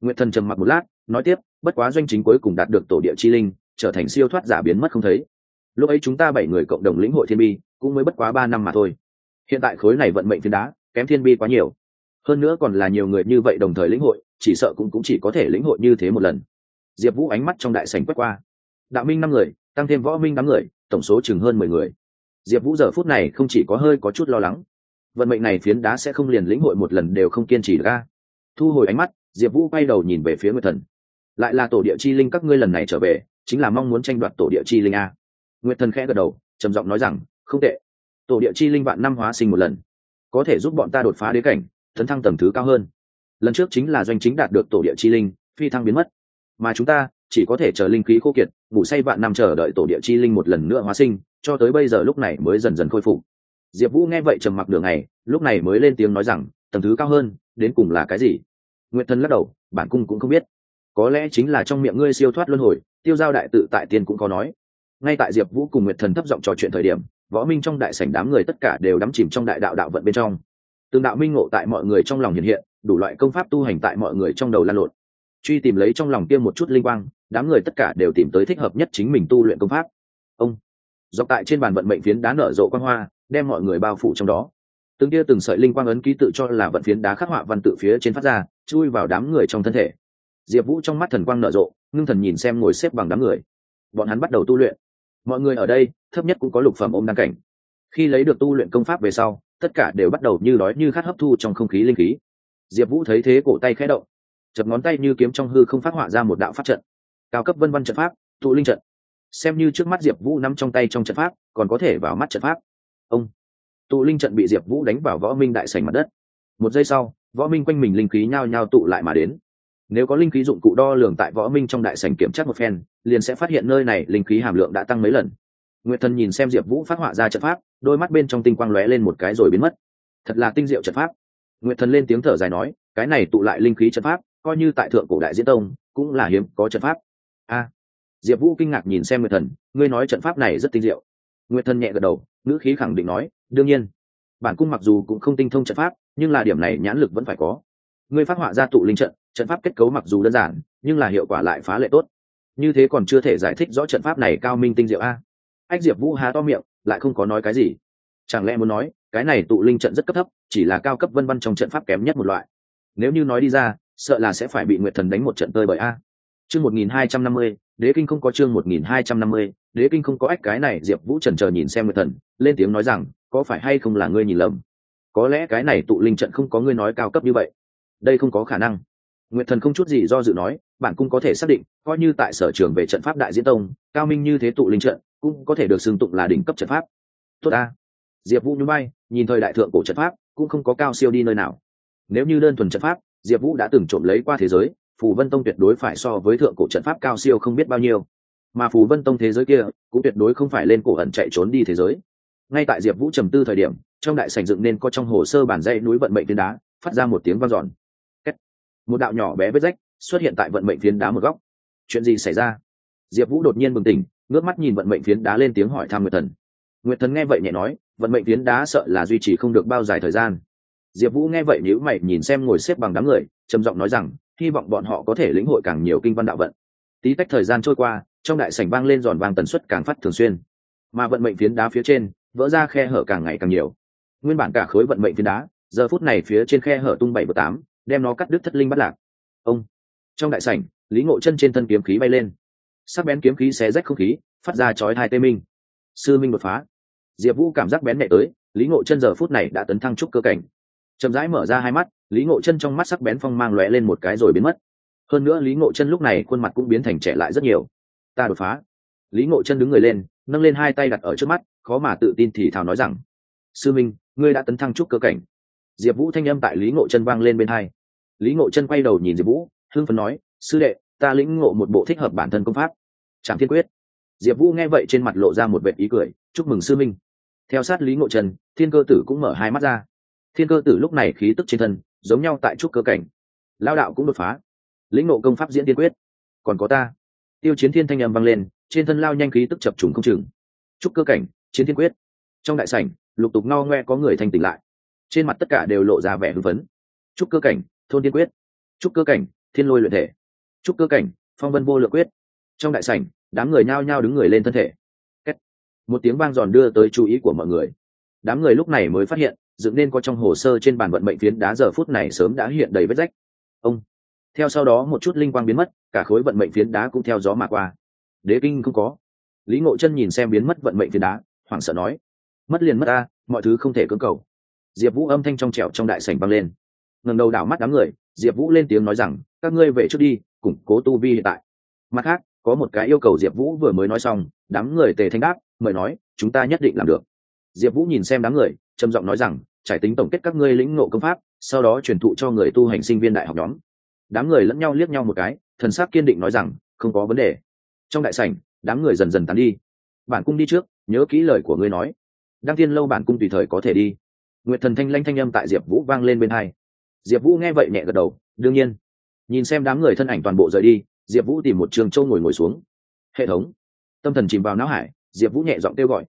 Nguyệt thần trầm mặc một lát, nói tiếp, bất quá doanh chính cuối cùng đạt được tổ địa chi linh, trở thành siêu thoát giả biến mất không thấy. Lúc ấy chúng ta bảy người cộng đồng lĩnh hội thiên bi, cũng mới bất quá ba năm mà thôi. Hiện tại khối này vận mệnh thiên đá, kém thiên bi quá nhiều. Hơn nữa còn là nhiều người như vậy đồng thời lĩnh hội, chỉ sợ cũng cũng chỉ có thể lĩnh hội như thế một lần. Diệp vũ ánh mắt trong đại sảnh quét qua. Đạo minh năm người, tăng thêm võ minh tám người, tổng số chừng hơn mười người. Diệp vũ giờ phút này không chỉ có hơi có chút lo lắng vận mệnh này phiến đá sẽ không liền lĩnh hội một lần đều không kiên trì ra thu hồi ánh mắt, diệp vũ quay đầu nhìn về phía nguyệt thần. Lại là tổ địa chi linh các ngươi lần này trở về, chính là mong muốn tranh đoạt tổ địa chi linh a. Nguyệt thần khẽ gật đầu, trầm giọng nói rằng, không tệ. Tổ địa chi linh vạn năm hóa sinh một lần, có thể giúp bọn ta đột phá đế cảnh, tấn thăng tầm thứ cao hơn. Lần trước chính là doanh chính đạt được tổ địa chi linh, phi thăng biến mất. Mà chúng ta, chỉ có thể chờ linh khí khô kiệt, ngủ say vạn năm chờ đợi tổ địa chi linh một lần nữa hóa sinh, cho tới bây giờ lúc này mới dần dần khôi phục diệp vũ nghe vậy trầm mặc đường này lúc này mới lên tiếng nói rằng, tầng thứ cao hơn, đến cùng là cái gì? Nguyện thần lắc đầu, bản cung cũng không biết. Có lẽ chính là trong miệng ngươi siêu thoát luân hồi, tiêu giao đại tự tại tiên cũng có nói. Ngay tại diệp vũ cùng nguyệt thần thấp giọng trò chuyện thời điểm, võ minh trong đại sảnh đám người tất cả đều đắm chìm trong đại đạo đạo vận bên trong. Từng đạo minh ngộ tại mọi người trong lòng hiện hiện, đủ loại công pháp tu hành tại mọi người trong đầu lan lộn. Truy tìm lấy trong lòng tiêm một chút linh quang, đám người tất cả đều tìm tới thích hợp nhất chính mình tu luyện công pháp. Ông, dọc tại trên bàn vận mệnh phiến đá nở rộ quang hoa đem mọi người bao phủ trong đó. Từng kia từng sợi linh quang ấn ký tự cho là vận phiến đá khắc họa văn tự phía trên phát ra, chui vào đám người trong thân thể. Diệp vũ trong mắt thần quang nở rộ, ngưng thần nhìn xem ngồi xếp bằng đám người. Bọn hắn bắt đầu tu luyện. Mọi người ở đây, thấp nhất cũng có lục phẩm ôm đăng cảnh. Khi lấy được tu luyện công pháp về sau, tất cả đều bắt đầu như đói như khát hấp thu trong không khí linh khí. Diệp vũ thấy thế cổ tay khẽ động chập ngón tay như kiếm trong hư không phát họa ra một đạo pháp trận. Cao cấp vân văn trận pháp, tụ linh trận. Xem như trước mắt diệp vũ nắm trong tay trong trận pháp, còn có thể vào mắt trận pháp ông. Tụ linh trận bị diệp vũ đánh vào võ minh đại sành mặt đất. Một giây sau, võ minh quanh mình linh khí nhao nhao tụ lại mà đến. Nếu có linh khí dụng cụ đo lường tại võ minh trong đại sành kiểm tra một phen, liền sẽ phát hiện nơi này linh khí hàm lượng đã tăng mấy lần. Nguyệt thần nhìn xem diệp vũ phát họa ra trận pháp, đôi mắt bên trong tinh quang lóe lên một cái rồi biến mất. Thật là tinh diệu trận pháp. Nguyệt thần lên tiếng thở dài nói, cái này tụ lại linh khí trận pháp, coi như tại thượng cổ đại diễn tông, cũng là hiếm có trận pháp. A. Diệp vũ kinh ngạc nhìn xem nguyệt thần, ngươi nói trận pháp này rất tinh diệu. Nguyệt thần nhẹ gật đầu ngữ khí khẳng định nói, đương nhiên. Bản cung mặc dù cũng không tinh thông trận pháp, nhưng là điểm này nhãn lực vẫn phải có. Ngươi phát họa ra tụ linh trận trận pháp kết cấu mặc dù đơn giản, nhưng là hiệu quả lại phá lệ tốt. Như thế còn chưa thể giải thích rõ trận pháp này cao minh tinh diệu a. Ách diệp vũ há to miệng, lại không có nói cái gì. Chẳng lẽ muốn nói, cái này tụ linh trận rất cấp thấp, chỉ là cao cấp vân văn trong trận pháp kém nhất một loại. Nếu như nói đi ra, sợ là sẽ phải bị nguyệt thần đánh một trận tơi bởi a. Chương một nghìn hai trăm năm mươi, đế kinh không có chương một nghìn hai trăm năm mươi đế kinh không có ách cái này, diệp vũ trần chờ nhìn xem nguyệt thần, lên tiếng nói rằng, có phải hay không là ngươi nhìn lầm? Có lẽ cái này tụ linh trận không có ngươi nói cao cấp như vậy. Đây không có khả năng. Nguyệt thần không chút gì do dự nói, bản cung có thể xác định, coi như tại sở trường về trận pháp đại diễn tông, cao minh như thế tụ linh trận, cũng có thể được xưng tụng là đỉnh cấp trận pháp. Tốt ta. Diệp vũ như bay nhìn thời đại thượng cổ trận pháp, cũng không có cao siêu đi nơi nào. Nếu như đơn thuần trận pháp, diệp vũ đã từng trộm lấy qua thế giới, phù vân tông tuyệt đối phải so với thượng cổ trận pháp cao siêu không biết bao nhiêu mà phù vân tông thế giới kia cũng tuyệt đối không phải lên cổ ẩn chạy trốn đi thế giới. Ngay tại diệp vũ trầm tư thời điểm, trong đại sảnh dựng nên có trong hồ sơ bản dây núi vận mệnh phiến đá, phát ra một tiếng vang giòn một đạo nhỏ bé vết rách xuất hiện tại vận mệnh phiến đá một góc. Chuyện gì xảy ra? Diệp vũ đột nhiên bừng tỉnh, ngước mắt nhìn vận mệnh phiến đá lên tiếng hỏi thăm nguyệt thần. Nguyệt thần nghe vậy nhẹ nói, vận mệnh phiến đá sợ là duy trì không được bao dài thời gian. Diệp vũ nghe vậy nếu mày nhìn xem ngồi xếp bằng đám người, trầm giọng nói rằng, hy vọng bọn họ có thể lĩnh hội càng nhiều kinh văn đạo vận. Tí tách thời gian trôi qua trong đại sảnh vang lên giòn vang tần suất càng phát thường xuyên. Mà vận mệnh phiến đá phía trên, vỡ ra khe hở càng ngày càng nhiều. Nguyên bản cả khối vận mệnh phiến đá, giờ phút này phía trên khe hở tung bảy bờ tám, đem nó cắt đứt thất linh bắt lạc. Ông! Trong đại sảnh, lý ngộ chân trên thân kiếm khí bay lên. Sắc bén kiếm khí xé rách không khí, phát ra chói hai tê minh. Sư minh đột phá. Diệp vũ cảm giác bén nhẹ tới, lý ngộ chân giờ phút này đã tấn thăng trúc cơ cảnh. Chậm rãi mở ra hai mắt, lý ngộ chân trong mắt sắc bén phong mang lóe lên một cái rồi biến mất. Hơn nữa lý ngộ chân lúc này khuôn mặt cũng biến thành trẻ lại rất nhiều ta đột phá. Lý ngộ chân đứng người lên, nâng lên hai tay đặt ở trước mắt, khó mà tự tin thì thào nói rằng, sư minh, ngươi đã tấn thăng trúc cơ cảnh. Diệp vũ thanh âm tại lý ngộ chân vang lên bên hai. Lý ngộ chân quay đầu nhìn diệp vũ, hưng phấn nói, sư đệ, ta lĩnh ngộ một bộ thích hợp bản thân công pháp. Trạm thiên quyết. Diệp vũ nghe vậy trên mặt lộ ra một vệ ý cười, chúc mừng sư minh. Theo sát lý ngộ chân, thiên cơ tử cũng mở hai mắt ra. Thiên cơ tử lúc này khí tức trên thân, giống nhau tại trúc cơ cảnh. Lao đạo cũng đột phá. Lĩnh ngộ công pháp diễn tiên quyết. Còn có ta tiêu chiến thiên thanh âm vang lên, trên thân lao nhanh khí tức chập trùng không chừng. Trúc cơ cảnh, chiến thiên quyết. Trong đại sảnh, lục tục no ngoe có người thanh tỉnh lại. Trên mặt tất cả đều lộ ra vẻ hưng phấn. Trúc cơ cảnh, thôn tiên quyết. Trúc cơ cảnh, thiên lôi luyện thể. Trúc cơ cảnh, phong vân vô lượng quyết. Trong đại sảnh, đám người nhao nhao đứng người lên thân thể. Kết. một tiếng vang giòn đưa tới chú ý của mọi người. Đám người lúc này mới phát hiện, dựng nên có trong hồ sơ trên bàn vận mệnh phiến đá giờ phút này sớm đã hiện đầy vết rách. Ông theo sau đó một chút linh quang biến mất, cả khối vận mệnh phiến đá cũng theo gió mà qua. Đế kinh không có. Lý ngộ chân nhìn xem biến mất vận mệnh phiến đá, hoảng sợ nói, mất liền mất ta, mọi thứ không thể cưỡng cầu. Diệp vũ âm thanh trong trẻo trong đại sảnh vang lên. Ngẩng đầu đảo mắt đám người, diệp vũ lên tiếng nói rằng, các ngươi về trước đi, củng cố tu vi hiện tại. Mặt khác, có một cái yêu cầu diệp vũ vừa mới nói xong, đám người tề thanh đáp, mời nói, chúng ta nhất định làm được. Diệp vũ nhìn xem đám người, trầm giọng nói rằng, trải tính tổng kết các ngươi lĩnh ngộ công pháp, sau đó truyền thụ cho người tu hành sinh viên đại học nhóm đám người lẫn nhau liếc nhau một cái, thần sắc kiên định nói rằng, không có vấn đề. Trong đại sảnh, đám người dần dần tán đi. Bản cung đi trước, nhớ kỹ lời của ngươi nói. Đăng tiên lâu bản cung tùy thời có thể đi. Nguyệt thần thanh lanh thanh âm tại diệp vũ vang lên bên hai. Diệp vũ nghe vậy nhẹ gật đầu, đương nhiên. Nhìn xem đám người thân ảnh toàn bộ rời đi, diệp vũ tìm một trường châu ngồi ngồi xuống. Hệ thống. Tâm thần chìm vào não hải, diệp vũ nhẹ giọng kêu gọi.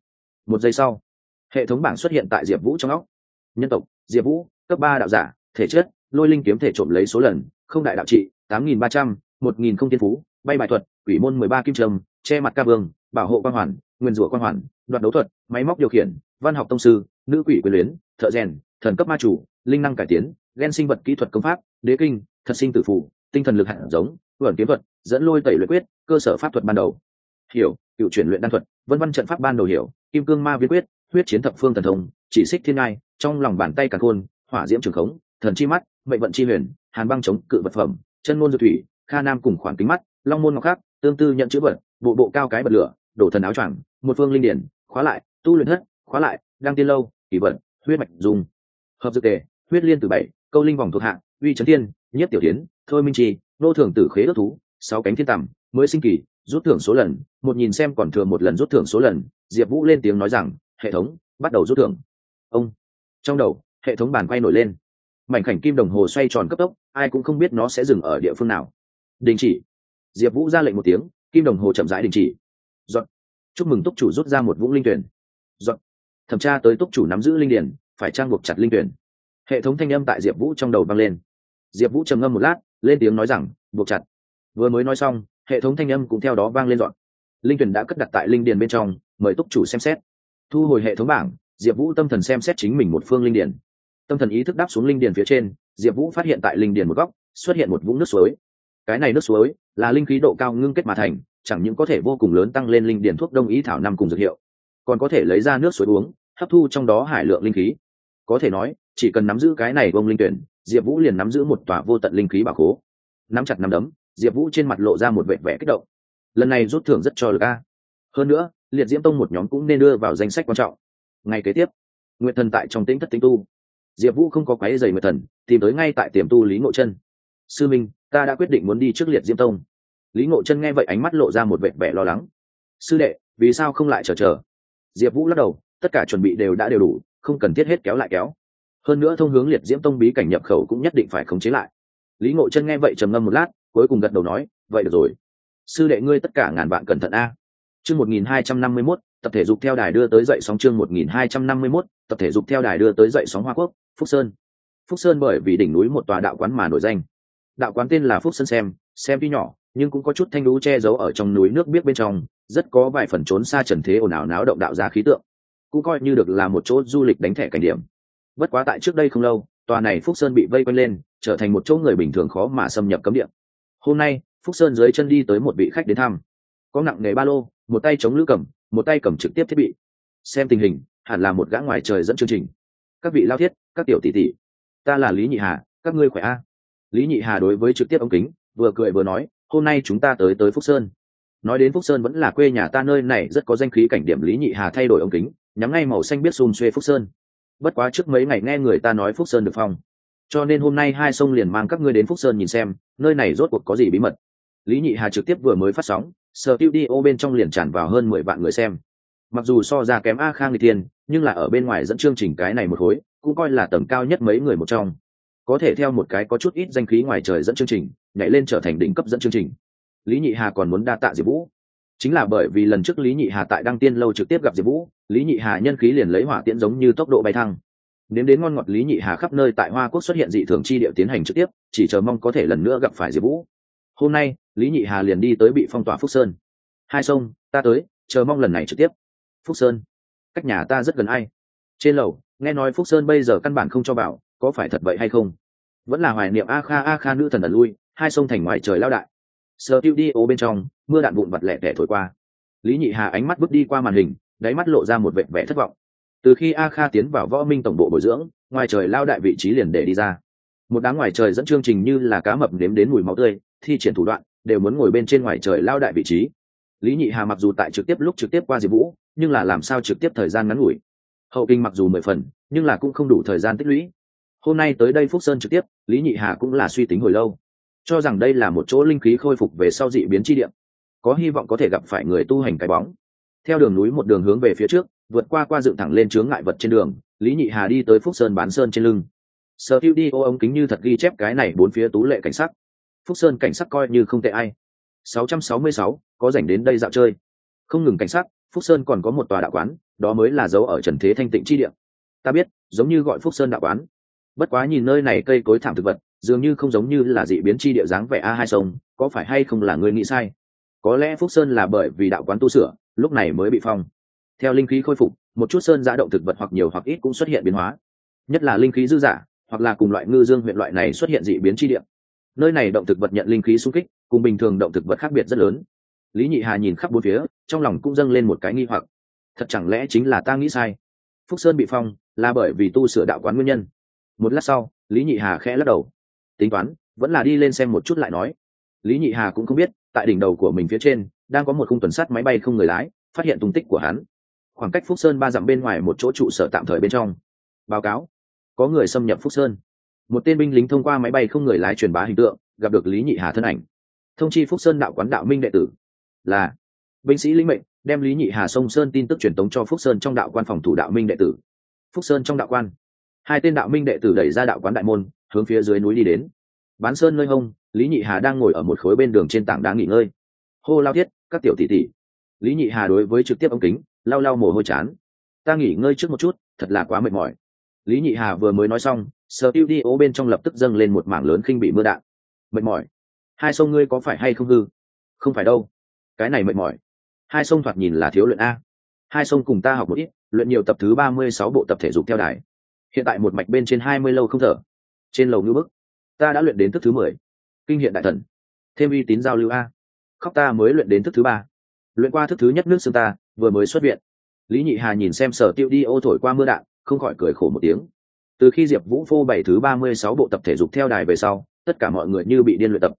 Một giây sau, hệ thống bảng xuất hiện tại diệp vũ trong óc. Nhân tộc, diệp vũ, cấp ba đạo giả, thể chất lôi linh kiếm thể trộm lấy số lần, không đại đạo trị, tám nghìn ba trăm, một nghìn không tiên phú, bay bài thuật ủy môn mười ba kim trầm che mặt ca vương, bảo hộ quan hoàn, nguyên rủa quan hoàn, đoạt đấu thuật, máy móc điều khiển, văn học tông sư, nữ quỷ quyền luyến, thợ rèn, thần cấp ma chủ, linh năng cải tiến ghen sinh vật kỹ thuật công pháp, đế kinh, thật sinh tử phụ tinh thần lực hạt giống vẩn kiếm thuật, dẫn lôi tẩy luyện quyết, cơ sở pháp thuật ban đầu. Hiểu, cựu chuyển luyện đan thuật, vân văn trận pháp ban đầu hiểu, kim cương ma viên quyết, huyết chiến thập phương thần thông, chỉ xích thiên ngai, trong lòng bàn tay càng khôn, hỏa diễm trường khống, thần chi mắt mệnh vận chi huyền, hàn băng chống cự vật phẩm, chân môn dược thủy, kha nam cùng khoản kính mắt, long môn ngọc khắc, tương tư nhận chữ vật, bộ bộ cao cái bật lửa, đổ thần áo choàng, một phương linh điển, khóa lại, tu luyện thất, khóa lại, đăng tiên lâu kỳ vật, huyết mạch dùng. Hợp dược tề, huyết liên từ bảy, câu linh vòng thuộc hạng uy trấn thiên, nhất tiểu tiến, thôi minh trì nô thường tử khế ước thú, sáu cánh thiên tầm mới sinh kỳ, rút thưởng số lần, một nhìn xem còn thừa một lần rút thưởng số lần, diệp vũ lên tiếng nói rằng, hệ thống, bắt đầu rút thưởng. Ông, trong đầu, hệ thống bàn quay nổi lên mảnh khảnh kim đồng hồ xoay tròn cấp tốc, ai cũng không biết nó sẽ dừng ở địa phương nào. Đình chỉ. Diệp vũ ra lệnh một tiếng, kim đồng hồ chậm rãi đình chỉ. Dọn chúc mừng túc chủ rút ra một vũng linh tuyển. Dọn thẩm tra tới túc chủ nắm giữ linh điển, phải trang buộc chặt linh tuyển. Hệ thống thanh âm tại diệp vũ trong đầu vang lên. Diệp vũ trầm ngâm một lát, lên tiếng nói rằng, buộc chặt. Vừa mới nói xong, hệ thống thanh âm cũng theo đó vang lên dọn linh tuyển đã cất đặt tại linh điền bên trong, mời túc chủ xem xét. Thu hồi hệ thống bảng, diệp vũ tâm thần xem xét chính mình một phương linh điền tâm thần ý thức đáp xuống linh điền phía trên, diệp vũ phát hiện tại linh điền một góc, xuất hiện một vũng nước suối. Cái này nước suối là linh khí độ cao ngưng kết mà thành, chẳng những có thể vô cùng lớn tăng lên linh điền thuốc đông ý thảo năm cùng dược hiệu, còn có thể lấy ra nước suối uống, hấp thu trong đó hải lượng linh khí. Có thể nói, chỉ cần nắm giữ cái này bông linh tuyển, diệp vũ liền nắm giữ một tòa vô tận linh khí bảo khố. Nắm chặt nắm đấm, diệp vũ trên mặt lộ ra một vệ vẻ kích động. Lần này rút thưởng rất cho lực a. Hơn nữa, liệt diễm tông một nhóm cũng nên đưa vào danh sách quan trọng. Ngày kế tiếp nguyện thần tại trong tính thất tính tu diệp vũ không có quái dày nguyện thần, tìm tới ngay tại tiềm tu lý ngộ chân. Sư minh, ta đã quyết định muốn đi trước liệt Diêm tông. Lý ngộ chân nghe vậy ánh mắt lộ ra một vẻ vẻ lo lắng. Sư đệ, vì sao không lại chờ chờ? Diệp vũ lắc đầu, tất cả chuẩn bị đều đã đều đủ, không cần thiết hết kéo lại kéo. Hơn nữa thông hướng liệt diễm tông bí cảnh nhập khẩu cũng nhất định phải khống chế lại. Lý ngộ chân nghe vậy trầm ngâm một lát, cuối cùng gật đầu nói, vậy được rồi. Sư đệ ngươi tất cả ngàn vạn cẩn thận a. Chương một nghìn hai trăm năm mươi mốt, tập thể dục theo đài đưa tới dậy sóng chương một nghìn hai trăm năm mươi mốt, tập thể dục theo đài đưa tới dậy sóng hoa quốc phúc sơn. Phúc sơn bởi vì đỉnh núi một tòa đạo quán mà nổi danh. Đạo quán tên là phúc sơn xem xem tuy nhỏ, nhưng cũng có chút thanh lũ che giấu ở trong núi nước biết bên trong, rất có vài phần trốn xa trần thế ồn ào náo động đạo ra khí tượng. Cũng coi như được là một chỗ du lịch đánh thẻ cảnh điểm. Bất quá tại trước đây không lâu, tòa này phúc sơn bị vây quanh lên, trở thành một chỗ người bình thường khó mà xâm nhập cấm địa. Hôm nay, phúc sơn dưới chân đi tới một vị khách đến thăm. Có nặng nghề ba lô, một tay chống lữ cầm, một tay cầm trực tiếp thiết bị. Xem tình hình, hẳn là một gã ngoài trời dẫn chương trình các vị lao thiết, các tiểu tỷ tỷ, ta là lý nhị hà, các ngươi khỏe a? Lý nhị hà đối với trực tiếp ống kính, vừa cười vừa nói, hôm nay chúng ta tới tới phúc sơn. Nói đến phúc sơn vẫn là quê nhà ta nơi này, rất có danh khí cảnh điểm lý nhị hà thay đổi ống kính, nhắm ngay màu xanh biết xùm xuê phúc sơn. Bất quá trước mấy ngày nghe người ta nói phúc sơn được phong. Cho nên hôm nay hai sông liền mang các ngươi đến phúc sơn nhìn xem, nơi này rốt cuộc có gì bí mật. Lý nhị hà trực tiếp vừa mới phát sóng, sở tiêu đi ô bên trong liền tràn vào hơn mười vạn người xem mặc dù so ra kém a khang người tiên nhưng là ở bên ngoài dẫn chương trình cái này một khối, cũng coi là tầm cao nhất mấy người một trong. Có thể theo một cái có chút ít danh khí ngoài trời dẫn chương trình, nhảy lên trở thành đỉnh cấp dẫn chương trình. Lý nhị hà còn muốn đa tạ diệp vũ. Chính là bởi vì lần trước lý nhị hà tại đăng tiên lâu trực tiếp gặp diệp vũ, lý nhị hà nhân khí liền lấy hỏa tiễn giống như tốc độ bay thăng. Nếm đến ngon ngọt lý nhị hà khắp nơi tại hoa quốc xuất hiện dị thường chi điệu tiến hành trực tiếp, chỉ chờ mong có thể lần nữa gặp phải diệp vũ. Hôm nay, lý nhị hà liền đi tới bị phong tỏa phúc sơn. Hai sông, ta tới, chờ mong lần này trực tiếp phúc sơn. Cách nhà ta rất gần ai? Trên lầu, nghe nói phúc sơn bây giờ căn bản không cho bảo, có phải thật vậy hay không? Vẫn là hoài niệm a kha a kha nữ thần ẩn lui, hai sông thành ngoài trời lao đại. Sờ tiêu đi ô bên trong, mưa đạn vụn vặt lẻ tẻ thổi qua. Lý nhị hà ánh mắt bước đi qua màn hình, đáy mắt lộ ra một vẻ vẻ thất vọng. Từ khi a kha tiến vào võ minh tổng bộ bồi dưỡng, ngoài trời lao đại vị trí liền để đi ra. Một đám ngoài trời dẫn chương trình như là cá mập nếm đến mùi máu tươi, thi triển thủ đoạn, đều muốn ngồi bên trên ngoài trời lao đại vị trí. Lý nhị hà mặc dù tại trực tiếp lúc trực tiếp qua diệp vũ nhưng là làm sao trực tiếp thời gian ngắn ngủi. Hậu kinh mặc dù mười phần nhưng là cũng không đủ thời gian tích lũy. Hôm nay tới đây phúc sơn trực tiếp lý nhị hà cũng là suy tính hồi lâu. Cho rằng đây là một chỗ linh khí khôi phục về sau dị biến chi địa. Có hy vọng có thể gặp phải người tu hành cái bóng. Theo đường núi một đường hướng về phía trước vượt qua qua dựng thẳng lên chướng ngại vật trên đường lý nhị hà đi tới phúc sơn bán sơn trên lưng. Sở tiêu đi ô ống kính như thật ghi chép cái này bốn phía tú lệ cảnh sắc. Phúc sơn cảnh sắc coi như không tệ ai. 666, có dành đến đây dạo chơi. Không ngừng cảnh sắc phúc sơn còn có một tòa đạo quán, đó mới là dấu ở trần thế thanh tịnh chi địa. Ta biết, giống như gọi phúc sơn đạo quán. Bất quá nhìn nơi này cây cối thảm thực vật, dường như không giống như là dị biến chi địa dáng vẻ a hai sông, có phải hay không là người nghĩ sai? Có lẽ phúc sơn là bởi vì đạo quán tu sửa, lúc này mới bị phong. Theo linh khí khôi phục, một chút sơn giã động thực vật hoặc nhiều hoặc ít cũng xuất hiện biến hóa. Nhất là linh khí dư giả, hoặc là cùng loại ngư dương huyện loại này xuất hiện dị biến chi địa. Nơi này động thực vật nhận linh khí xung kích, cùng bình thường động thực vật khác biệt rất lớn lý nhị hà nhìn khắp bốn phía, trong lòng cũng dâng lên một cái nghi hoặc. Thật chẳng lẽ chính là ta nghĩ sai? Phúc sơn bị phong là bởi vì tu sửa đạo quán nguyên nhân. Một lát sau, lý nhị hà khẽ lắc đầu. Tính toán, vẫn là đi lên xem một chút lại nói. Lý nhị hà cũng không biết, tại đỉnh đầu của mình phía trên, đang có một khung tuần sát máy bay không người lái, phát hiện tung tích của hắn. Khoảng cách phúc sơn ba dặm bên ngoài một chỗ trụ sở tạm thời bên trong. Báo cáo. Có người xâm nhập phúc sơn. Một tên binh lính thông qua máy bay không người lái truyền bá hình tượng, gặp được lý nhị hà thân ảnh. Thông chi phúc sơn đạo quán đạo minh đệ tử là binh sĩ linh mệnh, đem lý nhị hà sông sơn tin tức truyền tống cho phúc sơn trong đạo quan phòng thủ đạo minh đệ tử. Phúc sơn trong đạo quan, hai tên đạo minh đệ tử đẩy ra đạo quán đại môn, hướng phía dưới núi đi đến. Bán sơn nơi hông, lý nhị hà đang ngồi ở một khối bên đường trên tảng đá nghỉ ngơi. Hô lao thiết, các tiểu tỷ tỷ. Lý nhị hà đối với trực tiếp ống kính, lau lau mồ hôi chán. Ta nghỉ ngơi trước một chút, thật là quá mệt mỏi. Lý nhị hà vừa mới nói xong, sở tiêu đi ô bên trong lập tức dâng lên một mảng lớn khinh bị mưa đạn. Mệt mỏi. Hai sông ngươi có phải hay không hư? Không phải đâu cái này mệt mỏi. Hai sông thoạt nhìn là thiếu luyện a. Hai sông cùng ta học một ít, luyện nhiều tập thứ ba mươi sáu bộ tập thể dục theo đài. Hiện tại một mạch bên trên hai mươi lâu không thở. Trên lầu ngữ bức, ta đã luyện đến thức thứ mười. Kinh hiện đại thần. Thêm uy tín giao lưu a. Khóc ta mới luyện đến thức thứ ba. Luyện qua thức thứ nhất nước xương ta, vừa mới xuất viện. Lý nhị hà nhìn xem sở tiêu đi ô thổi qua mưa đạn, không khỏi cười khổ một tiếng. Từ khi diệp vũ phô bảy thứ ba mươi sáu bộ tập thể dục theo đài về sau, tất cả mọi người như bị điên luyện tập.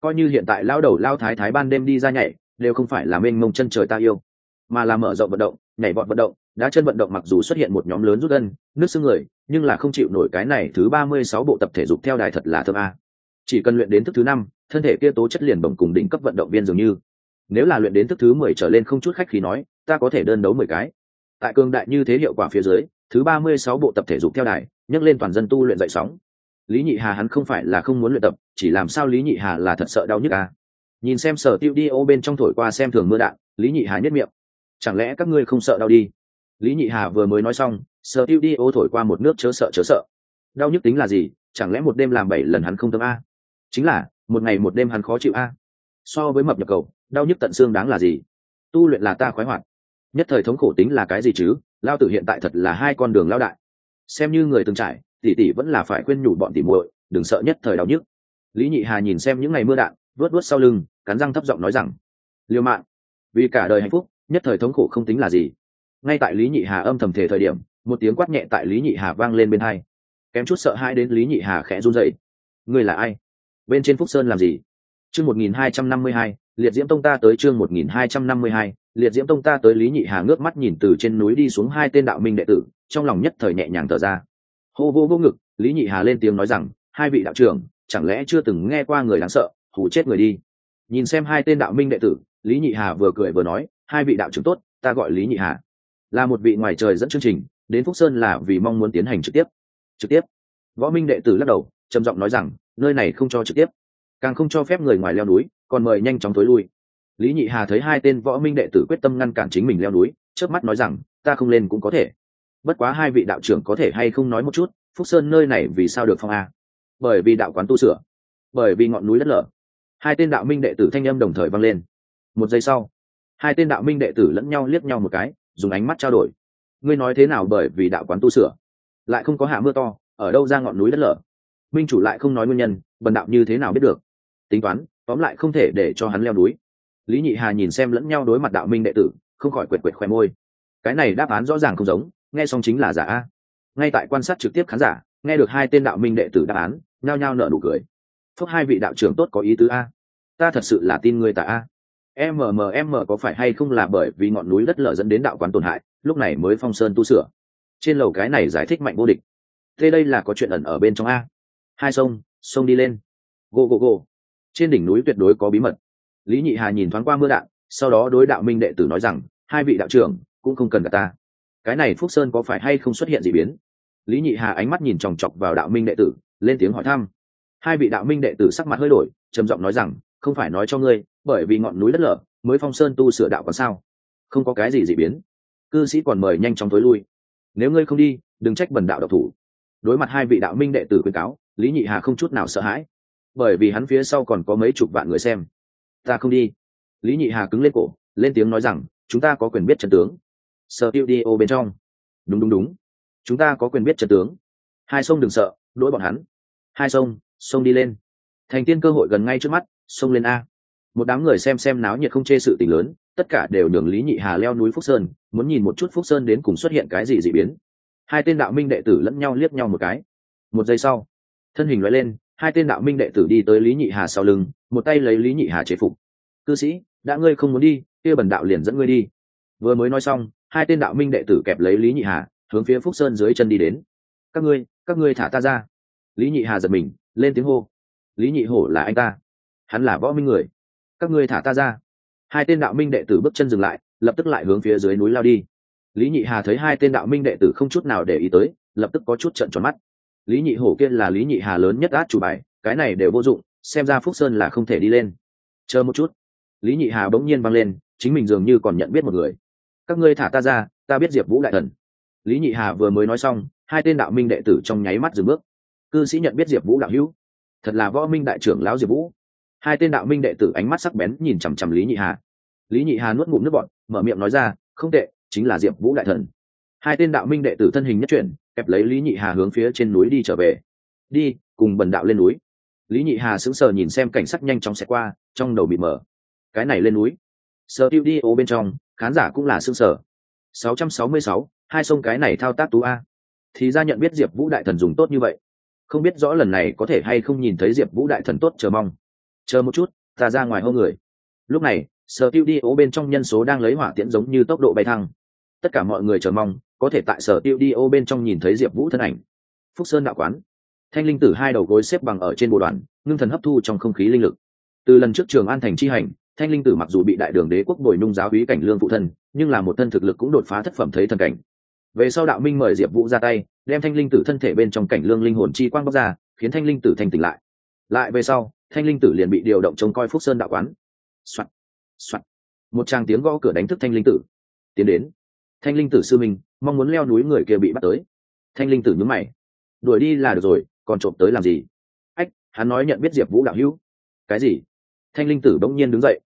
Coi như hiện tại lao đầu lao thái thái ban đêm đi ra nhảy đều không phải là mênh mông chân trời ta yêu, mà là mở rộng vận động, nhảy vọt vận động. Đá chân vận động mặc dù xuất hiện một nhóm lớn rút gân, nước xương người, nhưng là không chịu nổi cái này thứ ba mươi sáu bộ tập thể dục theo đài thật là thơm a. Chỉ cần luyện đến thức thứ năm, thân thể kia tố chất liền bổng cùng đỉnh cấp vận động viên dường như. Nếu là luyện đến thức thứ mười trở lên không chút khách khí nói, ta có thể đơn đấu mười cái. Tại cường đại như thế hiệu quả phía dưới, thứ ba mươi sáu bộ tập thể dục theo đài, nhấc lên toàn dân tu luyện dậy sóng. Lý nhị hà hắn không phải là không muốn luyện tập, chỉ làm sao lý nhị hà là thật sợ đau nhức a nhìn xem sở tiêu đi ô bên trong thổi qua xem thường mưa đạn, lý nhị hà nhất miệng. Chẳng lẽ các ngươi không sợ đau đi? Lý nhị hà vừa mới nói xong, sở tiêu đi ô thổi qua một nước chớ sợ chớ sợ. Đau nhức tính là gì? Chẳng lẽ một đêm làm bảy lần hắn không tâm a? Chính là, một ngày một đêm hắn khó chịu a. So với mập nhập cầu, đau nhức tận xương đáng là gì? Tu luyện là ta khoái hoạt. Nhất thời thống khổ tính là cái gì chứ? Lao tử hiện tại thật là hai con đường lao đại. Xem như người từng trải, tỷ tỷ vẫn là phải khuyên nhủ bọn tỷ muội, đừng sợ nhất thời đau nhức. Lý nhị hà nhìn xem những ngày mưa đạn vớt vớt sau lưng cắn răng thấp giọng nói rằng, liêu mạng vì cả đời hạnh phúc, nhất thời thống khổ không tính là gì. Ngay tại lý nhị hà âm thầm thể thời điểm, một tiếng quát nhẹ tại lý nhị hà vang lên bên hai. Kém chút sợ hai đến lý nhị hà khẽ run dậy ngươi là ai? Bên trên phúc sơn làm gì? Chương một nghìn hai trăm năm mươi hai, liệt diễm tông ta tới chương một nghìn hai trăm năm mươi hai, liệt diễm tông ta tới lý nhị hà ngước mắt nhìn từ trên núi đi xuống hai tên đạo minh đệ tử, trong lòng nhất thời nhẹ nhàng thở ra. Hô vô vô ngực, lý nhị hà lên tiếng nói rằng, hai vị đạo trưởng, chẳng lẽ chưa từng nghe qua người đáng sợ, hù chết người đi nhìn xem hai tên đạo minh đệ tử, lý nhị hà vừa cười vừa nói, hai vị đạo trưởng tốt, ta gọi lý nhị hà. Là một vị ngoài trời dẫn chương trình, đến phúc sơn là vì mong muốn tiến hành trực tiếp. Trực tiếp? Võ minh đệ tử lắc đầu, trầm giọng nói rằng, nơi này không cho trực tiếp. Càng không cho phép người ngoài leo núi, còn mời nhanh chóng tối lui. Lý nhị hà thấy hai tên võ minh đệ tử quyết tâm ngăn cản chính mình leo núi trước mắt nói rằng, ta không lên cũng có thể. Bất quá hai vị đạo trưởng có thể hay không nói một chút, phúc sơn nơi này vì sao được phong a? Bởi vì đạo quán tu sửa, bởi vì ngọn núi đất lở hai tên đạo minh đệ tử thanh âm đồng thời vang lên. Một giây sau, hai tên đạo minh đệ tử lẫn nhau liếc nhau một cái, dùng ánh mắt trao đổi. Ngươi nói thế nào bởi vì đạo quán tu sửa? Lại không có hạ mưa to, ở đâu ra ngọn núi đất lở? Minh chủ lại không nói nguyên nhân, bần đạo như thế nào biết được? Tính toán, tóm lại không thể để cho hắn leo núi. Lý nhị hà nhìn xem lẫn nhau đối mặt đạo minh đệ tử, không khỏi quệt quệt khoe môi. Cái này đáp án rõ ràng không giống, nghe xong chính là giả a. Ngay tại quan sát trực tiếp khán giả, nghe được hai tên đạo minh đệ tử đáp án, nhao nhao nở nụ cười. Phúc hai vị đạo trưởng tốt có ý tứ a ta thật sự là tin người ta a. Mmm có phải hay không là bởi vì ngọn núi đất lở dẫn đến đạo quán tổn hại, lúc này mới phong sơn tu sửa. Trên lầu cái này giải thích mạnh vô địch. Thế đây là có chuyện ẩn ở bên trong a. Hai sông sông đi lên. Go go go trên đỉnh núi tuyệt đối có bí mật. Lý nhị hà nhìn thoáng qua mưa đạn, sau đó đối đạo minh đệ tử nói rằng, hai vị đạo trưởng, cũng không cần cả ta. Cái này phúc sơn có phải hay không xuất hiện gì biến? Lý nhị hà ánh mắt nhìn chòng chọc vào đạo minh đệ tử, lên tiếng hỏi thăm. Hai vị đạo minh đệ tử sắc mặt hơi đổi, trầm giọng nói rằng không phải nói cho ngươi, bởi vì ngọn núi đất lở, mới phong sơn tu sửa đạo còn sao? Không có cái gì dị biến. Cư sĩ còn mời nhanh chóng tối lui. Nếu ngươi không đi, đừng trách bần đạo độc thủ. Đối mặt hai vị đạo minh đệ tử khuyên cáo, lý nhị hà không chút nào sợ hãi. Bởi vì hắn phía sau còn có mấy chục vạn người xem. Ta không đi. Lý nhị hà cứng lên cổ, lên tiếng nói rằng, chúng ta có quyền biết trận tướng. Sợ tiêu đi ô bên trong. Đúng đúng đúng. Chúng ta có quyền biết trận tướng. Hai sông đừng sợ đỗi bọn hắn. Hai sông sông đi lên thành tiên cơ hội gần ngay trước mắt, xông lên a. Một đám người xem xem náo nhiệt không chê sự tình lớn, tất cả đều nhường lý nhị hà leo núi phúc sơn, muốn nhìn một chút phúc sơn đến cùng xuất hiện cái gì dị biến. Hai tên đạo minh đệ tử lẫn nhau liếc nhau một cái. Một giây sau, thân hình loại lên, hai tên đạo minh đệ tử đi tới lý nhị hà sau lưng, một tay lấy lý nhị hà chế phục. Cư sĩ, đã ngươi không muốn đi, kia bần đạo liền dẫn ngươi đi. Vừa mới nói xong, hai tên đạo minh đệ tử kẹp lấy lý nhị hà, hướng phía phúc sơn dưới chân đi đến. Các ngươi các ngươi thả ta ra. Lý nhị hà giật mình, lên tiếng hô lý nhị hổ là anh ta. Hắn là võ minh người. Các ngươi thả ta ra. Hai tên đạo minh đệ tử bước chân dừng lại, lập tức lại hướng phía dưới núi lao đi. Lý nhị hà thấy hai tên đạo minh đệ tử không chút nào để ý tới, lập tức có chút trận tròn mắt. Lý nhị hổ kia là lý nhị hà lớn nhất át chủ bài, cái này đều vô dụng, xem ra phúc sơn là không thể đi lên. Chờ một chút. Lý nhị hà bỗng nhiên văng lên, chính mình dường như còn nhận biết một người. Các ngươi thả ta ra, ta biết diệp vũ đại thần. Lý nhị hà vừa mới nói xong, hai tên đạo minh đệ tử trong nháy mắt dừng bước. Cư sĩ nhận biết diệp vũ đạo hữu thật là võ minh đại trưởng lão diệp vũ. Hai tên đạo minh đệ tử ánh mắt sắc bén nhìn chằm chằm lý nhị hà. Lý nhị hà nuốt ngụm nước bọn mở miệng nói ra không tệ chính là diệp vũ đại thần. Hai tên đạo minh đệ tử thân hình nhất chuyển kẹp lấy lý nhị hà hướng phía trên núi đi trở về. Đi cùng bần đạo lên núi. Lý nhị hà sững sờ nhìn xem cảnh sắc nhanh chóng xẹt qua trong đầu bị mở cái này lên núi? Sờ tiêu đi ô bên trong khán giả cũng là sững sờ. 666, hai sông cái này thao tác tú a. Thì ra nhận biết diệp vũ đại thần dùng tốt như vậy không biết rõ lần này có thể hay không nhìn thấy diệp vũ đại thần tốt, chờ mong. Chờ một chút, ta ra ngoài hô người. Lúc này, sở tiêu đi ô bên trong nhân số đang lấy hỏa tiễn giống như tốc độ bay thăng. Tất cả mọi người chờ mong, có thể tại sở tiêu đi ô bên trong nhìn thấy diệp vũ thân ảnh. Phúc sơn đạo quán. Thanh linh tử hai đầu gối xếp bằng ở trên bộ đoàn, ngưng thần hấp thu trong không khí linh lực. Từ lần trước trường an thành chi hành, thanh linh tử mặc dù bị đại đường đế quốc bồi nung giáo hí cảnh lương phụ thân, nhưng là một thân thực lực cũng đột phá thất phẩm thấy thần cảnh. Về sau đạo minh mời diệp vũ ra tay đem thanh linh tử thân thể bên trong cảnh lương linh hồn chi quang bóc ra, khiến thanh linh tử thành tỉnh lại. Lại về sau, thanh linh tử liền bị điều động trông coi phúc sơn đạo quán. Soạn. Soạn. một tràng tiếng gõ cửa đánh thức thanh linh tử. Tiến đến. Thanh linh tử sư minh, mong muốn leo núi người kia bị bắt tới. Thanh linh tử nhúng mày. Đuổi đi là được rồi, còn trộm tới làm gì? Ách, hắn nói nhận biết diệp vũ đạo hữu. Cái gì? Thanh linh tử bỗng nhiên đứng dậy.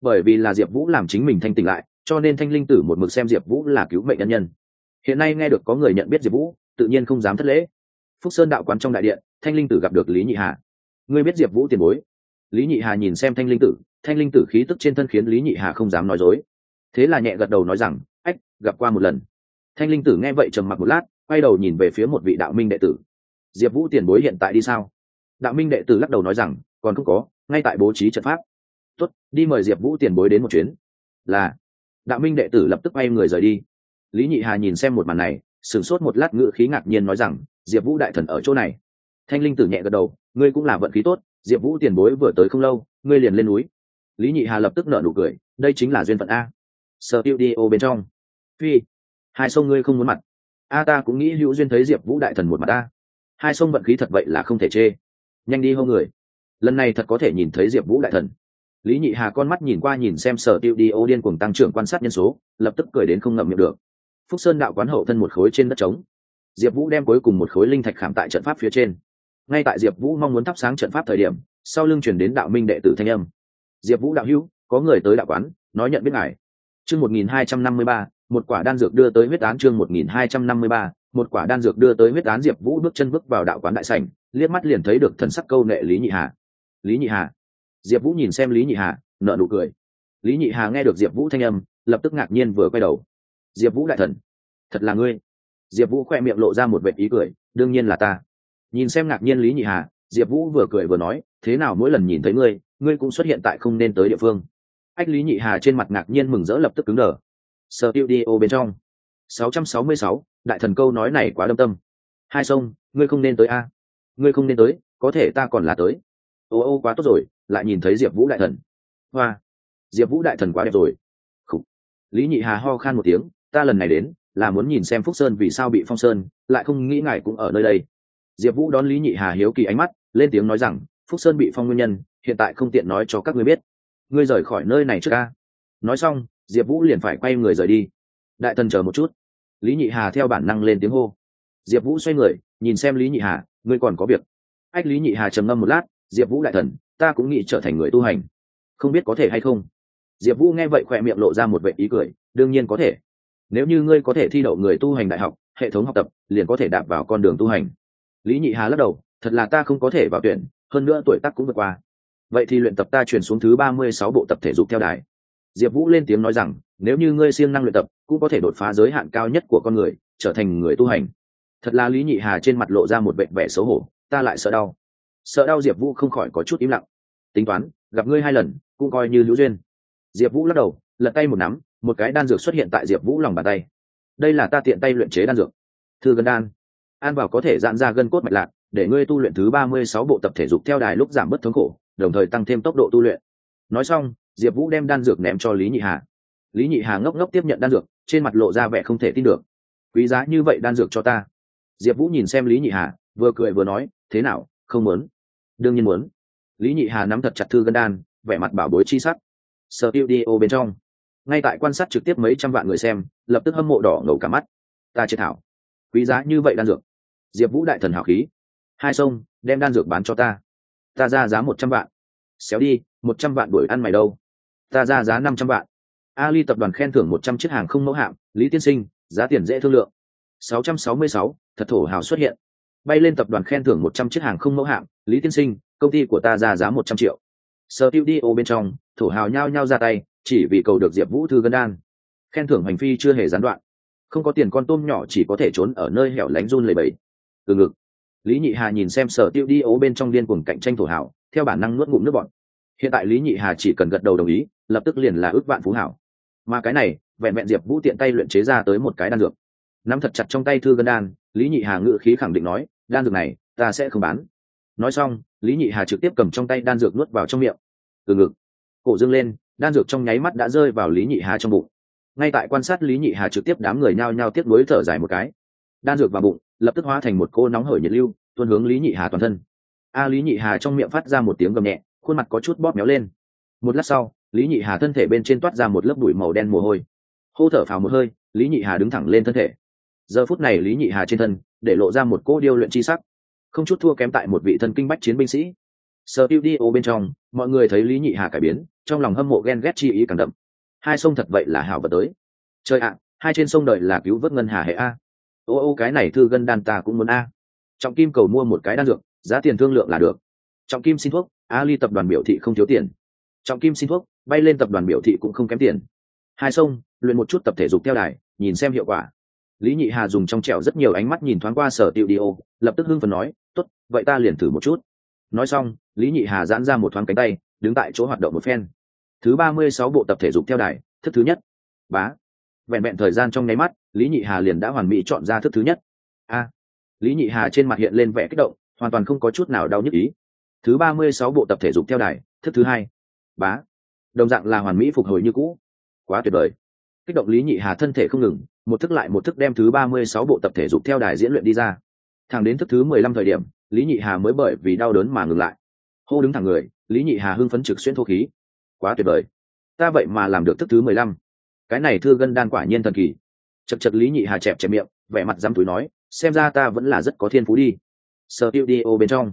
Bởi vì là diệp vũ làm chính mình thanh tỉnh lại, cho nên thanh linh tử một mực xem diệp vũ là cứu mệnh nhân nhân. Hiện nay nghe được có người nhận biết diệp vũ tự nhiên không dám thất lễ. Phúc sơn đạo quán trong đại điện, thanh linh tử gặp được lý nhị hà. Ngươi biết diệp vũ tiền bối? Lý nhị hà nhìn xem thanh linh tử, thanh linh tử khí tức trên thân khiến lý nhị hà không dám nói dối. Thế là nhẹ gật đầu nói rằng, ách, gặp qua một lần. Thanh linh tử nghe vậy trầm mặc một lát, quay đầu nhìn về phía một vị đạo minh đệ tử. Diệp vũ tiền bối hiện tại đi sao? Đạo minh đệ tử lắc đầu nói rằng, còn không có, ngay tại bố trí trận pháp. Tuất đi mời diệp vũ tiền bối đến một chuyến. Là. Đạo minh đệ tử lập tức quay người rời đi. Lý nhị hà nhìn xem một màn này sửng sốt một lát ngự khí ngạc nhiên nói rằng, diệp vũ đại thần ở chỗ này. Thanh linh tử nhẹ gật đầu, ngươi cũng là vận khí tốt, diệp vũ tiền bối vừa tới không lâu, ngươi liền lên núi. Lý nhị hà lập tức nợ nụ cười, đây chính là duyên phận a. Sợ tiêu đi ô bên trong. Phi, hai sông ngươi không muốn mặt. A ta cũng nghĩ hữu duyên thấy diệp vũ đại thần một mặt a. Hai sông vận khí thật vậy là không thể chê. Nhanh đi hô người. Lần này thật có thể nhìn thấy diệp vũ đại thần. Lý nhị hà con mắt nhìn qua nhìn xem sở tiêu đi ô điên cùng tăng trưởng quan sát nhân số, lập tức cười đến không ngậm miệng được phúc sơn đạo quán hậu thân một khối trên đất trống. Diệp vũ đem cuối cùng một khối linh thạch khảm tại trận pháp phía trên. Ngay tại diệp vũ mong muốn thắp sáng trận pháp thời điểm, sau lưng chuyển đến đạo minh đệ tử thanh âm. Diệp vũ đạo hữu, có người tới đạo quán, nói nhận biết ngài. Chương một nghìn hai trăm năm mươi ba, một quả đan dược đưa tới huyết án chương một nghìn hai trăm năm mươi ba, một quả đan dược đưa tới huyết án diệp vũ bước chân bước vào đạo quán đại sảnh, liếc mắt liền thấy được thần sắc câu nệ lý nhị hà. Lý nhị hà. Diệp vũ nhìn xem lý nhị hà nợ nụ cười. Lý nhị hà nghe được diệp vũ thanh âm, lập tức ngạc nhiên vừa quay đầu diệp vũ đại thần. Thật là ngươi. Diệp vũ khoe miệng lộ ra một vệ ý cười đương nhiên là ta. Nhìn xem ngạc nhiên lý nhị hà diệp vũ vừa cười vừa nói thế nào mỗi lần nhìn thấy ngươi ngươi cũng xuất hiện tại không nên tới địa phương. Ách lý nhị hà trên mặt ngạc nhiên mừng rỡ lập tức cứng đờ. Sơ tiêu đi ô bên trong. 666, đại thần câu nói này quá đâm tâm. Hai sông ngươi không nên tới a. Ngươi không nên tới có thể ta còn là tới. Ô ô quá tốt rồi lại nhìn thấy diệp vũ đại thần. Hoa. Diệp vũ đại thần quá đẹp rồi. Khủ. lý nhị hà ho khan một tiếng ta lần này đến, là muốn nhìn xem phúc sơn vì sao bị phong sơn, lại không nghĩ ngài cũng ở nơi đây. Diệp vũ đón lý nhị hà hiếu kỳ ánh mắt, lên tiếng nói rằng, phúc sơn bị phong nguyên nhân, hiện tại không tiện nói cho các ngươi biết. Ngươi rời khỏi nơi này trước ca nói xong, diệp vũ liền phải quay người rời đi. Đại thần chờ một chút. Lý nhị hà theo bản năng lên tiếng hô. Diệp vũ xoay người, nhìn xem lý nhị hà, ngươi còn có việc. Ách, lý nhị hà trầm ngâm một lát, diệp vũ đại thần, ta cũng nghĩ trở thành người tu hành. Không biết có thể hay không? Diệp vũ nghe vậy khoe miệng lộ ra một vệ ý cười, đương nhiên có thể nếu như ngươi có thể thi đậu người tu hành đại học, hệ thống học tập liền có thể đạp vào con đường tu hành. Lý nhị hà lắc đầu, thật là ta không có thể vào tuyển, hơn nữa tuổi tác cũng vượt qua. Vậy thì luyện tập ta chuyển xuống thứ ba mươi sáu bộ tập thể dục theo đài. Diệp vũ lên tiếng nói rằng, nếu như ngươi siêng năng luyện tập, cũng có thể đột phá giới hạn cao nhất của con người, trở thành người tu hành. Thật là lý nhị hà trên mặt lộ ra một vệ vẻ xấu hổ, ta lại sợ đau. Sợ đau diệp vũ không khỏi có chút im lặng. Tính toán, gặp ngươi hai lần, cũng coi như lũ duyên. Diệp vũ lắc đầu, lật tay một nắm một cái đan dược xuất hiện tại diệp vũ lòng bàn tay. Đây là ta tiện tay luyện chế đan dược. Thư gân đan, an bảo có thể dạn ra gân cốt mạch lạc, để ngươi tu luyện thứ ba mươi sáu bộ tập thể dục theo đài lúc giảm bớt thống khổ, đồng thời tăng thêm tốc độ tu luyện. Nói xong, diệp vũ đem đan dược ném cho lý nhị hà. Lý nhị hà ngốc ngốc tiếp nhận đan dược, trên mặt lộ ra vẻ không thể tin được. Quý giá như vậy đan dược cho ta. Diệp vũ nhìn xem lý nhị hà, vừa cười vừa nói, thế nào, không muốn? Đương nhiên muốn. Lý nhị hà nắm thật chặt thư gân đan, vẻ mặt bảo bối chi sắc. Sở tiêu đi ô bên trong ngay tại quan sát trực tiếp mấy trăm vạn người xem, lập tức hâm mộ đỏ ngầu cả mắt. Ta chế thảo. Quý giá như vậy đan dược. Diệp vũ đại thần hào khí. Hai sông, đem đan dược bán cho ta. Ta ra giá một trăm vạn. Xéo đi, một trăm vạn đuổi ăn mày đâu. Ta ra giá năm trăm vạn. Ali tập đoàn khen thưởng một trăm chiếc hàng không mẫu hạm, lý tiên sinh, giá tiền dễ thương lượng. Sáu trăm sáu mươi sáu, thật thổ hào xuất hiện. Bay lên tập đoàn khen thưởng một trăm chiếc hàng không mẫu hạm, lý tiên sinh, công ty của ta ra giá một trăm triệu. Sở tiêu đi ô bên trong, thổ hào nhao nhao ra tay chỉ vì cầu được diệp vũ thư gân đan. Khen thưởng hành phi chưa hề gián đoạn. Không có tiền con tôm nhỏ chỉ có thể trốn ở nơi hẻo lánh run lầy bẫy. Từ ngực, lý nhị hà nhìn xem sở tiêu đi ố bên trong điên cuồng cạnh tranh thổ hảo, theo bản năng nuốt ngụm nước bọn hiện tại lý nhị hà chỉ cần gật đầu đồng ý, lập tức liền là ước vạn phú hảo. Mà cái này, vẹn vẹn diệp vũ tiện tay luyện chế ra tới một cái đan dược. Nắm thật chặt trong tay thư gân đan, lý nhị hà ngự khí khẳng định nói, đan dược này, ta sẽ không bán. Nói xong, lý nhị hà trực tiếp cầm trong tay đan dược nuốt vào trong miệng. Từ ngực, cổ dương lên đan dược trong nháy mắt đã rơi vào lý nhị hà trong bụng. Ngay tại quan sát lý nhị hà trực tiếp đám người nhao nhao tiếp nối thở dài một cái, đan dược vào bụng, lập tức hóa thành một cô nóng hởi nhiệt lưu, tuôn hướng lý nhị hà toàn thân. A lý nhị hà trong miệng phát ra một tiếng gầm nhẹ, khuôn mặt có chút bóp méo lên. Một lát sau, lý nhị hà thân thể bên trên toát ra một lớp bụi màu đen mồ hôi. Hô thở phào một hơi, lý nhị hà đứng thẳng lên thân thể. Giờ phút này lý nhị hà trên thân, để lộ ra một cô điêu luyện chi sắc. Không chút thua kém tại một vị thân kinh bách chiến binh sĩ sơ tiêu đi ô bên trong, mọi người thấy lý nhị hà cải biến, trong lòng hâm mộ ghen ghét chi ý càng đậm. Hai sông thật vậy là hảo vật tới. Trời ạ, hai trên sông đời là cứu vớt ngân hà hệ a. Ô ô, cái này thư gân đan ta cũng muốn a. Trọng kim cầu mua một cái đan dược, giá tiền thương lượng là được. Trọng kim xin thuốc, a ly tập đoàn biểu thị không thiếu tiền. Trọng kim xin thuốc, bay lên tập đoàn biểu thị cũng không kém tiền. Hai sông, luyện một chút tập thể dục theo đài, nhìn xem hiệu quả. Lý nhị hà dùng trong trẻo rất nhiều ánh mắt nhìn thoáng qua sở tiệu đi ô, lập tức hưng phần nói t ố t vậy ta liền thử một chút nói xong, lý nhị hà giãn ra một thoáng cánh tay, đứng tại chỗ hoạt động một phen. Thứ ba mươi sáu bộ tập thể dục theo đài, thức thứ nhất. Bá. Vẹn vẹn thời gian trong nháy mắt, lý nhị hà liền đã hoàn mỹ chọn ra thức thứ nhất. A. Lý nhị hà trên mặt hiện lên vẻ kích động, hoàn toàn không có chút nào đau nhức ý. Thứ ba mươi sáu bộ tập thể dục theo đài, thức thứ hai. Bá. Đồng dạng là hoàn mỹ phục hồi như cũ. Quá tuyệt vời. Kích động lý nhị hà thân thể không ngừng, một thức lại một thức đem thứ ba mươi sáu bộ tập thể dục theo đài diễn luyện đi ra thẳng đến thức thứ mười lăm thời điểm, lý nhị hà mới bởi vì đau đớn mà ngừng lại. Hô đứng thẳng người, lý nhị hà hưng phấn trực xuyên thô khí. Quá tuyệt vời. Ta vậy mà làm được thức thứ mười lăm. Cái này thưa gân đan quả nhiên thần kỳ. Chật chật lý nhị hà chẹp chẹp miệng, vẻ mặt dám túi nói, xem ra ta vẫn là rất có thiên phú đi. Sơ tiêu đi ô bên trong,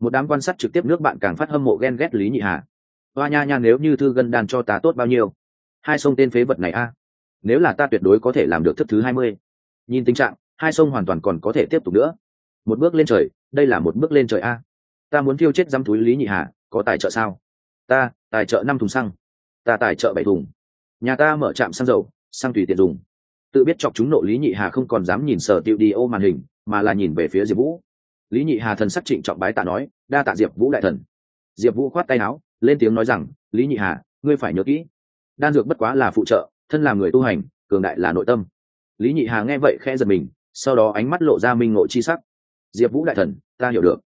một đám quan sát trực tiếp nước bạn càng phát hâm mộ ghen ghét lý nhị hà. Hoa nha nha, nếu như thư gân đan cho ta tốt bao nhiêu? Hai sông tên phế vật này a. Nếu là ta tuyệt đối có thể làm được thức thứ hai mươi. Nhìn tình trạng, hai sông hoàn toàn còn có thể tiếp tục nữa một bước lên trời, đây là một bước lên trời a. Ta muốn thiêu chết dăm túi lý nhị hà, có tài trợ sao? Ta, tài trợ năm thùng xăng. Ta tài trợ bảy thùng. Nhà ta mở trạm xăng dầu, xăng tùy tiện dùng. Tự biết chọc chúng nộ lý nhị hà không còn dám nhìn sở tiệu đi ô màn hình, mà là nhìn về phía diệp vũ. Lý nhị hà thần sắc trịnh trọng bái tạ nói, đa tạ diệp vũ đại thần. Diệp vũ khoát tay áo, lên tiếng nói rằng, lý nhị hà, ngươi phải nhớ kỹ, đan dược bất quá là phụ trợ, thân là người tu hành, cường đại là nội tâm. Lý nhị hà nghe vậy khẽ giật mình, sau đó ánh mắt lộ ra minh ngộ chi sắc diệp vũ đại thần ta hiểu được.